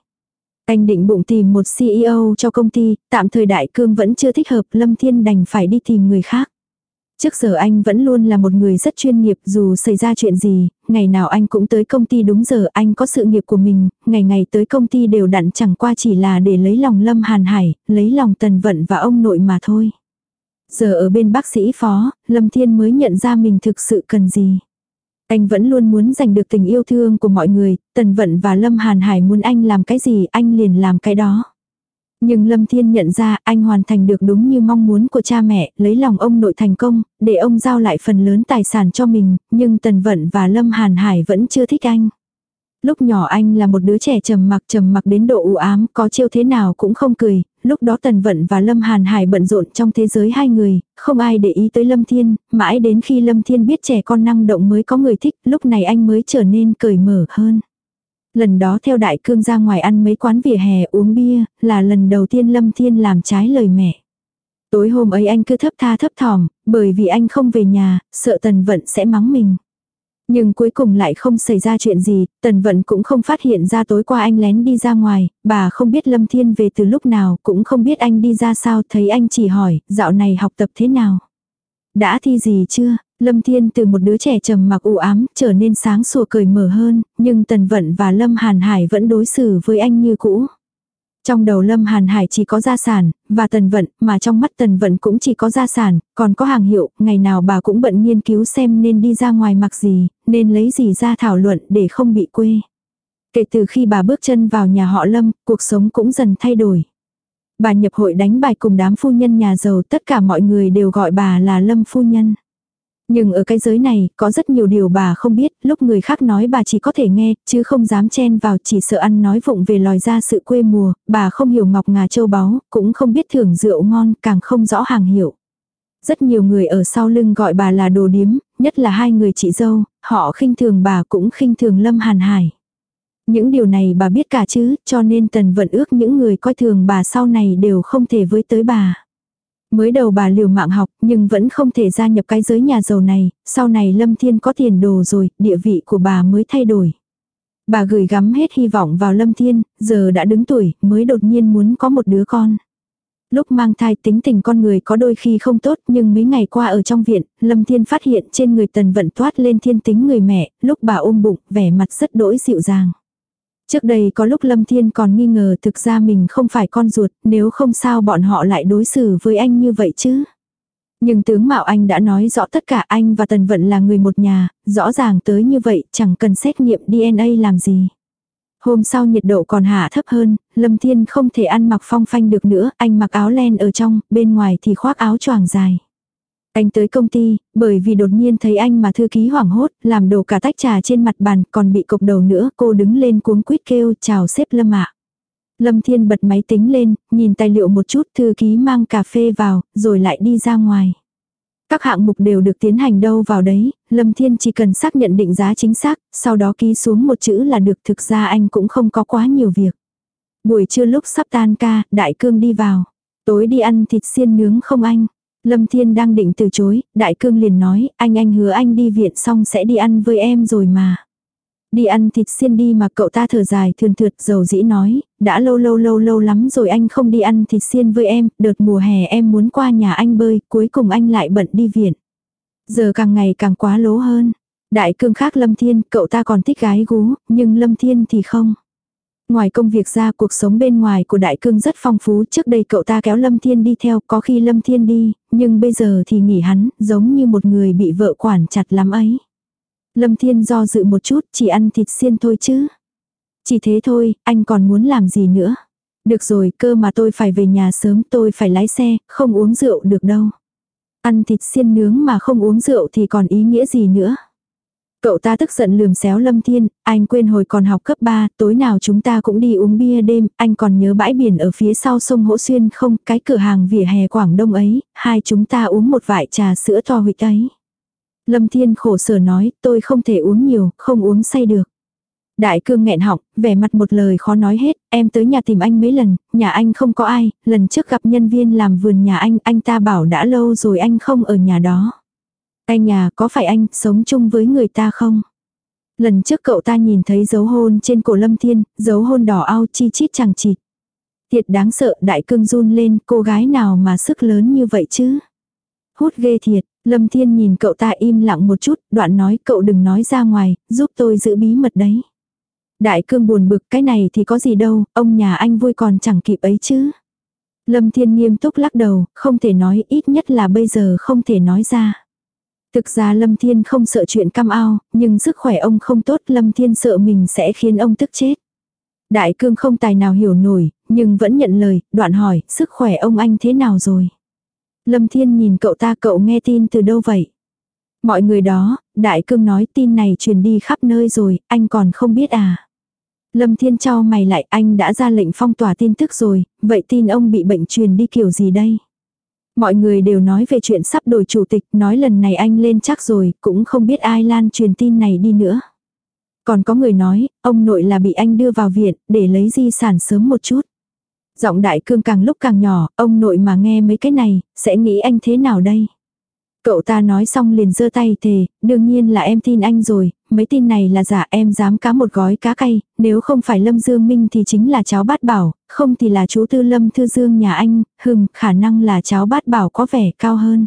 Anh định bụng tìm một CEO cho công ty, tạm thời đại cương vẫn chưa thích hợp, Lâm Thiên đành phải đi tìm người khác. Trước giờ anh vẫn luôn là một người rất chuyên nghiệp dù xảy ra chuyện gì, ngày nào anh cũng tới công ty đúng giờ anh có sự nghiệp của mình, ngày ngày tới công ty đều đặn chẳng qua chỉ là để lấy lòng Lâm Hàn Hải, lấy lòng Tần Vận và ông nội mà thôi. Giờ ở bên bác sĩ phó, Lâm Thiên mới nhận ra mình thực sự cần gì. Anh vẫn luôn muốn giành được tình yêu thương của mọi người, Tần Vận và Lâm Hàn Hải muốn anh làm cái gì anh liền làm cái đó. Nhưng Lâm Thiên nhận ra anh hoàn thành được đúng như mong muốn của cha mẹ, lấy lòng ông nội thành công, để ông giao lại phần lớn tài sản cho mình, nhưng Tần Vận và Lâm Hàn Hải vẫn chưa thích anh. Lúc nhỏ anh là một đứa trẻ trầm mặc trầm mặc đến độ u ám, có chiêu thế nào cũng không cười, lúc đó Tần Vận và Lâm Hàn Hải bận rộn trong thế giới hai người, không ai để ý tới Lâm Thiên, mãi đến khi Lâm Thiên biết trẻ con năng động mới có người thích, lúc này anh mới trở nên cởi mở hơn. Lần đó theo đại cương ra ngoài ăn mấy quán vỉa hè uống bia, là lần đầu tiên Lâm Thiên làm trái lời mẹ. Tối hôm ấy anh cứ thấp tha thấp thỏm, bởi vì anh không về nhà, sợ Tần Vận sẽ mắng mình. Nhưng cuối cùng lại không xảy ra chuyện gì, Tần Vận cũng không phát hiện ra tối qua anh lén đi ra ngoài, bà không biết Lâm Thiên về từ lúc nào, cũng không biết anh đi ra sao, thấy anh chỉ hỏi, dạo này học tập thế nào. Đã thi gì chưa? Lâm Thiên từ một đứa trẻ trầm mặc u ám, trở nên sáng sủa cười mở hơn, nhưng Tần Vận và Lâm Hàn Hải vẫn đối xử với anh như cũ. Trong đầu Lâm Hàn Hải chỉ có gia sản, và tần vận, mà trong mắt tần vận cũng chỉ có gia sản, còn có hàng hiệu, ngày nào bà cũng bận nghiên cứu xem nên đi ra ngoài mặc gì, nên lấy gì ra thảo luận để không bị quê. Kể từ khi bà bước chân vào nhà họ Lâm, cuộc sống cũng dần thay đổi. Bà nhập hội đánh bài cùng đám phu nhân nhà giàu, tất cả mọi người đều gọi bà là Lâm phu nhân. Nhưng ở cái giới này, có rất nhiều điều bà không biết, lúc người khác nói bà chỉ có thể nghe, chứ không dám chen vào chỉ sợ ăn nói vụng về lòi ra sự quê mùa, bà không hiểu ngọc ngà châu báu, cũng không biết thưởng rượu ngon, càng không rõ hàng hiệu. Rất nhiều người ở sau lưng gọi bà là đồ điếm, nhất là hai người chị dâu, họ khinh thường bà cũng khinh thường Lâm Hàn Hải. Những điều này bà biết cả chứ, cho nên tần vận ước những người coi thường bà sau này đều không thể với tới bà. Mới đầu bà liều mạng học nhưng vẫn không thể gia nhập cái giới nhà giàu này, sau này Lâm Thiên có tiền đồ rồi, địa vị của bà mới thay đổi. Bà gửi gắm hết hy vọng vào Lâm Thiên, giờ đã đứng tuổi, mới đột nhiên muốn có một đứa con. Lúc mang thai tính tình con người có đôi khi không tốt nhưng mấy ngày qua ở trong viện, Lâm Thiên phát hiện trên người tần vận toát lên thiên tính người mẹ, lúc bà ôm bụng, vẻ mặt rất đỗi dịu dàng. Trước đây có lúc Lâm Thiên còn nghi ngờ thực ra mình không phải con ruột, nếu không sao bọn họ lại đối xử với anh như vậy chứ. Nhưng tướng Mạo Anh đã nói rõ tất cả anh và Tần Vận là người một nhà, rõ ràng tới như vậy chẳng cần xét nghiệm DNA làm gì. Hôm sau nhiệt độ còn hạ thấp hơn, Lâm Thiên không thể ăn mặc phong phanh được nữa, anh mặc áo len ở trong, bên ngoài thì khoác áo choàng dài. Anh tới công ty, bởi vì đột nhiên thấy anh mà thư ký hoảng hốt, làm đổ cả tách trà trên mặt bàn, còn bị cục đầu nữa, cô đứng lên cuống quýt kêu, chào sếp Lâm ạ. Lâm Thiên bật máy tính lên, nhìn tài liệu một chút, thư ký mang cà phê vào, rồi lại đi ra ngoài. Các hạng mục đều được tiến hành đâu vào đấy, Lâm Thiên chỉ cần xác nhận định giá chính xác, sau đó ký xuống một chữ là được thực ra anh cũng không có quá nhiều việc. Buổi trưa lúc sắp tan ca, Đại Cương đi vào. Tối đi ăn thịt xiên nướng không anh? Lâm Thiên đang định từ chối, Đại Cương liền nói, anh anh hứa anh đi viện xong sẽ đi ăn với em rồi mà. Đi ăn thịt xiên đi mà cậu ta thở dài thườn thượt dầu dĩ nói, đã lâu lâu lâu lâu lắm rồi anh không đi ăn thịt xiên với em, đợt mùa hè em muốn qua nhà anh bơi, cuối cùng anh lại bận đi viện. Giờ càng ngày càng quá lố hơn. Đại cương khác Lâm Thiên, cậu ta còn thích gái gú, nhưng Lâm Thiên thì không. Ngoài công việc ra cuộc sống bên ngoài của Đại Cương rất phong phú, trước đây cậu ta kéo Lâm Thiên đi theo, có khi Lâm Thiên đi, nhưng bây giờ thì nghỉ hắn, giống như một người bị vợ quản chặt lắm ấy. Lâm Thiên do dự một chút, chỉ ăn thịt xiên thôi chứ. Chỉ thế thôi, anh còn muốn làm gì nữa. Được rồi, cơ mà tôi phải về nhà sớm, tôi phải lái xe, không uống rượu được đâu. Ăn thịt xiên nướng mà không uống rượu thì còn ý nghĩa gì nữa. Cậu ta tức giận lườm xéo Lâm Thiên, anh quên hồi còn học cấp 3, tối nào chúng ta cũng đi uống bia đêm, anh còn nhớ bãi biển ở phía sau sông Hỗ Xuyên không, cái cửa hàng vỉa hè Quảng Đông ấy, hai chúng ta uống một vại trà sữa to huyệt ấy. Lâm Thiên khổ sở nói, tôi không thể uống nhiều, không uống say được. Đại cương nghẹn họng, vẻ mặt một lời khó nói hết, em tới nhà tìm anh mấy lần, nhà anh không có ai, lần trước gặp nhân viên làm vườn nhà anh, anh ta bảo đã lâu rồi anh không ở nhà đó. Anh nhà, có phải anh sống chung với người ta không? Lần trước cậu ta nhìn thấy dấu hôn trên cổ Lâm Thiên, dấu hôn đỏ ao chi chít chẳng chịt. Thiệt đáng sợ, đại cương run lên, cô gái nào mà sức lớn như vậy chứ? Hút ghê thiệt, Lâm Thiên nhìn cậu ta im lặng một chút, đoạn nói cậu đừng nói ra ngoài, giúp tôi giữ bí mật đấy. Đại cương buồn bực cái này thì có gì đâu, ông nhà anh vui còn chẳng kịp ấy chứ. Lâm Thiên nghiêm túc lắc đầu, không thể nói ít nhất là bây giờ không thể nói ra. Thực ra Lâm Thiên không sợ chuyện cam ao, nhưng sức khỏe ông không tốt Lâm Thiên sợ mình sẽ khiến ông tức chết. Đại cương không tài nào hiểu nổi, nhưng vẫn nhận lời, đoạn hỏi, sức khỏe ông anh thế nào rồi? Lâm Thiên nhìn cậu ta cậu nghe tin từ đâu vậy? Mọi người đó, Đại cương nói tin này truyền đi khắp nơi rồi, anh còn không biết à? Lâm Thiên cho mày lại anh đã ra lệnh phong tỏa tin tức rồi, vậy tin ông bị bệnh truyền đi kiểu gì đây? Mọi người đều nói về chuyện sắp đổi chủ tịch, nói lần này anh lên chắc rồi, cũng không biết ai lan truyền tin này đi nữa. Còn có người nói, ông nội là bị anh đưa vào viện, để lấy di sản sớm một chút. Giọng đại cương càng lúc càng nhỏ, ông nội mà nghe mấy cái này, sẽ nghĩ anh thế nào đây? Cậu ta nói xong liền giơ tay thề, đương nhiên là em tin anh rồi, mấy tin này là giả em dám cá một gói cá cay, nếu không phải Lâm Dương Minh thì chính là cháu bát bảo, không thì là chú Tư Lâm Thư Dương nhà anh, hừm, khả năng là cháu bát bảo có vẻ cao hơn.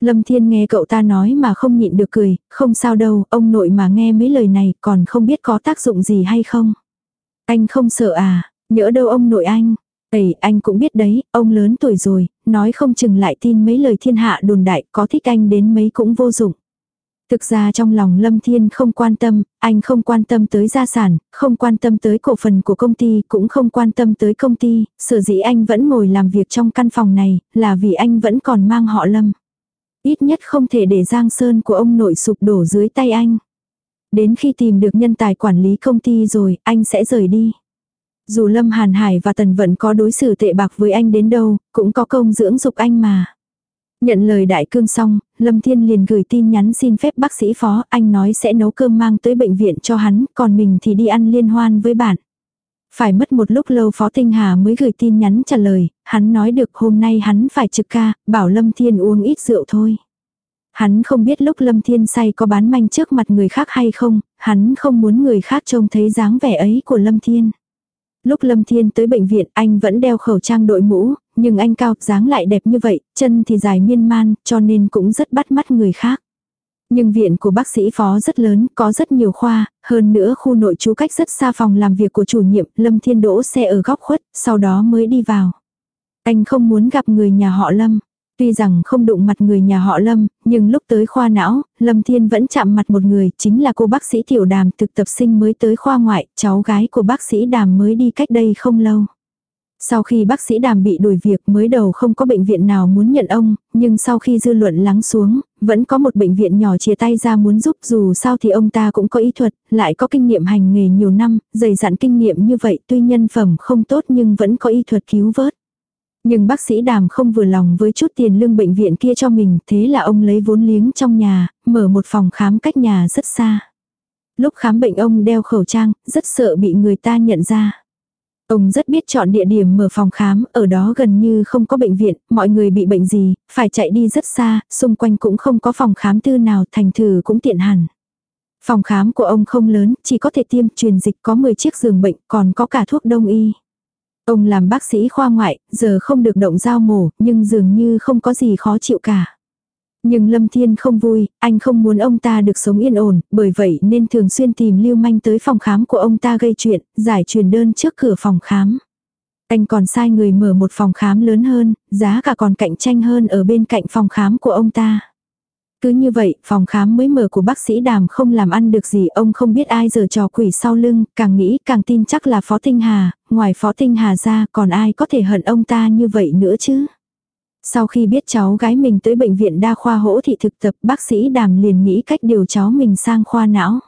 Lâm Thiên nghe cậu ta nói mà không nhịn được cười, không sao đâu, ông nội mà nghe mấy lời này còn không biết có tác dụng gì hay không. Anh không sợ à, nhỡ đâu ông nội anh, Ây, anh cũng biết đấy, ông lớn tuổi rồi, nói không chừng lại tin mấy lời thiên hạ đồn đại, có thích anh đến mấy cũng vô dụng. Thực ra trong lòng Lâm Thiên không quan tâm, anh không quan tâm tới gia sản, không quan tâm tới cổ phần của công ty, cũng không quan tâm tới công ty, sở dĩ anh vẫn ngồi làm việc trong căn phòng này, là vì anh vẫn còn mang họ Lâm. Ít nhất không thể để Giang Sơn của ông nội sụp đổ dưới tay anh. Đến khi tìm được nhân tài quản lý công ty rồi, anh sẽ rời đi. Dù Lâm Hàn Hải và Tần Vận có đối xử tệ bạc với anh đến đâu, cũng có công dưỡng dục anh mà. Nhận lời đại cương xong, Lâm Thiên liền gửi tin nhắn xin phép bác sĩ phó, anh nói sẽ nấu cơm mang tới bệnh viện cho hắn, còn mình thì đi ăn liên hoan với bạn. Phải mất một lúc lâu Phó Tinh Hà mới gửi tin nhắn trả lời, hắn nói được hôm nay hắn phải trực ca, bảo Lâm Thiên uống ít rượu thôi. Hắn không biết lúc Lâm Thiên say có bán manh trước mặt người khác hay không, hắn không muốn người khác trông thấy dáng vẻ ấy của Lâm Thiên. Lúc Lâm Thiên tới bệnh viện anh vẫn đeo khẩu trang đội mũ, nhưng anh cao dáng lại đẹp như vậy, chân thì dài miên man, cho nên cũng rất bắt mắt người khác. Nhưng viện của bác sĩ phó rất lớn, có rất nhiều khoa, hơn nữa khu nội trú cách rất xa phòng làm việc của chủ nhiệm, Lâm Thiên đỗ xe ở góc khuất, sau đó mới đi vào. Anh không muốn gặp người nhà họ Lâm. Tuy rằng không đụng mặt người nhà họ Lâm, nhưng lúc tới khoa não, Lâm Thiên vẫn chạm mặt một người, chính là cô bác sĩ Tiểu Đàm thực tập sinh mới tới khoa ngoại, cháu gái của bác sĩ Đàm mới đi cách đây không lâu. Sau khi bác sĩ Đàm bị đuổi việc mới đầu không có bệnh viện nào muốn nhận ông, nhưng sau khi dư luận lắng xuống, vẫn có một bệnh viện nhỏ chia tay ra muốn giúp dù sao thì ông ta cũng có ý thuật, lại có kinh nghiệm hành nghề nhiều năm, dày dặn kinh nghiệm như vậy tuy nhân phẩm không tốt nhưng vẫn có y thuật cứu vớt. Nhưng bác sĩ đàm không vừa lòng với chút tiền lương bệnh viện kia cho mình, thế là ông lấy vốn liếng trong nhà, mở một phòng khám cách nhà rất xa. Lúc khám bệnh ông đeo khẩu trang, rất sợ bị người ta nhận ra. Ông rất biết chọn địa điểm mở phòng khám, ở đó gần như không có bệnh viện, mọi người bị bệnh gì, phải chạy đi rất xa, xung quanh cũng không có phòng khám tư nào, thành thử cũng tiện hẳn. Phòng khám của ông không lớn, chỉ có thể tiêm truyền dịch có 10 chiếc giường bệnh, còn có cả thuốc đông y. Ông làm bác sĩ khoa ngoại, giờ không được động dao mổ, nhưng dường như không có gì khó chịu cả. Nhưng Lâm Thiên không vui, anh không muốn ông ta được sống yên ổn, bởi vậy nên thường xuyên tìm lưu manh tới phòng khám của ông ta gây chuyện, giải truyền đơn trước cửa phòng khám. Anh còn sai người mở một phòng khám lớn hơn, giá cả còn cạnh tranh hơn ở bên cạnh phòng khám của ông ta. Cứ như vậy, phòng khám mới mở của bác sĩ đàm không làm ăn được gì, ông không biết ai giờ trò quỷ sau lưng, càng nghĩ càng tin chắc là Phó Tinh Hà, ngoài Phó Tinh Hà ra còn ai có thể hận ông ta như vậy nữa chứ. Sau khi biết cháu gái mình tới bệnh viện đa khoa hỗ thị thực tập, bác sĩ đàm liền nghĩ cách điều cháu mình sang khoa não.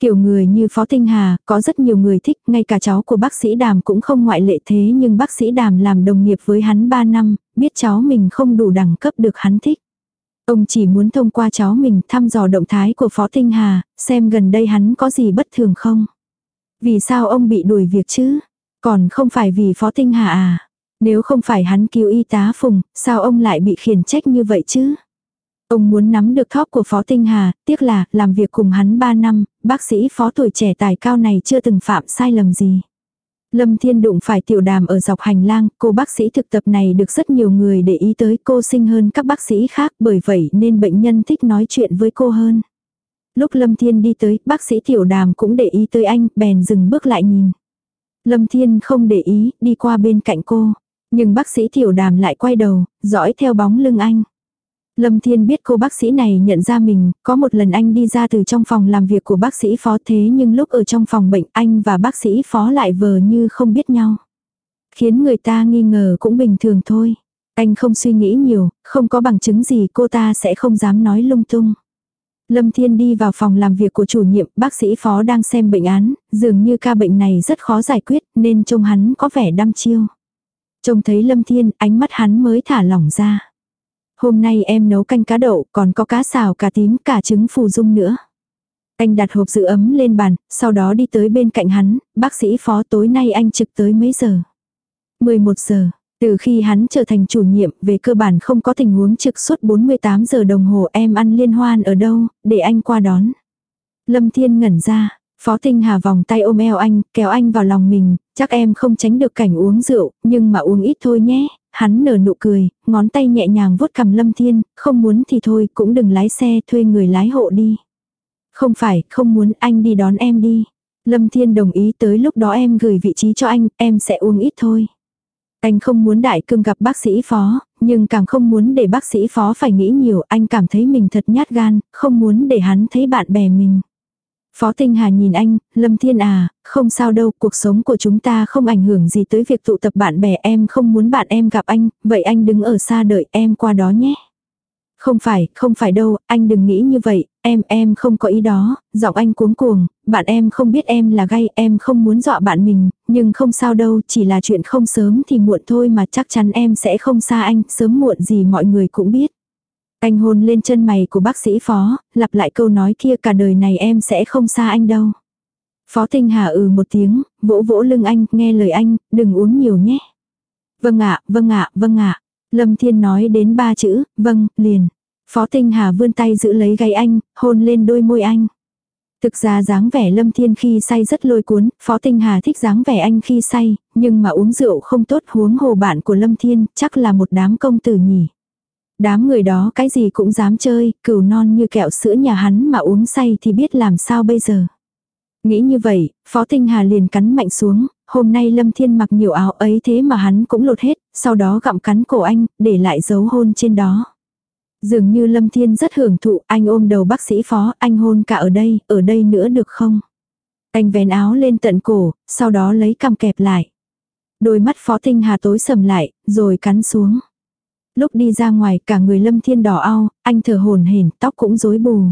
Kiểu người như Phó Tinh Hà, có rất nhiều người thích, ngay cả cháu của bác sĩ Đàm cũng không ngoại lệ thế nhưng bác sĩ Đàm làm đồng nghiệp với hắn 3 năm, biết cháu mình không đủ đẳng cấp được hắn thích. Ông chỉ muốn thông qua cháu mình thăm dò động thái của Phó Tinh Hà, xem gần đây hắn có gì bất thường không. Vì sao ông bị đuổi việc chứ? Còn không phải vì Phó Tinh Hà à? Nếu không phải hắn cứu y tá Phùng, sao ông lại bị khiển trách như vậy chứ? Ông muốn nắm được thóp của Phó Tinh Hà, tiếc là, làm việc cùng hắn 3 năm, bác sĩ phó tuổi trẻ tài cao này chưa từng phạm sai lầm gì. Lâm Thiên đụng phải tiểu đàm ở dọc hành lang, cô bác sĩ thực tập này được rất nhiều người để ý tới cô sinh hơn các bác sĩ khác bởi vậy nên bệnh nhân thích nói chuyện với cô hơn. Lúc Lâm Thiên đi tới, bác sĩ tiểu đàm cũng để ý tới anh, bèn dừng bước lại nhìn. Lâm Thiên không để ý, đi qua bên cạnh cô. Nhưng bác sĩ tiểu đàm lại quay đầu, dõi theo bóng lưng anh. Lâm Thiên biết cô bác sĩ này nhận ra mình, có một lần anh đi ra từ trong phòng làm việc của bác sĩ phó thế nhưng lúc ở trong phòng bệnh anh và bác sĩ phó lại vờ như không biết nhau. Khiến người ta nghi ngờ cũng bình thường thôi. Anh không suy nghĩ nhiều, không có bằng chứng gì cô ta sẽ không dám nói lung tung. Lâm Thiên đi vào phòng làm việc của chủ nhiệm, bác sĩ phó đang xem bệnh án, dường như ca bệnh này rất khó giải quyết nên trông hắn có vẻ đăm chiêu. Trông thấy Lâm Thiên, ánh mắt hắn mới thả lỏng ra. Hôm nay em nấu canh cá đậu, còn có cá xào cá tím, cả trứng phù dung nữa. Anh đặt hộp giữ ấm lên bàn, sau đó đi tới bên cạnh hắn, bác sĩ phó tối nay anh trực tới mấy giờ? 11 giờ. Từ khi hắn trở thành chủ nhiệm, về cơ bản không có tình huống trực suốt 48 giờ đồng hồ em ăn liên hoan ở đâu, để anh qua đón. Lâm Thiên ngẩn ra, Phó Tinh Hà vòng tay ôm eo anh, kéo anh vào lòng mình, chắc em không tránh được cảnh uống rượu, nhưng mà uống ít thôi nhé. Hắn nở nụ cười, ngón tay nhẹ nhàng vuốt cầm Lâm Thiên, không muốn thì thôi, cũng đừng lái xe, thuê người lái hộ đi. Không phải, không muốn anh đi đón em đi. Lâm Thiên đồng ý tới lúc đó em gửi vị trí cho anh, em sẽ uống ít thôi. Anh không muốn đại cương gặp bác sĩ phó, nhưng càng không muốn để bác sĩ phó phải nghĩ nhiều, anh cảm thấy mình thật nhát gan, không muốn để hắn thấy bạn bè mình. Phó Tinh Hà nhìn anh, Lâm Thiên à, không sao đâu, cuộc sống của chúng ta không ảnh hưởng gì tới việc tụ tập bạn bè em không muốn bạn em gặp anh, vậy anh đứng ở xa đợi em qua đó nhé. Không phải, không phải đâu, anh đừng nghĩ như vậy, em, em không có ý đó, giọng anh cuống cuồng, bạn em không biết em là gay, em không muốn dọa bạn mình, nhưng không sao đâu, chỉ là chuyện không sớm thì muộn thôi mà chắc chắn em sẽ không xa anh, sớm muộn gì mọi người cũng biết. Anh hôn lên chân mày của bác sĩ phó, lặp lại câu nói kia cả đời này em sẽ không xa anh đâu. Phó Tinh Hà ừ một tiếng, vỗ vỗ lưng anh, nghe lời anh, đừng uống nhiều nhé. Vâng ạ, vâng ạ, vâng ạ. Lâm Thiên nói đến ba chữ, vâng, liền. Phó Tinh Hà vươn tay giữ lấy gáy anh, hôn lên đôi môi anh. Thực ra dáng vẻ Lâm Thiên khi say rất lôi cuốn, Phó Tinh Hà thích dáng vẻ anh khi say, nhưng mà uống rượu không tốt huống hồ bạn của Lâm Thiên, chắc là một đám công tử nhỉ. Đám người đó cái gì cũng dám chơi, cừu non như kẹo sữa nhà hắn mà uống say thì biết làm sao bây giờ. Nghĩ như vậy, Phó Tinh Hà liền cắn mạnh xuống, hôm nay Lâm Thiên mặc nhiều áo ấy thế mà hắn cũng lột hết, sau đó gặm cắn cổ anh, để lại dấu hôn trên đó. Dường như Lâm Thiên rất hưởng thụ, anh ôm đầu bác sĩ Phó, anh hôn cả ở đây, ở đây nữa được không? Anh vén áo lên tận cổ, sau đó lấy cằm kẹp lại. Đôi mắt Phó Tinh Hà tối sầm lại, rồi cắn xuống. Lúc đi ra ngoài cả người lâm thiên đỏ ao, anh thở hồn hển, tóc cũng rối bù.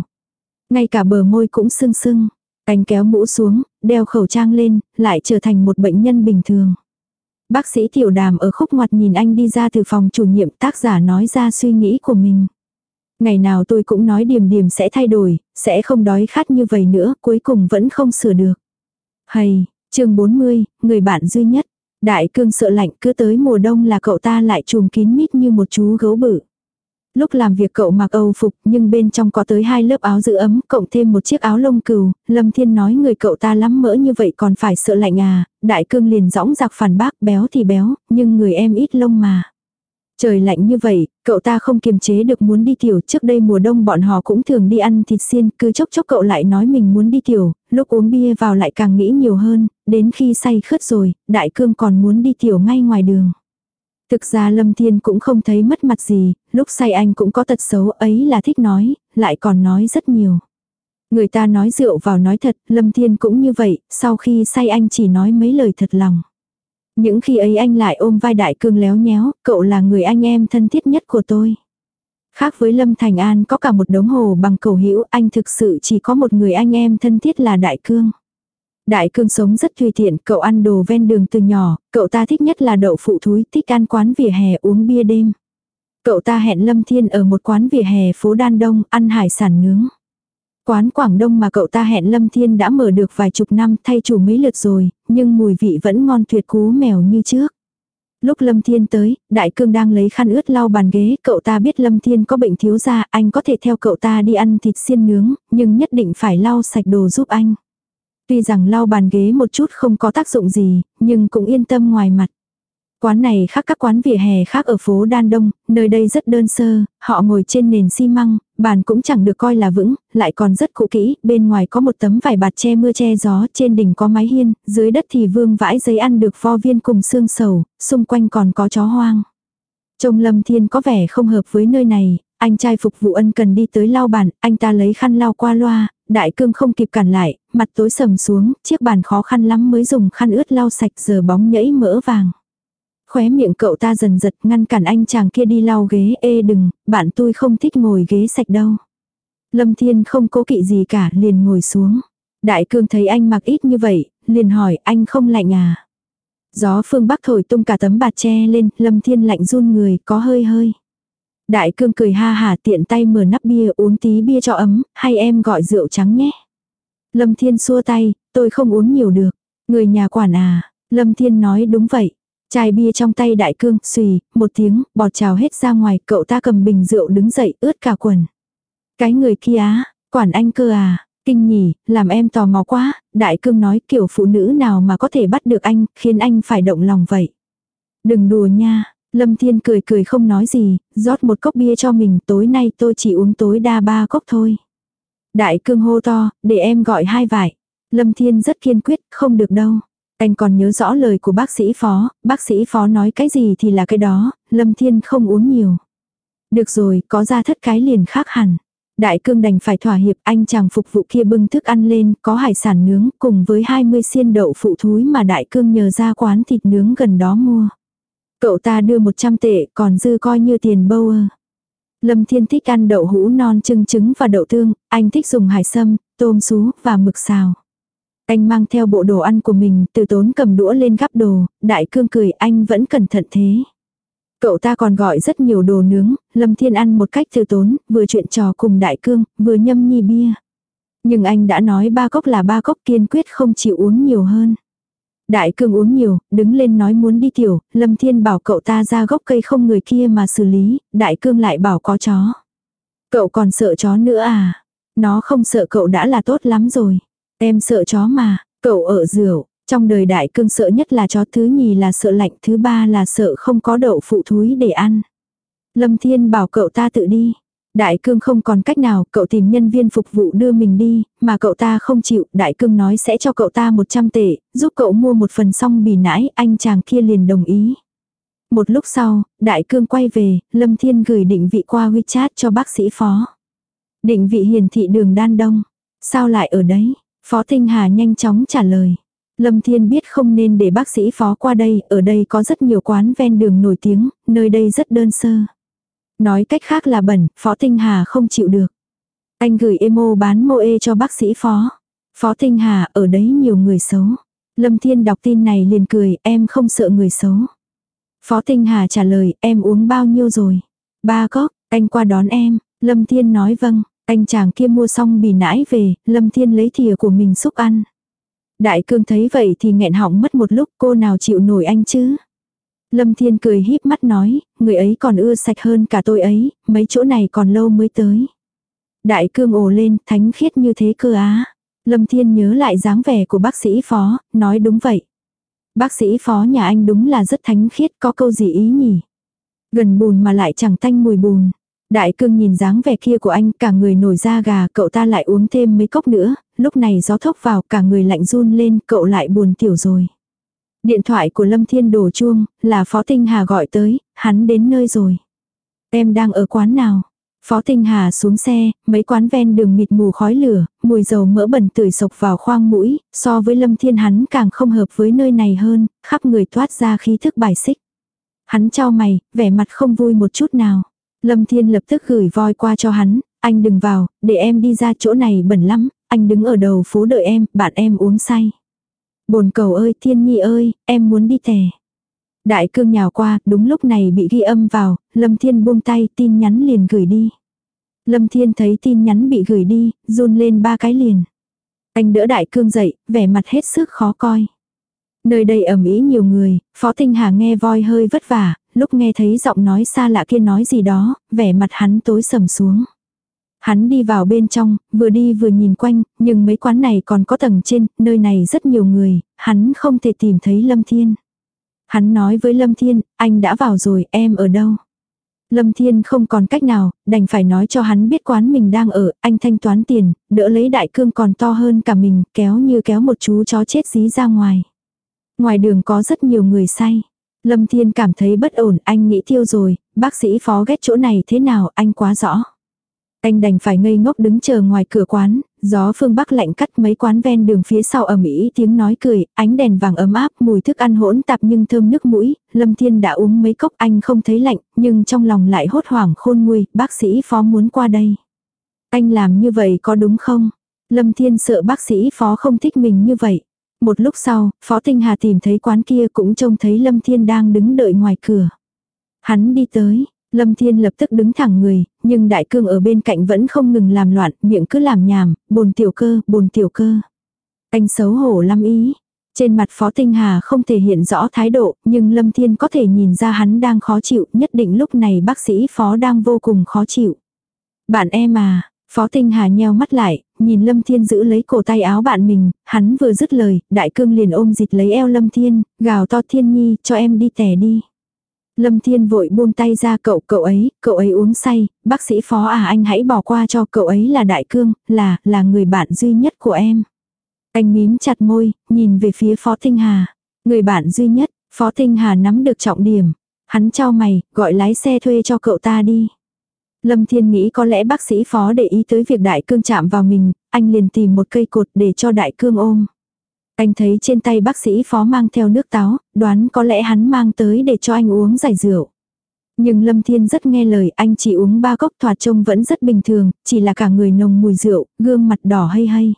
Ngay cả bờ môi cũng sưng sưng. Anh kéo mũ xuống, đeo khẩu trang lên, lại trở thành một bệnh nhân bình thường. Bác sĩ tiểu đàm ở khúc ngoặt nhìn anh đi ra từ phòng chủ nhiệm tác giả nói ra suy nghĩ của mình. Ngày nào tôi cũng nói điểm điểm sẽ thay đổi, sẽ không đói khát như vậy nữa, cuối cùng vẫn không sửa được. Hay, chương 40, người bạn duy nhất. Đại cương sợ lạnh cứ tới mùa đông là cậu ta lại trùm kín mít như một chú gấu bự. Lúc làm việc cậu mặc âu phục nhưng bên trong có tới hai lớp áo giữ ấm, cộng thêm một chiếc áo lông cừu, Lâm Thiên nói người cậu ta lắm mỡ như vậy còn phải sợ lạnh à, đại cương liền rõng giặc phản bác béo thì béo, nhưng người em ít lông mà. Trời lạnh như vậy, cậu ta không kiềm chế được muốn đi tiểu, trước đây mùa đông bọn họ cũng thường đi ăn thịt xiên, cứ chốc chốc cậu lại nói mình muốn đi tiểu, lúc uống bia vào lại càng nghĩ nhiều hơn, đến khi say khướt rồi, đại cương còn muốn đi tiểu ngay ngoài đường. Thực ra Lâm Thiên cũng không thấy mất mặt gì, lúc say anh cũng có tật xấu ấy là thích nói, lại còn nói rất nhiều. Người ta nói rượu vào nói thật, Lâm Thiên cũng như vậy, sau khi say anh chỉ nói mấy lời thật lòng. Những khi ấy anh lại ôm vai đại cương léo nhéo, cậu là người anh em thân thiết nhất của tôi. Khác với Lâm Thành An có cả một đống hồ bằng cầu hữu anh thực sự chỉ có một người anh em thân thiết là đại cương. Đại cương sống rất tùy tiện, cậu ăn đồ ven đường từ nhỏ, cậu ta thích nhất là đậu phụ thúi, thích ăn quán vỉa hè uống bia đêm. Cậu ta hẹn Lâm Thiên ở một quán vỉa hè phố Đan Đông ăn hải sản nướng. Quán Quảng Đông mà cậu ta hẹn Lâm Thiên đã mở được vài chục năm thay chủ mấy lượt rồi, nhưng mùi vị vẫn ngon tuyệt cú mèo như trước. Lúc Lâm Thiên tới, Đại Cương đang lấy khăn ướt lau bàn ghế, cậu ta biết Lâm Thiên có bệnh thiếu da, anh có thể theo cậu ta đi ăn thịt xiên nướng, nhưng nhất định phải lau sạch đồ giúp anh. Tuy rằng lau bàn ghế một chút không có tác dụng gì, nhưng cũng yên tâm ngoài mặt. Quán này khác các quán vỉa hè khác ở phố Đan Đông, nơi đây rất đơn sơ, họ ngồi trên nền xi măng, bàn cũng chẳng được coi là vững, lại còn rất cũ kỹ, bên ngoài có một tấm vải bạt che mưa che gió, trên đỉnh có mái hiên, dưới đất thì vương vãi giấy ăn được vo viên cùng xương sầu, xung quanh còn có chó hoang. Trông Lâm Thiên có vẻ không hợp với nơi này, anh trai phục vụ ân cần đi tới lau bàn, anh ta lấy khăn lau qua loa, đại cương không kịp cản lại, mặt tối sầm xuống, chiếc bàn khó khăn lắm mới dùng khăn ướt lau sạch giờ bóng nhẫy mỡ vàng. Khóe miệng cậu ta dần giật ngăn cản anh chàng kia đi lau ghế, ê đừng, bạn tôi không thích ngồi ghế sạch đâu. Lâm Thiên không cố kỵ gì cả, liền ngồi xuống. Đại cương thấy anh mặc ít như vậy, liền hỏi anh không lạnh à. Gió phương bắc thổi tung cả tấm bạt che lên, Lâm Thiên lạnh run người, có hơi hơi. Đại cương cười ha hà tiện tay mở nắp bia uống tí bia cho ấm, hay em gọi rượu trắng nhé. Lâm Thiên xua tay, tôi không uống nhiều được. Người nhà quản à, Lâm Thiên nói đúng vậy. Chai bia trong tay đại cương, xùy, một tiếng, bọt trào hết ra ngoài, cậu ta cầm bình rượu đứng dậy, ướt cả quần. Cái người kia á, quản anh cơ à, kinh nhỉ, làm em tò mò quá, đại cương nói kiểu phụ nữ nào mà có thể bắt được anh, khiến anh phải động lòng vậy. Đừng đùa nha, Lâm Thiên cười cười không nói gì, rót một cốc bia cho mình, tối nay tôi chỉ uống tối đa ba cốc thôi. Đại cương hô to, để em gọi hai vải. Lâm Thiên rất kiên quyết, không được đâu. Anh còn nhớ rõ lời của bác sĩ phó, bác sĩ phó nói cái gì thì là cái đó, Lâm Thiên không uống nhiều. Được rồi, có ra thất cái liền khác hẳn. Đại cương đành phải thỏa hiệp anh chàng phục vụ kia bưng thức ăn lên, có hải sản nướng cùng với 20 xiên đậu phụ thúi mà đại cương nhờ ra quán thịt nướng gần đó mua. Cậu ta đưa 100 tệ còn dư coi như tiền bâu ơ. Lâm Thiên thích ăn đậu hũ non trưng trứng và đậu tương, anh thích dùng hải sâm, tôm sú và mực xào. Anh mang theo bộ đồ ăn của mình, từ tốn cầm đũa lên gắp đồ, đại cương cười anh vẫn cẩn thận thế. Cậu ta còn gọi rất nhiều đồ nướng, Lâm Thiên ăn một cách từ tốn, vừa chuyện trò cùng đại cương, vừa nhâm nhi bia. Nhưng anh đã nói ba cốc là ba cốc kiên quyết không chịu uống nhiều hơn. Đại cương uống nhiều, đứng lên nói muốn đi tiểu, Lâm Thiên bảo cậu ta ra gốc cây không người kia mà xử lý, đại cương lại bảo có chó. Cậu còn sợ chó nữa à? Nó không sợ cậu đã là tốt lắm rồi. Em sợ chó mà, cậu ở rượu, trong đời đại cương sợ nhất là chó thứ nhì là sợ lạnh, thứ ba là sợ không có đậu phụ thúi để ăn. Lâm Thiên bảo cậu ta tự đi. Đại cương không còn cách nào, cậu tìm nhân viên phục vụ đưa mình đi, mà cậu ta không chịu, đại cương nói sẽ cho cậu ta 100 tệ, giúp cậu mua một phần xong bì nãi, anh chàng kia liền đồng ý. Một lúc sau, đại cương quay về, Lâm Thiên gửi định vị qua WeChat cho bác sĩ phó. Định vị hiển thị đường đan đông. Sao lại ở đấy? Phó Tinh Hà nhanh chóng trả lời. Lâm Thiên biết không nên để bác sĩ phó qua đây, ở đây có rất nhiều quán ven đường nổi tiếng, nơi đây rất đơn sơ. Nói cách khác là bẩn, Phó Tinh Hà không chịu được. Anh gửi emo bán mô e cho bác sĩ phó. Phó Tinh Hà ở đấy nhiều người xấu. Lâm Thiên đọc tin này liền cười, em không sợ người xấu. Phó Tinh Hà trả lời, em uống bao nhiêu rồi? Ba cốc, anh qua đón em. Lâm Thiên nói vâng, anh chàng kia mua xong bì nãi về, Lâm Thiên lấy thìa của mình xúc ăn. Đại cương thấy vậy thì nghẹn họng mất một lúc cô nào chịu nổi anh chứ. Lâm Thiên cười híp mắt nói, người ấy còn ưa sạch hơn cả tôi ấy, mấy chỗ này còn lâu mới tới. Đại cương ồ lên, thánh khiết như thế cơ á. Lâm Thiên nhớ lại dáng vẻ của bác sĩ phó, nói đúng vậy. Bác sĩ phó nhà anh đúng là rất thánh khiết, có câu gì ý nhỉ? Gần bùn mà lại chẳng tanh mùi bùn. Đại cương nhìn dáng vẻ kia của anh, cả người nổi da gà, cậu ta lại uống thêm mấy cốc nữa, lúc này gió thốc vào, cả người lạnh run lên, cậu lại buồn tiểu rồi. Điện thoại của Lâm Thiên đổ chuông, là Phó Tinh Hà gọi tới, hắn đến nơi rồi. Em đang ở quán nào? Phó Tinh Hà xuống xe, mấy quán ven đường mịt mù khói lửa, mùi dầu mỡ bẩn tưởi sộc vào khoang mũi, so với Lâm Thiên hắn càng không hợp với nơi này hơn, khắp người toát ra khí thức bài xích. Hắn cho mày, vẻ mặt không vui một chút nào. Lâm Thiên lập tức gửi voi qua cho hắn, anh đừng vào, để em đi ra chỗ này bẩn lắm, anh đứng ở đầu phố đợi em, bạn em uống say. Bồn cầu ơi, Thiên Nhi ơi, em muốn đi tè. Đại cương nhào qua, đúng lúc này bị ghi âm vào, Lâm Thiên buông tay, tin nhắn liền gửi đi. Lâm Thiên thấy tin nhắn bị gửi đi, run lên ba cái liền. Anh đỡ đại cương dậy, vẻ mặt hết sức khó coi. Nơi đây ẩm ý nhiều người, Phó Tinh Hà nghe voi hơi vất vả, lúc nghe thấy giọng nói xa lạ kia nói gì đó, vẻ mặt hắn tối sầm xuống. Hắn đi vào bên trong, vừa đi vừa nhìn quanh, nhưng mấy quán này còn có tầng trên, nơi này rất nhiều người, hắn không thể tìm thấy Lâm Thiên. Hắn nói với Lâm Thiên, anh đã vào rồi, em ở đâu? Lâm Thiên không còn cách nào, đành phải nói cho hắn biết quán mình đang ở, anh thanh toán tiền, đỡ lấy đại cương còn to hơn cả mình, kéo như kéo một chú chó chết dí ra ngoài. Ngoài đường có rất nhiều người say. Lâm Thiên cảm thấy bất ổn, anh nghĩ tiêu rồi, bác sĩ phó ghét chỗ này thế nào, anh quá rõ. Anh đành phải ngây ngốc đứng chờ ngoài cửa quán, gió phương bắc lạnh cắt mấy quán ven đường phía sau ầm ĩ tiếng nói cười, ánh đèn vàng ấm áp, mùi thức ăn hỗn tạp nhưng thơm nước mũi, Lâm Thiên đã uống mấy cốc anh không thấy lạnh, nhưng trong lòng lại hốt hoảng khôn nguôi, bác sĩ phó muốn qua đây. Anh làm như vậy có đúng không? Lâm Thiên sợ bác sĩ phó không thích mình như vậy. Một lúc sau, Phó Tinh Hà tìm thấy quán kia cũng trông thấy Lâm Thiên đang đứng đợi ngoài cửa. Hắn đi tới, Lâm Thiên lập tức đứng thẳng người, nhưng đại cương ở bên cạnh vẫn không ngừng làm loạn, miệng cứ làm nhảm, bồn tiểu cơ, bồn tiểu cơ. Anh xấu hổ lắm ý. Trên mặt Phó Tinh Hà không thể hiện rõ thái độ, nhưng Lâm Thiên có thể nhìn ra hắn đang khó chịu, nhất định lúc này bác sĩ Phó đang vô cùng khó chịu. Bạn em à, Phó Tinh Hà nheo mắt lại, nhìn Lâm Thiên giữ lấy cổ tay áo bạn mình, hắn vừa dứt lời, đại cương liền ôm dịch lấy eo Lâm Thiên, gào to Thiên Nhi, cho em đi tè đi. Lâm Thiên vội buông tay ra cậu, cậu ấy, cậu ấy uống say, bác sĩ phó à anh hãy bỏ qua cho cậu ấy là đại cương, là, là người bạn duy nhất của em. Anh mím chặt môi, nhìn về phía phó Tinh Hà. Người bạn duy nhất, phó Tinh Hà nắm được trọng điểm. Hắn cho mày, gọi lái xe thuê cho cậu ta đi. Lâm Thiên nghĩ có lẽ bác sĩ phó để ý tới việc đại cương chạm vào mình, anh liền tìm một cây cột để cho đại cương ôm. Anh thấy trên tay bác sĩ phó mang theo nước táo, đoán có lẽ hắn mang tới để cho anh uống giải rượu. Nhưng Lâm Thiên rất nghe lời, anh chỉ uống ba cốc thoạt trông vẫn rất bình thường, chỉ là cả người nồng mùi rượu, gương mặt đỏ hay hay.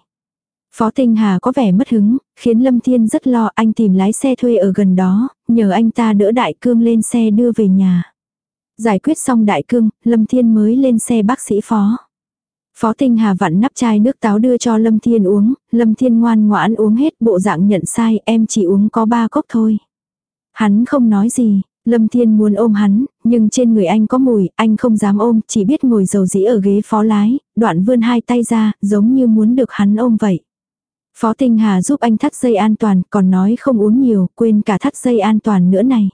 Phó Tinh Hà có vẻ mất hứng, khiến Lâm Thiên rất lo anh tìm lái xe thuê ở gần đó, nhờ anh ta đỡ Đại Cương lên xe đưa về nhà. Giải quyết xong Đại Cương, Lâm Thiên mới lên xe bác sĩ phó. Phó Tinh Hà vặn nắp chai nước táo đưa cho Lâm Thiên uống, Lâm Thiên ngoan ngoãn uống hết bộ dạng nhận sai em chỉ uống có ba cốc thôi. Hắn không nói gì, Lâm Thiên muốn ôm hắn, nhưng trên người anh có mùi, anh không dám ôm, chỉ biết ngồi dầu dĩ ở ghế phó lái, đoạn vươn hai tay ra, giống như muốn được hắn ôm vậy. Phó Tinh Hà giúp anh thắt dây an toàn, còn nói không uống nhiều, quên cả thắt dây an toàn nữa này.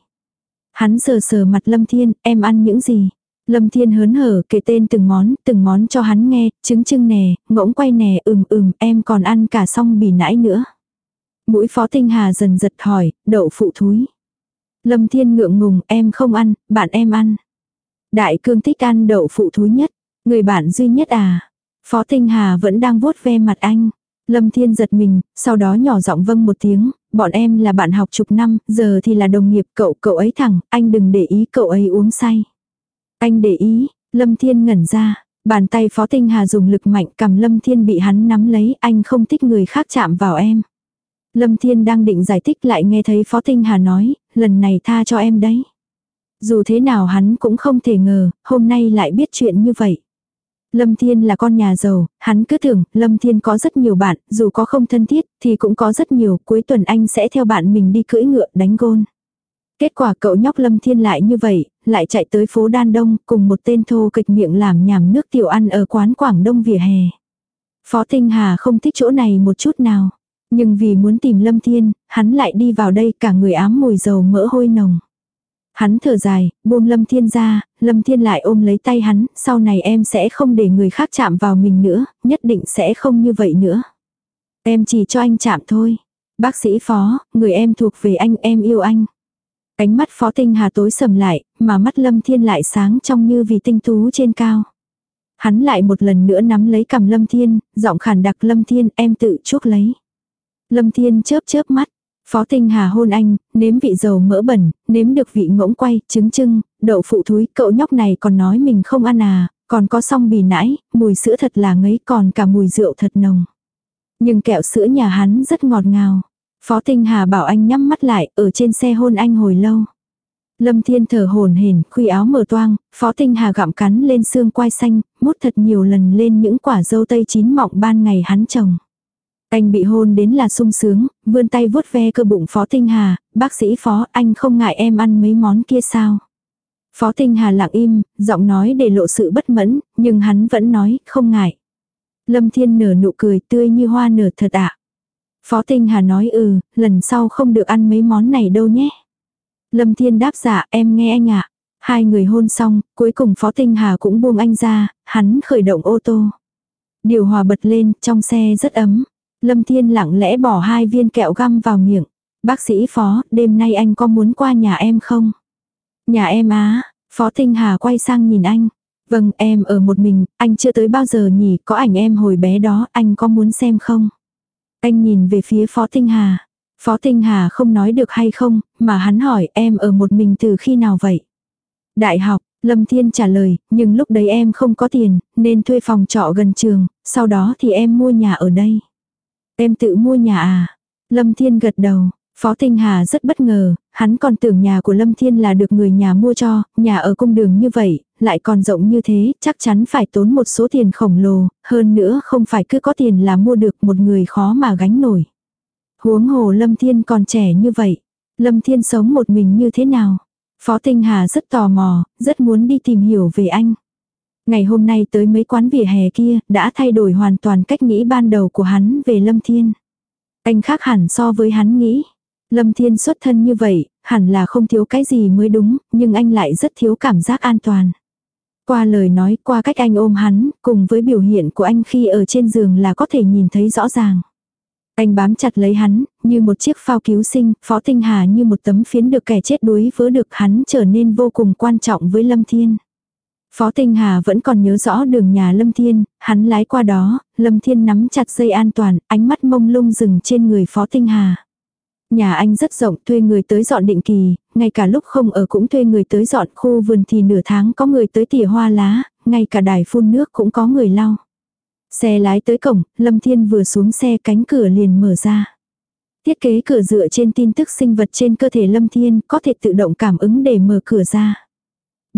Hắn sờ sờ mặt Lâm Thiên, em ăn những gì? Lâm Thiên hớn hở kể tên từng món, từng món cho hắn nghe, trứng trưng nè, ngỗng quay nè, ừm ừm, em còn ăn cả xong bì nãi nữa. Mũi phó tinh hà dần giật hỏi, đậu phụ thúi. Lâm Thiên ngượng ngùng, em không ăn, bạn em ăn. Đại cương thích ăn đậu phụ thúi nhất, người bạn duy nhất à. Phó tinh hà vẫn đang vuốt ve mặt anh. Lâm Thiên giật mình, sau đó nhỏ giọng vâng một tiếng, bọn em là bạn học chục năm, giờ thì là đồng nghiệp cậu, cậu ấy thẳng, anh đừng để ý cậu ấy uống say. Anh để ý, Lâm Thiên ngẩn ra, bàn tay Phó Tinh Hà dùng lực mạnh cầm Lâm Thiên bị hắn nắm lấy, anh không thích người khác chạm vào em. Lâm Thiên đang định giải thích lại nghe thấy Phó Tinh Hà nói, lần này tha cho em đấy. Dù thế nào hắn cũng không thể ngờ, hôm nay lại biết chuyện như vậy. Lâm Thiên là con nhà giàu, hắn cứ tưởng Lâm Thiên có rất nhiều bạn, dù có không thân thiết thì cũng có rất nhiều, cuối tuần anh sẽ theo bạn mình đi cưỡi ngựa đánh gôn. Kết quả cậu nhóc Lâm Thiên lại như vậy, lại chạy tới phố Đan Đông cùng một tên thô kịch miệng làm nhảm nước tiểu ăn ở quán Quảng Đông vỉa hè. Phó Tinh Hà không thích chỗ này một chút nào. Nhưng vì muốn tìm Lâm Thiên, hắn lại đi vào đây cả người ám mùi dầu mỡ hôi nồng. Hắn thở dài, buông Lâm Thiên ra, Lâm Thiên lại ôm lấy tay hắn, sau này em sẽ không để người khác chạm vào mình nữa, nhất định sẽ không như vậy nữa. Em chỉ cho anh chạm thôi. Bác sĩ phó, người em thuộc về anh, em yêu anh. Ánh mắt phó tinh hà tối sầm lại, mà mắt Lâm Thiên lại sáng trong như vì tinh tú trên cao. Hắn lại một lần nữa nắm lấy cầm Lâm Thiên, giọng khàn đặc Lâm Thiên em tự chuốc lấy. Lâm Thiên chớp chớp mắt, Phó Tinh Hà hôn anh, nếm vị dầu mỡ bẩn, nếm được vị ngỗng quay, trứng trưng, đậu phụ thúi, cậu nhóc này còn nói mình không ăn à, còn có song bì nãi, mùi sữa thật là ngấy còn cả mùi rượu thật nồng. Nhưng kẹo sữa nhà hắn rất ngọt ngào. Phó Tinh Hà bảo anh nhắm mắt lại, ở trên xe hôn anh hồi lâu. Lâm Thiên thở hồn hển, khuy áo mở toang, Phó Tinh Hà gặm cắn lên xương quai xanh, mút thật nhiều lần lên những quả dâu tây chín mọng ban ngày hắn trồng. Anh bị hôn đến là sung sướng, vươn tay vuốt ve cơ bụng Phó Tinh Hà, bác sĩ Phó anh không ngại em ăn mấy món kia sao. Phó Tinh Hà lặng im, giọng nói để lộ sự bất mẫn, nhưng hắn vẫn nói, không ngại. Lâm Thiên nở nụ cười tươi như hoa nở thật ạ. Phó Tinh Hà nói ừ, lần sau không được ăn mấy món này đâu nhé. Lâm Thiên đáp dạ em nghe anh ạ. Hai người hôn xong, cuối cùng Phó Tinh Hà cũng buông anh ra, hắn khởi động ô tô. Điều hòa bật lên, trong xe rất ấm. Lâm Thiên lặng lẽ bỏ hai viên kẹo găm vào miệng. Bác sĩ Phó, đêm nay anh có muốn qua nhà em không? Nhà em á, Phó Tinh Hà quay sang nhìn anh. Vâng, em ở một mình, anh chưa tới bao giờ nhỉ, có ảnh em hồi bé đó, anh có muốn xem không? Anh nhìn về phía Phó Tinh Hà. Phó Tinh Hà không nói được hay không, mà hắn hỏi em ở một mình từ khi nào vậy? Đại học, Lâm Thiên trả lời, nhưng lúc đấy em không có tiền, nên thuê phòng trọ gần trường, sau đó thì em mua nhà ở đây. Em tự mua nhà à? Lâm Thiên gật đầu. Phó Tinh Hà rất bất ngờ, hắn còn tưởng nhà của Lâm Thiên là được người nhà mua cho, nhà ở cung đường như vậy, lại còn rộng như thế, chắc chắn phải tốn một số tiền khổng lồ, hơn nữa không phải cứ có tiền là mua được một người khó mà gánh nổi. Huống hồ Lâm Thiên còn trẻ như vậy, Lâm Thiên sống một mình như thế nào? Phó Tinh Hà rất tò mò, rất muốn đi tìm hiểu về anh. Ngày hôm nay tới mấy quán vỉa hè kia, đã thay đổi hoàn toàn cách nghĩ ban đầu của hắn về Lâm Thiên. Anh khác hẳn so với hắn nghĩ. Lâm Thiên xuất thân như vậy, hẳn là không thiếu cái gì mới đúng, nhưng anh lại rất thiếu cảm giác an toàn. Qua lời nói, qua cách anh ôm hắn, cùng với biểu hiện của anh khi ở trên giường là có thể nhìn thấy rõ ràng. Anh bám chặt lấy hắn, như một chiếc phao cứu sinh, Phó Tinh Hà như một tấm phiến được kẻ chết đuối vớ được hắn trở nên vô cùng quan trọng với Lâm Thiên. Phó Tinh Hà vẫn còn nhớ rõ đường nhà Lâm Thiên, hắn lái qua đó, Lâm Thiên nắm chặt dây an toàn, ánh mắt mông lung dừng trên người Phó Tinh Hà. Nhà anh rất rộng, thuê người tới dọn định kỳ, ngay cả lúc không ở cũng thuê người tới dọn khu vườn thì nửa tháng có người tới tỉa hoa lá, ngay cả đài phun nước cũng có người lau. Xe lái tới cổng, Lâm Thiên vừa xuống xe cánh cửa liền mở ra. Thiết kế cửa dựa trên tin tức sinh vật trên cơ thể Lâm Thiên có thể tự động cảm ứng để mở cửa ra.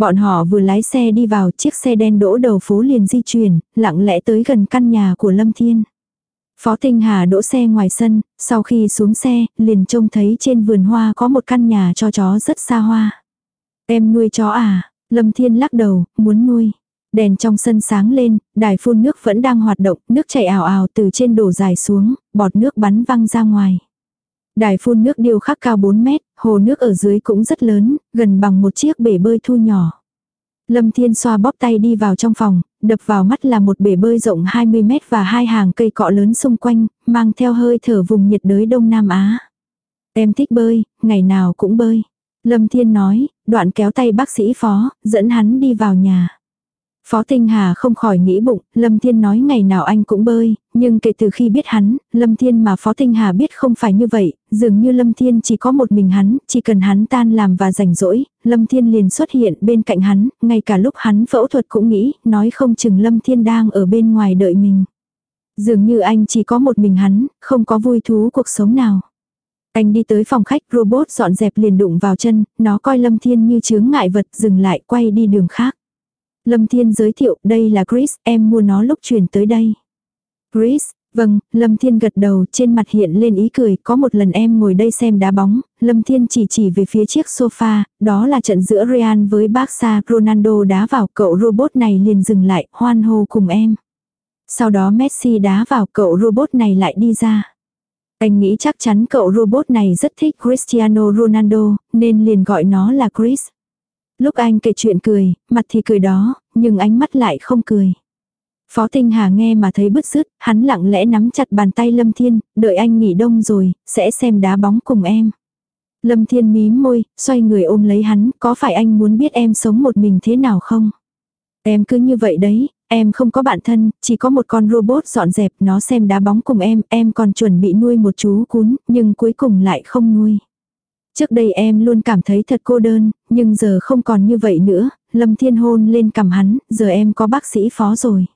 Bọn họ vừa lái xe đi vào chiếc xe đen đỗ đầu phố liền di chuyển, lặng lẽ tới gần căn nhà của Lâm Thiên. Phó Tinh Hà đỗ xe ngoài sân, sau khi xuống xe, liền trông thấy trên vườn hoa có một căn nhà cho chó rất xa hoa. Em nuôi chó à? Lâm Thiên lắc đầu, muốn nuôi. Đèn trong sân sáng lên, đài phun nước vẫn đang hoạt động, nước chảy ảo ảo từ trên đổ dài xuống, bọt nước bắn văng ra ngoài. Đài phun nước điêu khắc cao 4 mét, hồ nước ở dưới cũng rất lớn, gần bằng một chiếc bể bơi thu nhỏ. Lâm Thiên xoa bóp tay đi vào trong phòng, đập vào mắt là một bể bơi rộng 20 mét và hai hàng cây cọ lớn xung quanh, mang theo hơi thở vùng nhiệt đới Đông Nam Á. Em thích bơi, ngày nào cũng bơi. Lâm Thiên nói, đoạn kéo tay bác sĩ phó, dẫn hắn đi vào nhà. Phó Tinh Hà không khỏi nghĩ bụng, Lâm Thiên nói ngày nào anh cũng bơi, nhưng kể từ khi biết hắn, Lâm Thiên mà Phó Tinh Hà biết không phải như vậy, dường như Lâm Thiên chỉ có một mình hắn, chỉ cần hắn tan làm và rảnh rỗi, Lâm Thiên liền xuất hiện bên cạnh hắn, ngay cả lúc hắn phẫu thuật cũng nghĩ, nói không chừng Lâm Thiên đang ở bên ngoài đợi mình. Dường như anh chỉ có một mình hắn, không có vui thú cuộc sống nào. Anh đi tới phòng khách, robot dọn dẹp liền đụng vào chân, nó coi Lâm Thiên như chướng ngại vật, dừng lại quay đi đường khác. Lâm Thiên giới thiệu đây là Chris, em mua nó lúc chuyển tới đây. Chris, vâng, Lâm Thiên gật đầu trên mặt hiện lên ý cười, có một lần em ngồi đây xem đá bóng, Lâm Thiên chỉ chỉ về phía chiếc sofa, đó là trận giữa Real với Barca, Ronaldo đá vào cậu robot này liền dừng lại, hoan hô cùng em. Sau đó Messi đá vào cậu robot này lại đi ra. Anh nghĩ chắc chắn cậu robot này rất thích Cristiano Ronaldo, nên liền gọi nó là Chris. Lúc anh kể chuyện cười, mặt thì cười đó, nhưng ánh mắt lại không cười. Phó Tinh Hà nghe mà thấy bứt rứt, hắn lặng lẽ nắm chặt bàn tay Lâm Thiên, đợi anh nghỉ đông rồi, sẽ xem đá bóng cùng em. Lâm Thiên mím môi, xoay người ôm lấy hắn, có phải anh muốn biết em sống một mình thế nào không? Em cứ như vậy đấy, em không có bạn thân, chỉ có một con robot dọn dẹp nó xem đá bóng cùng em, em còn chuẩn bị nuôi một chú cún, nhưng cuối cùng lại không nuôi. Trước đây em luôn cảm thấy thật cô đơn, nhưng giờ không còn như vậy nữa, Lâm Thiên hôn lên cầm hắn, giờ em có bác sĩ phó rồi.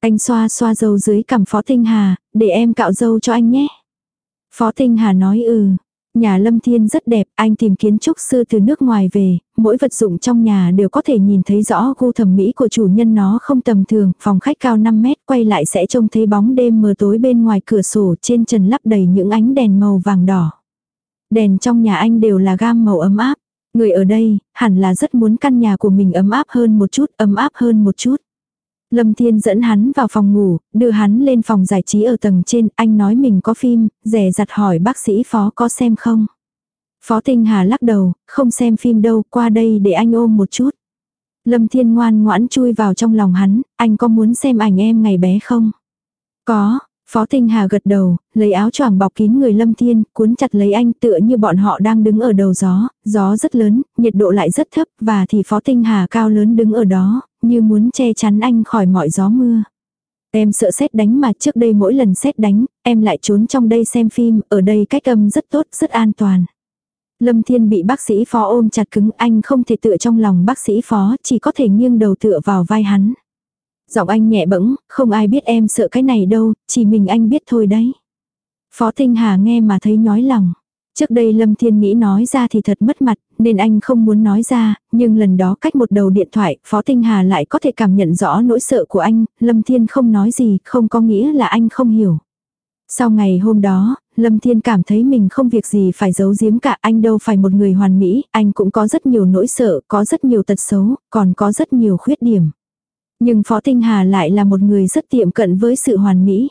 Anh xoa xoa dâu dưới cằm Phó Tinh Hà, để em cạo dâu cho anh nhé. Phó Tinh Hà nói ừ. Nhà Lâm Thiên rất đẹp, anh tìm kiến trúc sư từ nước ngoài về, mỗi vật dụng trong nhà đều có thể nhìn thấy rõ gu thẩm mỹ của chủ nhân nó không tầm thường, phòng khách cao 5 mét quay lại sẽ trông thấy bóng đêm mờ tối bên ngoài cửa sổ trên trần lắp đầy những ánh đèn màu vàng đỏ. Đèn trong nhà anh đều là gam màu ấm áp. Người ở đây, hẳn là rất muốn căn nhà của mình ấm áp hơn một chút, ấm áp hơn một chút. Lâm Thiên dẫn hắn vào phòng ngủ, đưa hắn lên phòng giải trí ở tầng trên, anh nói mình có phim, rẻ giặt hỏi bác sĩ phó có xem không. Phó Tinh Hà lắc đầu, không xem phim đâu, qua đây để anh ôm một chút. Lâm Thiên ngoan ngoãn chui vào trong lòng hắn, anh có muốn xem ảnh em ngày bé không? Có, Phó Tinh Hà gật đầu, lấy áo choàng bọc kín người Lâm Thiên, cuốn chặt lấy anh tựa như bọn họ đang đứng ở đầu gió, gió rất lớn, nhiệt độ lại rất thấp và thì Phó Tinh Hà cao lớn đứng ở đó, như muốn che chắn anh khỏi mọi gió mưa. Em sợ xét đánh mà trước đây mỗi lần xét đánh, em lại trốn trong đây xem phim, ở đây cách âm rất tốt, rất an toàn. Lâm Thiên bị bác sĩ phó ôm chặt cứng, anh không thể tựa trong lòng bác sĩ phó, chỉ có thể nghiêng đầu tựa vào vai hắn. Giọng anh nhẹ bẫng, không ai biết em sợ cái này đâu, chỉ mình anh biết thôi đấy. Phó Tinh Hà nghe mà thấy nhói lòng. Trước đây Lâm Thiên nghĩ nói ra thì thật mất mặt, nên anh không muốn nói ra, nhưng lần đó cách một đầu điện thoại, Phó Tinh Hà lại có thể cảm nhận rõ nỗi sợ của anh, Lâm Thiên không nói gì, không có nghĩa là anh không hiểu. Sau ngày hôm đó, Lâm Thiên cảm thấy mình không việc gì phải giấu giếm cả anh đâu phải một người hoàn mỹ, anh cũng có rất nhiều nỗi sợ, có rất nhiều tật xấu, còn có rất nhiều khuyết điểm. Nhưng Phó Tinh Hà lại là một người rất tiệm cận với sự hoàn mỹ.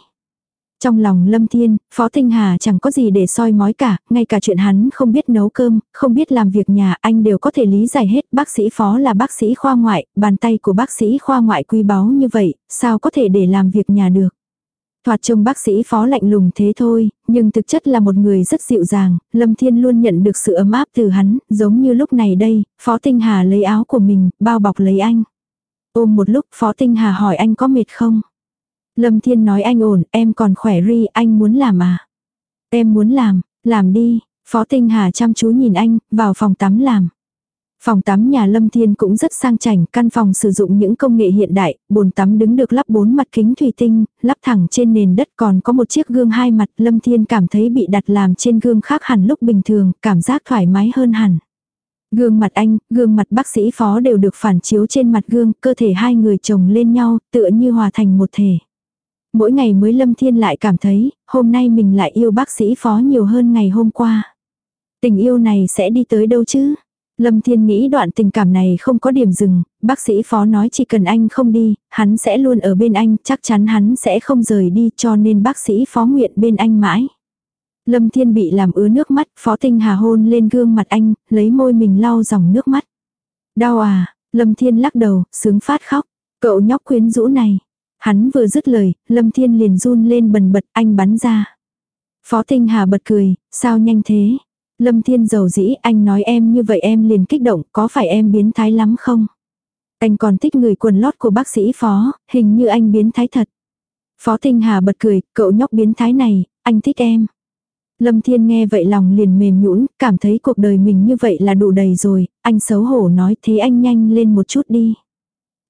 Trong lòng Lâm Thiên, Phó Tinh Hà chẳng có gì để soi mói cả, ngay cả chuyện hắn không biết nấu cơm, không biết làm việc nhà, anh đều có thể lý giải hết. Bác sĩ Phó là bác sĩ khoa ngoại, bàn tay của bác sĩ khoa ngoại quý báu như vậy, sao có thể để làm việc nhà được. Thoạt trông bác sĩ Phó lạnh lùng thế thôi, nhưng thực chất là một người rất dịu dàng, Lâm Thiên luôn nhận được sự ấm áp từ hắn, giống như lúc này đây, Phó Tinh Hà lấy áo của mình, bao bọc lấy anh. Ôm một lúc Phó Tinh Hà hỏi anh có mệt không? Lâm Thiên nói anh ổn, em còn khỏe ri, anh muốn làm à? Em muốn làm, làm đi. Phó Tinh Hà chăm chú nhìn anh, vào phòng tắm làm. Phòng tắm nhà Lâm Thiên cũng rất sang chảnh, căn phòng sử dụng những công nghệ hiện đại, bồn tắm đứng được lắp bốn mặt kính thủy tinh, lắp thẳng trên nền đất còn có một chiếc gương hai mặt. Lâm Thiên cảm thấy bị đặt làm trên gương khác hẳn lúc bình thường, cảm giác thoải mái hơn hẳn. Gương mặt anh, gương mặt bác sĩ phó đều được phản chiếu trên mặt gương, cơ thể hai người chồng lên nhau, tựa như hòa thành một thể. Mỗi ngày mới Lâm Thiên lại cảm thấy, hôm nay mình lại yêu bác sĩ phó nhiều hơn ngày hôm qua. Tình yêu này sẽ đi tới đâu chứ? Lâm Thiên nghĩ đoạn tình cảm này không có điểm dừng, bác sĩ phó nói chỉ cần anh không đi, hắn sẽ luôn ở bên anh, chắc chắn hắn sẽ không rời đi cho nên bác sĩ phó nguyện bên anh mãi. Lâm Thiên bị làm ứa nước mắt, Phó Tinh Hà hôn lên gương mặt anh, lấy môi mình lau dòng nước mắt. Đau à, Lâm Thiên lắc đầu, sướng phát khóc. Cậu nhóc quyến rũ này. Hắn vừa dứt lời, Lâm Thiên liền run lên bần bật, anh bắn ra. Phó Tinh Hà bật cười, sao nhanh thế? Lâm Thiên giàu dĩ, anh nói em như vậy em liền kích động, có phải em biến thái lắm không? Anh còn thích người quần lót của bác sĩ Phó, hình như anh biến thái thật. Phó Tinh Hà bật cười, cậu nhóc biến thái này, anh thích em. Lâm Thiên nghe vậy lòng liền mềm nhũn, cảm thấy cuộc đời mình như vậy là đủ đầy rồi, anh xấu hổ nói thế anh nhanh lên một chút đi.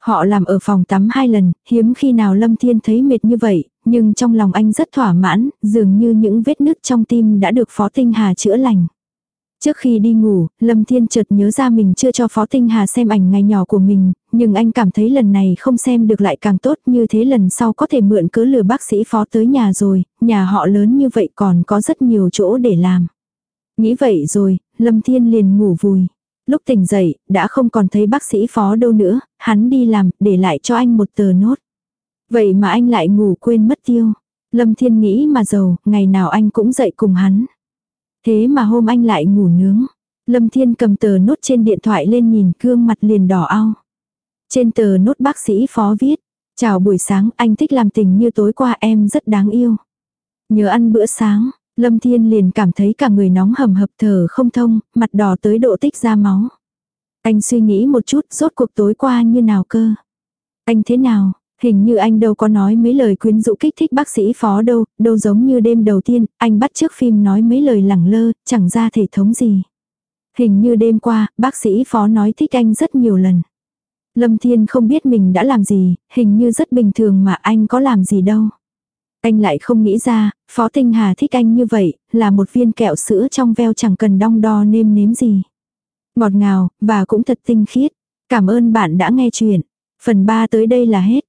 Họ làm ở phòng tắm hai lần, hiếm khi nào Lâm Thiên thấy mệt như vậy, nhưng trong lòng anh rất thỏa mãn, dường như những vết nứt trong tim đã được Phó Tinh Hà chữa lành. Trước khi đi ngủ, Lâm Thiên chợt nhớ ra mình chưa cho Phó Tinh Hà xem ảnh ngày nhỏ của mình, nhưng anh cảm thấy lần này không xem được lại càng tốt như thế lần sau có thể mượn cớ lừa bác sĩ Phó tới nhà rồi, nhà họ lớn như vậy còn có rất nhiều chỗ để làm. Nghĩ vậy rồi, Lâm Thiên liền ngủ vùi. Lúc tỉnh dậy, đã không còn thấy bác sĩ Phó đâu nữa, hắn đi làm, để lại cho anh một tờ nốt. Vậy mà anh lại ngủ quên mất tiêu. Lâm Thiên nghĩ mà giàu, ngày nào anh cũng dậy cùng hắn. Thế mà hôm anh lại ngủ nướng. Lâm Thiên cầm tờ nốt trên điện thoại lên nhìn gương mặt liền đỏ ao. Trên tờ nốt bác sĩ phó viết. Chào buổi sáng anh thích làm tình như tối qua em rất đáng yêu. Nhớ ăn bữa sáng, Lâm Thiên liền cảm thấy cả người nóng hầm hập thở không thông, mặt đỏ tới độ tích ra máu. Anh suy nghĩ một chút rốt cuộc tối qua như nào cơ. Anh thế nào, Hình như anh đâu có nói mấy lời quyến rũ kích thích bác sĩ phó đâu, đâu giống như đêm đầu tiên, anh bắt trước phim nói mấy lời lẳng lơ, chẳng ra thể thống gì. Hình như đêm qua, bác sĩ phó nói thích anh rất nhiều lần. Lâm Thiên không biết mình đã làm gì, hình như rất bình thường mà anh có làm gì đâu. Anh lại không nghĩ ra, Phó Tinh Hà thích anh như vậy, là một viên kẹo sữa trong veo chẳng cần đong đo nêm nếm gì. Ngọt ngào, và cũng thật tinh khiết. Cảm ơn bạn đã nghe chuyện. Phần 3 tới đây là hết.